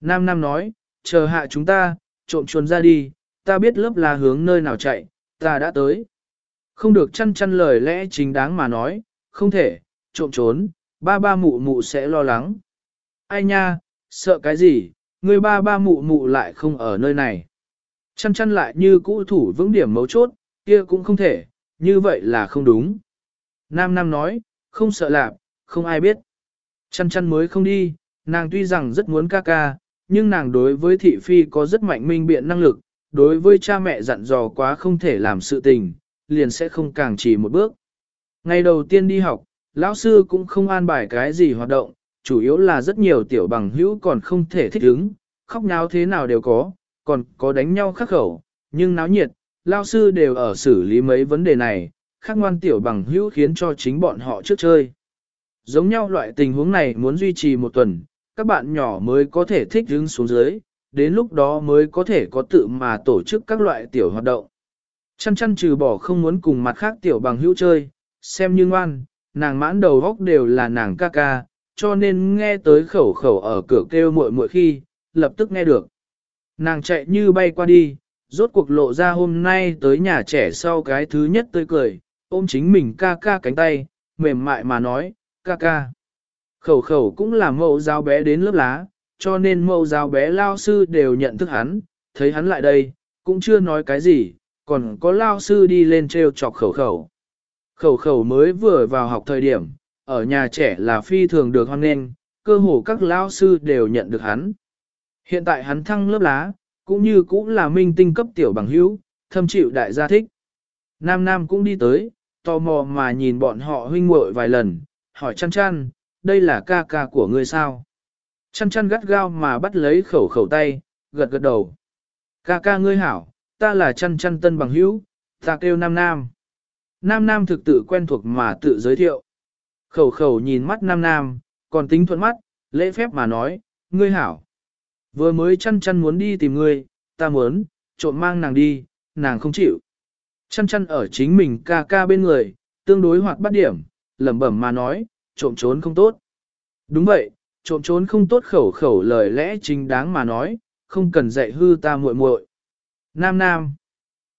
Nam Nam nói, chờ hạ chúng ta, trộm chuồn ra đi, ta biết lớp là hướng nơi nào chạy, ta đã tới. Không được chăn chăn lời lẽ chính đáng mà nói, không thể, trộm trốn, ba ba mụ mụ sẽ lo lắng. Ai nha, sợ cái gì, người ba ba mụ mụ lại không ở nơi này. Chăn chăn lại như cũ thủ vững điểm mấu chốt, kia cũng không thể, như vậy là không đúng. Nam Nam nói, không sợ lạp, không ai biết. Chăn chăn mới không đi, nàng tuy rằng rất muốn ca ca, nhưng nàng đối với thị phi có rất mạnh minh biện năng lực, đối với cha mẹ dặn dò quá không thể làm sự tình, liền sẽ không càng chỉ một bước. Ngày đầu tiên đi học, lão sư cũng không an bài cái gì hoạt động, chủ yếu là rất nhiều tiểu bằng hữu còn không thể thích ứng, khóc náo thế nào đều có, còn có đánh nhau khắc khẩu, nhưng náo nhiệt, lão sư đều ở xử lý mấy vấn đề này, khắc ngoan tiểu bằng hữu khiến cho chính bọn họ trước chơi. Giống nhau loại tình huống này muốn duy trì một tuần, các bạn nhỏ mới có thể thích đứng xuống dưới, đến lúc đó mới có thể có tự mà tổ chức các loại tiểu hoạt động. Chăn chăn trừ bỏ không muốn cùng mặt khác tiểu bằng hữu chơi, xem như ngoan, nàng mãn đầu góc đều là nàng ca ca, cho nên nghe tới khẩu khẩu ở cửa kêu muội muội khi, lập tức nghe được. Nàng chạy như bay qua đi, rốt cuộc lộ ra hôm nay tới nhà trẻ sau cái thứ nhất tươi cười, ôm chính mình ca ca cánh tay, mềm mại mà nói, ca ca. Khẩu khẩu cũng là mẫu giáo bé đến lớp lá, cho nên mẫu giáo bé lao sư đều nhận thức hắn, thấy hắn lại đây, cũng chưa nói cái gì, còn có lao sư đi lên treo chọc khẩu khẩu. Khẩu khẩu mới vừa vào học thời điểm, ở nhà trẻ là phi thường được hoan nghênh, cơ hồ các lao sư đều nhận được hắn. Hiện tại hắn thăng lớp lá, cũng như cũng là minh tinh cấp tiểu bằng hữu, thâm chịu đại gia thích. Nam Nam cũng đi tới, tò mò mà nhìn bọn họ huynh muội vài lần, hỏi chăn chăn, đây là ca ca của ngươi sao? Chăn chăn gắt gao mà bắt lấy khẩu khẩu tay, gật gật đầu. Ca ca ngươi hảo, ta là chăn chăn tân bằng hữu, ta kêu Nam Nam. Nam Nam thực tự quen thuộc mà tự giới thiệu. Khẩu khẩu nhìn mắt Nam Nam, còn tính thuận mắt, lễ phép mà nói, ngươi hảo. Vừa mới chăn chăn muốn đi tìm ngươi, ta muốn, trộm mang nàng đi, nàng không chịu. Chăn chăn ở chính mình ca ca bên người, tương đối hoạt bắt điểm, lẩm bẩm mà nói, trộm trốn không tốt. Đúng vậy, trộm trốn không tốt khẩu khẩu lời lẽ chính đáng mà nói, không cần dạy hư ta muội muội. Nam Nam.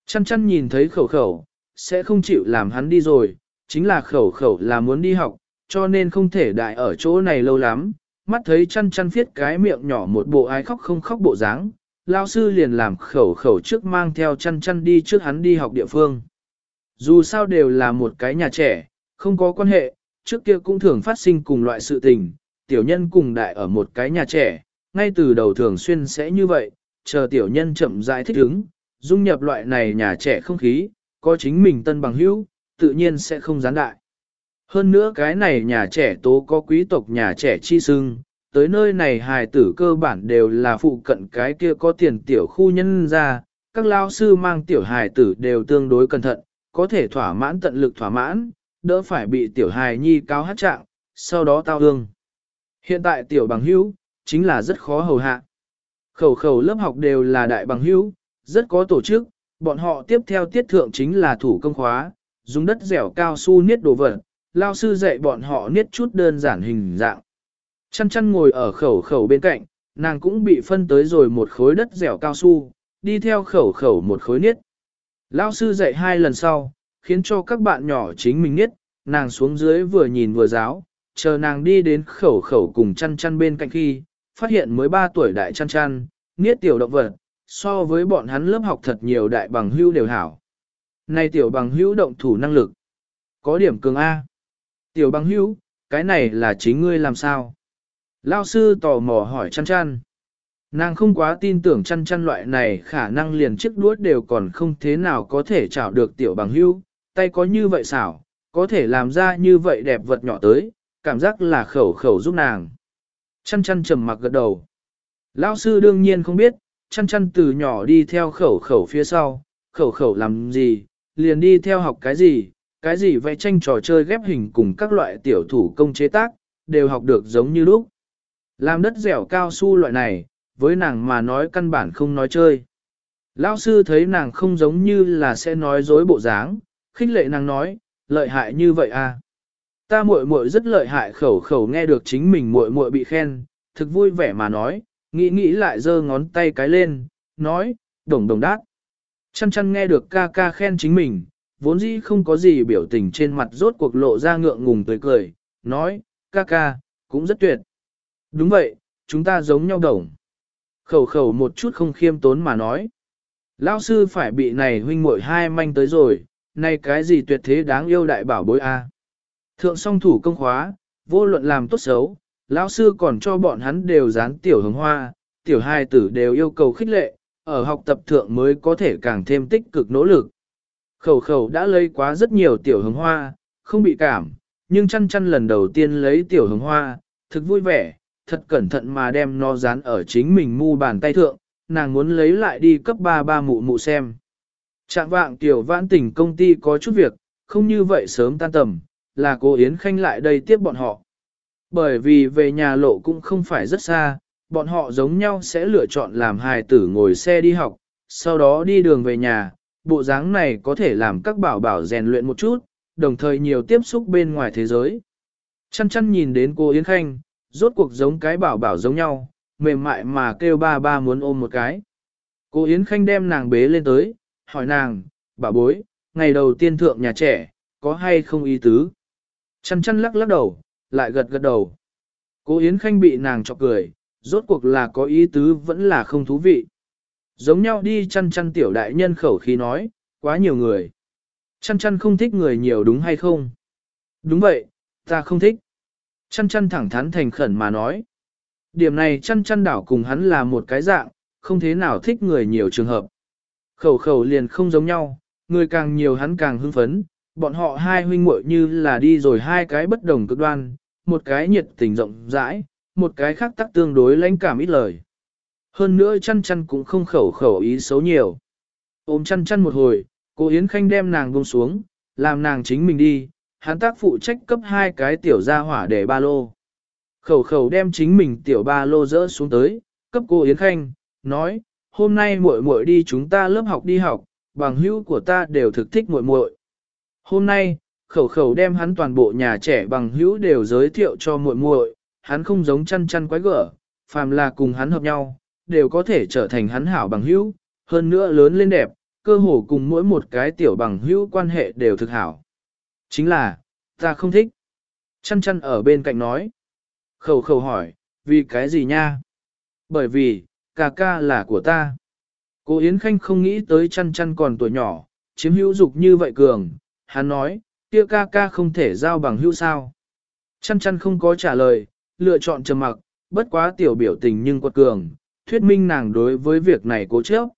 Chăn chăn nhìn thấy khẩu khẩu, sẽ không chịu làm hắn đi rồi, chính là khẩu khẩu là muốn đi học, cho nên không thể đại ở chỗ này lâu lắm. Mắt thấy chăn chăn viết cái miệng nhỏ một bộ ai khóc không khóc bộ dáng, lao sư liền làm khẩu khẩu trước mang theo chăn chăn đi trước hắn đi học địa phương. Dù sao đều là một cái nhà trẻ, không có quan hệ, trước kia cũng thường phát sinh cùng loại sự tình, tiểu nhân cùng đại ở một cái nhà trẻ, ngay từ đầu thường xuyên sẽ như vậy, chờ tiểu nhân chậm rãi thích ứng, dung nhập loại này nhà trẻ không khí, có chính mình tân bằng hữu, tự nhiên sẽ không gián đại. Hơn nữa cái này nhà trẻ tố có quý tộc nhà trẻ chi sưng, tới nơi này hài tử cơ bản đều là phụ cận cái kia có tiền tiểu khu nhân ra, các lao sư mang tiểu hài tử đều tương đối cẩn thận, có thể thỏa mãn tận lực thỏa mãn, đỡ phải bị tiểu hài nhi cao hát trạng, sau đó tao hương. Hiện tại tiểu bằng hữu, chính là rất khó hầu hạ. Khẩu khẩu lớp học đều là đại bằng hữu, rất có tổ chức, bọn họ tiếp theo tiết thượng chính là thủ công khóa, dùng đất dẻo cao su niết đồ vật, lao sư dạy bọn họ niết chút đơn giản hình dạng. Chăn chăn ngồi ở khẩu khẩu bên cạnh, nàng cũng bị phân tới rồi một khối đất dẻo cao su, đi theo khẩu khẩu một khối niết. Lao sư dạy hai lần sau, khiến cho các bạn nhỏ chính mình nhất, nàng xuống dưới vừa nhìn vừa giáo, chờ nàng đi đến khẩu khẩu cùng chăn chăn bên cạnh khi, phát hiện mới 3 tuổi đại chăn chăn, niết tiểu động vật, so với bọn hắn lớp học thật nhiều đại bằng hữu đều hảo. Này tiểu bằng hữu động thủ năng lực. Có điểm cường A. Tiểu bằng hữu, cái này là chính ngươi làm sao? Lao sư tò mò hỏi chăn chăn. Nàng không quá tin tưởng chăn chăn loại này khả năng liền chiếc đuốt đều còn không thế nào có thể chảo được tiểu bằng hữu, tay có như vậy xảo, có thể làm ra như vậy đẹp vật nhỏ tới, cảm giác là khẩu khẩu giúp nàng. Chăn chăn trầm mặc gật đầu. Lão sư đương nhiên không biết, chăn chăn từ nhỏ đi theo khẩu khẩu phía sau, khẩu khẩu làm gì, liền đi theo học cái gì, cái gì vẽ tranh trò chơi ghép hình cùng các loại tiểu thủ công chế tác, đều học được giống như lúc. Làm đất dẻo cao su loại này, với nàng mà nói căn bản không nói chơi. Lão sư thấy nàng không giống như là sẽ nói dối bộ dáng, khích lệ nàng nói, lợi hại như vậy à. Ta muội muội rất lợi hại khẩu khẩu nghe được chính mình muội muội bị khen, thực vui vẻ mà nói, nghĩ nghĩ lại giơ ngón tay cái lên, nói, đồng đồng đát. Chăn chăn nghe được ca ca khen chính mình, vốn dĩ không có gì biểu tình trên mặt rốt cuộc lộ ra ngượng ngùng tươi cười, nói, ca ca, cũng rất tuyệt. Đúng vậy, chúng ta giống nhau đồng. Khẩu khẩu một chút không khiêm tốn mà nói. Lão sư phải bị này huynh muội hai manh tới rồi, này cái gì tuyệt thế đáng yêu đại bảo bối a. Thượng song thủ công khóa, vô luận làm tốt xấu, lão sư còn cho bọn hắn đều dán tiểu hồng hoa, tiểu hai tử đều yêu cầu khích lệ, ở học tập thượng mới có thể càng thêm tích cực nỗ lực. Khẩu khẩu đã lấy quá rất nhiều tiểu hồng hoa, không bị cảm, nhưng chăn chăn lần đầu tiên lấy tiểu hồng hoa, thực vui vẻ, thật cẩn thận mà đem nó dán ở chính mình mu bàn tay thượng, nàng muốn lấy lại đi cấp ba ba mụ mụ xem. Trạng vạng tiểu vãn tỉnh công ty có chút việc, không như vậy sớm tan tầm, là cô Yến Khanh lại đây tiếp bọn họ. Bởi vì về nhà lộ cũng không phải rất xa, bọn họ giống nhau sẽ lựa chọn làm hài tử ngồi xe đi học, sau đó đi đường về nhà, bộ dáng này có thể làm các bảo bảo rèn luyện một chút, đồng thời nhiều tiếp xúc bên ngoài thế giới. Chăn chăn nhìn đến cô Yến Khanh, rốt cuộc giống cái bảo bảo giống nhau, mềm mại mà kêu ba ba muốn ôm một cái. Cô Yến Khanh đem nàng bế lên tới, hỏi nàng, bà bối, ngày đầu tiên thượng nhà trẻ, có hay không ý tứ? Chăn chăn lắc lắc đầu, lại gật gật đầu. Cô Yến Khanh bị nàng chọc cười, rốt cuộc là có ý tứ vẫn là không thú vị. Giống nhau đi chăn chăn tiểu đại nhân khẩu khí nói, quá nhiều người. Chăn chăn không thích người nhiều đúng hay không? Đúng vậy, ta không thích. Chăn chăn thẳng thắn thành khẩn mà nói. Điểm này chăn chăn đảo cùng hắn là một cái dạng, không thế nào thích người nhiều trường hợp. Khẩu khẩu liền không giống nhau, người càng nhiều hắn càng hưng phấn, bọn họ hai huynh muội như là đi rồi hai cái bất đồng cực đoan, một cái nhiệt tình rộng rãi, một cái khác tắc tương đối lãnh cảm ít lời. Hơn nữa chăn chăn cũng không khẩu khẩu ý xấu nhiều. Ôm chăn chăn một hồi, cô Yến Khanh đem nàng buông xuống, làm nàng chính mình đi, hắn tác phụ trách cấp hai cái tiểu gia hỏa để ba lô. Khẩu khẩu đem chính mình tiểu ba lô dỡ xuống tới, cấp cô Yến Khanh, nói, hôm nay muội muội đi chúng ta lớp học đi học, bằng hữu của ta đều thực thích muội muội. Hôm nay, khẩu khẩu đem hắn toàn bộ nhà trẻ bằng hữu đều giới thiệu cho muội muội, hắn không giống chăn chăn quái gở, phàm là cùng hắn hợp nhau, đều có thể trở thành hắn hảo bằng hữu, hơn nữa lớn lên đẹp, cơ hồ cùng mỗi một cái tiểu bằng hữu quan hệ đều thực hảo. Chính là, ta không thích. Chăn chăn ở bên cạnh nói. Khẩu khẩu hỏi, vì cái gì nha? Bởi vì, ca ca là của ta. Cô Yến Khanh không nghĩ tới chăn chăn còn tuổi nhỏ, chiếm hữu dục như vậy cường. Hắn nói, kia ca ca không thể giao bằng hữu sao. Chăn chăn không có trả lời, lựa chọn trầm mặc, bất quá tiểu biểu tình nhưng quật cường, thuyết minh nàng đối với việc này cố chấp.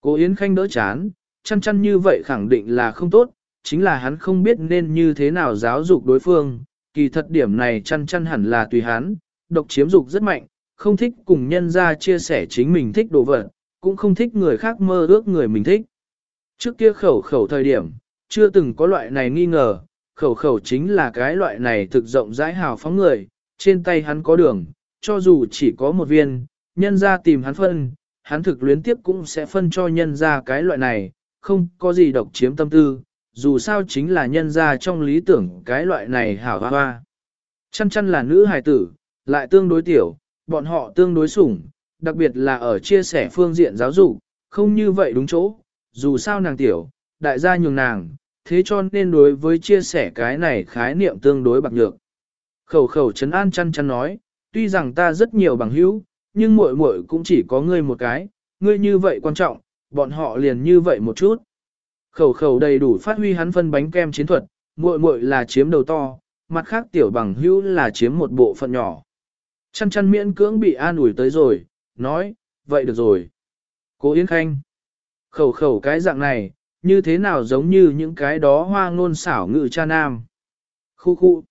Cô Yến Khanh đỡ chán, chăn chăn như vậy khẳng định là không tốt, chính là hắn không biết nên như thế nào giáo dục đối phương, kỳ thật điểm này chăn chăn hẳn là tùy hắn, độc chiếm dục rất mạnh, không thích cùng nhân ra chia sẻ chính mình thích đồ vật, cũng không thích người khác mơ ước người mình thích. Trước kia khẩu khẩu thời điểm, chưa từng có loại này nghi ngờ, khẩu khẩu chính là cái loại này thực rộng rãi hào phóng người, trên tay hắn có đường, cho dù chỉ có một viên, nhân ra tìm hắn phân, hắn thực luyến tiếp cũng sẽ phân cho nhân ra cái loại này, không có gì độc chiếm tâm tư, dù sao chính là nhân ra trong lý tưởng cái loại này hảo hoa hoa. Chăn chăn là nữ hài tử, lại tương đối tiểu, bọn họ tương đối sủng, đặc biệt là ở chia sẻ phương diện giáo dục, không như vậy đúng chỗ, dù sao nàng tiểu, đại gia nhường nàng, thế cho nên đối với chia sẻ cái này khái niệm tương đối bạc nhược. Khẩu khẩu chấn an chăn chăn nói, tuy rằng ta rất nhiều bằng hữu, nhưng muội muội cũng chỉ có ngươi một cái, ngươi như vậy quan trọng, bọn họ liền như vậy một chút. Khẩu khẩu đầy đủ phát huy hắn phân bánh kem chiến thuật, muội muội là chiếm đầu to, mặt khác tiểu bằng hữu là chiếm một bộ phận nhỏ. Chăn chăn miễn cưỡng bị an ủi tới rồi, nói, vậy được rồi. Cố Yến Khanh, khẩu khẩu cái dạng này, như thế nào giống như những cái đó hoa ngôn xảo ngự cha nam. Khu khu.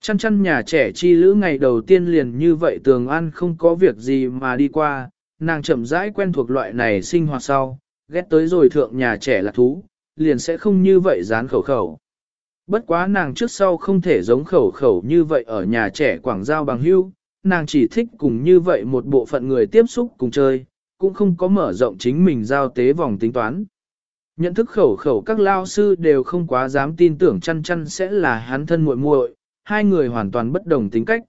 Chăn chăn nhà trẻ chi lữ ngày đầu tiên liền như vậy tường ăn không có việc gì mà đi qua, nàng chậm rãi quen thuộc loại này sinh hoạt sau, ghét tới rồi thượng nhà trẻ là thú, liền sẽ không như vậy dán khẩu khẩu. Bất quá nàng trước sau không thể giống khẩu khẩu như vậy ở nhà trẻ quảng giao bằng hưu, nàng chỉ thích cùng như vậy một bộ phận người tiếp xúc cùng chơi, cũng không có mở rộng chính mình giao tế vòng tính toán. Nhận thức khẩu khẩu các lao sư đều không quá dám tin tưởng chăn chăn sẽ là hắn thân muội muội, hai người hoàn toàn bất đồng tính cách.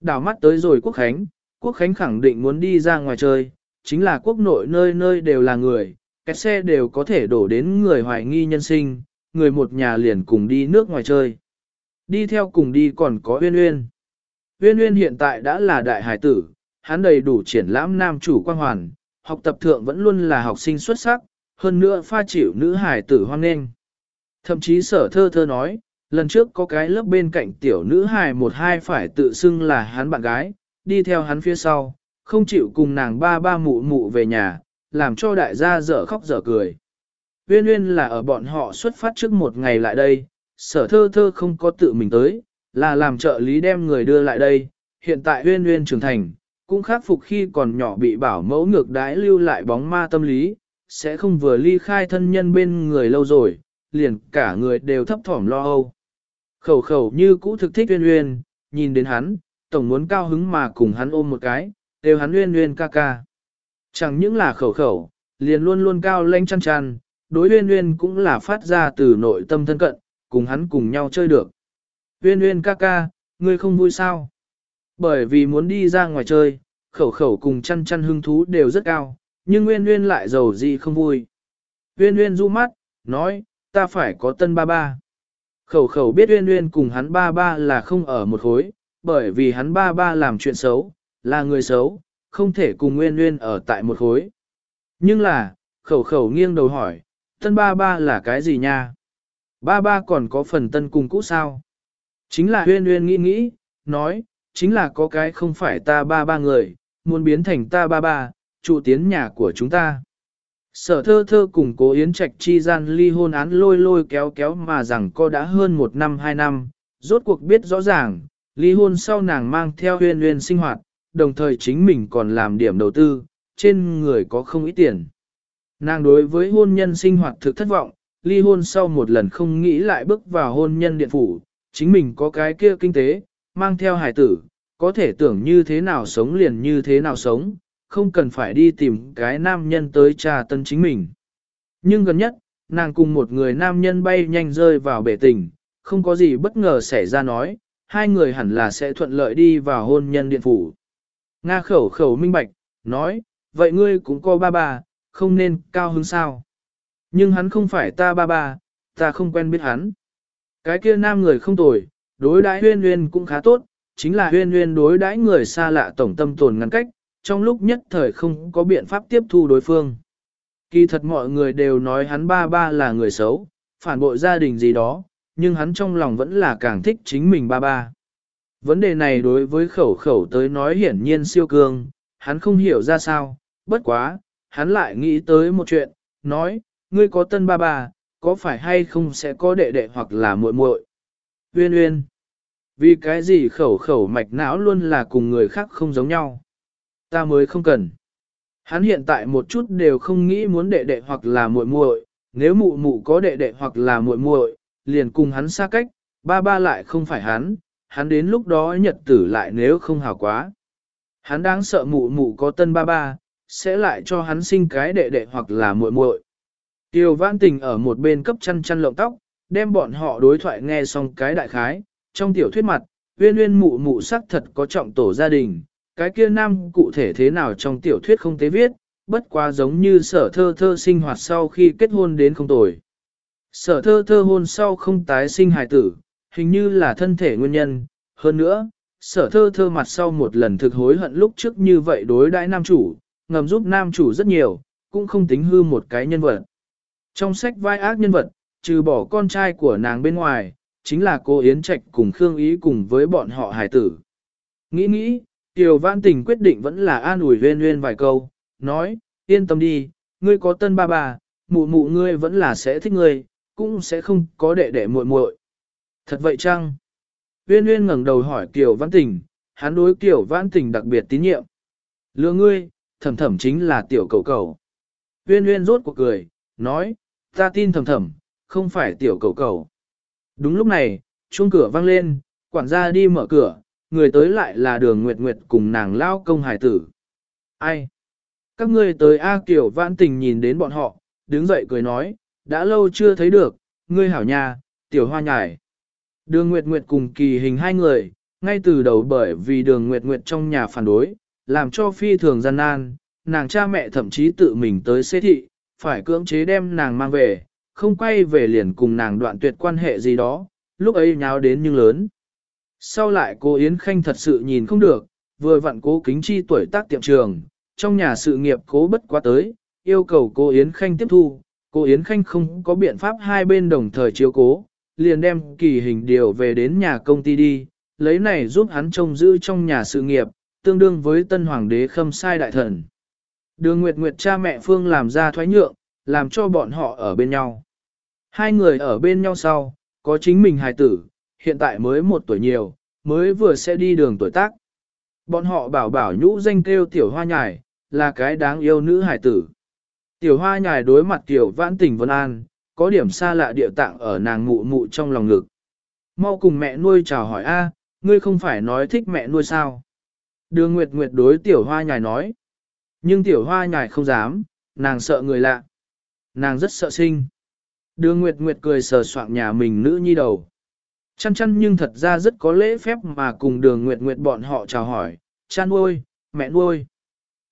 Đảo mắt tới rồi Quốc Khánh, Quốc Khánh khẳng định muốn đi ra ngoài chơi, chính là quốc nội nơi nơi đều là người, cái xe đều có thể đổ đến người hoài nghi nhân sinh, người một nhà liền cùng đi nước ngoài chơi. Đi theo cùng đi còn có Uyên Uyên. Uyên Uyên hiện tại đã là đại hải tử, hắn đầy đủ triển lãm nam chủ quan hoàn, học tập thượng vẫn luôn là học sinh xuất sắc, hơn nữa pha chịu nữ hải tử hoan nghênh. Thậm chí sở thơ thơ nói, lần trước có cái lớp bên cạnh tiểu nữ hải một hai phải tự xưng là hắn bạn gái, đi theo hắn phía sau, không chịu cùng nàng ba ba mụ mụ về nhà, làm cho đại gia dở khóc dở cười. Uyên Uyên là ở bọn họ xuất phát trước một ngày lại đây, sở thơ thơ không có tự mình tới, là làm trợ lý đem người đưa lại đây, hiện tại Uyên Uyên trưởng thành, cũng khắc phục khi còn nhỏ bị bảo mẫu ngược đái lưu lại bóng ma tâm lý, sẽ không vừa ly khai thân nhân bên người lâu rồi, liền cả người đều thấp thỏm lo âu. Khẩu khẩu như cũ thực thích Uyên Uyên, nhìn đến hắn, tổng muốn cao hứng mà cùng hắn ôm một cái, đều hắn Uyên Uyên ca ca. Chẳng những là khẩu khẩu, liền luôn luôn cao lanh chăn chăn, đối Uyên Uyên cũng là phát ra từ nội tâm thân cận, cùng hắn cùng nhau chơi được. Uyên Uyên ca ca, ngươi không vui sao? Bởi vì muốn đi ra ngoài chơi, khẩu khẩu cùng chăn chăn hứng thú đều rất cao, nhưng Uyên Uyên lại giàu gì không vui. Uyên Uyên du mắt, nói, ta phải có tân ba ba. Khẩu khẩu biết Uyên Uyên cùng hắn ba ba là không ở một khối, bởi vì hắn ba ba làm chuyện xấu, là người xấu, không thể cùng Uyên Uyên ở tại một khối. Nhưng là, khẩu khẩu nghiêng đầu hỏi, tân ba ba là cái gì nha? Ba ba còn có phần tân cùng cũ sao? Chính là Huyên Huyên nghĩ nghĩ, nói, chính là có cái không phải ta ba ba người, muốn biến thành ta ba ba, trụ tiến nhà của chúng ta. Sở thơ thơ cùng cố Yến Trạch chi gian ly hôn án lôi lôi kéo kéo mà rằng cô đã hơn một năm hai năm, rốt cuộc biết rõ ràng, ly hôn sau nàng mang theo huyên huyên sinh hoạt, đồng thời chính mình còn làm điểm đầu tư, trên người có không ít tiền. Nàng đối với hôn nhân sinh hoạt thực thất vọng, ly hôn sau một lần không nghĩ lại bước vào hôn nhân điện phủ, chính mình có cái kia kinh tế, mang theo hải tử, có thể tưởng như thế nào sống liền như thế nào sống, không cần phải đi tìm cái nam nhân tới trà tân chính mình. Nhưng gần nhất, nàng cùng một người nam nhân bay nhanh rơi vào bể tình, không có gì bất ngờ xảy ra nói, hai người hẳn là sẽ thuận lợi đi vào hôn nhân điện phủ. Nga khẩu khẩu minh bạch, nói, vậy ngươi cũng có ba ba, không nên cao hứng sao. Nhưng hắn không phải ta ba ba, ta không quen biết hắn. Cái kia nam người không tồi, đối đãi huyên huyên cũng khá tốt, chính là huyên huyên đối đãi người xa lạ tổng tâm tồn ngăn cách, trong lúc nhất thời không có biện pháp tiếp thu đối phương. Kỳ thật mọi người đều nói hắn ba ba là người xấu, phản bội gia đình gì đó, nhưng hắn trong lòng vẫn là càng thích chính mình ba ba. Vấn đề này đối với khẩu khẩu tới nói hiển nhiên siêu cương, hắn không hiểu ra sao, bất quá, hắn lại nghĩ tới một chuyện, nói, ngươi có tân ba ba, có phải hay không sẽ có đệ đệ hoặc là muội muội? Uyên uyên. Vì cái gì khẩu khẩu mạch não luôn là cùng người khác không giống nhau? Ta mới không cần. Hắn hiện tại một chút đều không nghĩ muốn đệ đệ hoặc là muội muội, nếu mụ mụ có đệ đệ hoặc là muội muội, liền cùng hắn xa cách, ba ba lại không phải hắn, hắn đến lúc đó nhật tử lại nếu không hảo quá. Hắn đang sợ mụ mụ có tân ba ba, sẽ lại cho hắn sinh cái đệ đệ hoặc là muội muội. Tiêu vãn tình ở một bên cấp chăn chăn lộng tóc, đem bọn họ đối thoại nghe xong cái đại khái, trong tiểu thuyết mặt, uyên uyên mụ mụ sắc thật có trọng tổ gia đình, cái kia nam cụ thể thế nào trong tiểu thuyết không tế viết, bất quá giống như sở thơ thơ sinh hoạt sau khi kết hôn đến không tồi. Sở thơ thơ hôn sau không tái sinh hài tử, hình như là thân thể nguyên nhân, hơn nữa, sở thơ thơ mặt sau một lần thực hối hận lúc trước như vậy đối đãi nam chủ, ngầm giúp nam chủ rất nhiều, cũng không tính hư một cái nhân vật. Trong sách vai ác nhân vật, trừ bỏ con trai của nàng bên ngoài, chính là cô Yến Trạch cùng Khương Ý cùng với bọn họ hài tử. Nghĩ nghĩ, Tiểu Văn Tình quyết định vẫn là an ủi Huyên Huyên vài câu, nói, yên tâm đi, ngươi có tân ba bà, mụ mụ ngươi vẫn là sẽ thích ngươi, cũng sẽ không có đệ đệ muội muội. Thật vậy chăng? Huyên Huyên ngẩng đầu hỏi Kiều Văn Tình, hắn đối Kiều Văn Tình đặc biệt tín nhiệm. Lừa ngươi, thầm thầm chính là tiểu cầu cầu. Huyên Huyên rốt cuộc cười, nói, ta tin thầm thầm, không phải tiểu cầu cầu. Đúng lúc này, chuông cửa vang lên, quản gia đi mở cửa, người tới lại là đường Nguyệt Nguyệt cùng nàng lao công hải tử. Ai? Các ngươi tới A Kiều Vãn Tình nhìn đến bọn họ, đứng dậy cười nói, đã lâu chưa thấy được, ngươi hảo nhà, tiểu hoa nhải. Đường Nguyệt Nguyệt cùng kỳ hình hai người, ngay từ đầu bởi vì đường Nguyệt Nguyệt trong nhà phản đối, làm cho phi thường gian nan, nàng cha mẹ thậm chí tự mình tới xế thị, phải cưỡng chế đem nàng mang về, không quay về liền cùng nàng đoạn tuyệt quan hệ gì đó, lúc ấy nháo đến nhưng lớn. Sau lại cô Yến Khanh thật sự nhìn không được, vừa vặn cố kính chi tuổi tác tiệm trường, trong nhà sự nghiệp cố bất quá tới, yêu cầu cô Yến Khanh tiếp thu, cô Yến Khanh không có biện pháp hai bên đồng thời chiếu cố, liền đem kỳ hình điều về đến nhà công ty đi, lấy này giúp hắn trông giữ trong nhà sự nghiệp, tương đương với tân hoàng đế khâm sai đại thần. Đường Nguyệt Nguyệt cha mẹ Phương làm ra thoái nhượng, làm cho bọn họ ở bên nhau. Hai người ở bên nhau sau, có chính mình hài tử, hiện tại mới một tuổi nhiều, mới vừa sẽ đi đường tuổi tác. Bọn họ bảo bảo nhũ danh kêu tiểu hoa nhài, là cái đáng yêu nữ hài tử. Tiểu hoa nhài đối mặt tiểu vãn tình vân an, có điểm xa lạ địa tạng ở nàng mụ mụ trong lòng ngực. Mau cùng mẹ nuôi chào hỏi a, ngươi không phải nói thích mẹ nuôi sao? Đường Nguyệt Nguyệt đối tiểu hoa nhài nói. Nhưng tiểu hoa nhài không dám, nàng sợ người lạ. Nàng rất sợ sinh. Đường Nguyệt Nguyệt cười sờ soạng nhà mình nữ nhi đầu. Chăn chăn nhưng thật ra rất có lễ phép mà cùng đường Nguyệt Nguyệt bọn họ chào hỏi. Chăn nuôi, mẹ nuôi.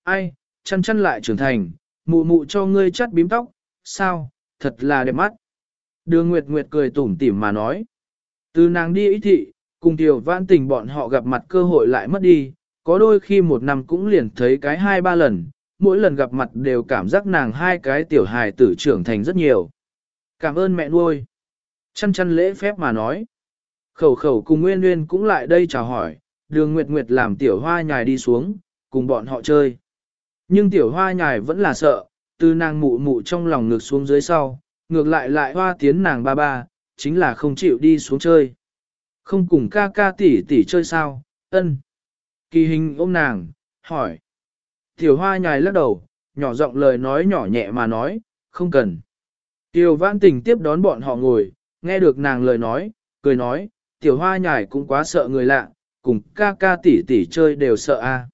Ai, chăn chăn lại trưởng thành, mụ mụ cho ngươi chắt bím tóc, sao, thật là đẹp mắt. Đường Nguyệt Nguyệt cười tủm tỉm mà nói. Từ nàng đi ý thị, cùng tiểu vãn tình bọn họ gặp mặt cơ hội lại mất đi, có đôi khi một năm cũng liền thấy cái hai ba lần, mỗi lần gặp mặt đều cảm giác nàng hai cái tiểu hài tử trưởng thành rất nhiều. Cảm ơn mẹ nuôi. Chăn chăn lễ phép mà nói. Khẩu khẩu cùng Nguyên Nguyên cũng lại đây chào hỏi, đường Nguyệt Nguyệt làm tiểu hoa nhài đi xuống, cùng bọn họ chơi. Nhưng tiểu hoa nhài vẫn là sợ, từ nàng mụ mụ trong lòng ngược xuống dưới sau, ngược lại lại hoa tiến nàng ba ba, chính là không chịu đi xuống chơi. Không cùng ca ca tỷ tỷ chơi sao, ân. Kỳ hình ôm nàng, hỏi. Tiểu hoa nhài lắc đầu, nhỏ giọng lời nói nhỏ nhẹ mà nói, không cần. Tiểu vãn tình tiếp đón bọn họ ngồi, nghe được nàng lời nói, cười nói, tiểu hoa nhài cũng quá sợ người lạ, cùng ca ca tỷ tỷ chơi đều sợ a.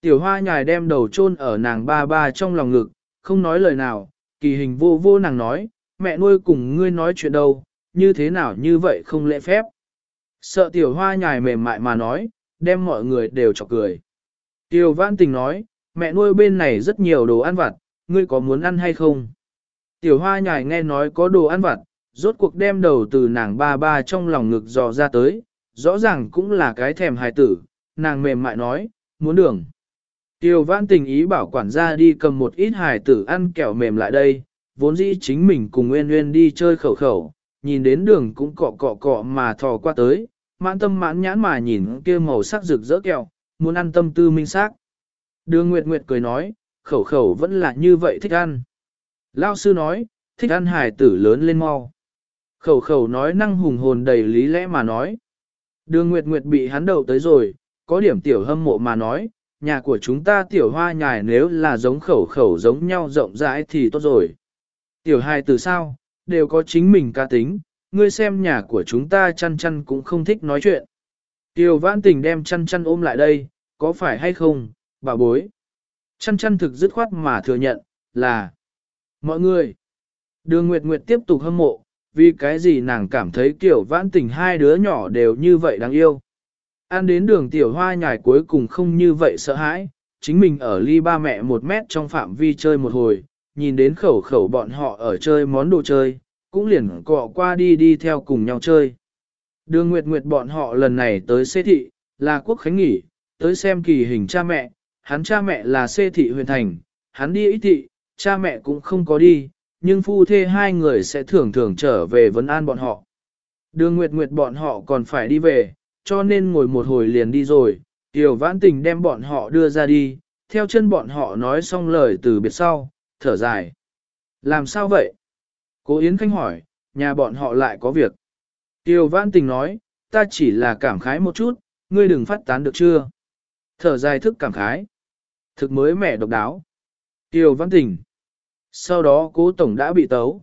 Tiểu hoa nhài đem đầu chôn ở nàng ba ba trong lòng ngực, không nói lời nào, kỳ hình vô vô nàng nói, mẹ nuôi cùng ngươi nói chuyện đâu, như thế nào như vậy không lễ phép. Sợ tiểu hoa nhài mềm mại mà nói, đem mọi người đều chọc cười. Tiêu văn tình nói, mẹ nuôi bên này rất nhiều đồ ăn vặt, ngươi có muốn ăn hay không? Tiểu hoa nhài nghe nói có đồ ăn vặt, rốt cuộc đem đầu từ nàng ba ba trong lòng ngực dò ra tới, rõ ràng cũng là cái thèm hài tử, nàng mềm mại nói, muốn đường. Tiêu văn tình ý bảo quản gia đi cầm một ít hài tử ăn kẹo mềm lại đây, vốn dĩ chính mình cùng Nguyên Nguyên đi chơi khẩu khẩu, nhìn đến đường cũng cọ cọ cọ mà thò qua tới, mãn tâm mãn nhãn mà nhìn kia màu sắc rực rỡ kẹo, muốn ăn tâm tư minh xác. Đường Nguyệt Nguyệt cười nói, khẩu khẩu vẫn là như vậy thích ăn. Lao sư nói, thích ăn hài tử lớn lên mau. Khẩu khẩu nói năng hùng hồn đầy lý lẽ mà nói. Đường Nguyệt Nguyệt bị hắn đầu tới rồi, có điểm tiểu hâm mộ mà nói, nhà của chúng ta tiểu hoa nhài nếu là giống khẩu khẩu giống nhau rộng rãi thì tốt rồi. Tiểu hài từ sao, đều có chính mình ca tính, ngươi xem nhà của chúng ta chăn chăn cũng không thích nói chuyện. Tiêu vãn tình đem chăn chăn ôm lại đây, có phải hay không, bà bối. Chăn chăn thực dứt khoát mà thừa nhận, là mọi người. Đường Nguyệt Nguyệt tiếp tục hâm mộ, vì cái gì nàng cảm thấy kiểu vãn tình hai đứa nhỏ đều như vậy đáng yêu. Ăn đến đường tiểu hoa nhài cuối cùng không như vậy sợ hãi, chính mình ở ly ba mẹ một mét trong phạm vi chơi một hồi, nhìn đến khẩu khẩu bọn họ ở chơi món đồ chơi, cũng liền cọ qua đi đi theo cùng nhau chơi. Đường Nguyệt Nguyệt bọn họ lần này tới xê thị, là quốc khánh nghỉ, tới xem kỳ hình cha mẹ, hắn cha mẹ là xê thị huyền thành, hắn đi ý thị, cha mẹ cũng không có đi, nhưng phu thê hai người sẽ thường thường trở về vấn an bọn họ. Đường Nguyệt Nguyệt bọn họ còn phải đi về, cho nên ngồi một hồi liền đi rồi, Tiểu Vãn Tình đem bọn họ đưa ra đi, theo chân bọn họ nói xong lời từ biệt sau, thở dài. Làm sao vậy? Cố Yến Khanh hỏi, nhà bọn họ lại có việc. Tiêu Vãn Tình nói, ta chỉ là cảm khái một chút, ngươi đừng phát tán được chưa? Thở dài thức cảm khái. Thực mới mẻ độc đáo. Tiêu Vãn Tình. Sau đó cố tổng đã bị tấu.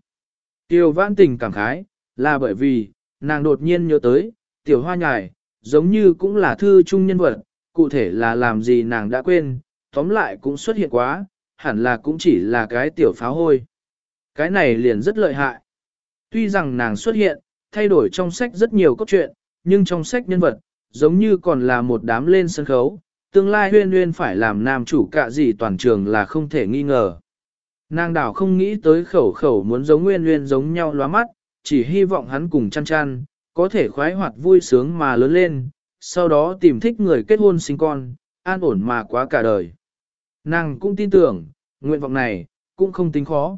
Tiêu Vãn Tình cảm khái, là bởi vì, nàng đột nhiên nhớ tới, tiểu hoa nhài, giống như cũng là thư trung nhân vật, cụ thể là làm gì nàng đã quên, tóm lại cũng xuất hiện quá, hẳn là cũng chỉ là cái tiểu pháo hôi. Cái này liền rất lợi hại. Tuy rằng nàng xuất hiện, thay đổi trong sách rất nhiều cốt truyện, nhưng trong sách nhân vật, giống như còn là một đám lên sân khấu, tương lai huyên huyên phải làm nam chủ cả gì toàn trường là không thể nghi ngờ. Nàng đảo không nghĩ tới khẩu khẩu muốn giống nguyên nguyên giống nhau lóa mắt, chỉ hy vọng hắn cùng chăn chăn, có thể khoái hoạt vui sướng mà lớn lên, sau đó tìm thích người kết hôn sinh con, an ổn mà quá cả đời. Nàng cũng tin tưởng, nguyện vọng này, cũng không tính khó.